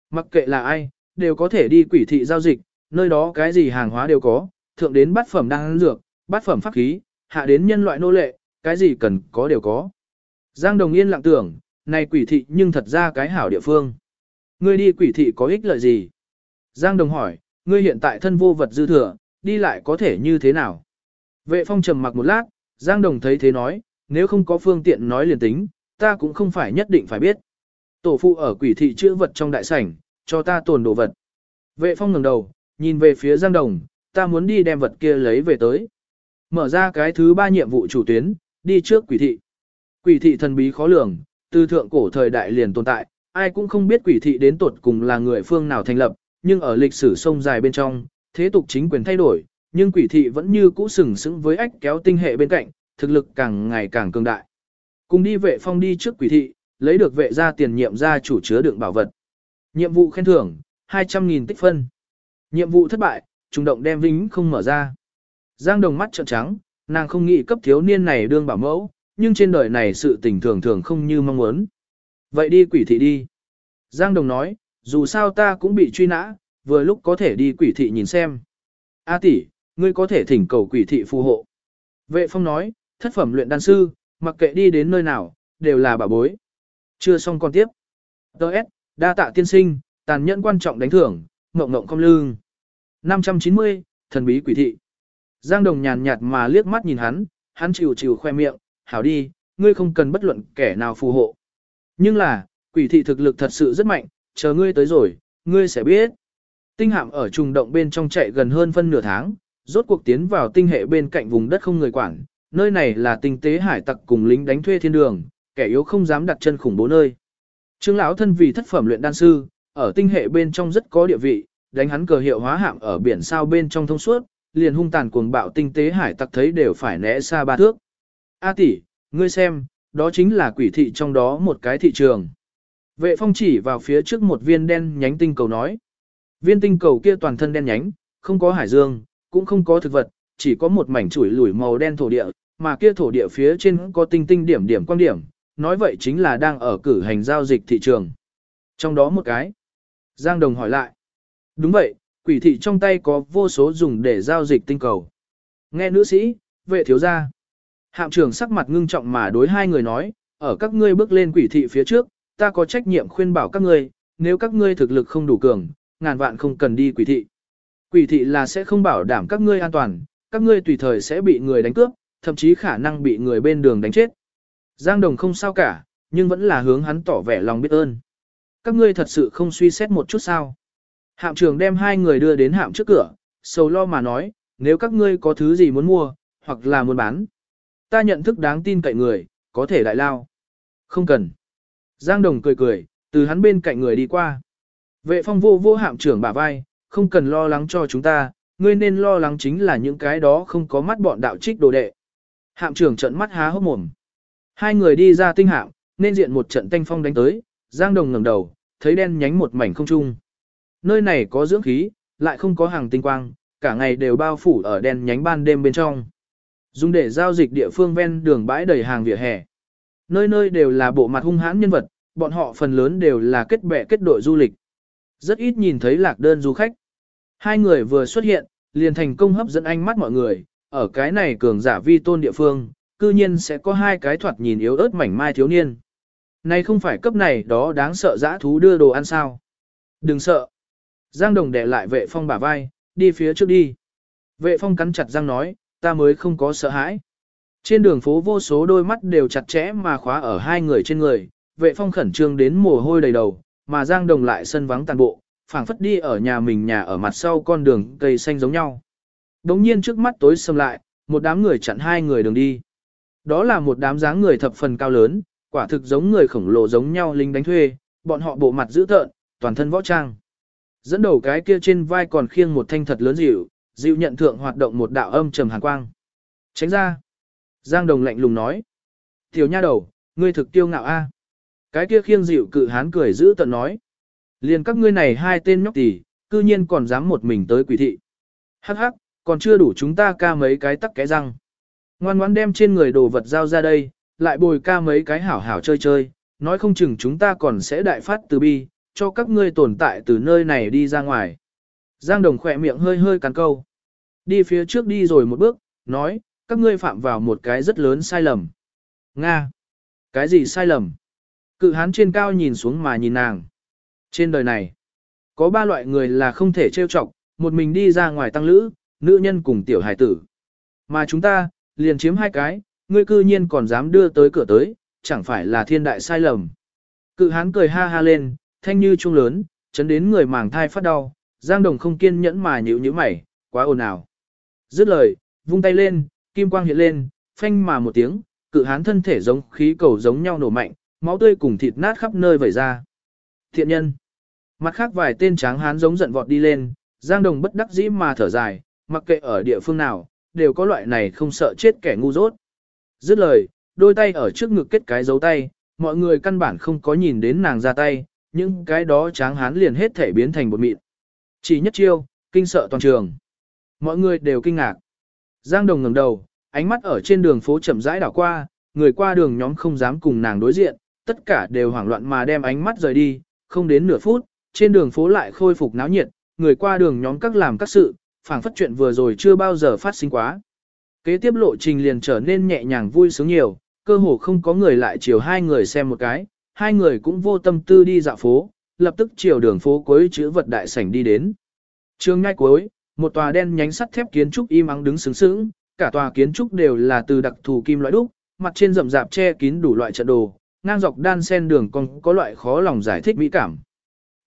Mặc kệ là ai, đều có thể đi quỷ thị giao dịch, nơi đó cái gì hàng hóa đều có, thượng đến bát phẩm đang dược, bát phẩm pháp khí, hạ đến nhân loại nô lệ, cái gì cần có đều có. Giang Đồng Yên lặng tưởng, này quỷ thị nhưng thật ra cái hảo địa phương. Ngươi đi quỷ thị có ích lợi gì? Giang Đồng hỏi, ngươi hiện tại thân vô vật dư thừa, đi lại có thể như thế nào? Vệ phong trầm mặc một lát, Giang Đồng thấy thế nói, nếu không có phương tiện nói liền tính, ta cũng không phải nhất định phải biết. Tổ phụ ở quỷ thị chữ vật trong đại sảnh, cho ta tồn đồ vật. Vệ phong ngẩng đầu, nhìn về phía Giang Đồng, ta muốn đi đem vật kia lấy về tới. Mở ra cái thứ ba nhiệm vụ chủ tuyến, đi trước quỷ thị. Quỷ thị thần bí khó lường, từ thượng cổ thời đại liền tồn tại, ai cũng không biết quỷ thị đến tuột cùng là người phương nào thành lập, nhưng ở lịch sử sông dài bên trong, thế tục chính quyền thay đổi, nhưng quỷ thị vẫn như cũ sừng sững với ách kéo tinh hệ bên cạnh, thực lực càng ngày càng cường đại. Cùng đi vệ phong đi trước quỷ thị, lấy được vệ gia tiền nhiệm gia chủ chứa đựng bảo vật. Nhiệm vụ khen thưởng, 200.000 tích phân. Nhiệm vụ thất bại, trùng động đem vĩnh không mở ra. Giang đồng mắt trợn trắng, nàng không nghĩ cấp thiếu niên này đương bảo mẫu, nhưng trên đời này sự tình thường thường không như mong muốn. Vậy đi quỷ thị đi. Giang đồng nói, dù sao ta cũng bị truy nã, vừa lúc có thể đi quỷ thị nhìn xem. A tỷ, ngươi có thể thỉnh cầu quỷ thị phù hộ. Vệ phong nói, thất phẩm luyện đan sư, mặc kệ đi đến nơi nào, đều là bà bối. Chưa xong con tiếp. Đợt, đa tạ tiên sinh, tàn nhẫn quan trọng đánh thưởng, ngộng ngộng không lương. 590, thần bí quỷ thị. Giang Đồng nhàn nhạt mà liếc mắt nhìn hắn, hắn chịu chịu khoe miệng, hảo đi, ngươi không cần bất luận kẻ nào phù hộ. Nhưng là, quỷ thị thực lực thật sự rất mạnh, chờ ngươi tới rồi, ngươi sẽ biết. Tinh hạm ở trùng động bên trong chạy gần hơn phân nửa tháng, rốt cuộc tiến vào tinh hệ bên cạnh vùng đất không người quản, nơi này là tinh tế hải tặc cùng lính đánh thuê thiên đường, kẻ yếu không dám đặt chân khủng bố nơi. Trương lão thân vì thất phẩm luyện đan sư, ở tinh hệ bên trong rất có địa vị, đánh hắn cờ hiệu hóa hạm ở biển sao bên trong thông suốt, liền hung tàn cuồng bạo tinh tế hải tặc thấy đều phải né xa ba thước. A tỷ, ngươi xem, đó chính là quỷ thị trong đó một cái thị trường. Vệ phong chỉ vào phía trước một viên đen nhánh tinh cầu nói. Viên tinh cầu kia toàn thân đen nhánh, không có hải dương, cũng không có thực vật, chỉ có một mảnh chuỗi lủi màu đen thổ địa, mà kia thổ địa phía trên có tinh tinh điểm điểm quan điểm, nói vậy chính là đang ở cử hành giao dịch thị trường. Trong đó một cái. Giang Đồng hỏi lại. Đúng vậy, quỷ thị trong tay có vô số dùng để giao dịch tinh cầu. Nghe nữ sĩ, vệ thiếu gia. Hạm trưởng sắc mặt ngưng trọng mà đối hai người nói, ở các ngươi bước lên quỷ thị phía trước, ta có trách nhiệm khuyên bảo các ngươi, nếu các ngươi thực lực không đủ cường, ngàn vạn không cần đi quỷ thị. Quỷ thị là sẽ không bảo đảm các ngươi an toàn, các ngươi tùy thời sẽ bị người đánh cướp, thậm chí khả năng bị người bên đường đánh chết. Giang Đồng không sao cả, nhưng vẫn là hướng hắn tỏ vẻ lòng biết ơn. Các ngươi thật sự không suy xét một chút sao. Hạm trưởng đem hai người đưa đến hạm trước cửa, sầu lo mà nói, nếu các ngươi có thứ gì muốn mua, hoặc là muốn bán. Ta nhận thức đáng tin cậy người, có thể đại lao. Không cần. Giang Đồng cười cười, từ hắn bên cạnh người đi qua. Vệ phong vô vô hạm trưởng bả vai, không cần lo lắng cho chúng ta, ngươi nên lo lắng chính là những cái đó không có mắt bọn đạo trích đồ đệ. Hạm trưởng trận mắt há hốc mồm. Hai người đi ra tinh hạm, nên diện một trận tanh phong đánh tới, Giang Đồng ngẩng đầu, thấy đen nhánh một mảnh không trung. Nơi này có dưỡng khí, lại không có hàng tinh quang, cả ngày đều bao phủ ở đen nhánh ban đêm bên trong. Dùng để giao dịch địa phương ven đường bãi đầy hàng vỉa hè. Nơi nơi đều là bộ mặt hung hãn nhân vật, bọn họ phần lớn đều là kết bè kết đội du lịch. Rất ít nhìn thấy lạc đơn du khách. Hai người vừa xuất hiện, liền thành công hấp dẫn ánh mắt mọi người, ở cái này cường giả vi tôn địa phương, cư nhiên sẽ có hai cái thoạt nhìn yếu ớt mảnh mai thiếu niên. Này không phải cấp này đó đáng sợ dã thú đưa đồ ăn sao. Đừng sợ. Giang Đồng đè lại vệ phong bả vai, đi phía trước đi. Vệ phong cắn chặt răng nói, ta mới không có sợ hãi. Trên đường phố vô số đôi mắt đều chặt chẽ mà khóa ở hai người trên người, vệ phong khẩn trương đến mồ hôi đầy đầu, mà Giang Đồng lại sân vắng tàn bộ, phảng phất đi ở nhà mình nhà ở mặt sau con đường cây xanh giống nhau. Đống nhiên trước mắt tối sầm lại, một đám người chặn hai người đường đi. Đó là một đám dáng người thập phần cao lớn, quả thực giống người khổng lồ giống nhau lính đánh thuê, bọn họ bộ mặt dữ tợn, toàn thân võ trang. Dẫn đầu cái kia trên vai còn khiêng một thanh thật lớn dịu, dịu nhận thượng hoạt động một đạo âm trầm hàn quang. Tránh ra. Giang Đồng lạnh lùng nói. Tiểu nha đầu, ngươi thực tiêu ngạo a. Cái kia khiêng dịu cự hán cười giữ tận nói. Liền các ngươi này hai tên nhóc tỷ, cư nhiên còn dám một mình tới quỷ thị. Hắc hắc, còn chưa đủ chúng ta ca mấy cái tắc cái răng. Ngoan ngoãn đem trên người đồ vật giao ra đây, lại bồi ca mấy cái hảo hảo chơi chơi, nói không chừng chúng ta còn sẽ đại phát từ bi, cho các ngươi tồn tại từ nơi này đi ra ngoài. Giang Đồng khỏe miệng hơi hơi cắn câu. Đi phía trước đi rồi một bước, nói, các ngươi phạm vào một cái rất lớn sai lầm. Nga! Cái gì sai lầm? Cự hán trên cao nhìn xuống mà nhìn nàng. Trên đời này, có ba loại người là không thể trêu chọc, một mình đi ra ngoài tăng lữ, nữ nhân cùng tiểu hải tử. Mà chúng ta, liền chiếm hai cái, ngươi cư nhiên còn dám đưa tới cửa tới, chẳng phải là thiên đại sai lầm. Cự hán cười ha ha lên, thanh như trung lớn, chấn đến người màng thai phát đau, Giang Đồng không kiên nhẫn mà nhịu như mày, quá ồn ào. Dứt lời, vung tay lên, kim quang hiện lên, phanh mà một tiếng, cự hán thân thể giống khí cầu giống nhau nổ mạnh, máu tươi cùng thịt nát khắp nơi vẩy ra. Thiện nhân. Mặt khác vài tên tráng hán giống giận vọt đi lên, Giang Đồng bất đắc dĩ mà thở dài, mặc kệ ở địa phương nào, đều có loại này không sợ chết kẻ ngu dốt. Dứt lời, đôi tay ở trước ngực kết cái dấu tay, mọi người căn bản không có nhìn đến nàng ra tay, nhưng cái đó tráng hán liền hết thể biến thành bột mịn. Chỉ nhất chiêu, kinh sợ toàn trường. Mọi người đều kinh ngạc. Giang Đồng ngẩng đầu, ánh mắt ở trên đường phố chậm rãi đảo qua, người qua đường nhóm không dám cùng nàng đối diện, tất cả đều hoảng loạn mà đem ánh mắt rời đi, không đến nửa phút, trên đường phố lại khôi phục náo nhiệt, người qua đường nhóm các làm các sự, phảng phất chuyện vừa rồi chưa bao giờ phát sinh quá. Kế tiếp lộ trình liền trở nên nhẹ nhàng vui sướng nhiều, cơ hồ không có người lại chiều hai người xem một cái, hai người cũng vô tâm tư đi dạo phố, lập tức chiều đường phố cuối chữ vật đại sảnh đi đến. Trường ngay cuối, một tòa đen nhánh sắt thép kiến trúc im ắng đứng sướng sướng, cả tòa kiến trúc đều là từ đặc thù kim loại đúc, mặt trên rậm rạp che kín đủ loại trận đồ, ngang dọc đan sen đường còn có loại khó lòng giải thích mỹ cảm.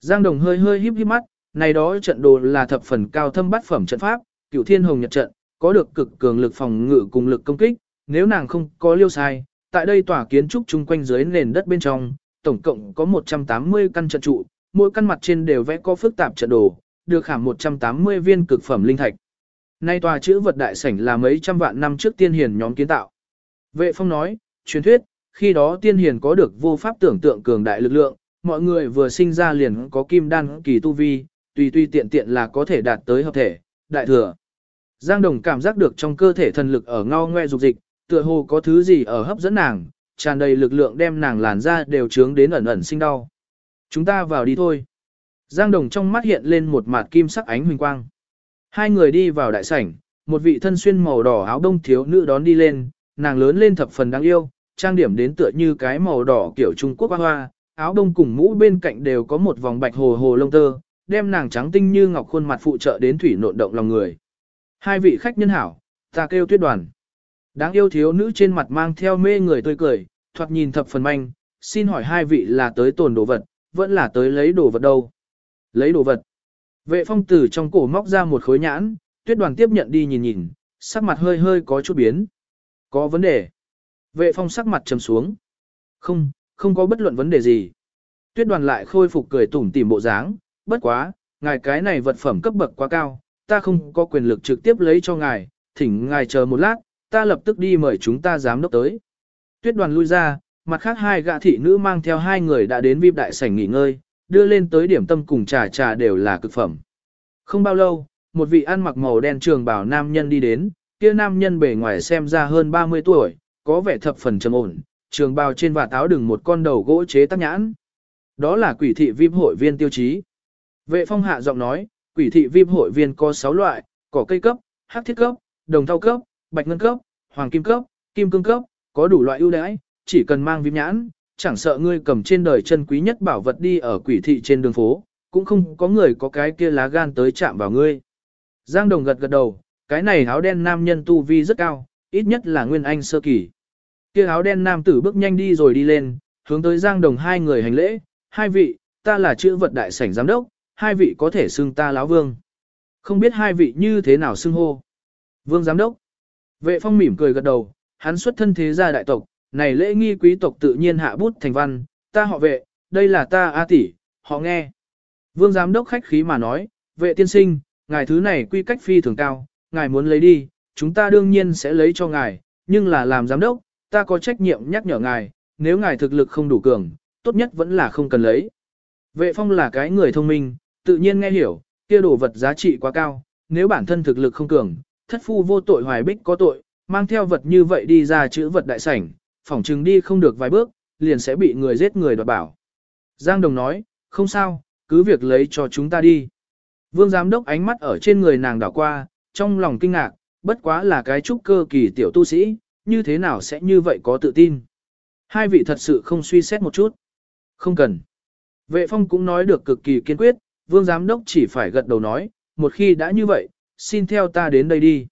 Giang Đồng hơi hơi híp híp mắt, này đó trận đồ là thập phần cao thâm bát phẩm trận pháp, Cửu Thiên Hồng Nhật trận, có được cực cường lực phòng ngự cùng lực công kích, nếu nàng không có liêu sai, tại đây tòa kiến trúc chung quanh dưới nền đất bên trong, tổng cộng có 180 căn trận trụ, mỗi căn mặt trên đều vẽ có phức tạp trận đồ, được khảm 180 viên cực phẩm linh thạch. Nay tòa chữ vật đại sảnh là mấy trăm vạn năm trước tiên hiền nhóm kiến tạo. Vệ phong nói, truyền thuyết, khi đó tiên hiền có được vô pháp tưởng tượng cường đại lực lượng, mọi người vừa sinh ra liền có kim đan kỳ tu vi, tùy tùy tiện tiện là có thể đạt tới hợp thể, đại thừa. Giang Đồng cảm giác được trong cơ thể thần lực ở ngao ngoe dục dịch, tựa hồ có thứ gì ở hấp dẫn nàng, tràn đầy lực lượng đem nàng làn ra đều trướng đến ẩn ẩn sinh đau. Chúng ta vào đi thôi. Giang Đồng trong mắt hiện lên một mặt kim sắc ánh huỳnh quang. Hai người đi vào đại sảnh, một vị thân xuyên màu đỏ áo đông thiếu nữ đón đi lên, nàng lớn lên thập phần đáng yêu, trang điểm đến tựa như cái màu đỏ kiểu Trung Quốc hoa hoa, áo đông cùng mũ bên cạnh đều có một vòng bạch hồ hồ lông tơ, đem nàng trắng tinh như ngọc khuôn mặt phụ trợ đến thủy nộn động lòng người. Hai vị khách nhân hảo, ta kêu tuyết đoàn. Đáng yêu thiếu nữ trên mặt mang theo mê người tươi cười, thoạt nhìn thập phần manh, xin hỏi hai vị là tới tồn đồ vật, vẫn là tới lấy đồ vật đâu. Lấy đồ vật. Vệ phong tử trong cổ móc ra một khối nhãn, tuyết đoàn tiếp nhận đi nhìn nhìn, sắc mặt hơi hơi có chút biến. Có vấn đề. Vệ phong sắc mặt trầm xuống. Không, không có bất luận vấn đề gì. Tuyết đoàn lại khôi phục cười tủm tỉm bộ dáng, bất quá, ngài cái này vật phẩm cấp bậc quá cao, ta không có quyền lực trực tiếp lấy cho ngài, thỉnh ngài chờ một lát, ta lập tức đi mời chúng ta giám đốc tới. Tuyết đoàn lui ra, mặt khác hai gã thị nữ mang theo hai người đã đến VIP đại sảnh nghỉ ngơi, đưa lên tới điểm tâm cùng trà trà đều là cực phẩm. Không bao lâu, một vị ăn mặc màu đen trường bảo nam nhân đi đến, kia nam nhân bề ngoài xem ra hơn 30 tuổi, có vẻ thập phần trầm ổn, trường bào trên và táo đừng một con đầu gỗ chế tác nhãn. Đó là quỷ thị VIP hội viên tiêu chí. Vệ phong hạ giọng nói, quỷ thị VIP hội viên có 6 loại, cỏ cây cấp, hắc thiết cấp, đồng thau cấp, bạch ngân cấp, hoàng kim cấp, kim cương cấp, có đủ loại ưu đãi, chỉ cần mang viêm nhãn, chẳng sợ ngươi cầm trên đời chân quý nhất bảo vật đi ở quỷ thị trên đường phố, cũng không có người có cái kia lá gan tới chạm vào ngươi. Giang Đồng gật gật đầu, cái này áo đen nam nhân tu vi rất cao, ít nhất là nguyên anh sơ kỳ. Kia áo đen nam tử bước nhanh đi rồi đi lên, hướng tới Giang Đồng hai người hành lễ, hai vị, ta là chữ vật đại sảnh giám đốc, hai vị có thể xưng ta láo vương. Không biết hai vị như thế nào xưng hô. Vương giám đốc. Vệ phong mỉm cười gật đầu, hắn xuất thân thế gia đại tộc, này lễ nghi quý tộc tự nhiên hạ bút thành văn, ta họ vệ, đây là ta A tỷ, họ nghe. Vương giám đốc khách khí mà nói, vệ tiên sinh, ngài thứ này quy cách phi thường cao, ngài muốn lấy đi, chúng ta đương nhiên sẽ lấy cho ngài, nhưng là làm giám đốc, ta có trách nhiệm nhắc nhở ngài, nếu ngài thực lực không đủ cường, tốt nhất vẫn là không cần lấy. Vệ phong là cái người thông minh, tự nhiên nghe hiểu, kia đồ vật giá trị quá cao, nếu bản thân thực lực không cường, thất phu vô tội hoài bích có tội, mang theo vật như vậy đi ra chữ vật đại sảnh, phỏng chừng đi không được vài bước, liền sẽ bị người giết người đoạt bảo. Giang Đồng nói, không sao, cứ việc lấy cho chúng ta đi. Vương giám đốc ánh mắt ở trên người nàng đảo qua, trong lòng kinh ngạc, bất quá là cái trúc cơ kỳ tiểu tu sĩ, như thế nào sẽ như vậy có tự tin. Hai vị thật sự không suy xét một chút. Không cần. Vệ phong cũng nói được cực kỳ kiên quyết, vương giám đốc chỉ phải gật đầu nói, một khi đã như vậy, xin theo ta đến đây đi.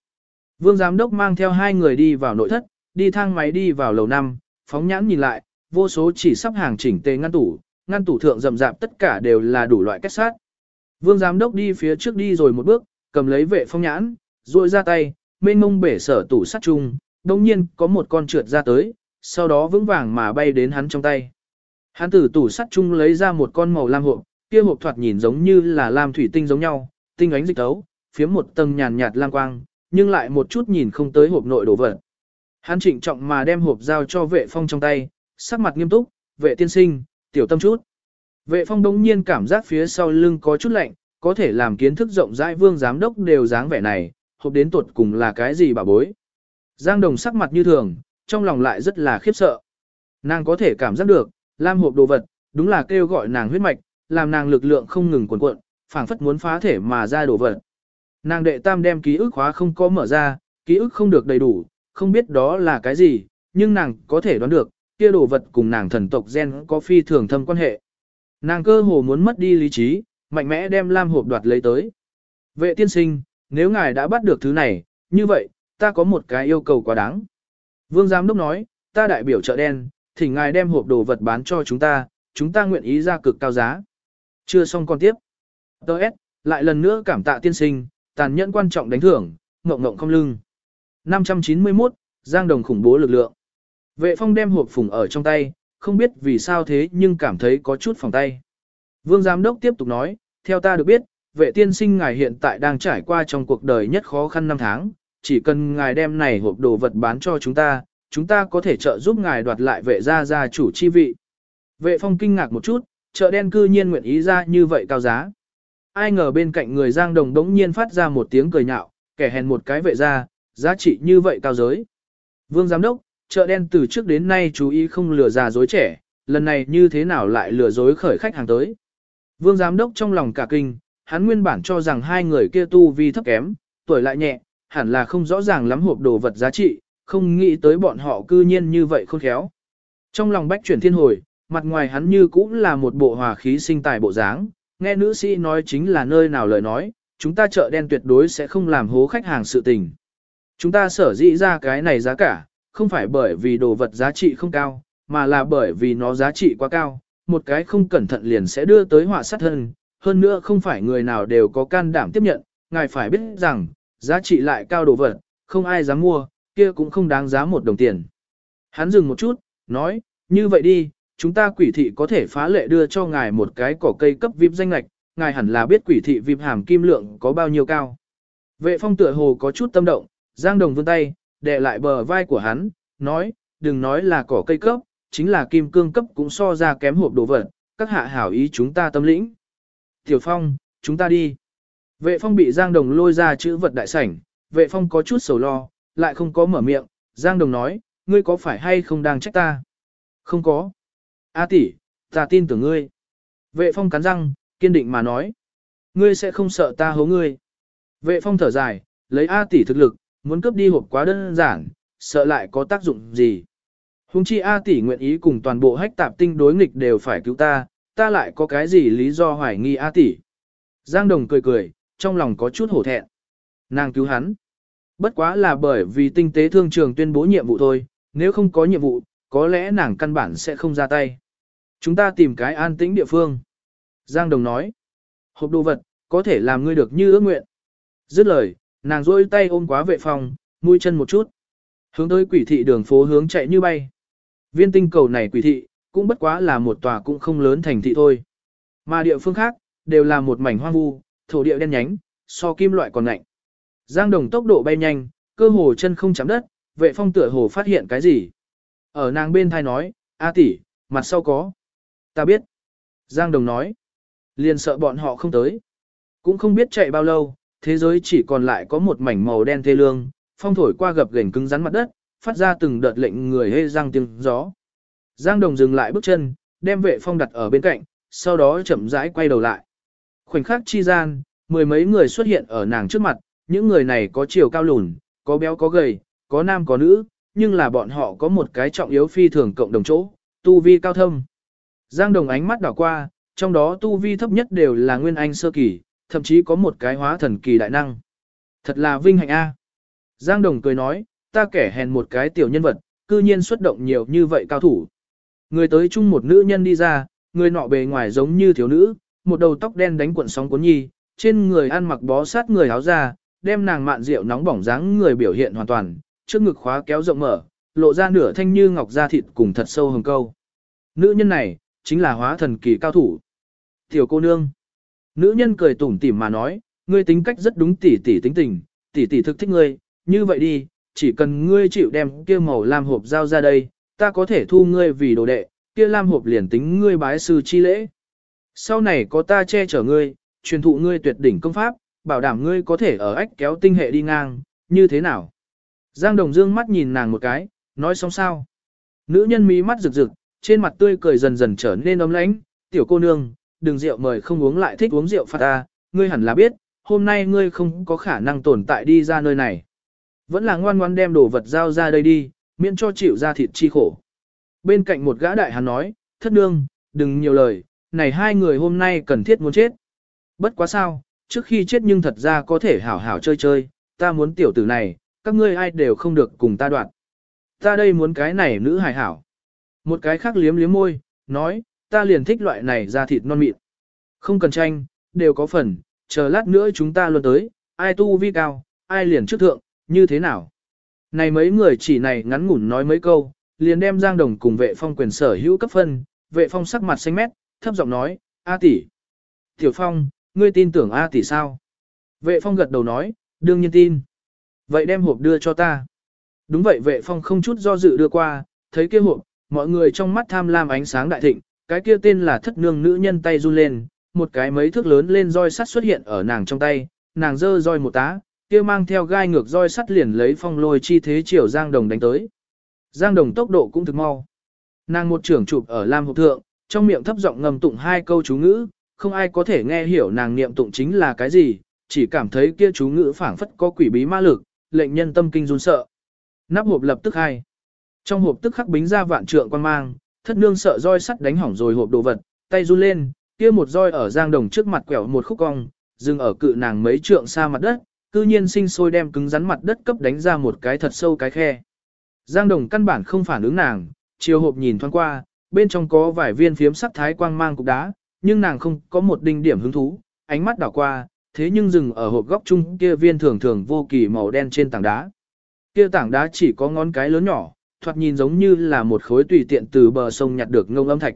Vương giám đốc mang theo hai người đi vào nội thất, đi thang máy đi vào lầu năm, phóng nhãn nhìn lại, vô số chỉ sắp hàng chỉnh tề ngăn tủ, ngăn tủ thượng rậm rạp tất cả đều là đủ loại kết sát. Vương giám đốc đi phía trước đi rồi một bước, cầm lấy vệ phong nhãn, duỗi ra tay, mênh mông bể sở tủ sắt chung, đồng nhiên có một con trượt ra tới, sau đó vững vàng mà bay đến hắn trong tay. Hắn từ tủ sắt chung lấy ra một con màu lam hộp, kia hộp thoạt nhìn giống như là lam thủy tinh giống nhau, tinh ánh dịch tấu, phía một tầng nhàn nhạt lam quang, nhưng lại một chút nhìn không tới hộp nội đồ vật. Hắn trịnh trọng mà đem hộp giao cho vệ phong trong tay, sắc mặt nghiêm túc, vệ tiên sinh, tiểu tâm chút. Vệ phong đống nhiên cảm giác phía sau lưng có chút lạnh, có thể làm kiến thức rộng rãi vương giám đốc đều dáng vẻ này, hộp đến tuột cùng là cái gì bà bối. Giang đồng sắc mặt như thường, trong lòng lại rất là khiếp sợ. Nàng có thể cảm giác được, lam hộp đồ vật, đúng là kêu gọi nàng huyết mạch, làm nàng lực lượng không ngừng cuộn cuộn, phảng phất muốn phá thể mà ra đồ vật. Nàng đệ tam đem ký ức khóa không có mở ra, ký ức không được đầy đủ, không biết đó là cái gì, nhưng nàng có thể đoán được, kia đồ vật cùng nàng thần tộc gen có phi thường thâm quan hệ. Nàng cơ hồ muốn mất đi lý trí, mạnh mẽ đem lam hộp đoạt lấy tới. Vệ tiên sinh, nếu ngài đã bắt được thứ này, như vậy, ta có một cái yêu cầu quá đáng. Vương Giám Đốc nói, ta đại biểu chợ đen, thỉnh ngài đem hộp đồ vật bán cho chúng ta, chúng ta nguyện ý ra cực cao giá. Chưa xong còn tiếp. Đợt, lại lần nữa cảm tạ tiên sinh, tàn nhẫn quan trọng đánh thưởng, ngộng ngộng không lưng. 591, Giang Đồng khủng bố lực lượng. Vệ phong đem hộp phùng ở trong tay, không biết vì sao thế nhưng cảm thấy có chút phòng tay. Vương Giám Đốc tiếp tục nói, theo ta được biết, vệ tiên sinh ngài hiện tại đang trải qua trong cuộc đời nhất khó khăn năm tháng, chỉ cần ngài đem này hộp đồ vật bán cho chúng ta, chúng ta có thể trợ giúp ngài đoạt lại vệ gia gia chủ chi vị. Vệ phong kinh ngạc một chút, chợ đen cư nhiên nguyện ý ra như vậy cao giá. Ai ngờ bên cạnh người Giang Đồng đống nhiên phát ra một tiếng cười nhạo, kẻ hèn một cái vệ gia, giá trị như vậy cao giới. Vương Giám Đốc, chợ đen từ trước đến nay chú ý không lừa già dối trẻ, lần này như thế nào lại lừa dối khởi khách hàng tới. Vương Giám Đốc trong lòng cả kinh, hắn nguyên bản cho rằng hai người kia tu vi thấp kém, tuổi lại nhẹ, hẳn là không rõ ràng lắm hộp đồ vật giá trị, không nghĩ tới bọn họ cư nhiên như vậy khôn khéo. Trong lòng bách chuyển thiên hồi, mặt ngoài hắn như cũng là một bộ hòa khí sinh tài bộ dáng, nghe nữ sĩ nói chính là nơi nào lời nói, chúng ta chợ đen tuyệt đối sẽ không làm hố khách hàng sự tình. Chúng ta sở dĩ ra cái này giá cả, không phải bởi vì đồ vật giá trị không cao, mà là bởi vì nó giá trị quá cao, một cái không cẩn thận liền sẽ đưa tới họa sát thân, hơn nữa không phải người nào đều có can đảm tiếp nhận, ngài phải biết rằng, giá trị lại cao đồ vật, không ai dám mua, kia cũng không đáng giá một đồng tiền. Hắn dừng một chút, nói, như vậy đi, chúng ta quỷ thị có thể phá lệ đưa cho ngài một cái cỏ cây cấp VIP danh lạch, ngài hẳn là biết quỷ thị VIP hàm kim lượng có bao nhiêu cao. Vệ phong tựa hồ có chút tâm động, Giang Đồng vươn tay, đè lại bờ vai của hắn, nói, đừng nói là cỏ cây cấp, chính là kim cương cấp cũng so ra kém hộp đồ vật, các hạ hảo ý chúng ta tâm lĩnh. Tiểu Phong, chúng ta đi. Vệ Phong bị Giang Đồng lôi ra chữ vật đại sảnh, Vệ Phong có chút sầu lo, lại không có mở miệng, Giang Đồng nói, ngươi có phải hay không đang trách ta? Không có. A tỷ, ta tin tưởng ngươi. Vệ Phong cắn răng, kiên định mà nói. Ngươi sẽ không sợ ta hố ngươi. Vệ Phong thở dài, lấy A tỷ thực lực, muốn cướp đi hộp quá đơn giản, sợ lại có tác dụng gì. Hùng chi A tỷ nguyện ý cùng toàn bộ hách tạp tinh đối nghịch đều phải cứu ta, ta lại có cái gì lý do hoài nghi A tỷ. Giang Đồng cười cười, trong lòng có chút hổ thẹn. Nàng cứu hắn. Bất quá là bởi vì tinh tế thương trường tuyên bố nhiệm vụ thôi, nếu không có nhiệm vụ, có lẽ nàng căn bản sẽ không ra tay. Chúng ta tìm cái an tĩnh địa phương. Giang Đồng nói. Hộp đồ vật, có thể làm ngươi được như ước nguyện. Dứt lời, nàng rôi tay ôm quá vệ phòng, mũi chân một chút. Hướng tới quỷ thị đường phố hướng chạy như bay. Viên tinh cầu này quỷ thị, cũng bất quá là một tòa cũng không lớn thành thị thôi. Mà địa phương khác, đều là một mảnh hoang vu, thổ địa đen nhánh, so kim loại còn lạnh. Giang Đồng tốc độ bay nhanh, cơ hồ chân không chạm đất, vệ phong tựa hồ phát hiện cái gì. Ở nàng bên thai nói, A tỷ, mặt sau có. Ta biết. Giang Đồng nói. Liền sợ bọn họ không tới. Cũng không biết chạy bao lâu, thế giới chỉ còn lại có một mảnh màu đen thê lương, phong thổi qua gập gềnh cứng rắn mặt đất, phát ra từng đợt lệnh người hê răng tiếng gió. Giang Đồng dừng lại bước chân, đem vệ phong đặt ở bên cạnh, sau đó chậm rãi quay đầu lại. Khoảnh khắc chi gian, mười mấy người xuất hiện ở nàng trước mặt, những người này có chiều cao lùn, có béo có gầy, có nam có nữ, nhưng là bọn họ có một cái trọng yếu phi thường cộng đồng chỗ, tu vi cao thâm. Giang Đồng ánh mắt đảo qua, trong đó tu vi thấp nhất đều là nguyên anh sơ kỳ, thậm chí có một cái hóa thần kỳ đại năng. Thật là vinh hạnh a. Giang Đồng cười nói, ta kẻ hèn một cái tiểu nhân vật, cư nhiên xuất động nhiều như vậy cao thủ. Người tới chung một nữ nhân đi ra, người nọ bề ngoài giống như thiếu nữ, một đầu tóc đen đánh cuộn sóng cuốn nhi, trên người ăn mặc bó sát người áo da đem nàng mạn rượu nóng bỏng dáng người biểu hiện hoàn toàn, trước ngực khóa kéo rộng mở, lộ ra nửa thanh như ngọc da thịt cùng thật sâu hồng câu. Nữ nhân này, chính là hóa thần kỳ cao thủ. Tiểu cô nương. Nữ nhân cười tủm tỉm mà nói, ngươi tính cách rất đúng tỷ tỷ tính tình, tỷ tỷ thực thích ngươi, như vậy đi, chỉ cần ngươi chịu đem kia màu lam hộp giao ra đây, ta có thể thu ngươi vì đồ đệ, kia lam hộp liền tính ngươi bái sư chi lễ. Sau này có ta che chở ngươi, truyền thụ ngươi tuyệt đỉnh công pháp, bảo đảm ngươi có thể ở ách kéo tinh hệ đi ngang, như thế nào? Giang Đồng Dương mắt nhìn nàng một cái, nói xong sao? Nữ nhân mí mắt rực rực, trên mặt tươi cười dần dần trở nên ấm lãnh, tiểu cô nương, đừng rượu mời không uống lại thích uống rượu phạt ta, ngươi hẳn là biết, hôm nay ngươi không có khả năng tồn tại đi ra nơi này. Vẫn là ngoan ngoan đem đồ vật giao ra đây đi, miễn cho chịu ra thịt chi khổ. Bên cạnh một gã đại hắn nói, thất nương, đừng nhiều lời, này hai người hôm nay cần thiết muốn chết. Bất quá sao, trước khi chết nhưng thật ra có thể hảo hảo chơi chơi, ta muốn tiểu tử này, các ngươi ai đều không được cùng ta đoạn. Ta đây muốn cái này nữ hài hảo. Một cái khác liếm liếm môi, nói, ta liền thích loại này ra thịt non mịn. Không cần tranh, đều có phần, chờ lát nữa chúng ta luôn tới, ai tu vi cao, ai liền trước thượng, như thế nào. Này mấy người chỉ này ngắn ngủn nói mấy câu, liền đem Giang Đồng cùng vệ phong quyền sở hữu cấp phân, vệ phong sắc mặt xanh mét, thấp giọng nói, A tỷ. Tiểu phong, ngươi tin tưởng A tỷ sao? Vệ phong gật đầu nói, đương nhiên tin. Vậy đem hộp đưa cho ta. Đúng vậy vệ phong không chút do dự đưa qua, thấy kia hộp, mọi người trong mắt tham lam ánh sáng đại thịnh, cái kia tên là thất nương nữ nhân tay run lên, một cái mấy thước lớn lên roi sắt xuất hiện ở nàng trong tay, nàng giơ roi một tá, kia mang theo gai ngược roi sắt liền lấy phong lôi chi thế chiều Giang Đồng đánh tới. Giang Đồng tốc độ cũng thực mau. Nàng một trưởng chụp ở lam hộp thượng, trong miệng thấp giọng ngầm tụng hai câu chú ngữ, không ai có thể nghe hiểu nàng niệm tụng chính là cái gì, chỉ cảm thấy kia chú ngữ phảng phất có quỷ bí ma lực, lệnh nhân tâm kinh run sợ. Nắp hộp lập tức hai. Trong hộp tức khắc bính ra vạn trượng quan mang, thất nương sợ roi sắt đánh hỏng rồi hộp đồ vật, tay run lên, kia một roi ở giang đồng trước mặt quẹo một khúc cong, dừng ở cự nàng mấy trượng xa mặt đất, cư nhiên sinh sôi đem cứng rắn mặt đất cấp đánh ra một cái thật sâu cái khe. Giang đồng căn bản không phản ứng nàng, chiều hộp nhìn thoáng qua, bên trong có vài viên phiếm sắc thái quang mang cục đá, nhưng nàng không có một đinh điểm hứng thú, ánh mắt đảo qua, thế nhưng dừng ở hộp góc chung kia viên thường thường vô kỳ màu đen trên tảng đá. Kia tảng đá chỉ có ngón cái lớn nhỏ, thoạt nhìn giống như là một khối tùy tiện từ bờ sông nhặt được ngông âm thạch.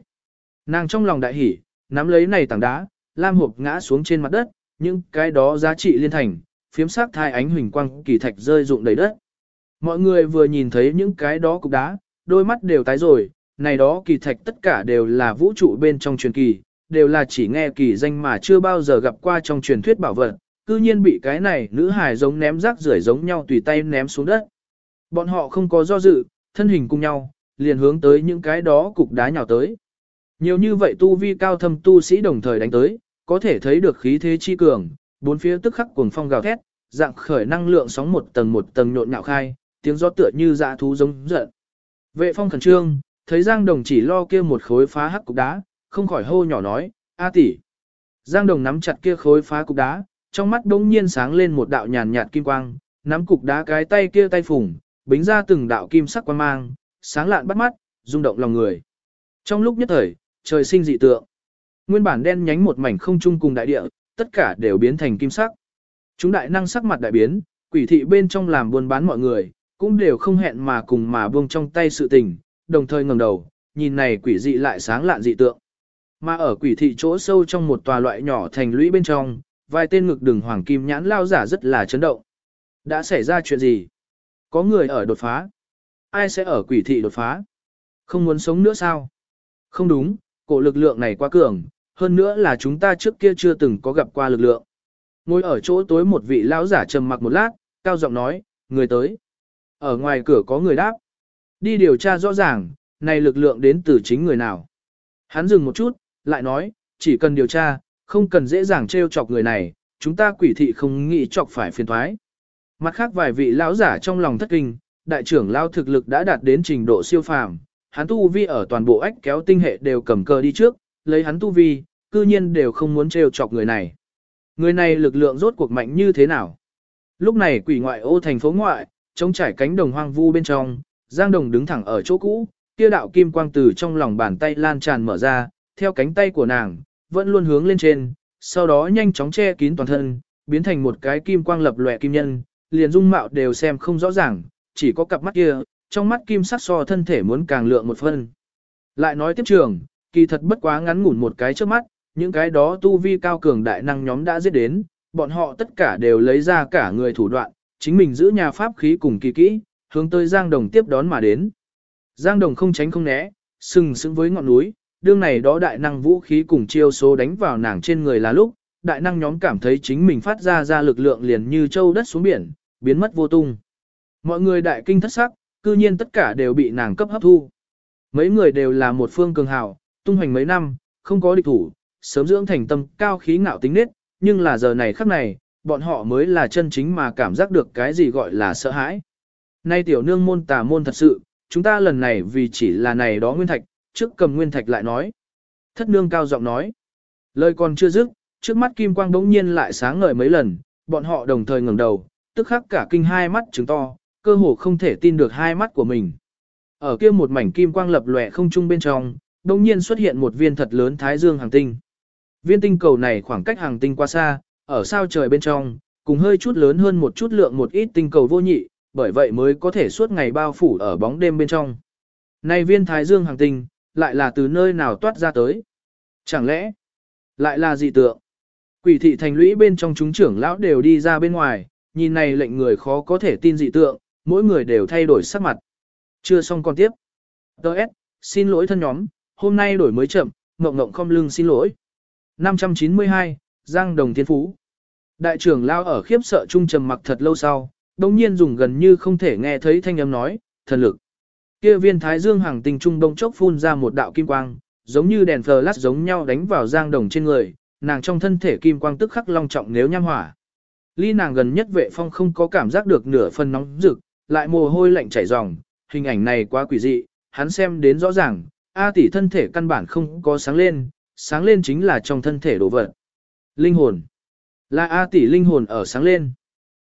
Nàng trong lòng đại hỉ, nắm lấy này tảng đá, lam hộp ngã xuống trên mặt đất, những cái đó giá trị liên thành, phiếm sắc thai ánh huỳnh quang kỳ thạch rơi rụng đầy đất. Mọi người vừa nhìn thấy những cái đó cục đá, đôi mắt đều tái rồi, này đó kỳ thạch tất cả đều là vũ trụ bên trong truyền kỳ, đều là chỉ nghe kỳ danh mà chưa bao giờ gặp qua trong truyền thuyết bảo vật, cư nhiên bị cái này nữ hài giống ném rác rưởi giống nhau tùy tay ném xuống đất. Bọn họ không có do dự, thân hình cùng nhau, liền hướng tới những cái đó cục đá nhào tới. Nhiều như vậy tu vi cao thâm tu sĩ đồng thời đánh tới, có thể thấy được khí thế chi cường, bốn phía tức khắc cuồng phong gào thét, dạng khởi năng lượng sóng một tầng một tầng nhộn nhạo khai, tiếng gió tựa như dã thú giống giận. Vệ phong khẩn trương, thấy Giang Đồng chỉ lo kia một khối phá hắc cục đá, không khỏi hô nhỏ nói, A tỷ. Giang Đồng nắm chặt kia khối phá cục đá, trong mắt đống nhiên sáng lên một đạo nhàn nhạt kim quang, nắm cục đá cái tay kia tay phủng, bính ra từng đạo kim sắc quang mang, sáng lạn bắt mắt, rung động lòng người. Trong lúc nhất thời, trời sinh dị tượng. Nguyên bản đen nhánh một mảnh không chung cùng đại địa, tất cả đều biến thành kim sắc. Chúng đại năng sắc mặt đại biến, quỷ thị bên trong làm buôn bán mọi người, cũng đều không hẹn mà cùng mà buông trong tay sự tình, đồng thời ngẩng đầu, nhìn này quỷ dị lại sáng lạn dị tượng. Mà ở quỷ thị chỗ sâu trong một tòa loại nhỏ thành lũy bên trong, vài tên ngực đường hoàng kim nhãn lao giả rất là chấn động. Đã xảy ra chuyện gì? Có người ở đột phá. Ai sẽ ở quỷ thị đột phá? Không muốn sống nữa sao? Không đúng, cổ lực lượng này quá cường, hơn nữa là chúng ta trước kia chưa từng có gặp qua lực lượng. Ngồi ở chỗ tối một vị lão giả trầm mặc một lát, cao giọng nói, người tới. Ở ngoài cửa có người đáp. Đi điều tra rõ ràng, này lực lượng đến từ chính người nào. Hắn dừng một chút, lại nói, chỉ cần điều tra, không cần dễ dàng trêu chọc người này, chúng ta quỷ thị không nghĩ chọc phải phiền thoái. Mặt khác vài vị lão giả trong lòng thất kinh, đại trưởng lao thực lực đã đạt đến trình độ siêu phàm, hắn tu vi ở toàn bộ ách kéo tinh hệ đều cầm cờ đi trước, lấy hắn tu vi, cư nhiên đều không muốn trêu chọc người này. Người này lực lượng rốt cuộc mạnh như thế nào? Lúc này quỷ ngoại ô thành phố ngoại, trông trải cánh đồng hoang vu bên trong, Giang Đồng đứng thẳng ở chỗ cũ, kia đạo kim quang từ trong lòng bàn tay lan tràn mở ra, theo cánh tay của nàng, vẫn luôn hướng lên trên, sau đó nhanh chóng che kín toàn thân, biến thành một cái kim quang lập lòe kim nhân, liền dung mạo đều xem không rõ ràng, chỉ có cặp mắt kia, trong mắt kim sắc so thân thể muốn càng lượng một phân. Lại nói tiếp trường, kỳ thật bất quá ngắn ngủn một cái trước mắt, những cái đó tu vi cao cường đại năng nhóm đã giết đến, bọn họ tất cả đều lấy ra cả người thủ đoạn, chính mình giữ nhà pháp khí cùng kỳ kỹ, hướng tới Giang Đồng tiếp đón mà đến. Giang Đồng không tránh không né, sừng sững với ngọn núi, đương này đó đại năng vũ khí cùng chiêu số đánh vào nàng trên người là lúc, đại năng nhóm cảm thấy chính mình phát ra ra lực lượng liền như châu đất xuống biển, biến mất vô tung. Mọi người đại kinh thất sắc, cư nhiên tất cả đều bị nàng cấp hấp thu. Mấy người đều là một phương cường hào, tung hoành mấy năm, không có địch thủ, sớm dưỡng thành tâm cao khí ngạo tính nết, nhưng là giờ này khắc này, bọn họ mới là chân chính mà cảm giác được cái gì gọi là sợ hãi. Nay tiểu nương môn tà môn thật sự, chúng ta lần này vì chỉ là này đó nguyên thạch, trước cầm nguyên thạch lại nói. Thất nương cao giọng nói. Lời còn chưa dứt, trước mắt kim quang đống nhiên lại sáng ngời mấy lần, bọn họ đồng thời ngẩng đầu, tức khắc cả kinh hai mắt trứng to, cơ hồ không thể tin được hai mắt của mình. Ở kia một mảnh kim quang lập lòe không trung bên trong, đống nhiên xuất hiện một viên thật lớn thái dương hàng tinh. Viên tinh cầu này khoảng cách hàng tinh quá xa, ở sao trời bên trong, cùng hơi chút lớn hơn một chút lượng một ít tinh cầu vô nhị, bởi vậy mới có thể suốt ngày bao phủ ở bóng đêm bên trong. Này viên thái dương hàng tinh, lại là từ nơi nào toát ra tới? Chẳng lẽ, lại là dị tượng? Quỷ thị thành lũy bên trong chúng trưởng lão đều đi ra bên ngoài, nhìn này lệnh người khó có thể tin dị tượng, mỗi người đều thay đổi sắc mặt. Chưa xong con tiếp. Đợt, xin lỗi thân nhóm, hôm nay đổi mới chậm, ngộng ngộng không lưng xin lỗi. 592, Giang Đồng Thiên Phú. Đại trưởng lao ở khiếp sợ trung trầm mặc thật lâu sau, đồng nhiên dùng gần như không thể nghe thấy thanh âm nói, thần lực. Kia viên thái dương hàng tình trung đông chốc phun ra một đạo kim quang, giống như đèn flash giống nhau đánh vào Giang Đồng trên người, nàng trong thân thể kim quang tức khắc long trọng nếu nham hỏa. Ly nàng gần nhất vệ phong không có cảm giác được nửa phần nóng rực, lại mồ hôi lạnh chảy ròng, hình ảnh này quá quỷ dị, hắn xem đến rõ ràng, A tỷ thân thể căn bản không có sáng lên, sáng lên chính là trong thân thể đồ vật. Linh hồn. Là A tỷ linh hồn ở sáng lên.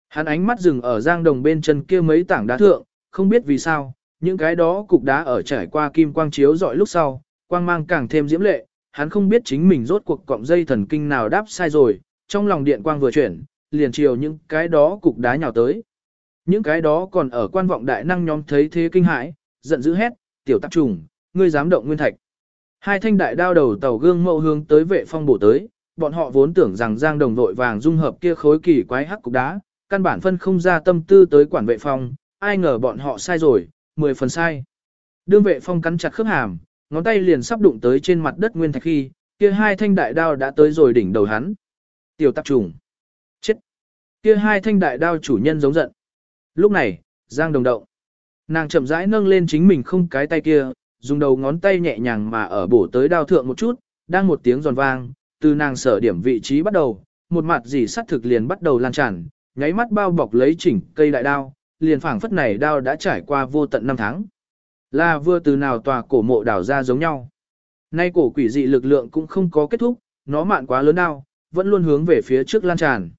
Hắn ánh mắt dừng ở giang đồng bên chân kia mấy tảng đá thượng, không biết vì sao, những cái đó cục đá ở trải qua kim quang chiếu dọi lúc sau, quang mang càng thêm diễm lệ, hắn không biết chính mình rốt cuộc cọng dây thần kinh nào đáp sai rồi, trong lòng điện quang vừa chuyển, liền chiều những cái đó cục đá nhào tới. Những cái đó còn ở quan vọng đại năng nhóm thấy thế kinh hãi, giận dữ hét, tiểu tạp trùng, ngươi dám động nguyên thạch. Hai thanh đại đao đầu tàu gương mậu hướng tới vệ phong bổ tới, bọn họ vốn tưởng rằng giang đồng vội vàng dung hợp kia khối kỳ quái hắc cục đá, căn bản phân không ra tâm tư tới quản vệ phong, ai ngờ bọn họ sai rồi, mười phần sai. Đương vệ phong cắn chặt khớp hàm, ngón tay liền sắp đụng tới trên mặt đất nguyên thạch khi, kia hai thanh đại đao đã tới rồi đỉnh đầu hắn. Tiểu tạp trùng. Kia hai thanh đại đao chủ nhân giống giận. Lúc này, Giang Đồng động. Nàng chậm rãi nâng lên chính mình không cái tay kia, dùng đầu ngón tay nhẹ nhàng mà ở bổ tới đao thượng một chút, đang một tiếng giòn vang, từ nàng sở điểm vị trí bắt đầu, một mặt dì sắt thực liền bắt đầu lan tràn, nháy mắt bao bọc lấy chỉnh cây đại đao, liền phảng phất này đao đã trải qua vô tận năm tháng. Là vừa từ nào tòa cổ mộ đảo ra giống nhau. Nay cổ quỷ dị lực lượng cũng không có kết thúc, nó mạn quá lớn đao, vẫn luôn hướng về phía trước lan tràn.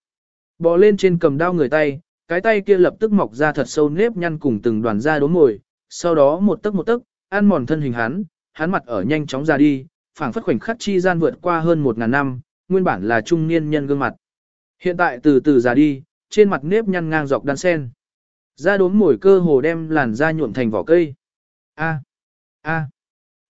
Bò lên trên cầm đao người tay, cái tay kia lập tức mọc ra thật sâu nếp nhăn cùng từng đoàn da đốm mồi, sau đó một tấc một tấc, ăn mòn thân hình hắn, hắn mặt ở nhanh chóng ra đi, phảng phất khoảnh khắc chi gian vượt qua hơn một ngàn năm, nguyên bản là trung niên nhân gương mặt. Hiện tại từ từ già đi, trên mặt nếp nhăn ngang dọc đan sen. Da đốm mồi cơ hồ đem làn da nhuộm thành vỏ cây. A, a,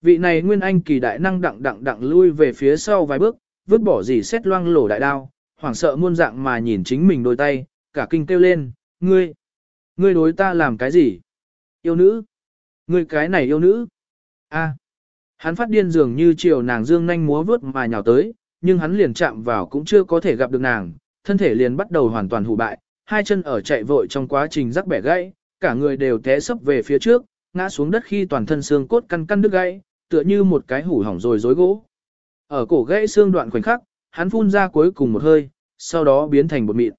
vị này nguyên anh kỳ đại năng đặng đặng đặng lui về phía sau vài bước, vứt bỏ gì xét loang lổ đại đao, hoảng sợ muôn dạng mà nhìn chính mình đôi tay, cả kinh kêu lên, ngươi, ngươi đối ta làm cái gì? Yêu nữ, ngươi cái này yêu nữ. A, hắn phát điên dường như chiều nàng dương nhanh múa vướt mà nhào tới, nhưng hắn liền chạm vào cũng chưa có thể gặp được nàng, thân thể liền bắt đầu hoàn toàn hủ bại, hai chân ở chạy vội trong quá trình rắc bẻ gãy, cả người đều té sấp về phía trước, ngã xuống đất khi toàn thân xương cốt căn căn đứt gãy, tựa như một cái hủ hỏng rồi rối gỗ. Ở cổ gãy xương đoạn khoảnh khắc, hắn phun ra cuối cùng một hơi, sau đó biến thành bột mịn.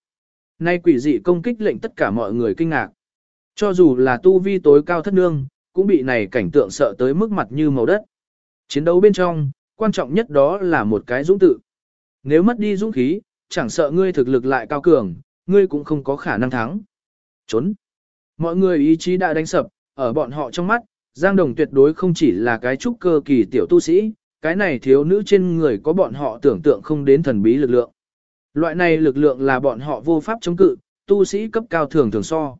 Nay quỷ dị công kích lệnh tất cả mọi người kinh ngạc. Cho dù là tu vi tối cao thất nương, cũng bị này cảnh tượng sợ tới mức mặt như màu đất. Chiến đấu bên trong, quan trọng nhất đó là một cái dũng tự. Nếu mất đi dũng khí, chẳng sợ ngươi thực lực lại cao cường, ngươi cũng không có khả năng thắng. Trốn. Mọi người ý chí đã đánh sập, ở bọn họ trong mắt, Giang Đồng tuyệt đối không chỉ là cái trúc cơ kỳ tiểu tu sĩ, cái này thiếu nữ trên người có bọn họ tưởng tượng không đến thần bí lực lượng. Loại này lực lượng là bọn họ vô pháp chống cự, tu sĩ cấp cao thường thường so.